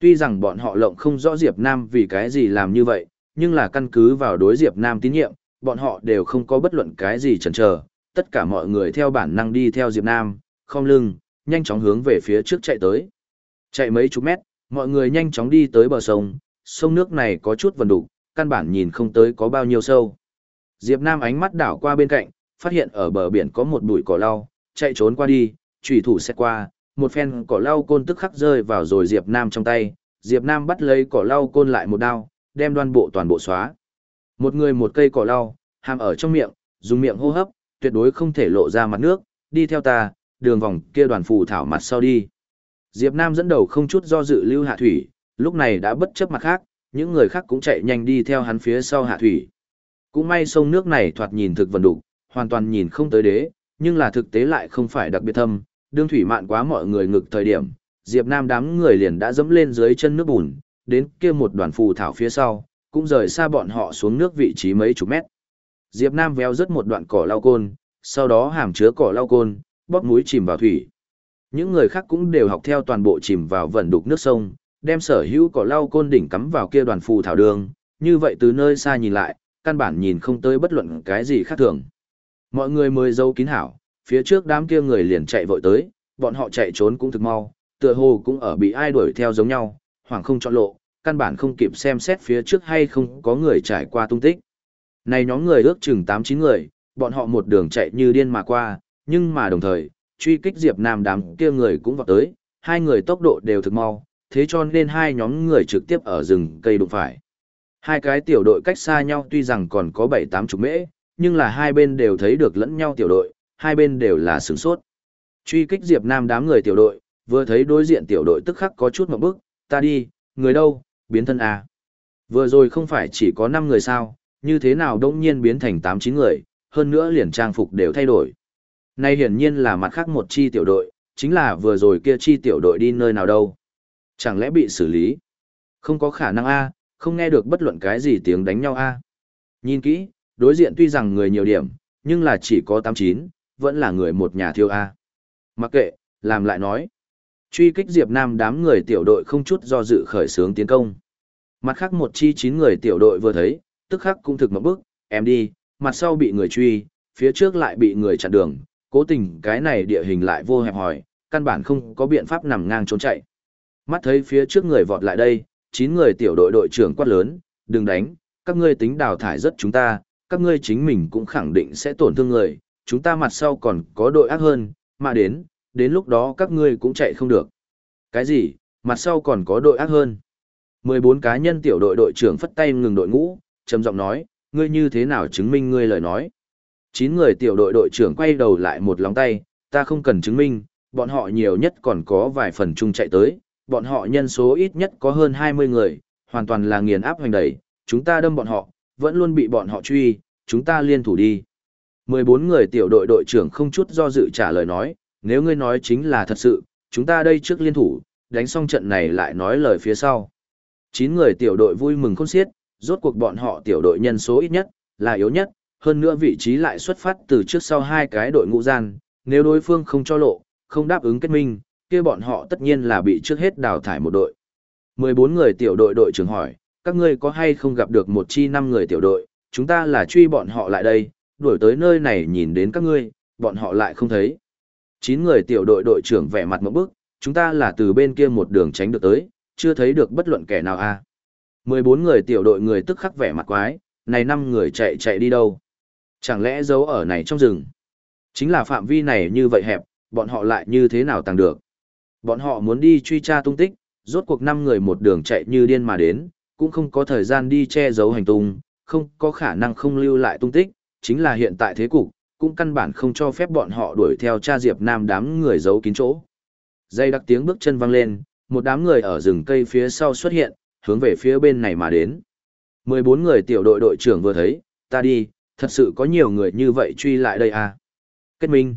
Tuy rằng bọn họ lộng không rõ Diệp Nam vì cái gì làm như vậy, nhưng là căn cứ vào đối Diệp Nam tín nhiệm, bọn họ đều không có bất luận cái gì chần chờ, tất cả mọi người theo bản năng đi theo Diệp Nam, không lưng, nhanh chóng hướng về phía trước chạy tới. Chạy mấy chục mét, mọi người nhanh chóng đi tới bờ sông, sông nước này có chút vần đục, căn bản nhìn không tới có bao nhiêu sâu. Diệp Nam ánh mắt đảo qua bên cạnh, phát hiện ở bờ biển có một bụi cỏ lau, chạy trốn qua đi, chủy thủ xét qua, một phen cỏ lau côn tức khắc rơi vào rồi Diệp Nam trong tay, Diệp Nam bắt lấy cỏ lau côn lại một đao, đem đoan bộ toàn bộ xóa. Một người một cây cỏ lau, hàm ở trong miệng, dùng miệng hô hấp, tuyệt đối không thể lộ ra mặt nước, đi theo ta, đường vòng kia đoàn phù thảo mặt sau đi. Diệp Nam dẫn đầu không chút do dự lưu hạ thủy, lúc này đã bất chấp mặt khác, những người khác cũng chạy nhanh đi theo hắn phía sau hạ thủy. Cũng may sông nước này thoạt nhìn thực vận đủ, hoàn toàn nhìn không tới đế, nhưng là thực tế lại không phải đặc biệt thâm, đương thủy mạn quá mọi người ngực thời điểm, Diệp Nam đám người liền đã dẫm lên dưới chân nước bùn, đến kia một đoàn phù thảo phía sau, cũng rời xa bọn họ xuống nước vị trí mấy chục mét. Diệp Nam véo rất một đoạn cỏ lau côn, sau đó hàm chứa cỏ lau côn, bóp mũi chìm vào thủy. Những người khác cũng đều học theo toàn bộ chìm vào vẩn đục nước sông, đem sở hữu cỏ lau côn đỉnh cắm vào kia đoàn phù thảo đường, như vậy từ nơi xa nhìn lại, căn bản nhìn không tới bất luận cái gì khác thường. Mọi người mới dâu kín hảo, phía trước đám kia người liền chạy vội tới, bọn họ chạy trốn cũng thực mau, tựa hồ cũng ở bị ai đuổi theo giống nhau, hoảng không chọn lộ, căn bản không kịp xem xét phía trước hay không có người trải qua tung tích. Này nhóm người ước chừng 8-9 người, bọn họ một đường chạy như điên mà qua, nhưng mà đồng thời, truy kích Diệp Nam đám kia người cũng vọt tới, hai người tốc độ đều thực mau, thế cho nên hai nhóm người trực tiếp ở rừng cây đụng phải. Hai cái tiểu đội cách xa nhau tuy rằng còn có 7-8 chục mễ, nhưng là hai bên đều thấy được lẫn nhau tiểu đội, hai bên đều là sửng sốt. Truy kích Diệp Nam đám người tiểu đội, vừa thấy đối diện tiểu đội tức khắc có chút một bước, ta đi, người đâu, biến thân à. Vừa rồi không phải chỉ có 5 người sao, như thế nào đông nhiên biến thành 8-9 người, hơn nữa liền trang phục đều thay đổi. Nay hiển nhiên là mặt khác một chi tiểu đội, chính là vừa rồi kia chi tiểu đội đi nơi nào đâu. Chẳng lẽ bị xử lý? Không có khả năng A, không nghe được bất luận cái gì tiếng đánh nhau A. Nhìn kỹ, đối diện tuy rằng người nhiều điểm, nhưng là chỉ có 89, vẫn là người một nhà thiêu A. Mặc kệ, làm lại nói. Truy kích Diệp Nam đám người tiểu đội không chút do dự khởi sướng tiến công. Mặt khác một chi chín người tiểu đội vừa thấy, tức khắc cũng thực một bước, em đi, mặt sau bị người truy, phía trước lại bị người chặn đường, cố tình cái này địa hình lại vô hẹp hòi, căn bản không có biện pháp nằm ngang trốn chạy. Mắt thấy phía trước người vọt lại đây, chín người tiểu đội đội trưởng quát lớn, đừng đánh, các ngươi tính đào thải rất chúng ta, các ngươi chính mình cũng khẳng định sẽ tổn thương người, chúng ta mặt sau còn có đội ác hơn, mà đến, đến lúc đó các ngươi cũng chạy không được. Cái gì, mặt sau còn có đội ác hơn. 14 cá nhân tiểu đội đội trưởng phất tay ngừng đội ngũ, trầm giọng nói, ngươi như thế nào chứng minh ngươi lời nói. Chín người tiểu đội đội trưởng quay đầu lại một lòng tay, ta không cần chứng minh, bọn họ nhiều nhất còn có vài phần chung chạy tới, bọn họ nhân số ít nhất có hơn 20 người, hoàn toàn là nghiền áp hoành đẩy, chúng ta đâm bọn họ, vẫn luôn bị bọn họ truy, chúng ta liên thủ đi. 14 người tiểu đội đội trưởng không chút do dự trả lời nói, nếu ngươi nói chính là thật sự, chúng ta đây trước liên thủ, đánh xong trận này lại nói lời phía sau. 9 người tiểu đội vui mừng khôn xiết, rốt cuộc bọn họ tiểu đội nhân số ít nhất, là yếu nhất, hơn nữa vị trí lại xuất phát từ trước sau hai cái đội ngũ gian, nếu đối phương không cho lộ, không đáp ứng kết minh, kia bọn họ tất nhiên là bị trước hết đào thải một đội. 14 người tiểu đội đội trưởng hỏi, các ngươi có hay không gặp được một chi năm người tiểu đội, chúng ta là truy bọn họ lại đây, đuổi tới nơi này nhìn đến các ngươi, bọn họ lại không thấy. 9 người tiểu đội đội trưởng vẻ mặt một bức, chúng ta là từ bên kia một đường tránh được tới, chưa thấy được bất luận kẻ nào a. À. 14 người tiểu đội người tức khắc vẻ mặt quái, này năm người chạy chạy đi đâu? Chẳng lẽ giấu ở này trong rừng? Chính là phạm vi này như vậy hẹp, bọn họ lại như thế nào tàng được? Bọn họ muốn đi truy tra tung tích, rốt cuộc năm người một đường chạy như điên mà đến, cũng không có thời gian đi che giấu hành tung, không có khả năng không lưu lại tung tích, chính là hiện tại thế cục, cũng căn bản không cho phép bọn họ đuổi theo cha Diệp Nam đám người giấu kín chỗ. Dây đặc tiếng bước chân vang lên, một đám người ở rừng cây phía sau xuất hiện, hướng về phía bên này mà đến. 14 người tiểu đội đội trưởng vừa thấy, ta đi, thật sự có nhiều người như vậy truy lại đây à. Kết minh.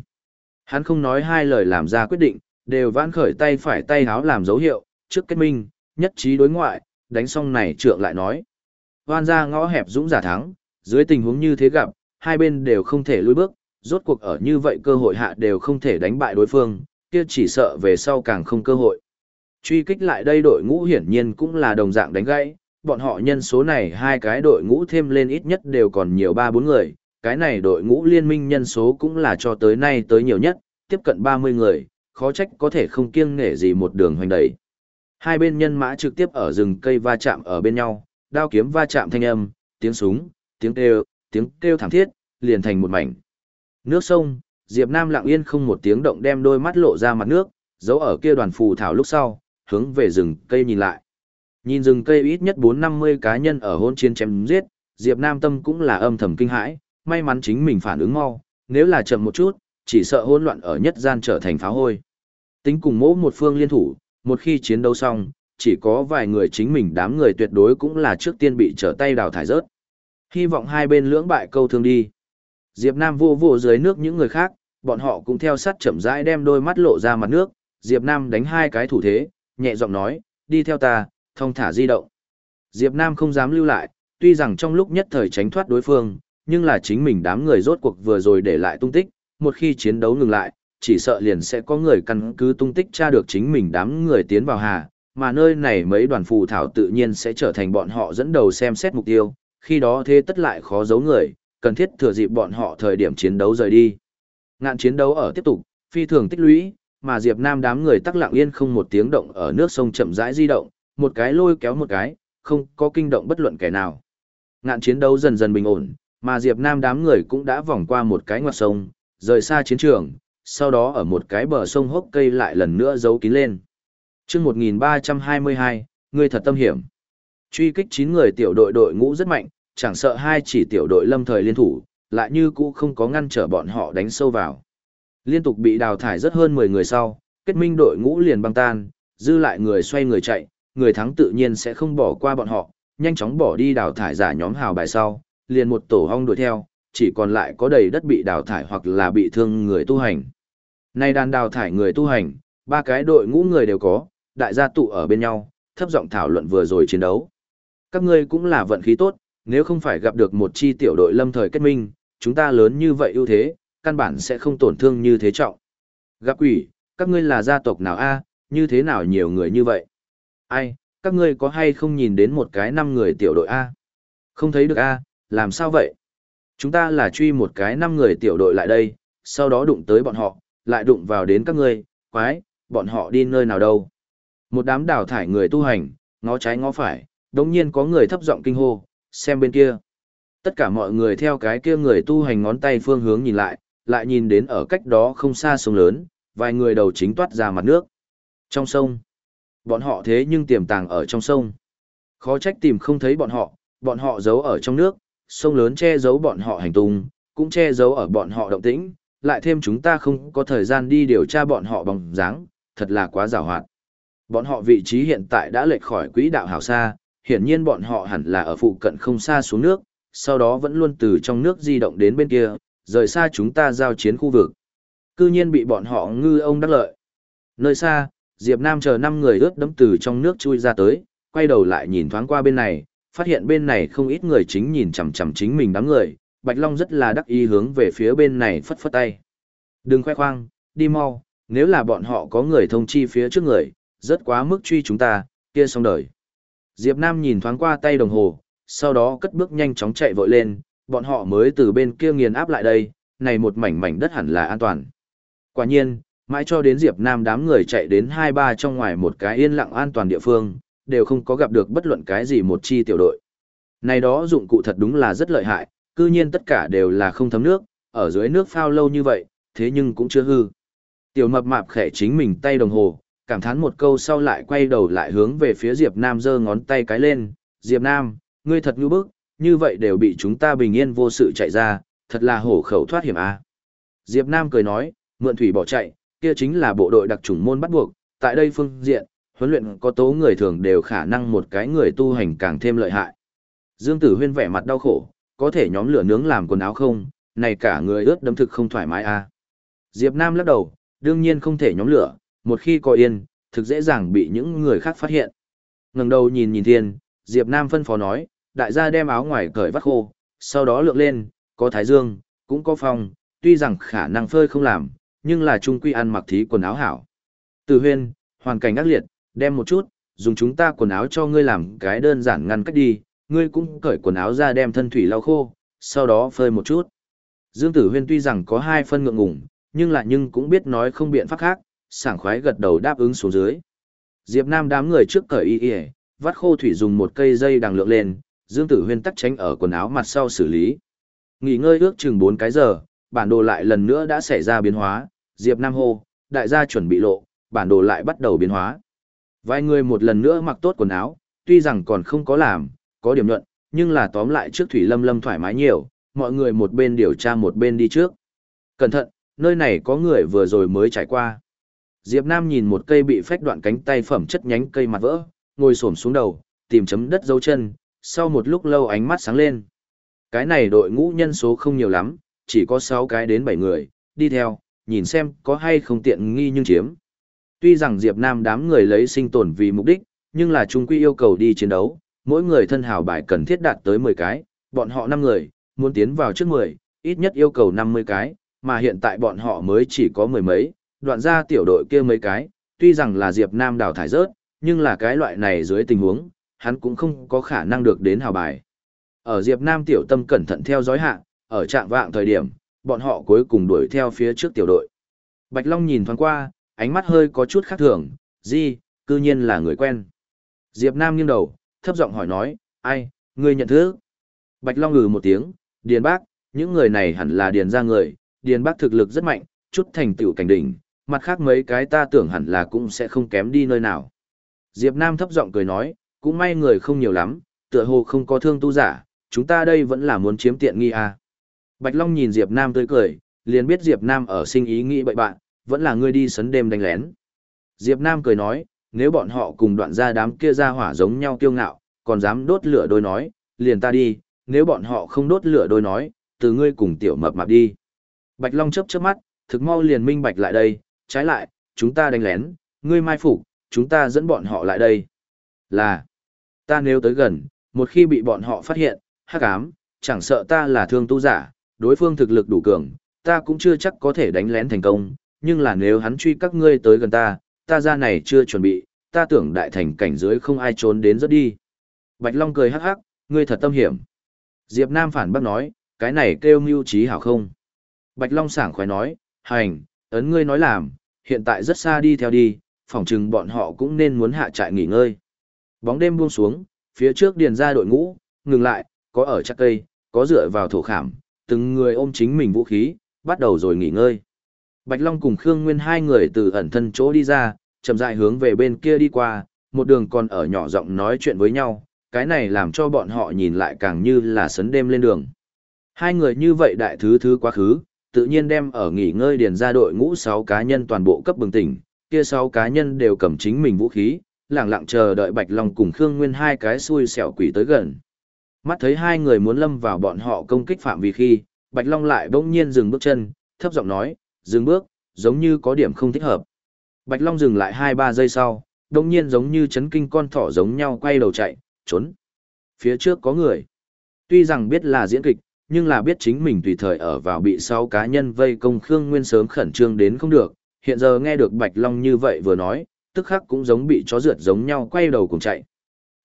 Hắn không nói hai lời làm ra quyết định, đều vãn khởi tay phải tay háo làm dấu hiệu, trước kết minh, nhất trí đối ngoại, đánh xong này trượng lại nói. Hoan ra ngõ hẹp dũng giả thắng, dưới tình huống như thế gặp, hai bên đều không thể lùi bước, rốt cuộc ở như vậy cơ hội hạ đều không thể đánh bại đối phương, kia chỉ sợ về sau càng không cơ hội. Truy kích lại đây đội ngũ hiển nhiên cũng là đồng dạng đánh gãy, bọn họ nhân số này hai cái đội ngũ thêm lên ít nhất đều còn nhiều ba bốn người, cái này đội ngũ liên minh nhân số cũng là cho tới nay tới nhiều nhất, tiếp cận 30 người, khó trách có thể không kiêng nể gì một đường hoành đẩy. Hai bên nhân mã trực tiếp ở rừng cây va chạm ở bên nhau, đao kiếm va chạm thanh âm, tiếng súng, tiếng kêu, tiếng kêu thảm thiết, liền thành một mảnh. Nước sông, Diệp Nam lặng yên không một tiếng động đem đôi mắt lộ ra mặt nước, giấu ở kia đoàn phù thảo lúc sau, hướng về rừng cây nhìn lại. Nhìn rừng cây ít nhất 450 cá nhân ở hôn chiến chém giết, Diệp Nam tâm cũng là âm thầm kinh hãi, may mắn chính mình phản ứng mau, nếu là chậm một chút, chỉ sợ hỗn loạn ở nhất gian trở thành phá hôi. Tính cùng mỗi một phương liên thủ, một khi chiến đấu xong, chỉ có vài người chính mình đám người tuyệt đối cũng là trước tiên bị trở tay đào thải rớt. Hy vọng hai bên lưỡng bại câu thương đi. Diệp Nam vô vô dưới nước những người khác, bọn họ cũng theo sát chậm rãi đem đôi mắt lộ ra mặt nước. Diệp Nam đánh hai cái thủ thế, nhẹ giọng nói, đi theo ta, thông thả di động. Diệp Nam không dám lưu lại, tuy rằng trong lúc nhất thời tránh thoát đối phương, nhưng là chính mình đám người rốt cuộc vừa rồi để lại tung tích, một khi chiến đấu ngừng lại, chỉ sợ liền sẽ có người căn cứ tung tích tra được chính mình đám người tiến vào hà, mà nơi này mấy đoàn phù thảo tự nhiên sẽ trở thành bọn họ dẫn đầu xem xét mục tiêu, khi đó thế tất lại khó giấu người, cần thiết thừa dịp bọn họ thời điểm chiến đấu rời đi. Ngạn chiến đấu ở tiếp tục, phi thường tích lũy, mà Diệp Nam đám người tắc lặng yên không một tiếng động ở nước sông chậm rãi di động, một cái lôi kéo một cái, không có kinh động bất luận kẻ nào. Ngạn chiến đấu dần dần bình ổn, mà Diệp Nam đám người cũng đã vòng qua một cái ngoặt sông, rời xa chiến trường, sau đó ở một cái bờ sông hốc cây lại lần nữa giấu kín lên. Trước 1322, người thật tâm hiểm. Truy kích 9 người tiểu đội đội ngũ rất mạnh, chẳng sợ hai chỉ tiểu đội lâm thời liên thủ, lại như cũ không có ngăn trở bọn họ đánh sâu vào. Liên tục bị đào thải rất hơn 10 người sau, kết minh đội ngũ liền băng tan, dư lại người xoay người chạy, người thắng tự nhiên sẽ không bỏ qua bọn họ, nhanh chóng bỏ đi đào thải giả nhóm hào bài sau, liền một tổ hong đuổi theo, chỉ còn lại có đầy đất bị đào thải hoặc là bị thương người tu hành. Nay đàn đào thải người tu hành, ba cái đội ngũ người đều có, đại gia tụ ở bên nhau, thấp giọng thảo luận vừa rồi chiến đấu. Các ngươi cũng là vận khí tốt, nếu không phải gặp được một chi tiểu đội lâm thời kết minh, chúng ta lớn như vậy ưu thế, căn bản sẽ không tổn thương như thế trọng. Gặp quỷ, các ngươi là gia tộc nào a, như thế nào nhiều người như vậy? Ai, các ngươi có hay không nhìn đến một cái năm người tiểu đội a? Không thấy được a, làm sao vậy? Chúng ta là truy một cái năm người tiểu đội lại đây, sau đó đụng tới bọn họ, lại đụng vào đến các ngươi, quái, bọn họ đi nơi nào đâu? Một đám đào thải người tu hành, ngó trái ngó phải, đồng nhiên có người thấp giọng kinh hô, xem bên kia. Tất cả mọi người theo cái kia người tu hành ngón tay phương hướng nhìn lại, lại nhìn đến ở cách đó không xa sông lớn, vài người đầu chính toát ra mặt nước. Trong sông, bọn họ thế nhưng tiềm tàng ở trong sông. Khó trách tìm không thấy bọn họ, bọn họ giấu ở trong nước, sông lớn che giấu bọn họ hành tung, cũng che giấu ở bọn họ động tĩnh, lại thêm chúng ta không có thời gian đi điều tra bọn họ bằng dáng, thật là quá giàu hoạt. Bọn họ vị trí hiện tại đã lệch khỏi quỹ đạo hảo xa, hiển nhiên bọn họ hẳn là ở phụ cận không xa xuống nước, sau đó vẫn luôn từ trong nước di động đến bên kia, rời xa chúng ta giao chiến khu vực. Cư nhiên bị bọn họ ngư ông đắc lợi. Nơi xa, Diệp Nam chờ năm người ướt đẫm từ trong nước chui ra tới, quay đầu lại nhìn thoáng qua bên này, phát hiện bên này không ít người chính nhìn chằm chằm chính mình đám người, Bạch Long rất là đắc ý hướng về phía bên này phất phất tay. Đừng khoe khoang, đi mau, nếu là bọn họ có người thông chi phía trước người, rất quá mức truy chúng ta, kia xong đời. Diệp Nam nhìn thoáng qua tay đồng hồ, sau đó cất bước nhanh chóng chạy vội lên, bọn họ mới từ bên kia nghiền áp lại đây, này một mảnh mảnh đất hẳn là an toàn. Quả nhiên, mãi cho đến Diệp Nam đám người chạy đến hai ba trong ngoài một cái yên lặng an toàn địa phương, đều không có gặp được bất luận cái gì một chi tiểu đội. Này đó dụng cụ thật đúng là rất lợi hại, cư nhiên tất cả đều là không thấm nước, ở dưới nước phao lâu như vậy, thế nhưng cũng chưa hư. Tiểu mập mạp khẽ chính mình tay đồng hồ, cảm thán một câu sau lại quay đầu lại hướng về phía Diệp Nam giơ ngón tay cái lên, Diệp Nam, ngươi thật ngu bức, như vậy đều bị chúng ta bình yên vô sự chạy ra, thật là hổ khẩu thoát hiểm a. Diệp Nam cười nói, mượn thủy bỏ chạy, kia chính là bộ đội đặc chủng môn bắt buộc, tại đây phương diện, huấn luyện có tố người thường đều khả năng một cái người tu hành càng thêm lợi hại. Dương Tử Huyên vẻ mặt đau khổ, có thể nhóm lửa nướng làm quần áo không, này cả người ướt đấm thực không thoải mái a. Diệp Nam lắc đầu, đương nhiên không thể nhóm lửa, một khi có yên, thực dễ dàng bị những người khác phát hiện. Ngẩng đầu nhìn nhìn thiên, Diệp Nam phân phó nói, đại gia đem áo ngoài cởi vắt khô, sau đó lượn lên, có thái dương, cũng có phong, tuy rằng khả năng phơi không làm, nhưng là trung quy ăn mặc thí quần áo hảo. Từ huyên, hoàn cảnh ác liệt, đem một chút, dùng chúng ta quần áo cho ngươi làm cái đơn giản ngăn cách đi, ngươi cũng cởi quần áo ra đem thân thủy lau khô, sau đó phơi một chút. Dương Tử Huyên tuy rằng có hai phân ngượng ngùng, nhưng lại nhưng cũng biết nói không biện pháp khác, sảng khoái gật đầu đáp ứng xuống dưới. Diệp Nam đám người trước cởi y y, vắt khô thủy dùng một cây dây đằng lượng lên, Dương Tử Huyên tắt tránh ở quần áo mặt sau xử lý. Nghỉ ngơi ước chừng 4 cái giờ, bản đồ lại lần nữa đã xảy ra biến hóa, Diệp Nam hô, đại gia chuẩn bị lộ, bản đồ lại bắt đầu biến hóa. Vài người một lần nữa mặc tốt quần áo, tuy rằng còn không có làm, có điểm nhuận, nhưng là tóm lại trước Thủy Lâm Lâm thoải mái nhiều, mọi người một bên điều tra một bên đi trước. Cẩn thận, nơi này có người vừa rồi mới trải qua. Diệp Nam nhìn một cây bị phách đoạn cánh tay phẩm chất nhánh cây mặt vỡ, ngồi xổm xuống đầu, tìm chấm đất dấu chân, sau một lúc lâu ánh mắt sáng lên. Cái này đội ngũ nhân số không nhiều lắm, chỉ có 6 cái đến 7 người, đi theo, nhìn xem có hay không tiện nghi nhưng chiếm. Tuy rằng Diệp Nam đám người lấy sinh tồn vì mục đích, nhưng là chúng quy yêu cầu đi chiến đấu, mỗi người thân hào bài cần thiết đạt tới 10 cái, bọn họ 5 người, muốn tiến vào trước 10, ít nhất yêu cầu 50 cái, mà hiện tại bọn họ mới chỉ có mười mấy, đoạn ra tiểu đội kia mấy cái, tuy rằng là Diệp Nam đào thải rớt, nhưng là cái loại này dưới tình huống, hắn cũng không có khả năng được đến hào bài. Ở Diệp Nam tiểu tâm cẩn thận theo dõi hạ, ở trạng vạng thời điểm, bọn họ cuối cùng đuổi theo phía trước tiểu đội. Bạch Long nhìn thoáng qua, ánh mắt hơi có chút khác thường, gì, cư nhiên là người quen. Diệp Nam nghiêng đầu, thấp giọng hỏi nói, ai, ngươi nhận thức? Bạch Long ngừ một tiếng, Điền Bác, những người này hẳn là Điền gia người, Điền Bác thực lực rất mạnh, chút thành tựu cảnh đỉnh, mặt khác mấy cái ta tưởng hẳn là cũng sẽ không kém đi nơi nào. Diệp Nam thấp giọng cười nói, cũng may người không nhiều lắm, tựa hồ không có thương tu giả, chúng ta đây vẫn là muốn chiếm tiện nghi à. Bạch Long nhìn Diệp Nam tươi cười, liền biết Diệp Nam ở sinh ý nghĩ bậy bạn, vẫn là ngươi đi sấn đêm đánh lén. Diệp Nam cười nói, nếu bọn họ cùng đoạn gia đám kia ra hỏa giống nhau kiêu ngạo, còn dám đốt lửa đôi nói, liền ta đi, nếu bọn họ không đốt lửa đôi nói, từ ngươi cùng tiểu mập mạp đi. Bạch Long chớp chớp mắt, thực mau liền minh bạch lại đây, trái lại, chúng ta đánh lén, ngươi mai phục, chúng ta dẫn bọn họ lại đây. Là, ta nếu tới gần, một khi bị bọn họ phát hiện, hắc ám, chẳng sợ ta là thương tu giả, đối phương thực lực đủ cường, ta cũng chưa chắc có thể đánh lén thành công, nhưng là nếu hắn truy các ngươi tới gần ta, ta ra này chưa chuẩn bị, ta tưởng đại thành cảnh dưới không ai trốn đến rất đi. Bạch Long cười hắc hắc, ngươi thật tâm hiểm. Diệp Nam phản bác nói, cái này kêu mưu trí hảo không. Bạch Long sảng khoái nói, hành, ấn ngươi nói làm, hiện tại rất xa đi theo đi, phỏng chừng bọn họ cũng nên muốn hạ trại nghỉ ngơi. Bóng đêm buông xuống, phía trước điền ra đội ngũ, ngừng lại, có ở chắc cây, có dựa vào thổ khảm, từng người ôm chính mình vũ khí, bắt đầu rồi nghỉ ngơi. Bạch Long cùng Khương Nguyên hai người từ ẩn thân chỗ đi ra, chậm rãi hướng về bên kia đi qua, một đường còn ở nhỏ giọng nói chuyện với nhau, cái này làm cho bọn họ nhìn lại càng như là sấn đêm lên đường. Hai người như vậy đại thứ thứ quá khứ, tự nhiên đem ở nghỉ ngơi điền ra đội ngũ 6 cá nhân toàn bộ cấp bừng tỉnh, kia 6 cá nhân đều cầm chính mình vũ khí, lặng lặng chờ đợi Bạch Long cùng Khương Nguyên hai cái xui xẻo quỷ tới gần. Mắt thấy hai người muốn lâm vào bọn họ công kích phạm vi khi, Bạch Long lại bỗng nhiên dừng bước chân, thấp giọng nói, dừng bước, giống như có điểm không thích hợp. Bạch Long dừng lại 2-3 giây sau, đồng nhiên giống như chấn kinh con thỏ giống nhau quay đầu chạy, trốn. Phía trước có người. Tuy rằng biết là diễn kịch, nhưng là biết chính mình tùy thời ở vào bị sau cá nhân vây công Khương Nguyên sớm khẩn trương đến không được, hiện giờ nghe được Bạch Long như vậy vừa nói, tức khắc cũng giống bị chó rượt giống nhau quay đầu cùng chạy.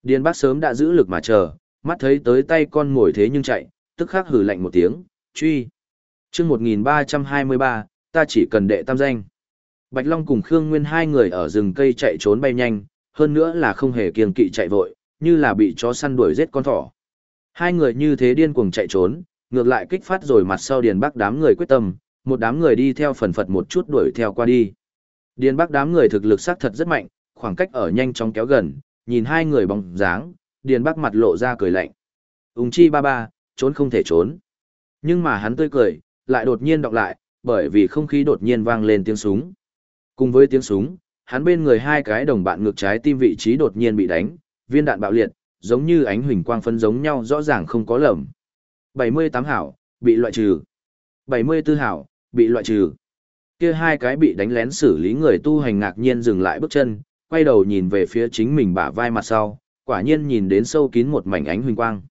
Điền bác sớm đã giữ lực mà chờ, mắt thấy tới tay con ngồi thế nhưng chạy, tức khắc hử lạnh một tiếng, truy. chương 1323, ta chỉ cần đệ tam danh. Bạch Long cùng Khương Nguyên hai người ở rừng cây chạy trốn bay nhanh, hơn nữa là không hề kiêng kỵ chạy vội, như là bị chó săn đuổi giết con thỏ. Hai người như thế điên cuồng chạy trốn, ngược lại kích phát rồi mặt sau Điền Bắc đám người quyết tâm, một đám người đi theo phần phật một chút đuổi theo qua đi. Điền Bắc đám người thực lực xác thật rất mạnh, khoảng cách ở nhanh chóng kéo gần, nhìn hai người bóng dáng, Điền Bắc mặt lộ ra cười lạnh. Úng chi ba ba, trốn không thể trốn. Nhưng mà hắn tươi cười, lại đột nhiên đọc lại, bởi vì không khí đột nhiên vang lên tiếng súng. Cùng với tiếng súng, hắn bên người hai cái đồng bạn ngược trái tim vị trí đột nhiên bị đánh, viên đạn bạo liệt, giống như ánh huỳnh quang phân giống nhau rõ ràng không có lầm. 78 hảo, bị loại trừ. 74 hảo, bị loại trừ. Kia hai cái bị đánh lén xử lý người tu hành ngạc nhiên dừng lại bước chân, quay đầu nhìn về phía chính mình bả vai mặt sau, quả nhiên nhìn đến sâu kín một mảnh ánh huỳnh quang.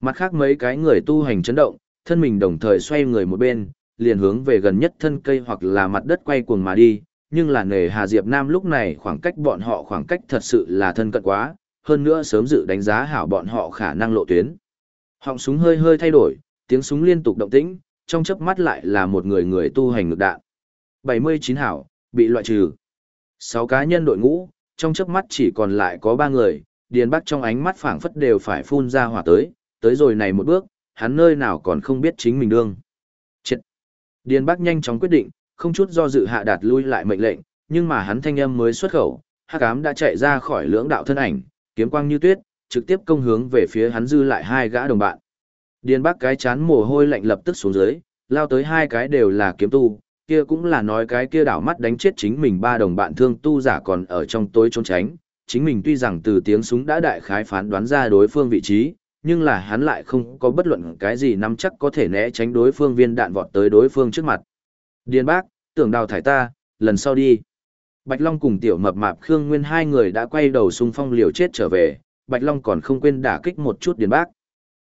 Mặt khác mấy cái người tu hành chấn động, thân mình đồng thời xoay người một bên, liền hướng về gần nhất thân cây hoặc là mặt đất quay cuồng mà đi, nhưng là nề Hà Diệp Nam lúc này khoảng cách bọn họ khoảng cách thật sự là thân cận quá, hơn nữa sớm dự đánh giá hảo bọn họ khả năng lộ tuyến. Họng súng hơi hơi thay đổi, tiếng súng liên tục động tĩnh, trong chớp mắt lại là một người người tu hành ngược đạn. 79 hảo, bị loại trừ. 6 cá nhân đội ngũ, trong chớp mắt chỉ còn lại có 3 người, Điền Bắc trong ánh mắt phảng phất đều phải phun ra hỏa tới, tới rồi này một bước, hắn nơi nào còn không biết chính mình đương. Chết! Điền Bắc nhanh chóng quyết định, không chút do dự hạ đạt lui lại mệnh lệnh, nhưng mà hắn thanh âm mới xuất khẩu, hắc ám đã chạy ra khỏi lưỡng đạo thân ảnh, kiếm quang như tuyết, trực tiếp công hướng về phía hắn dư lại hai gã đồng bạn. Điền Bắc cái chán mồ hôi lạnh lập tức xuống dưới, lao tới hai cái đều là kiếm tu, kia cũng là nói cái kia đảo mắt đánh chết chính mình ba đồng bạn thương tu giả còn ở trong tối trốn tránh. Chính mình tuy rằng từ tiếng súng đã đại khái phán đoán ra đối phương vị trí, nhưng là hắn lại không có bất luận cái gì nắm chắc có thể né tránh đối phương viên đạn vọt tới đối phương trước mặt. Điền bác, tưởng đào thải ta, lần sau đi. Bạch Long cùng tiểu mập mạp Khương Nguyên hai người đã quay đầu xung phong liều chết trở về, Bạch Long còn không quên đả kích một chút Điền bác.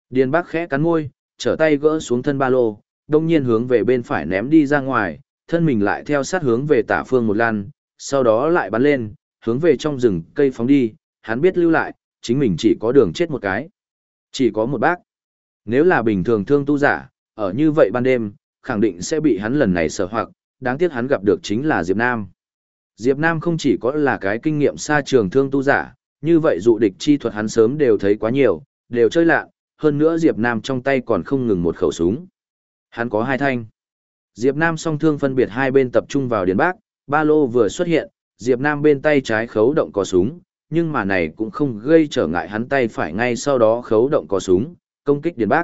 Điền bác khẽ cắn môi, trở tay gỡ xuống thân ba lô, đồng nhiên hướng về bên phải ném đi ra ngoài, thân mình lại theo sát hướng về tả phương một lan, sau đó lại bắn lên, hướng về trong rừng cây phóng đi, hắn biết lưu lại, chính mình chỉ có đường chết một cái. Chỉ có một bác. Nếu là bình thường thương tu giả, ở như vậy ban đêm, khẳng định sẽ bị hắn lần này sợ hoặc, đáng tiếc hắn gặp được chính là Diệp Nam. Diệp Nam không chỉ có là cái kinh nghiệm xa trường thương tu giả, như vậy dụ địch chi thuật hắn sớm đều thấy quá nhiều, đều chơi lạ, hơn nữa Diệp Nam trong tay còn không ngừng một khẩu súng. Hắn có hai thanh. Diệp Nam song thương phân biệt hai bên tập trung vào điền bác, ba lô vừa xuất hiện, Diệp Nam bên tay trái khấu động có súng, nhưng mà này cũng không gây trở ngại hắn tay phải ngay sau đó khấu động có súng, công kích điền bác.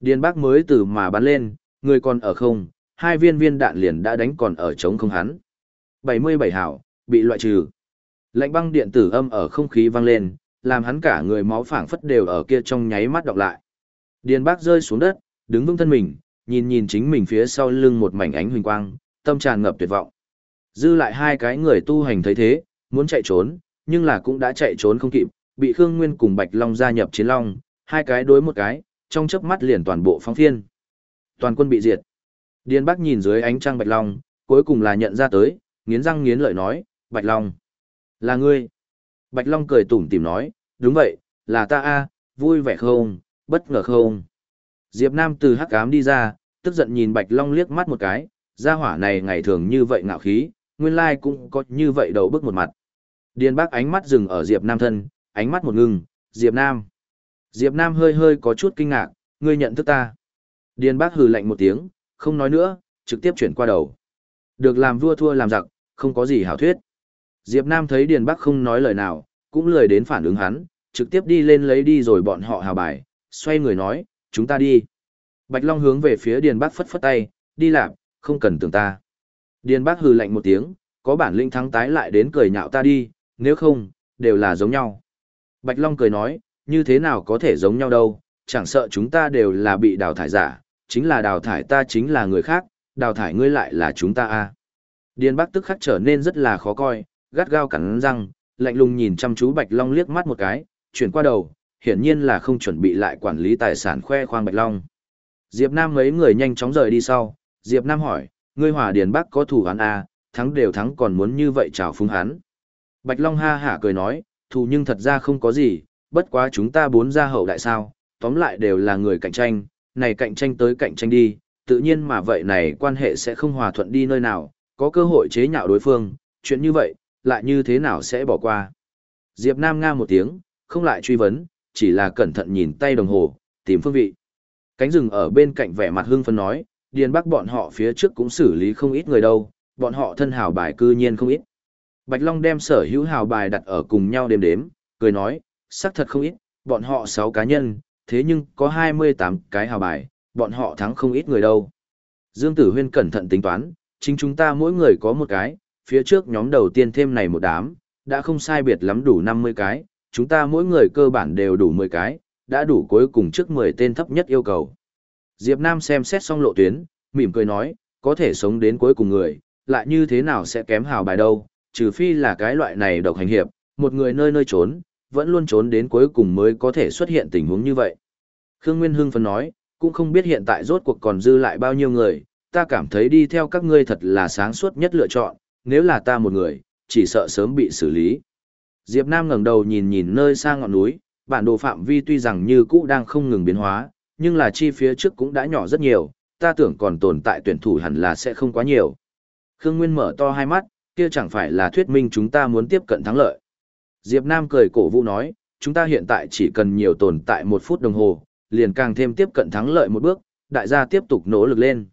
Điền bác mới từ mà bắn lên, người còn ở không, hai viên viên đạn liền đã đánh còn ở trống không hắn. 77 hảo, bị loại trừ. Lạnh băng điện tử âm ở không khí vang lên, làm hắn cả người máu phảng phất đều ở kia trong nháy mắt đọc lại. Điền bác rơi xuống đất, đứng vững thân mình, nhìn nhìn chính mình phía sau lưng một mảnh ánh huỳnh quang, tâm tràn ngập tuyệt vọng. Dư lại hai cái người tu hành thấy thế, muốn chạy trốn, nhưng là cũng đã chạy trốn không kịp, bị Khương Nguyên cùng Bạch Long gia nhập chiến long, hai cái đối một cái, trong chớp mắt liền toàn bộ phóng phiên. Toàn quân bị diệt. Điền Bắc nhìn dưới ánh trăng Bạch Long, cuối cùng là nhận ra tới, nghiến răng nghiến lợi nói, Bạch Long, là ngươi. Bạch Long cười tủm tỉm nói, đúng vậy, là ta a, vui vẻ không, bất ngờ không. Diệp Nam từ hắc ám đi ra, tức giận nhìn Bạch Long liếc mắt một cái, gia hỏa này ngày thường như vậy ngạo khí, nguyên lai cũng có như vậy đầu bước một mặt. Điền bác ánh mắt dừng ở Diệp Nam thân, ánh mắt một ngừng, Diệp Nam. Diệp Nam hơi hơi có chút kinh ngạc, ngươi nhận thức ta. Điền bác hừ lạnh một tiếng, không nói nữa, trực tiếp chuyển qua đầu. Được làm vua thua làm giặc, không có gì hảo thuyết. Diệp Nam thấy Điền bác không nói lời nào, cũng lười đến phản ứng hắn, trực tiếp đi lên lấy đi rồi bọn họ hào bài, xoay người nói, chúng ta đi. Bạch Long hướng về phía Điền bác phất phất tay, đi làm, không cần tưởng ta. Điền bác hừ lạnh một tiếng, có bản lĩnh thắng tái lại đến cười nhạo ta đi, nếu không, đều là giống nhau. Bạch Long cười nói, như thế nào có thể giống nhau đâu, chẳng sợ chúng ta đều là bị đào thải giả, chính là đào thải ta chính là người khác, đào thải ngươi lại là chúng ta a. Điền Bắc tức khắc trở nên rất là khó coi, gắt gao cắn răng, lạnh lùng nhìn chăm chú Bạch Long liếc mắt một cái, chuyển qua đầu, hiển nhiên là không chuẩn bị lại quản lý tài sản khoe khoang Bạch Long. Diệp Nam mấy người nhanh chóng rời đi sau, Diệp Nam hỏi, ngươi hòa Điền Bắc có thủ hắn a, thắng đều thắng còn muốn như vậy chào phúng hắn. Bạch Long ha hả cười nói, thù nhưng thật ra không có gì, bất quá chúng ta bốn gia hậu đại sao, tóm lại đều là người cạnh tranh, này cạnh tranh tới cạnh tranh đi, tự nhiên mà vậy này quan hệ sẽ không hòa thuận đi nơi nào, có cơ hội chế nhạo đối phương, chuyện như vậy, lại như thế nào sẽ bỏ qua. Diệp Nam nga một tiếng, không lại truy vấn, chỉ là cẩn thận nhìn tay đồng hồ, tìm phương vị. Cánh rừng ở bên cạnh vẻ mặt hưng phấn nói, điền bắc bọn họ phía trước cũng xử lý không ít người đâu, bọn họ thân hào bài cư nhiên không ít. Bạch Long đem sở hữu hào bài đặt ở cùng nhau đếm đếm, cười nói, xác thật không ít, bọn họ 6 cá nhân, thế nhưng có 28 cái hào bài, bọn họ thắng không ít người đâu. Dương Tử Huyên cẩn thận tính toán, chính chúng ta mỗi người có một cái, phía trước nhóm đầu tiên thêm này một đám, đã không sai biệt lắm đủ 50 cái, chúng ta mỗi người cơ bản đều đủ 10 cái, đã đủ cuối cùng trước 10 tên thấp nhất yêu cầu. Diệp Nam xem xét xong lộ tuyến, mỉm cười nói, có thể sống đến cuối cùng người, lại như thế nào sẽ kém hào bài đâu, trừ phi là cái loại này độc hành hiệp, một người nơi nơi trốn, vẫn luôn trốn đến cuối cùng mới có thể xuất hiện tình huống như vậy. Khương Nguyên Hưng phân nói, cũng không biết hiện tại rốt cuộc còn dư lại bao nhiêu người, ta cảm thấy đi theo các ngươi thật là sáng suốt nhất lựa chọn, nếu là ta một người, chỉ sợ sớm bị xử lý. Diệp Nam ngẩng đầu nhìn nhìn nơi xa ngọn núi, bản đồ phạm vi tuy rằng như cũ đang không ngừng biến hóa, nhưng là chi phía trước cũng đã nhỏ rất nhiều, ta tưởng còn tồn tại tuyển thủ hẳn là sẽ không quá nhiều. Khương Nguyên mở to hai mắt, kia chẳng phải là thuyết minh chúng ta muốn tiếp cận thắng lợi. Diệp Nam cười cổ vũ nói, chúng ta hiện tại chỉ cần nhiều tồn tại một phút đồng hồ, liền càng thêm tiếp cận thắng lợi một bước, đại gia tiếp tục nỗ lực lên.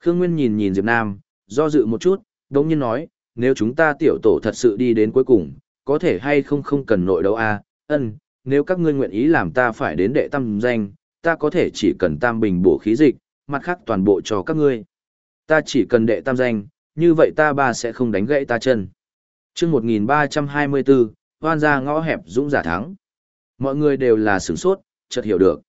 Khương Nguyên nhìn nhìn Diệp Nam, do dự một chút, đống nhiên nói, nếu chúng ta tiểu tổ thật sự đi đến cuối cùng, có thể hay không không cần nội đấu a à? ân, nếu các ngươi nguyện ý làm ta phải đến đệ tam danh, ta có thể chỉ cần tam bình bổ khí dịch, mặt khác toàn bộ cho các ngươi. Ta chỉ cần đệ tam danh, như vậy ta ba sẽ không đánh gãy ta chân. Trước 1324, hoan ra ngõ hẹp dũng giả thắng. Mọi người đều là sửng sốt, chợt hiểu được.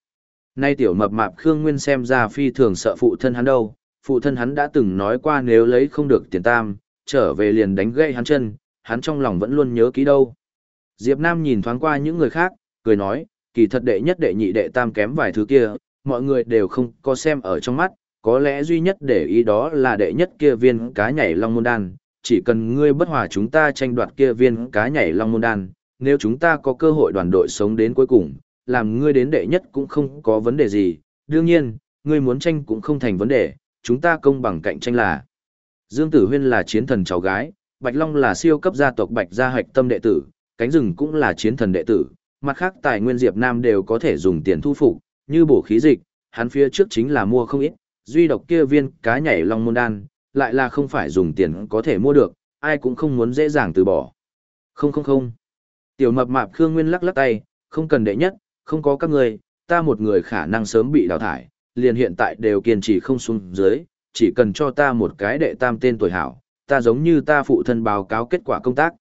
Nay tiểu mập mạp Khương Nguyên xem ra phi thường sợ phụ thân hắn đâu, phụ thân hắn đã từng nói qua nếu lấy không được tiền tam, trở về liền đánh gãy hắn chân, hắn trong lòng vẫn luôn nhớ kỹ đâu. Diệp Nam nhìn thoáng qua những người khác, cười nói, kỳ thật đệ nhất đệ nhị đệ tam kém vài thứ kia, mọi người đều không có xem ở trong mắt, có lẽ duy nhất để ý đó là đệ nhất kia viên cá nhảy long môn đan, chỉ cần ngươi bất hòa chúng ta tranh đoạt kia viên cá nhảy long môn đan, nếu chúng ta có cơ hội đoàn đội sống đến cuối cùng, làm ngươi đến đệ nhất cũng không có vấn đề gì, đương nhiên, ngươi muốn tranh cũng không thành vấn đề, chúng ta công bằng cạnh tranh là. Dương Tử Huyên là chiến thần cháu gái, Bạch Long là siêu cấp gia tộc Bạch gia hạch tâm đệ tử, Cánh Rừng cũng là chiến thần đệ tử, mặt khác tài nguyên Diệp Nam đều có thể dùng tiền thu phục, như bổ khí dịch, hắn phía trước chính là mua không ít, duy độc kia viên cá nhảy long môn đan, lại là không phải dùng tiền có thể mua được, ai cũng không muốn dễ dàng từ bỏ. Không không không. Tiểu mập mạp Khương Nguyên lắc lắc tay, không cần đệ nhất, không có các người, ta một người khả năng sớm bị đào thải, liền hiện tại đều kiên trì không xuống dưới, chỉ cần cho ta một cái đệ tam tên tuổi hảo, ta giống như ta phụ thân báo cáo kết quả công tác.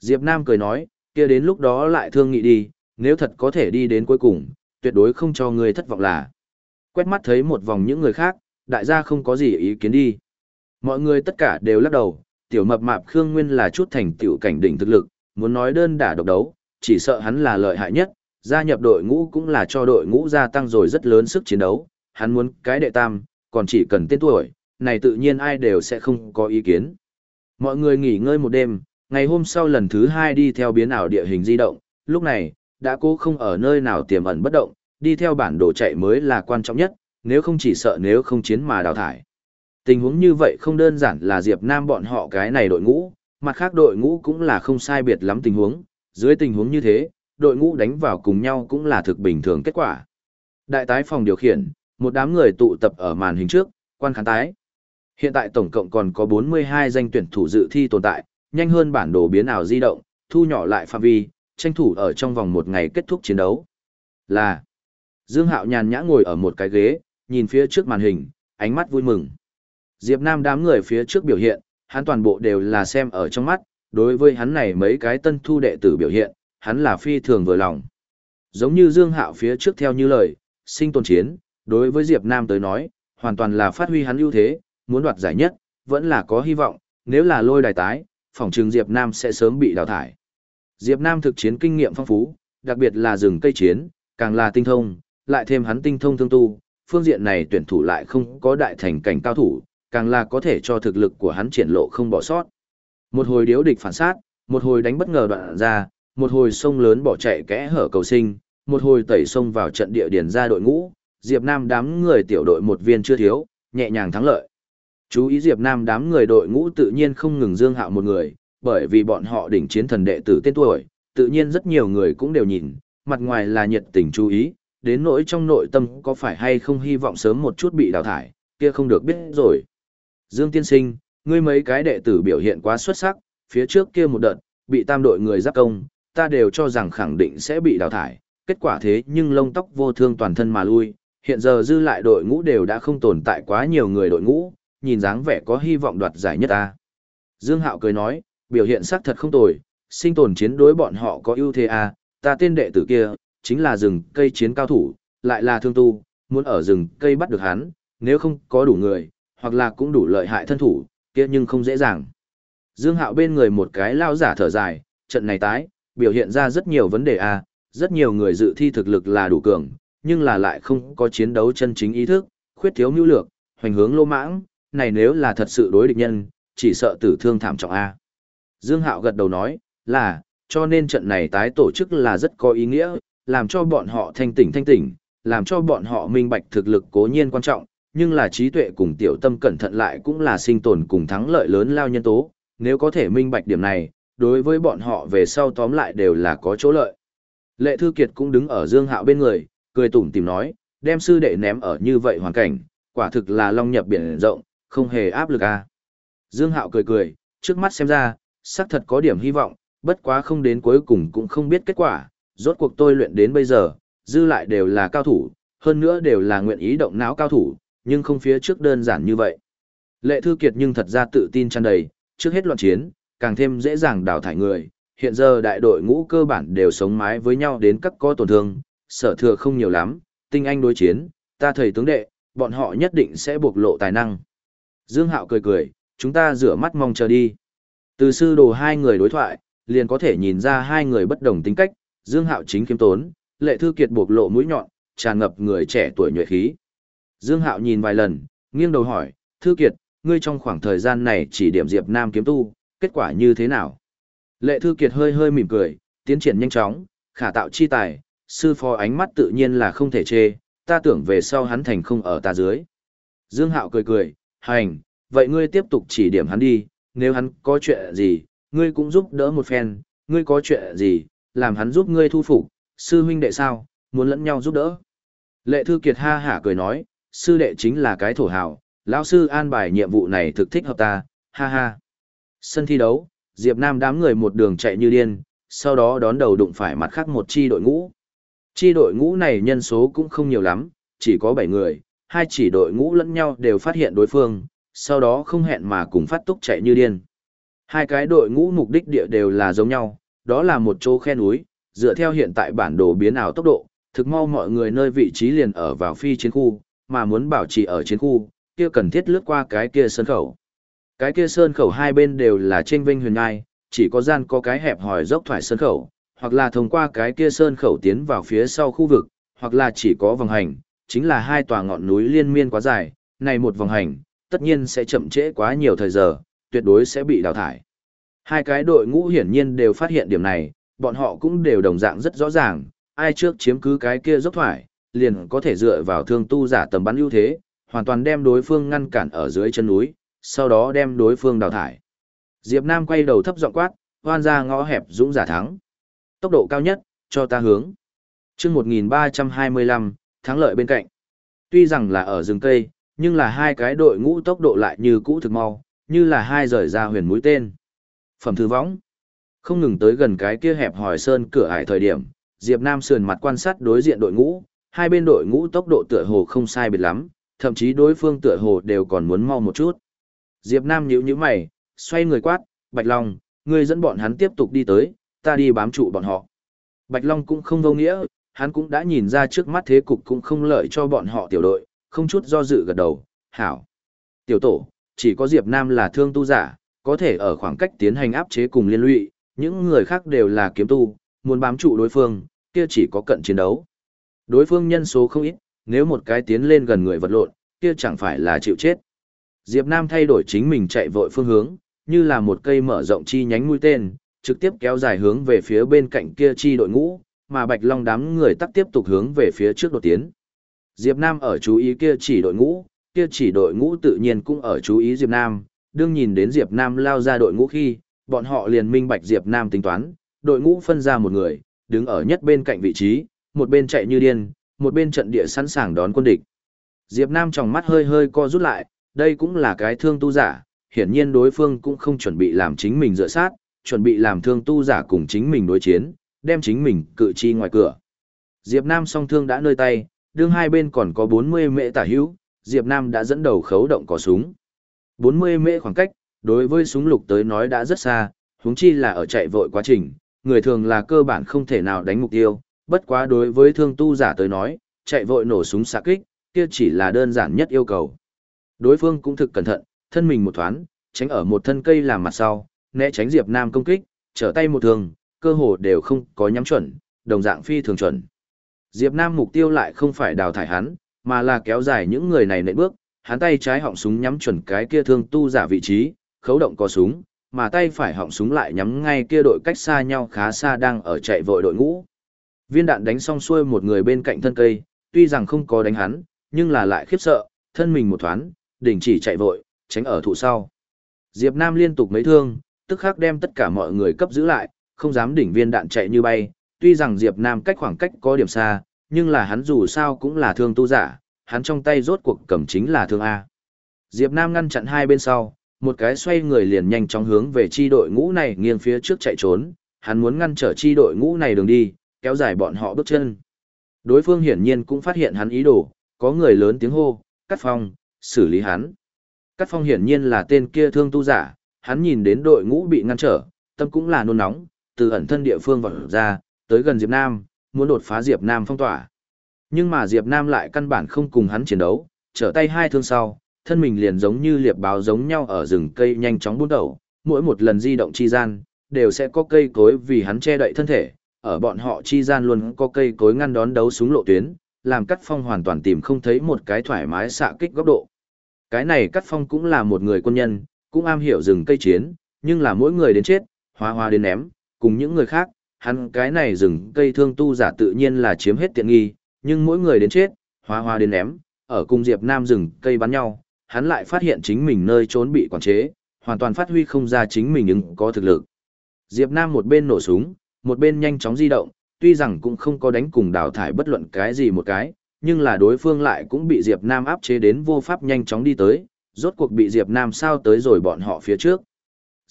Diệp Nam cười nói, kia đến lúc đó lại thương nghị đi, nếu thật có thể đi đến cuối cùng, tuyệt đối không cho người thất vọng là. Quét mắt thấy một vòng những người khác, đại gia không có gì ý kiến đi. Mọi người tất cả đều lắc đầu, tiểu mập mạp Khương Nguyên là chút thành tiểu cảnh đỉnh thực lực, muốn nói đơn đả độc đấu, chỉ sợ hắn là lợi hại nhất, gia nhập đội ngũ cũng là cho đội ngũ gia tăng rồi rất lớn sức chiến đấu, hắn muốn cái đệ tam, còn chỉ cần tên tuổi, này tự nhiên ai đều sẽ không có ý kiến. Mọi người nghỉ ngơi một đêm, ngày hôm sau lần thứ hai đi theo biến ảo địa hình di động, lúc này, đã cố không ở nơi nào tiềm ẩn bất động, đi theo bản đồ chạy mới là quan trọng nhất, nếu không chỉ sợ nếu không chiến mà đào thải. Tình huống như vậy không đơn giản là Diệp Nam bọn họ cái này đội ngũ, mặt khác đội ngũ cũng là không sai biệt lắm tình huống, dưới tình huống như thế, đội ngũ đánh vào cùng nhau cũng là thực bình thường kết quả. Đại tái phòng điều khiển, một đám người tụ tập ở màn hình trước, quan khán tái. Hiện tại tổng cộng còn có 42 danh tuyển thủ dự thi tồn tại, nhanh hơn bản đồ biến ảo di động, thu nhỏ lại phạm vi, tranh thủ ở trong vòng một ngày kết thúc chiến đấu. Là Dương Hạo nhàn nhã ngồi ở một cái ghế, nhìn phía trước màn hình, ánh mắt vui mừng. Diệp Nam đám người phía trước biểu hiện, hắn toàn bộ đều là xem ở trong mắt, đối với hắn này mấy cái tân thu đệ tử biểu hiện, hắn là phi thường vừa lòng. Giống như Dương Hạo phía trước theo như lời, sinh tồn chiến, đối với Diệp Nam tới nói, hoàn toàn là phát huy hắn ưu thế, muốn đoạt giải nhất, vẫn là có hy vọng, nếu là lôi đài tái, phòng trường Diệp Nam sẽ sớm bị đào thải. Diệp Nam thực chiến kinh nghiệm phong phú, đặc biệt là rừng cây chiến, càng là tinh thông, lại thêm hắn tinh thông thương tu, phương diện này tuyển thủ lại không có đại thành cảnh cao thủ, càng là có thể cho thực lực của hắn triển lộ không bỏ sót. Một hồi điếu địch phản sát, một hồi đánh bất ngờ đoạn ra, một hồi sông lớn bỏ chạy kẽ hở cầu sinh, một hồi tẩy sông vào trận địa điển ra đội ngũ, Diệp Nam đám người tiểu đội một viên chưa thiếu, nhẹ nhàng thắng lợi. Chú ý Diệp Nam đám người đội ngũ tự nhiên không ngừng Dương Hạo một người, bởi vì bọn họ đỉnh chiến thần đệ tử tên tuổi, tự nhiên rất nhiều người cũng đều nhìn, mặt ngoài là nhiệt tình chú ý, đến nỗi trong nội tâm có phải hay không hy vọng sớm một chút bị đào thải, kia không được biết rồi. Dương Tiên Sinh, ngươi mấy cái đệ tử biểu hiện quá xuất sắc, phía trước kia một đợt, bị tam đội người giáp công, ta đều cho rằng khẳng định sẽ bị đào thải, kết quả thế nhưng lông tóc vô thương toàn thân mà lui, hiện giờ dư lại đội ngũ đều đã không tồn tại quá nhiều người đội ngũ, nhìn dáng vẻ có hy vọng đoạt giải nhất ta. Dương Hạo cười nói, biểu hiện sắc thật không tồi, sinh tồn chiến đối bọn họ có ưu thế à, ta tên đệ tử kia, chính là rừng cây chiến cao thủ, lại là thương tu, muốn ở rừng cây bắt được hắn, nếu không có đủ người, hoặc là cũng đủ lợi hại thân thủ, kia nhưng không dễ dàng. Dương Hạo bên người một cái lao giả thở dài, trận này tái, biểu hiện ra rất nhiều vấn đề a, à, rất nhiều người dự thi thực lực là đủ cường, nhưng là lại không có chiến đấu chân chính ý thức, khuyết thiếu nhu lược, hoành hướng lô mãng, này nếu là thật sự đối địch nhân, chỉ sợ tử thương thảm trọng a. Dương Hạo gật đầu nói, là, cho nên trận này tái tổ chức là rất có ý nghĩa, làm cho bọn họ thanh tỉnh thanh tỉnh, làm cho bọn họ minh bạch thực lực cố nhiên quan trọng, nhưng là trí tuệ cùng tiểu tâm cẩn thận lại cũng là sinh tồn cùng thắng lợi lớn lao nhân tố, nếu có thể minh bạch điểm này, đối với bọn họ về sau tóm lại đều là có chỗ lợi. Lệ Thư Kiệt cũng đứng ở Dương Hạo bên người, cười tủm tìm nói, đem sư đệ ném ở như vậy hoàn cảnh, quả thực là long nhập biển rộng, không hề áp lực à. Dương Hạo cười cười, trước mắt xem ra, xác thật có điểm hy vọng, bất quá không đến cuối cùng cũng không biết kết quả, rốt cuộc tôi luyện đến bây giờ, dư lại đều là cao thủ, hơn nữa đều là nguyện ý động não cao thủ, nhưng không phía trước đơn giản như vậy. Lệ Thư Kiệt nhưng thật ra tự tin tràn đầy, trước hết loạn chiến, càng thêm dễ dàng đào thải người, hiện giờ đại đội ngũ cơ bản đều sống mái với nhau đến các có tổn thương, sở thừa không nhiều lắm, tinh anh đối chiến, ta thầy tướng đệ, bọn họ nhất định sẽ bộc lộ tài năng. Dương Hạo cười cười, chúng ta rửa mắt mong chờ đi. Từ sư đồ hai người đối thoại, liền có thể nhìn ra hai người bất đồng tính cách, Dương Hạo chính kiêm tốn, Lệ Thư Kiệt buộc lộ mũi nhọn, tràn ngập người trẻ tuổi nhuệ khí. Dương Hạo nhìn vài lần, nghiêng đầu hỏi, Thư Kiệt, ngươi trong khoảng thời gian này chỉ điểm Diệp Nam kiếm tu, kết quả như thế nào? Lệ Thư Kiệt hơi hơi mỉm cười, tiến triển nhanh chóng, khả tạo chi tài, sư phó ánh mắt tự nhiên là không thể chê, ta tưởng về sau hắn thành không ở ta dưới. Dương Hạo cười cười, hành, vậy ngươi tiếp tục chỉ điểm hắn đi, nếu hắn có chuyện gì, ngươi cũng giúp đỡ một phen, ngươi có chuyện gì, làm hắn giúp ngươi thu phục, sư huynh đệ sao, muốn lẫn nhau giúp đỡ. Lệ Thư Kiệt ha hả cười nói, sư đệ chính là cái thổ hào, lão sư an bài nhiệm vụ này thực thích hợp ta, ha ha. Sân thi đấu, Diệp Nam đám người một đường chạy như điên, sau đó đón đầu đụng phải mặt khác một chi đội ngũ. Chi đội ngũ này nhân số cũng không nhiều lắm, chỉ có 7 người, hai chỉ đội ngũ lẫn nhau đều phát hiện đối phương, sau đó không hẹn mà cùng phát túc chạy như điên. Hai cái đội ngũ mục đích địa đều là giống nhau, đó là một chỗ khe núi, dựa theo hiện tại bản đồ biến ảo tốc độ, thực mau mọi người nơi vị trí liền ở vào phi chiến khu, mà muốn bảo trì ở chiến khu, kia cần thiết lướt qua cái kia sơn khẩu. Cái kia sơn khẩu hai bên đều là trên vinh huyền ngai, chỉ có gian có cái hẹp hòi dốc thoải sơn khẩu, hoặc là thông qua cái kia sơn khẩu tiến vào phía sau khu vực, hoặc là chỉ có vòng hành, chính là hai tòa ngọn núi liên miên quá dài, này một vòng hành, tất nhiên sẽ chậm trễ quá nhiều thời giờ, tuyệt đối sẽ bị đào thải. Hai cái đội ngũ hiển nhiên đều phát hiện điểm này, bọn họ cũng đều đồng dạng rất rõ ràng, ai trước chiếm cứ cái kia dốc thoải, liền có thể dựa vào thương tu giả tầm bắn ưu thế, hoàn toàn đem đối phương ngăn cản ở dưới chân núi, sau đó đem đối phương đào thải. Diệp Nam quay đầu thấp giọng quát, hoan ra ngõ hẹp dũng giả thắng. Tốc độ cao nhất, cho ta hướng. Chương 1325, thắng lợi bên cạnh. Tuy rằng là ở rừng cây, nhưng là hai cái đội ngũ tốc độ lại như cũ thực mau, như là hai rời ra huyền mũi tên. Phẩm thư võng. Không ngừng tới gần cái kia hẹp hỏi sơn cửa ải thời điểm, Diệp Nam sườn mặt quan sát đối diện đội ngũ, hai bên đội ngũ tốc độ tựa hồ không sai biệt lắm, thậm chí đối phương tựa hồ đều còn muốn mau một chút. Diệp Nam nhíu nhíu mày, xoay người quát, Bạch Long, ngươi dẫn bọn hắn tiếp tục đi tới, ta đi bám trụ bọn họ. Bạch Long cũng không vô nghĩa, hắn cũng đã nhìn ra trước mắt thế cục cũng không lợi cho bọn họ tiểu đội, không chút do dự gật đầu, hảo. Tiểu tổ, chỉ có Diệp Nam là thương tu giả, có thể ở khoảng cách tiến hành áp chế cùng liên lụy, những người khác đều là kiếm tu, muốn bám trụ đối phương, kia chỉ có cận chiến đấu. Đối phương nhân số không ít, nếu một cái tiến lên gần người vật lộn, kia chẳng phải là chịu chết. Diệp Nam thay đổi chính mình chạy vội phương hướng, như là một cây mở rộng chi nhánh mũi tên, trực tiếp kéo dài hướng về phía bên cạnh kia chi đội ngũ, mà Bạch Long đám người tắc tiếp tục hướng về phía trước đột tiến. Diệp Nam ở chú ý kia chỉ đội ngũ, kia chỉ đội ngũ tự nhiên cũng ở chú ý Diệp Nam, đương nhìn đến Diệp Nam lao ra đội ngũ khi, bọn họ liền minh bạch Diệp Nam tính toán, đội ngũ phân ra một người, đứng ở nhất bên cạnh vị trí, một bên chạy như điên, một bên trận địa sẵn sàng đón quân địch. Diệp Nam trong mắt hơi hơi co rút lại, đây cũng là cái thương tu giả, hiển nhiên đối phương cũng không chuẩn bị làm chính mình dựa sát, chuẩn bị làm thương tu giả cùng chính mình đối chiến, đem chính mình cự chi ngoài cửa. Diệp Nam song thương đã nơi tay, đương hai bên còn có 40 mệ tả hữu, Diệp Nam đã dẫn đầu khấu động cò súng. 40 mệ khoảng cách, đối với súng lục tới nói đã rất xa, huống chi là ở chạy vội quá trình, người thường là cơ bản không thể nào đánh mục tiêu, bất quá đối với thương tu giả tới nói, chạy vội nổ súng xạ kích, kia chỉ là đơn giản nhất yêu cầu. Đối phương cũng thực cẩn thận, thân mình một thoáng, tránh ở một thân cây làm mặt sau, né tránh Diệp Nam công kích, trở tay một thường, cơ hồ đều không có nhắm chuẩn, đồng dạng phi thường chuẩn. Diệp Nam mục tiêu lại không phải đào thải hắn, mà là kéo dài những người này nệ bước, hắn tay trái họng súng nhắm chuẩn cái kia thương tu giả vị trí, khấu động có súng, mà tay phải họng súng lại nhắm ngay kia đội cách xa nhau khá xa đang ở chạy vội đội ngũ. Viên đạn đánh xong xuôi một người bên cạnh thân cây, tuy rằng không có đánh hắn, nhưng là lại khiếp sợ, thân mình một thoáng, đình chỉ chạy vội, tránh ở thụ sau. Diệp Nam liên tục mấy thương, tức khắc đem tất cả mọi người cấp giữ lại, không dám đỉnh viên đạn chạy như bay, tuy rằng Diệp Nam cách khoảng cách có điểm xa, nhưng là hắn dù sao cũng là thương tu giả, hắn trong tay rốt cuộc cầm chính là thương A. Diệp Nam ngăn chặn hai bên sau, một cái xoay người liền nhanh chóng hướng về chi đội ngũ này nghiêng phía trước chạy trốn, hắn muốn ngăn trở chi đội ngũ này đường đi, kéo dài bọn họ bước chân. Đối phương hiển nhiên cũng phát hiện hắn ý đồ, có người lớn tiếng hô, cắt phong, xử lý hắn. Cắt phong hiển nhiên là tên kia thương tu giả, hắn nhìn đến đội ngũ bị ngăn trở, tâm cũng là nôn nóng, từ ẩn thân địa phương vào ra, tới gần Diệp Nam, muốn đột phá Diệp Nam phong tỏa. Nhưng mà Diệp Nam lại căn bản không cùng hắn chiến đấu, trở tay hai thương sau, thân mình liền giống như liệp báo giống nhau ở rừng cây nhanh chóng buôn đầu, mỗi một lần di động chi gian, đều sẽ có cây cối vì hắn che đậy thân thể, ở bọn họ chi gian luôn có cây cối ngăn đón đấu súng lộ tuyến, làm Cắt Phong hoàn toàn tìm không thấy một cái thoải mái xạ kích góc độ. Cái này Cắt Phong cũng là một người quân nhân, cũng am hiểu rừng cây chiến, nhưng là mỗi người đến chết, hoa hoa đến ném, cùng những người khác, hắn cái này rừng cây thương tu giả tự nhiên là chiếm hết tiện nghi, nhưng mỗi người đến chết, hoa hoa đến ném, ở cùng Diệp Nam rừng cây bắn nhau, hắn lại phát hiện chính mình nơi trốn bị quản chế, hoàn toàn phát huy không ra chính mình nhưng có thực lực. Diệp Nam một bên nổ súng, một bên nhanh chóng di động, tuy rằng cũng không có đánh cùng đào thải bất luận cái gì một cái, nhưng là đối phương lại cũng bị Diệp Nam áp chế đến vô pháp nhanh chóng đi tới, rốt cuộc bị Diệp Nam sao tới rồi bọn họ phía trước.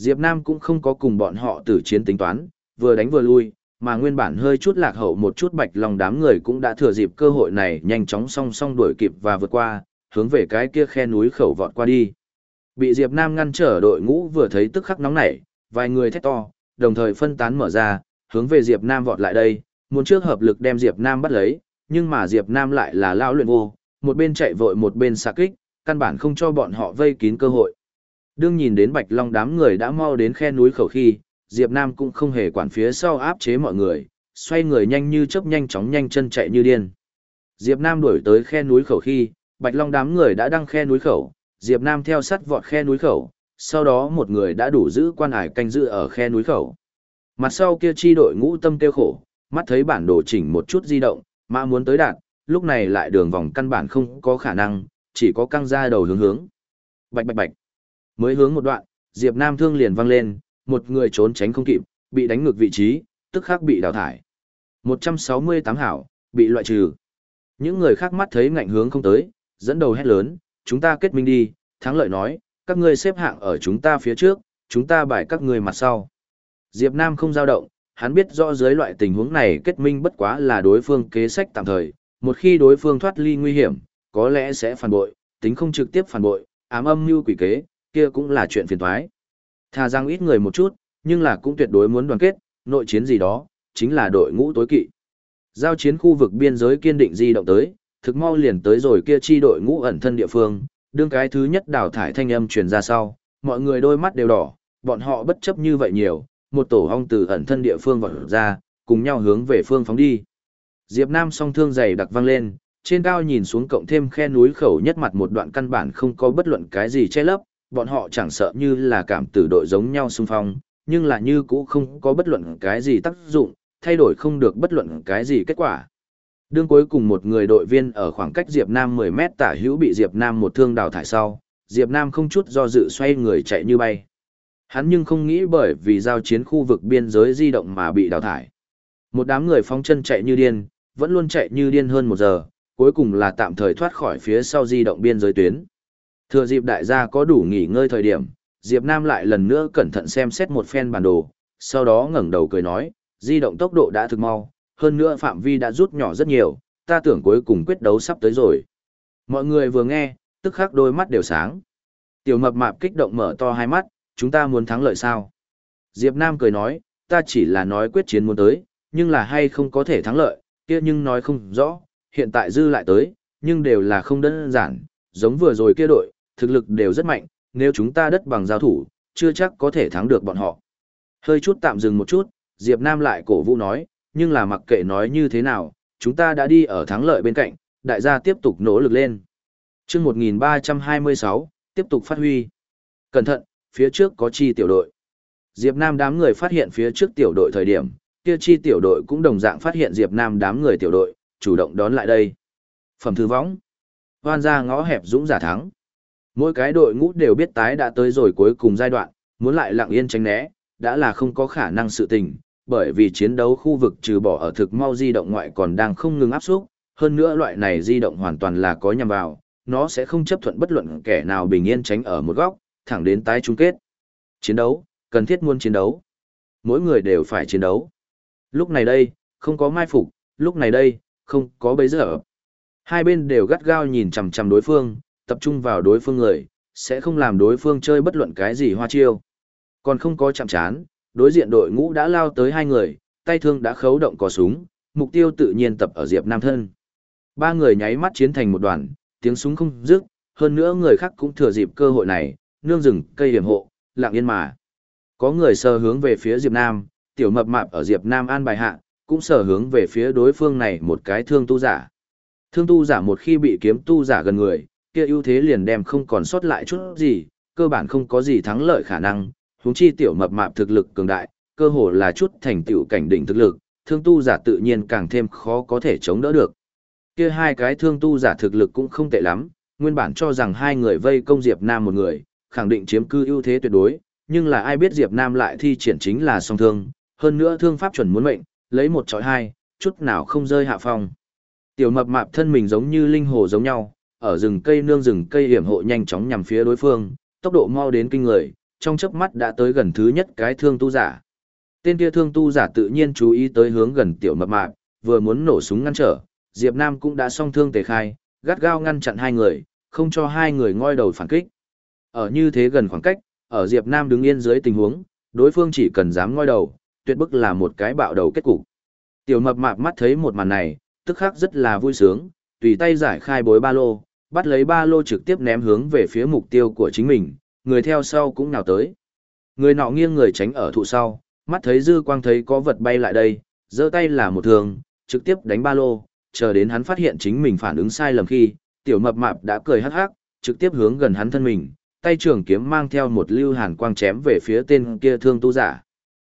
Diệp Nam cũng không có cùng bọn họ tử chiến tính toán, vừa đánh vừa lui, mà nguyên bản hơi chút lạc hậu một chút bạch lòng đám người cũng đã thừa dịp cơ hội này nhanh chóng song song đuổi kịp và vượt qua, hướng về cái kia khe núi khẩu vọt qua đi. Bị Diệp Nam ngăn trở đội ngũ vừa thấy tức khắc nóng nảy, vài người thét to, đồng thời phân tán mở ra, hướng về Diệp Nam vọt lại đây, muốn trước hợp lực đem Diệp Nam bắt lấy, nhưng mà Diệp Nam lại là lao luyện vô, một bên chạy vội một bên xạ kích, căn bản không cho bọn họ vây kín cơ hội. Đương nhìn đến Bạch Long đám người đã mau đến khe núi khẩu khi, Diệp Nam cũng không hề quản phía sau áp chế mọi người, xoay người nhanh như chớp nhanh chóng nhanh chân chạy như điên. Diệp Nam đuổi tới khe núi khẩu khi, Bạch Long đám người đã đăng khe núi khẩu, Diệp Nam theo sát vọt khe núi khẩu, sau đó một người đã đủ giữ quan hải canh giữ ở khe núi khẩu. Mặt sau kia chi đội ngũ tâm tiêu khổ, mắt thấy bản đồ chỉnh một chút di động, mà muốn tới đạt, lúc này lại đường vòng căn bản không có khả năng, chỉ có căng ra đầu hướng hướng. Bạch bạch bạch. Mới hướng một đoạn, Diệp Nam thương liền văng lên, một người trốn tránh không kịp, bị đánh ngược vị trí, tức khắc bị đào thải. 168 hảo, bị loại trừ. Những người khác mắt thấy ngạnh hướng không tới, dẫn đầu hét lớn, chúng ta kết minh đi, thắng lợi nói, các ngươi xếp hạng ở chúng ta phía trước, chúng ta bài các ngươi mặt sau. Diệp Nam không dao động, hắn biết rõ dưới loại tình huống này kết minh bất quá là đối phương kế sách tạm thời, một khi đối phương thoát ly nguy hiểm, có lẽ sẽ phản bội, tính không trực tiếp phản bội, ám âm mưu quỷ kế, kia cũng là chuyện phiền toái. Thà rằng ít người một chút, nhưng là cũng tuyệt đối muốn đoàn kết, nội chiến gì đó, chính là đội ngũ tối kỵ. Giao chiến khu vực biên giới kiên định di động tới, thực mau liền tới rồi kia chi đội ngũ ẩn thân địa phương, đương cái thứ nhất đào thải thanh âm truyền ra sau, mọi người đôi mắt đều đỏ, bọn họ bất chấp như vậy nhiều, một tổ hong từ ẩn thân địa phương vọt ra, cùng nhau hướng về phương phóng đi. Diệp Nam song thương dày đặc vang lên, trên cao nhìn xuống cộng thêm khe núi khẩu nhất mặt một đoạn căn bản không có bất luận cái gì che lấp, bọn họ chẳng sợ như là cảm tử đội giống nhau xung phong, nhưng là như cũ không có bất luận cái gì tác dụng, thay đổi không được bất luận cái gì kết quả. Đương cuối cùng một người đội viên ở khoảng cách Diệp Nam 10 mét tả hữu bị Diệp Nam một thương đào thải sau, Diệp Nam không chút do dự xoay người chạy như bay. Hắn nhưng không nghĩ bởi vì giao chiến khu vực biên giới di động mà bị đào thải. Một đám người phóng chân chạy như điên, vẫn luôn chạy như điên hơn một giờ, cuối cùng là tạm thời thoát khỏi phía sau di động biên giới tuyến. Thừa dịp đại gia có đủ nghỉ ngơi thời điểm, Diệp Nam lại lần nữa cẩn thận xem xét một phen bản đồ, sau đó ngẩng đầu cười nói, di động tốc độ đã thực mau, hơn nữa phạm vi đã rút nhỏ rất nhiều, ta tưởng cuối cùng quyết đấu sắp tới rồi. Mọi người vừa nghe, tức khắc đôi mắt đều sáng. Tiểu mập mạp kích động mở to hai mắt, chúng ta muốn thắng lợi sao? Diệp Nam cười nói, ta chỉ là nói quyết chiến muốn tới, nhưng là hay không có thể thắng lợi, kia nhưng nói không rõ, hiện tại dư lại tới, nhưng đều là không đơn giản, giống vừa rồi kia đội, thực lực đều rất mạnh, nếu chúng ta đất bằng giao thủ, chưa chắc có thể thắng được bọn họ. Hơi chút tạm dừng một chút, Diệp Nam lại cổ vũ nói, nhưng là mặc kệ nói như thế nào, chúng ta đã đi ở thắng lợi bên cạnh, đại gia tiếp tục nỗ lực lên. Chương 1326, tiếp tục phát huy. Cẩn thận, phía trước có chi tiểu đội. Diệp Nam đám người phát hiện phía trước tiểu đội thời điểm, kia chi tiểu đội cũng đồng dạng phát hiện Diệp Nam đám người tiểu đội, chủ động đón lại đây. Phẩm thư võng. hoan ra ngõ hẹp dũng giả thắng. Mỗi cái đội ngũ đều biết tái đã tới rồi cuối cùng giai đoạn, muốn lại lặng yên tránh né, đã là không có khả năng sự tình, bởi vì chiến đấu khu vực trừ bỏ ở thực mau di động ngoại còn đang không ngừng áp xúc, hơn nữa loại này di động hoàn toàn là có nhằm vào, nó sẽ không chấp thuận bất luận kẻ nào bình yên tránh ở một góc, thẳng đến tái chung kết. Chiến đấu, cần thiết muôn chiến đấu. Mỗi người đều phải chiến đấu. Lúc này đây, không có mai phục, lúc này đây, không có bấy giờ. Hai bên đều gắt gao nhìn chằm chằm đối phương, tập trung vào đối phương người, sẽ không làm đối phương chơi bất luận cái gì hoa chiêu. Còn không có chạm chán, đối diện đội ngũ đã lao tới hai người, tay thương đã khấu động cò súng, mục tiêu tự nhiên tập ở Diệp Nam thân. Ba người nháy mắt chiến thành một đoàn, tiếng súng không dứt, hơn nữa người khác cũng thừa dịp cơ hội này, nương rừng cây hiểm hộ, lặng yên mà. Có người sờ hướng về phía Diệp Nam, tiểu mập mạp ở Diệp Nam an bài hạ, cũng sờ hướng về phía đối phương này một cái thương tu giả. Thương tu giả một khi bị kiếm tu giả gần người, kia ưu thế liền đem không còn sót lại chút gì, cơ bản không có gì thắng lợi khả năng, huống chi tiểu mập mạp thực lực cường đại, cơ hồ là chút thành tựu cảnh đỉnh thực lực, thương tu giả tự nhiên càng thêm khó có thể chống đỡ được. Kia hai cái thương tu giả thực lực cũng không tệ lắm, nguyên bản cho rằng hai người vây công Diệp Nam một người, khẳng định chiếm cư ưu thế tuyệt đối, nhưng là ai biết Diệp Nam lại thi triển chính là song thương, hơn nữa thương pháp chuẩn muốn mệnh, lấy một chọi hai, chút nào không rơi hạ phong. Tiểu mập mạp thân mình giống như linh hồ giống nhau, ở rừng cây nương rừng cây hiểm hộ nhanh chóng nhằm phía đối phương, tốc độ mau đến kinh người, trong chớp mắt đã tới gần thứ nhất cái thương tu giả. Tên kia thương tu giả tự nhiên chú ý tới hướng gần tiểu mập mạp, vừa muốn nổ súng ngăn trở, Diệp Nam cũng đã song thương tề khai, gắt gao ngăn chặn hai người, không cho hai người ngoi đầu phản kích. Ở như thế gần khoảng cách, ở Diệp Nam đứng yên dưới tình huống, đối phương chỉ cần dám ngoi đầu, tuyệt bức là một cái bạo đầu kết cục. Tiểu mập mạp mắt thấy một màn này, tức khắc rất là vui sướng, tùy tay giải khai bối ba lô, bắt lấy ba lô trực tiếp ném hướng về phía mục tiêu của chính mình, người theo sau cũng nào tới. Người nọ nghiêng người tránh ở thụ sau, mắt thấy dư quang thấy có vật bay lại đây, giơ tay là một thường, trực tiếp đánh ba lô, chờ đến hắn phát hiện chính mình phản ứng sai lầm khi, tiểu mập mạp đã cười hắc hắc, trực tiếp hướng gần hắn thân mình, tay trường kiếm mang theo một lưu hàn quang chém về phía tên kia thương tu giả.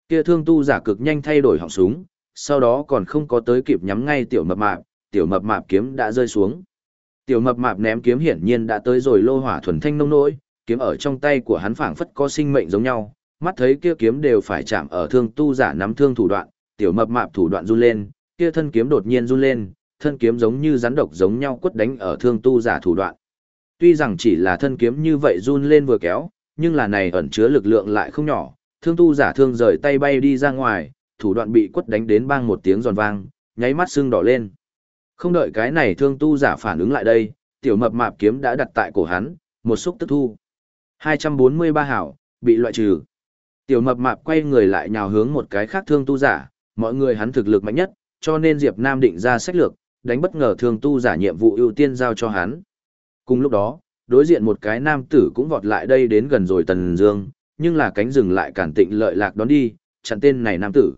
Kia thương tu giả cực nhanh thay đổi họng súng, sau đó còn không có tới kịp nhắm ngay tiểu mập mạp, tiểu mập mạp kiếm đã rơi xuống. Tiểu mập mạp ném kiếm hiển nhiên đã tới rồi lô hỏa thuần thanh nông nỗi, kiếm ở trong tay của hắn phảng phất có sinh mệnh giống nhau, mắt thấy kia kiếm đều phải chạm ở thương tu giả nắm thương thủ đoạn, tiểu mập mạp thủ đoạn run lên, kia thân kiếm đột nhiên run lên, thân kiếm giống như rắn độc giống nhau quất đánh ở thương tu giả thủ đoạn. Tuy rằng chỉ là thân kiếm như vậy run lên vừa kéo, nhưng là này ẩn chứa lực lượng lại không nhỏ, thương tu giả thương rời tay bay đi ra ngoài, thủ đoạn bị quất đánh đến bang một tiếng giòn vang, nháy mắt sưng đỏ lên. Không đợi cái này thương tu giả phản ứng lại đây, tiểu mập mạp kiếm đã đặt tại cổ hắn, một xúc tức thu. 243 hảo, bị loại trừ. Tiểu mập mạp quay người lại nhào hướng một cái khác thương tu giả, mọi người hắn thực lực mạnh nhất, cho nên Diệp Nam định ra sách lược, đánh bất ngờ thương tu giả nhiệm vụ ưu tiên giao cho hắn. Cùng lúc đó, đối diện một cái nam tử cũng vọt lại đây đến gần rồi Tần Dương, nhưng là cánh rừng lại cản tịnh lợi lạc đón đi, chặn tên này nam tử.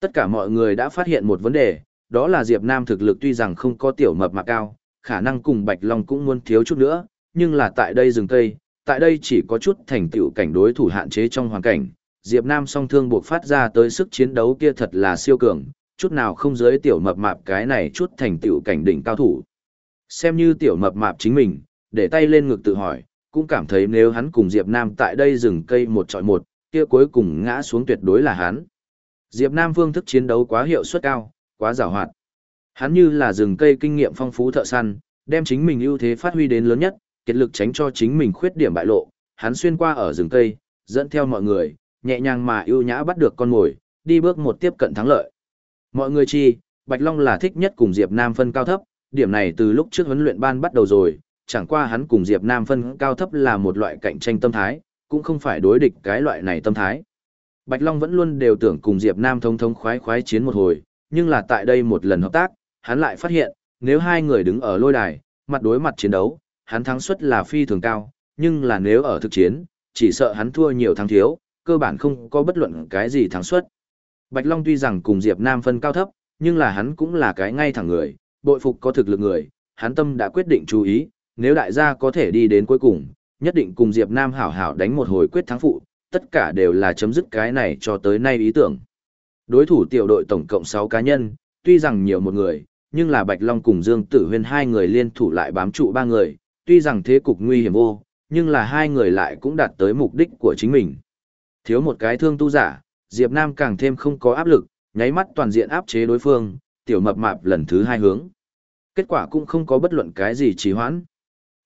Tất cả mọi người đã phát hiện một vấn đề, đó là Diệp Nam thực lực tuy rằng không có tiểu mập mạp cao, khả năng cùng Bạch Long cũng muốn thiếu chút nữa, nhưng là tại đây rừng cây, tại đây chỉ có chút thành tựu cảnh đối thủ hạn chế trong hoàn cảnh, Diệp Nam song thương buộc phát ra tới sức chiến đấu kia thật là siêu cường, chút nào không dưới tiểu mập mạp cái này chút thành tựu cảnh đỉnh cao thủ. Xem như tiểu mập mạp chính mình, để tay lên ngực tự hỏi, cũng cảm thấy nếu hắn cùng Diệp Nam tại đây rừng cây một trọi một, kia cuối cùng ngã xuống tuyệt đối là hắn. Diệp Nam phương thức chiến đấu quá hiệu suất cao, quá giàu hoạt. Hắn như là rừng cây kinh nghiệm phong phú thợ săn, đem chính mình ưu thế phát huy đến lớn nhất, kiệt lực tránh cho chính mình khuyết điểm bại lộ. Hắn xuyên qua ở rừng cây, dẫn theo mọi người, nhẹ nhàng mà ưu nhã bắt được con mồi, đi bước một tiếp cận thắng lợi. Mọi người chi, Bạch Long là thích nhất cùng Diệp Nam phân cao thấp, điểm này từ lúc trước huấn luyện ban bắt đầu rồi, chẳng qua hắn cùng Diệp Nam phân cao thấp là một loại cạnh tranh tâm thái, cũng không phải đối địch cái loại này tâm thái. Bạch Long vẫn luôn đều tưởng cùng Diệp Nam thông thông khoái khoái chiến một hồi, nhưng là tại đây một lần hợp tác, hắn lại phát hiện, nếu hai người đứng ở lôi đài, mặt đối mặt chiến đấu, hắn thắng suất là phi thường cao, nhưng là nếu ở thực chiến, chỉ sợ hắn thua nhiều thắng thiếu, cơ bản không có bất luận cái gì thắng suất. Bạch Long tuy rằng cùng Diệp Nam phân cao thấp, nhưng là hắn cũng là cái ngay thẳng người, bội phục có thực lực người, hắn tâm đã quyết định chú ý, nếu đại gia có thể đi đến cuối cùng, nhất định cùng Diệp Nam hảo hảo đánh một hồi quyết thắng phụ, tất cả đều là chấm dứt cái này cho tới nay ý tưởng. Đối thủ tiểu đội tổng cộng 6 cá nhân, tuy rằng nhiều một người, nhưng là Bạch Long cùng Dương Tử Huyên hai người liên thủ lại bám trụ ba người, tuy rằng thế cục nguy hiểm vô, nhưng là hai người lại cũng đạt tới mục đích của chính mình. Thiếu một cái thương tu giả, Diệp Nam càng thêm không có áp lực, nháy mắt toàn diện áp chế đối phương, tiểu mập mạp lần thứ hai hướng. Kết quả cũng không có bất luận cái gì trì hoãn.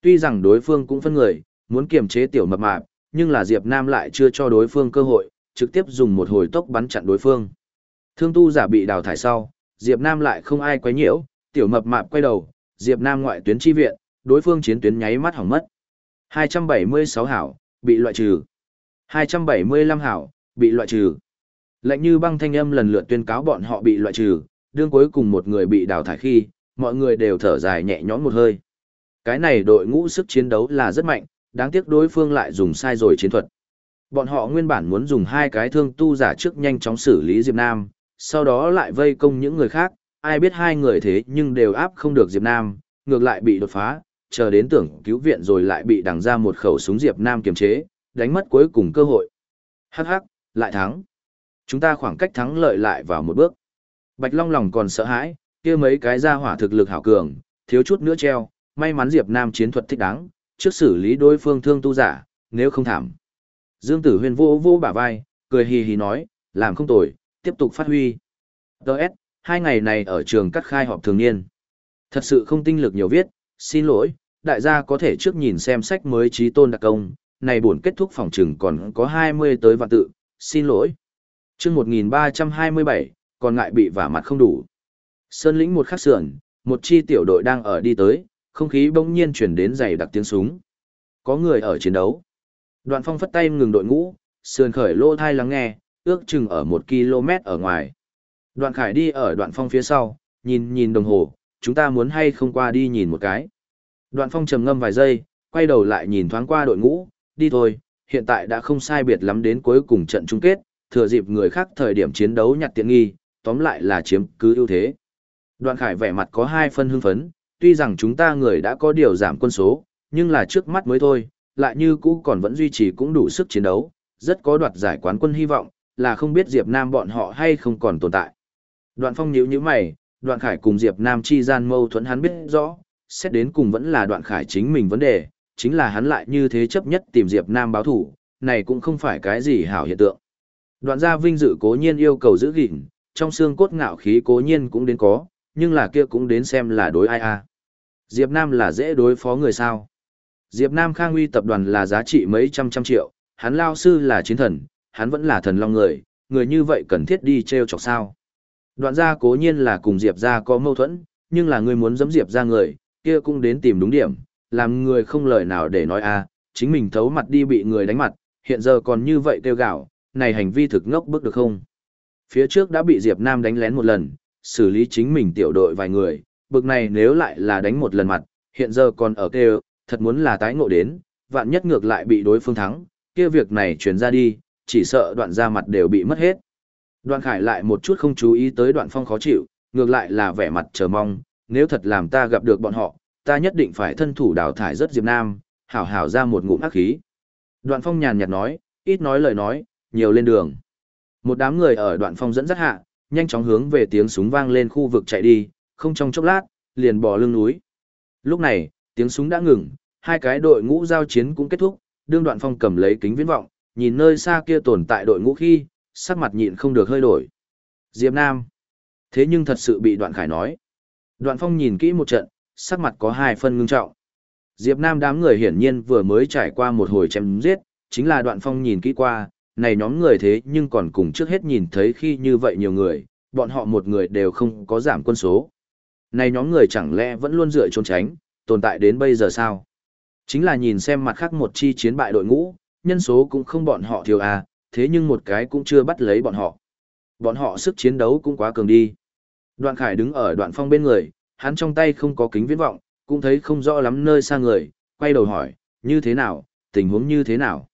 Tuy rằng đối phương cũng phân người, muốn kiềm chế tiểu mập mạp, nhưng là Diệp Nam lại chưa cho đối phương cơ hội, trực tiếp dùng một hồi tốc bắn chặn đối phương. Thương tu giả bị đào thải sau, Diệp Nam lại không ai quấy nhiễu, tiểu mập mạp quay đầu, Diệp Nam ngoại tuyến chi viện, đối phương chiến tuyến nháy mắt hỏng mất. 276 hảo, bị loại trừ. 275 hảo, bị loại trừ. Lệnh như băng thanh âm lần lượt tuyên cáo bọn họ bị loại trừ, đương cuối cùng một người bị đào thải khi, mọi người đều thở dài nhẹ nhõm một hơi. Cái này đội ngũ sức chiến đấu là rất mạnh, đáng tiếc đối phương lại dùng sai rồi chiến thuật. Bọn họ nguyên bản muốn dùng hai cái thương tu giả trước nhanh chóng xử lý Diệp Nam, sau đó lại vây công những người khác, ai biết hai người thế nhưng đều áp không được Diệp Nam, ngược lại bị đột phá, chờ đến tưởng cứu viện rồi lại bị đằng ra một khẩu súng Diệp Nam kiềm chế, đánh mất cuối cùng cơ hội. Hắc hắc, lại thắng. Chúng ta khoảng cách thắng lợi lại vào một bước. Bạch Long lòng còn sợ hãi, kia mấy cái ra hỏa thực lực hảo cường, thiếu chút nữa treo, may mắn Diệp Nam chiến thuật thích đáng, trước xử lý đối phương thương tu giả, nếu không thảm. Dương Tử Huyên vô vô bả vai, cười hì hì nói, làm không tồi, tiếp tục phát huy. Đợt, hai ngày này ở trường cắt khai họp thường niên. Thật sự không tinh lực nhiều viết, xin lỗi, đại gia có thể trước nhìn xem sách mới trí tôn đặc công, này buồn kết thúc phòng trừng còn có 20 tới vạn tự, xin lỗi. chương 1327, còn ngại bị vả mặt không đủ. Sơn lĩnh một khắc sườn, một chi tiểu đội đang ở đi tới, không khí bỗng nhiên chuyển đến dày đặc tiếng súng. Có người ở chiến đấu. Đoạn phong phất tay ngừng đội ngũ, sườn khởi lô thai lắng nghe, ước chừng ở một km ở ngoài. Đoạn khải đi ở đoạn phong phía sau, nhìn nhìn đồng hồ, chúng ta muốn hay không qua đi nhìn một cái. Đoạn phong trầm ngâm vài giây, quay đầu lại nhìn thoáng qua đội ngũ, đi thôi, hiện tại đã không sai biệt lắm đến cuối cùng trận chung kết, thừa dịp người khác thời điểm chiến đấu nhặt tiện nghi, tóm lại là chiếm cứ ưu thế. Đoạn khải vẻ mặt có hai phân hưng phấn, tuy rằng chúng ta người đã có điều giảm quân số, nhưng là trước mắt mới thôi, lại như cũ còn vẫn duy trì cũng đủ sức chiến đấu, rất có đoạt giải quán quân hy vọng, là không biết Diệp Nam bọn họ hay không còn tồn tại. Đoạn phong nhíu nhíu mày, đoạn khải cùng Diệp Nam chi gian mâu thuẫn hắn biết rõ, xét đến cùng vẫn là đoạn khải chính mình vấn đề, chính là hắn lại như thế chấp nhất tìm Diệp Nam báo thù, này cũng không phải cái gì hảo hiện tượng. Đoạn gia vinh dự cố nhiên yêu cầu giữ gìn, trong xương cốt ngạo khí cố nhiên cũng đến có, nhưng là kia cũng đến xem là đối ai a. Diệp Nam là dễ đối phó người sao. Diệp Nam Khang Uy tập đoàn là giá trị mấy trăm trăm triệu, hắn lao sư là chiến thần, hắn vẫn là thần long người, người như vậy cần thiết đi treo chọc sao. Đoạn gia cố nhiên là cùng Diệp gia có mâu thuẫn, nhưng là người muốn giẫm Diệp gia người, kia cũng đến tìm đúng điểm, làm người không lời nào để nói a, chính mình thấu mặt đi bị người đánh mặt, hiện giờ còn như vậy tiêu gạo, này hành vi thực ngốc bước được không? Phía trước đã bị Diệp Nam đánh lén một lần, xử lý chính mình tiểu đội vài người, bực này nếu lại là đánh một lần mặt, hiện giờ còn ở kêu, thật muốn là tái ngộ đến, vạn nhất ngược lại bị đối phương thắng, kia việc này truyền ra đi, chỉ sợ đoạn ra mặt đều bị mất hết. Đoạn khải lại một chút không chú ý tới đoạn phong khó chịu, ngược lại là vẻ mặt chờ mong, nếu thật làm ta gặp được bọn họ, ta nhất định phải thân thủ đào thải rất Diệp Nam, hảo hảo ra một ngụm ác khí. Đoạn phong nhàn nhạt nói, ít nói lời nói, nhiều lên đường. Một đám người ở đoạn phong dẫn dắt hạ, nhanh chóng hướng về tiếng súng vang lên khu vực chạy đi, không trong chốc lát, liền bò lưng núi. Lúc này, tiếng súng đã ngừng, hai cái đội ngũ giao chiến cũng kết thúc, đương đoạn phong cầm lấy kính viễn vọng, nhìn nơi xa kia tồn tại đội ngũ khi, sắc mặt nhịn không được hơi đổi. Diệp Nam. Thế nhưng thật sự bị đoạn khải nói. Đoạn phong nhìn kỹ một trận, sắc mặt có hai phân ngưng trọng. Diệp Nam đám người hiển nhiên vừa mới trải qua một hồi chém giết, chính là đoạn phong nhìn kỹ qua, này nhóm người thế nhưng còn cùng trước hết nhìn thấy khi như vậy nhiều người, bọn họ một người đều không có giảm quân số. Này nhóm người chẳng lẽ vẫn luôn dựa trốn tránh, tồn tại đến bây giờ sao? Chính là nhìn xem mặt khác một chi chiến bại đội ngũ, nhân số cũng không bọn họ thiếu à, thế nhưng một cái cũng chưa bắt lấy bọn họ. Bọn họ sức chiến đấu cũng quá cường đi. Đoạn Khải đứng ở đoạn phong bên người, hắn trong tay không có kính viễn vọng, cũng thấy không rõ lắm nơi xa người, quay đầu hỏi, như thế nào, tình huống như thế nào?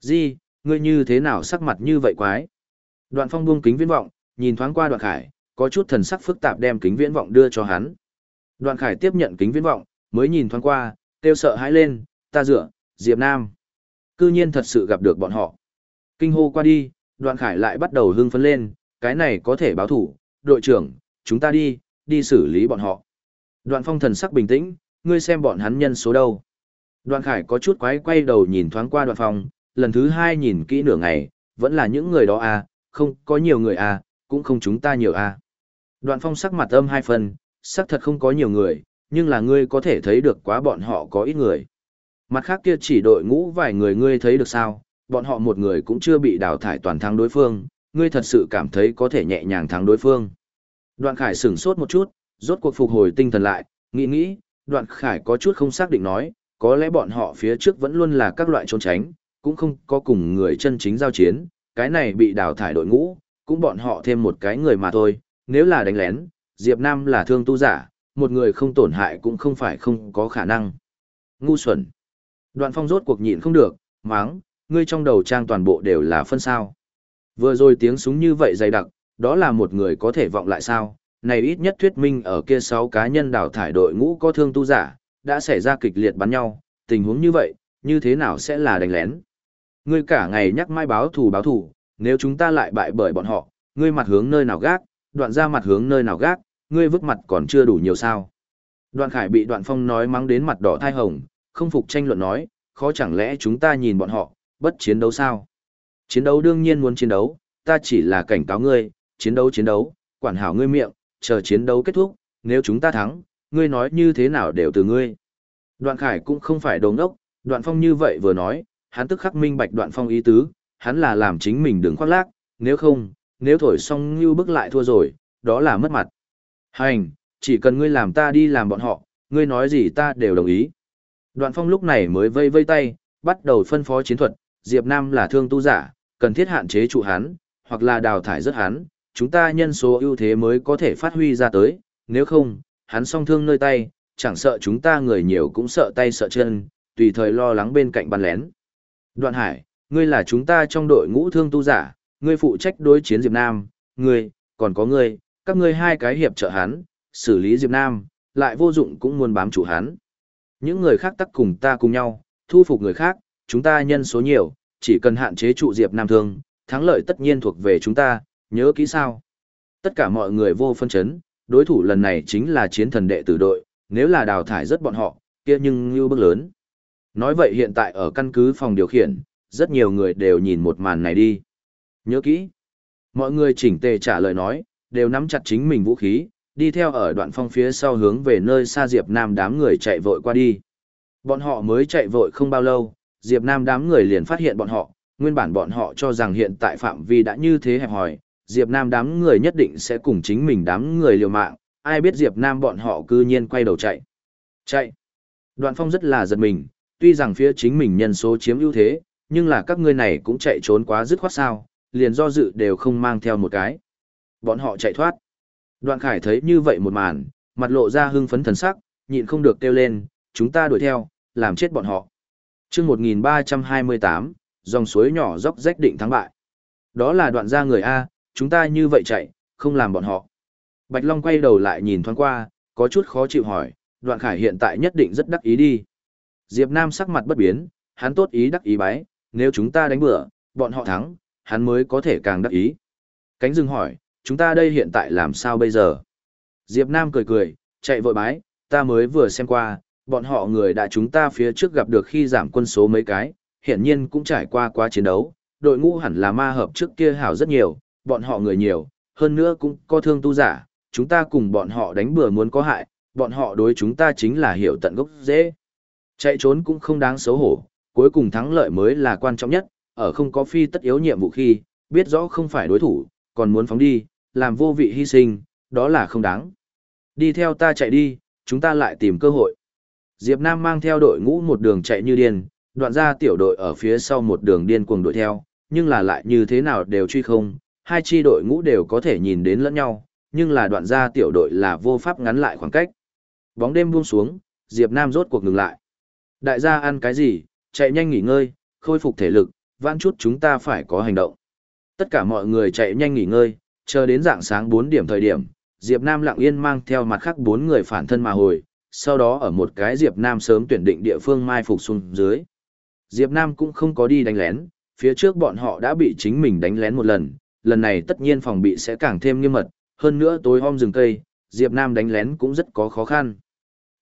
Di, ngươi như thế nào sắc mặt như vậy quái? Đoạn phong buông kính viễn vọng, nhìn thoáng qua đoạn khải, có chút thần sắc phức tạp đem kính viễn vọng đưa cho hắn. Đoạn khải tiếp nhận kính viễn vọng, mới nhìn thoáng qua, kêu sợ hãi lên, ta dựa, Diệp Nam. Cư nhiên thật sự gặp được bọn họ. Kinh hô qua đi, đoạn khải lại bắt đầu hưng phấn lên, cái này có thể báo thủ, đội trưởng, chúng ta đi, đi xử lý bọn họ. Đoạn phong thần sắc bình tĩnh, ngươi xem bọn hắn nhân số đâu. Đoạn khải có chút quái quay đầu nhìn thoáng qua đoạn phong, lần thứ hai nhìn kỹ nửa ngày, vẫn là những người đó à, không có nhiều người à, cũng không chúng ta nhiều à. Đoạn phong sắc mặt âm hai phần, sắc thật không có nhiều người, nhưng là ngươi có thể thấy được quá bọn họ có ít người. Mặt khác kia chỉ đội ngũ vài người ngươi thấy được sao, bọn họ một người cũng chưa bị đào thải toàn thắng đối phương, ngươi thật sự cảm thấy có thể nhẹ nhàng thắng đối phương. Đoạn khải sửng sốt một chút, rốt cuộc phục hồi tinh thần lại, nghĩ nghĩ, đoạn khải có chút không xác định nói, có lẽ bọn họ phía trước vẫn luôn là các loại trốn tránh, cũng không có cùng người chân chính giao chiến, cái này bị đào thải đội ngũ, cũng bọn họ thêm một cái người mà thôi, nếu là đánh lén, Diệp Nam là thương tu giả, một người không tổn hại cũng không phải không có khả năng. Ngu xuẩn. Đoạn phong rốt cuộc nhịn không được, máng, ngươi trong đầu trang toàn bộ đều là phân sao. Vừa rồi tiếng súng như vậy dày đặc, đó là một người có thể vọng lại sao, này ít nhất thuyết minh ở kia sáu cá nhân đào thải đội ngũ có thương tu giả, đã xảy ra kịch liệt bắn nhau, tình huống như vậy, như thế nào sẽ là đánh lén. Ngươi cả ngày nhắc mai báo thù báo thù, nếu chúng ta lại bại bởi bọn họ, ngươi mặt hướng nơi nào gác, đoạn ra mặt hướng nơi nào gác, ngươi vứt mặt còn chưa đủ nhiều sao. Đoạn khải bị đoạn phong nói mắng đến mặt đỏ thai hồng, không phục tranh luận nói, khó chẳng lẽ chúng ta nhìn bọn họ, bất chiến đấu sao? Chiến đấu đương nhiên muốn chiến đấu, ta chỉ là cảnh cáo ngươi, chiến đấu chiến đấu, quản hảo ngươi miệng, chờ chiến đấu kết thúc, nếu chúng ta thắng, ngươi nói như thế nào đều từ ngươi. Đoạn khải cũng không phải đồ ngốc, đoạn phong như vậy vừa nói, hắn tức khắc minh bạch đoạn phong ý tứ, hắn là làm chính mình đừng khoác lác, nếu không, nếu thổi xong như bức lại thua rồi, đó là mất mặt. Hành, chỉ cần ngươi làm ta đi làm bọn họ, ngươi nói gì ta đều đồng ý. Đoạn phong lúc này mới vây vây tay, bắt đầu phân phó chiến thuật, Diệp Nam là thương tu giả, cần thiết hạn chế trụ hắn, hoặc là đào thải rất hắn, chúng ta nhân số ưu thế mới có thể phát huy ra tới, nếu không, hắn song thương nơi tay, chẳng sợ chúng ta người nhiều cũng sợ tay sợ chân, tùy thời lo lắng bên cạnh bắn lén. Đoạn Hải, ngươi là chúng ta trong đội ngũ thương tu giả, ngươi phụ trách đối chiến Diệp Nam, ngươi, còn có ngươi, các ngươi hai cái hiệp trợ hắn, xử lý Diệp Nam, lại vô dụng cũng muốn bám chủ hắn. Những người khác tắc cùng ta cùng nhau, thu phục người khác, chúng ta nhân số nhiều, chỉ cần hạn chế trụ Diệp Nam thương, thắng lợi tất nhiên thuộc về chúng ta, nhớ kỹ sao. Tất cả mọi người vô phân chấn, đối thủ lần này chính là chiến thần đệ tử đội, nếu là đào thải rất bọn họ, kia nhưng như bước lớn. Nói vậy hiện tại ở căn cứ phòng điều khiển, rất nhiều người đều nhìn một màn này đi. Nhớ kỹ. Mọi người chỉnh tề trả lời nói, đều nắm chặt chính mình vũ khí, đi theo ở đoạn phong phía sau hướng về nơi xa Diệp Nam đám người chạy vội qua đi. Bọn họ mới chạy vội không bao lâu, Diệp Nam đám người liền phát hiện bọn họ, nguyên bản bọn họ cho rằng hiện tại phạm vi đã như thế hẹp hòi, Diệp Nam đám người nhất định sẽ cùng chính mình đám người liều mạng, ai biết Diệp Nam bọn họ cư nhiên quay đầu chạy. Chạy. Đoạn phong rất là giật mình, tuy rằng phía chính mình nhân số chiếm ưu thế, nhưng là các ngươi này cũng chạy trốn quá dứt khoát sao, liền do dự đều không mang theo một cái. Bọn họ chạy thoát. Đoạn khải thấy như vậy một màn, mặt lộ ra hưng phấn thần sắc, nhịn không được kêu lên, chúng ta đuổi theo, làm chết bọn họ. chương 1328, dòng suối nhỏ dốc rách định thắng bại. Đó là đoạn ra người A, chúng ta như vậy chạy, không làm bọn họ. Bạch Long quay đầu lại nhìn thoáng qua, có chút khó chịu hỏi, đoạn khải hiện tại nhất định rất đắc ý đi. Diệp Nam sắc mặt bất biến, hắn tốt ý đắc ý bái, nếu chúng ta đánh bữa, bọn họ thắng, hắn mới có thể càng đắc ý. Cánh rừng hỏi, chúng ta đây hiện tại làm sao bây giờ? Diệp Nam cười cười, chạy vội bái, ta mới vừa xem qua, bọn họ người đã chúng ta phía trước gặp được khi giảm quân số mấy cái, hiện nhiên cũng trải qua quá chiến đấu, đội ngũ hẳn là ma hợp trước kia hảo rất nhiều, bọn họ người nhiều, hơn nữa cũng có thương tu giả, chúng ta cùng bọn họ đánh bừa muốn có hại, bọn họ đối chúng ta chính là hiểu tận gốc dễ. Chạy trốn cũng không đáng xấu hổ, cuối cùng thắng lợi mới là quan trọng nhất, ở không có phi tất yếu nhiệm vụ khi, biết rõ không phải đối thủ, còn muốn phóng đi, làm vô vị hy sinh, đó là không đáng. Đi theo ta chạy đi, chúng ta lại tìm cơ hội. Diệp Nam mang theo đội ngũ một đường chạy như điên, đoạn ra tiểu đội ở phía sau một đường điên cuồng đuổi theo, nhưng là lại như thế nào đều truy không, hai chi đội ngũ đều có thể nhìn đến lẫn nhau, nhưng là đoạn ra tiểu đội là vô pháp ngắn lại khoảng cách. Bóng đêm buông xuống, Diệp Nam rốt cuộc ngừng lại. Đại gia ăn cái gì, chạy nhanh nghỉ ngơi, khôi phục thể lực, vãn chút chúng ta phải có hành động. Tất cả mọi người chạy nhanh nghỉ ngơi, chờ đến dạng sáng 4 điểm thời điểm, Diệp Nam lặng yên mang theo mặt khác 4 người phản thân mà hồi, sau đó ở một cái Diệp Nam sớm tuyển định địa phương mai phục xuống dưới. Diệp Nam cũng không có đi đánh lén, phía trước bọn họ đã bị chính mình đánh lén một lần, lần này tất nhiên phòng bị sẽ càng thêm nghiêm mật, hơn nữa tối om rừng cây, Diệp Nam đánh lén cũng rất có khó khăn.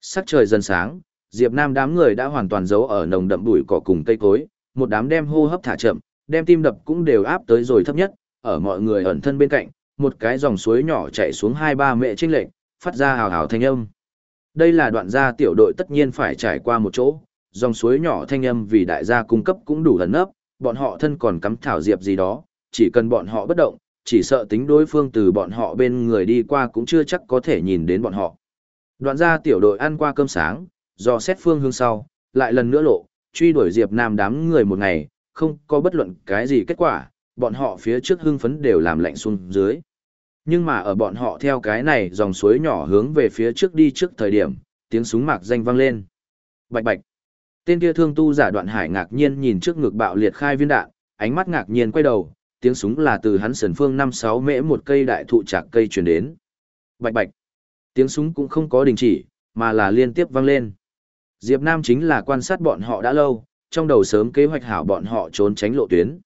Sắc trời dần sáng, Diệp Nam đám người đã hoàn toàn giấu ở nồng đậm bụi cỏ cùng cây cối, một đám đem hô hấp thả chậm, đem tim đập cũng đều áp tới rồi thấp nhất, ở mọi người ẩn thân bên cạnh, một cái dòng suối nhỏ chảy xuống hai ba mẹ trinh lệnh, phát ra hào hào thanh âm. Đây là đoạn gia tiểu đội tất nhiên phải trải qua một chỗ, dòng suối nhỏ thanh âm vì đại gia cung cấp cũng đủ ẩn nấp, bọn họ thân còn cắm thảo diệp gì đó, chỉ cần bọn họ bất động, chỉ sợ tính đối phương từ bọn họ bên người đi qua cũng chưa chắc có thể nhìn đến bọn họ. Đoạn gia tiểu đội ăn qua cơm sáng, do xét phương hướng sau, lại lần nữa lộ, truy đuổi Diệp Nam đám người một ngày, không có bất luận cái gì kết quả, bọn họ phía trước hưng phấn đều làm lạnh xuống dưới. Nhưng mà ở bọn họ theo cái này dòng suối nhỏ hướng về phía trước đi trước thời điểm, tiếng súng mạc danh vang lên. Bạch bạch. Tên kia thương tu giả đoạn hải ngạc nhiên nhìn trước ngực bạo liệt khai viên đạn, ánh mắt ngạc nhiên quay đầu, tiếng súng là từ hắn sườn phương năm sáu mễ một cây đại thụ chạc cây truyền đến. Bạch bạch. Tiếng súng cũng không có đình chỉ, mà là liên tiếp vang lên. Diệp Nam chính là quan sát bọn họ đã lâu, trong đầu sớm kế hoạch hảo bọn họ trốn tránh lộ tuyến.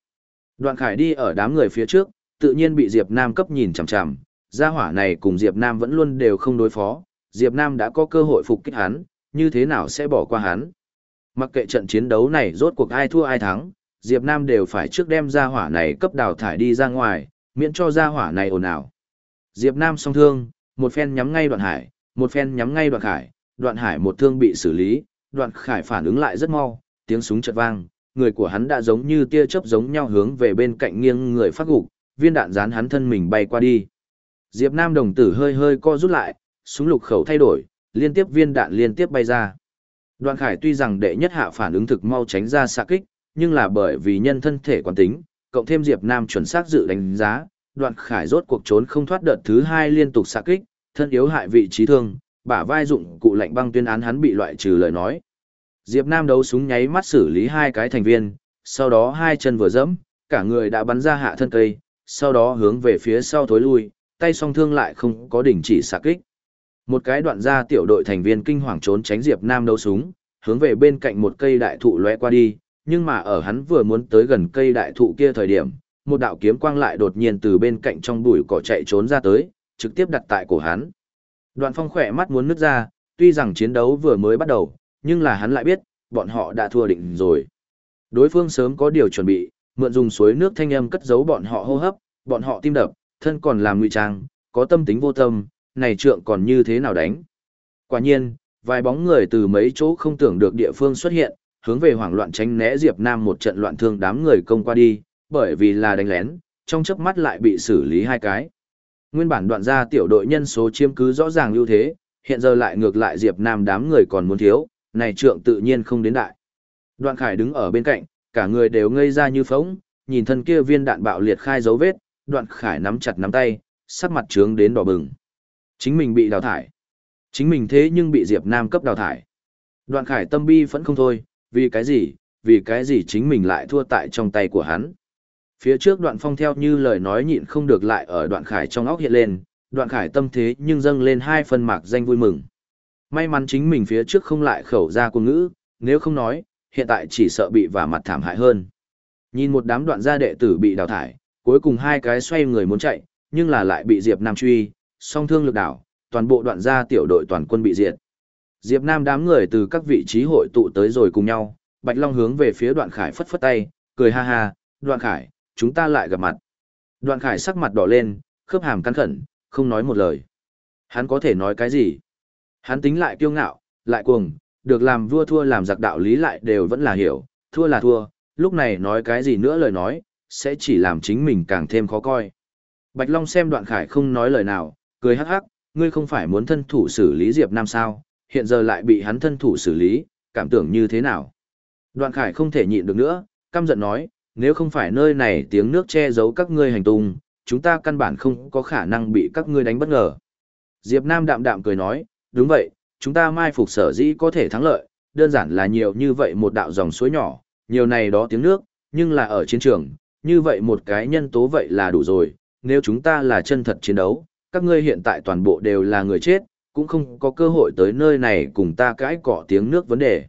Đoạn Khải đi ở đám người phía trước, tự nhiên bị Diệp Nam cấp nhìn chằm chằm, gia hỏa này cùng Diệp Nam vẫn luôn đều không đối phó, Diệp Nam đã có cơ hội phục kích hắn, như thế nào sẽ bỏ qua hắn. Mặc kệ trận chiến đấu này rốt cuộc ai thua ai thắng, Diệp Nam đều phải trước đem gia hỏa này cấp đào thải đi ra ngoài, miễn cho gia hỏa này ồn ào. Diệp Nam song thương, một phen nhắm ngay đoạn hải, một phen nhắm ngay đoạn khải, đoạn hải một thương bị xử lý, đoạn khải phản ứng lại rất mau, tiếng súng chợt vang, người của hắn đã giống như tia chớp giống nhau hướng về bên cạnh nghiêng người phát gục, viên đạn dán hắn thân mình bay qua đi. Diệp Nam đồng tử hơi hơi co rút lại, súng lục khẩu thay đổi, liên tiếp viên đạn liên tiếp bay ra. Đoạn Khải tuy rằng đệ nhất hạ phản ứng thực mau tránh ra xạ kích, nhưng là bởi vì nhân thân thể quán tính, cộng thêm Diệp Nam chuẩn xác dự đánh giá, Đoạn Khải rốt cuộc trốn không thoát đợt thứ hai liên tục xạ kích, thân yếu hại vị trí thương, bả vai dụng cụ lạnh băng tuyên án hắn bị loại trừ lời nói. Diệp Nam đấu súng nháy mắt xử lý hai cái thành viên, sau đó hai chân vừa dẫm, cả người đã bắn ra hạ thân cây, sau đó hướng về phía sau thối lui, tay song thương lại không có đỉnh chỉ xạ kích. Một cái đoạn ra tiểu đội thành viên kinh hoàng trốn tránh Diệp Nam đấu súng, hướng về bên cạnh một cây đại thụ lóe qua đi, nhưng mà ở hắn vừa muốn tới gần cây đại thụ kia thời điểm, một đạo kiếm quang lại đột nhiên từ bên cạnh trong bụi cỏ chạy trốn ra tới, trực tiếp đặt tại cổ hắn. Đoạn phong khỏe mắt muốn nứt ra, tuy rằng chiến đấu vừa mới bắt đầu, nhưng là hắn lại biết, bọn họ đã thua định rồi. Đối phương sớm có điều chuẩn bị, mượn dùng suối nước thanh âm cất giấu bọn họ hô hấp, bọn họ tim đập, thân còn làm ngụy trang, có tâm tính vô tâm, này trượng còn như thế nào đánh. Quả nhiên, vài bóng người từ mấy chỗ không tưởng được địa phương xuất hiện, hướng về hoảng loạn tránh né Diệp Nam một trận loạn thương đám người công qua đi, bởi vì là đánh lén, trong chớp mắt lại bị xử lý hai cái. Nguyên bản đoạn ra tiểu đội nhân số chiếm cứ rõ ràng ưu thế, hiện giờ lại ngược lại Diệp Nam đám người còn muốn thiếu, này trượng tự nhiên không đến đại. Đoạn Khải đứng ở bên cạnh, cả người đều ngây ra như phóng, nhìn thân kia viên đạn bạo liệt khai dấu vết, Đoạn Khải nắm chặt nắm tay, sắc mặt trướng đến đỏ bừng. Chính mình bị đào thải. Chính mình thế nhưng bị Diệp Nam cấp đào thải. Đoạn Khải tâm bi vẫn không thôi, vì cái gì, vì cái gì chính mình lại thua tại trong tay của hắn. Phía trước đoạn phong theo như lời nói nhịn không được lại ở đoạn khải trong óc hiện lên, đoạn khải tâm thế nhưng dâng lên hai phần mạc danh vui mừng. May mắn chính mình phía trước không lại khẩu ra quân ngữ, nếu không nói, hiện tại chỉ sợ bị vả mặt thảm hại hơn. Nhìn một đám đoạn gia đệ tử bị đào thải, cuối cùng hai cái xoay người muốn chạy, nhưng là lại bị Diệp Nam truy, song thương lực đảo, toàn bộ đoạn gia tiểu đội toàn quân bị diệt. Diệp Nam đám người từ các vị trí hội tụ tới rồi cùng nhau, Bạch Long hướng về phía đoạn khải phất phất tay, cười ha ha, đoạn khải, chúng ta lại gặp mặt. Đoạn khải sắc mặt đỏ lên, khớp hàm cắn khẩn, không nói một lời. Hắn có thể nói cái gì? Hắn tính lại kiêu ngạo, lại cuồng, được làm vua thua làm giặc đạo lý lại đều vẫn là hiểu, thua là thua, lúc này nói cái gì nữa lời nói, sẽ chỉ làm chính mình càng thêm khó coi. Bạch Long xem đoạn khải không nói lời nào, cười hắc hắc, ngươi không phải muốn thân thủ xử lý Diệp Nam sao, hiện giờ lại bị hắn thân thủ xử lý, cảm tưởng như thế nào? Đoạn khải không thể nhịn được nữa, căm giận nói, nếu không phải nơi này tiếng nước che giấu các ngươi hành tung, chúng ta căn bản không có khả năng bị các ngươi đánh bất ngờ. Diệp Nam đạm đạm cười nói, đúng vậy, chúng ta mai phục sở dĩ có thể thắng lợi, đơn giản là nhiều như vậy một đạo dòng suối nhỏ, nhiều này đó tiếng nước, nhưng là ở chiến trường, như vậy một cái nhân tố vậy là đủ rồi, nếu chúng ta là chân thật chiến đấu, các ngươi hiện tại toàn bộ đều là người chết, cũng không có cơ hội tới nơi này cùng ta cãi cọ tiếng nước vấn đề.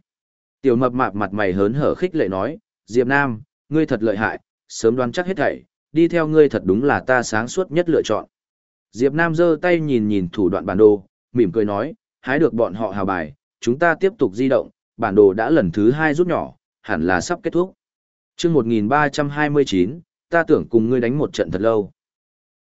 Tiểu mập mạp mặt mày hớn hở khích lệ nói, Diệp Nam, ngươi thật lợi hại, sớm đoán chắc hết thảy, đi theo ngươi thật đúng là ta sáng suốt nhất lựa chọn. Diệp Nam giơ tay nhìn nhìn thủ đoạn bản đồ, mỉm cười nói, hái được bọn họ hào bài, chúng ta tiếp tục di động, bản đồ đã lần thứ hai rút nhỏ, hẳn là sắp kết thúc. Chương 1329, ta tưởng cùng ngươi đánh một trận thật lâu.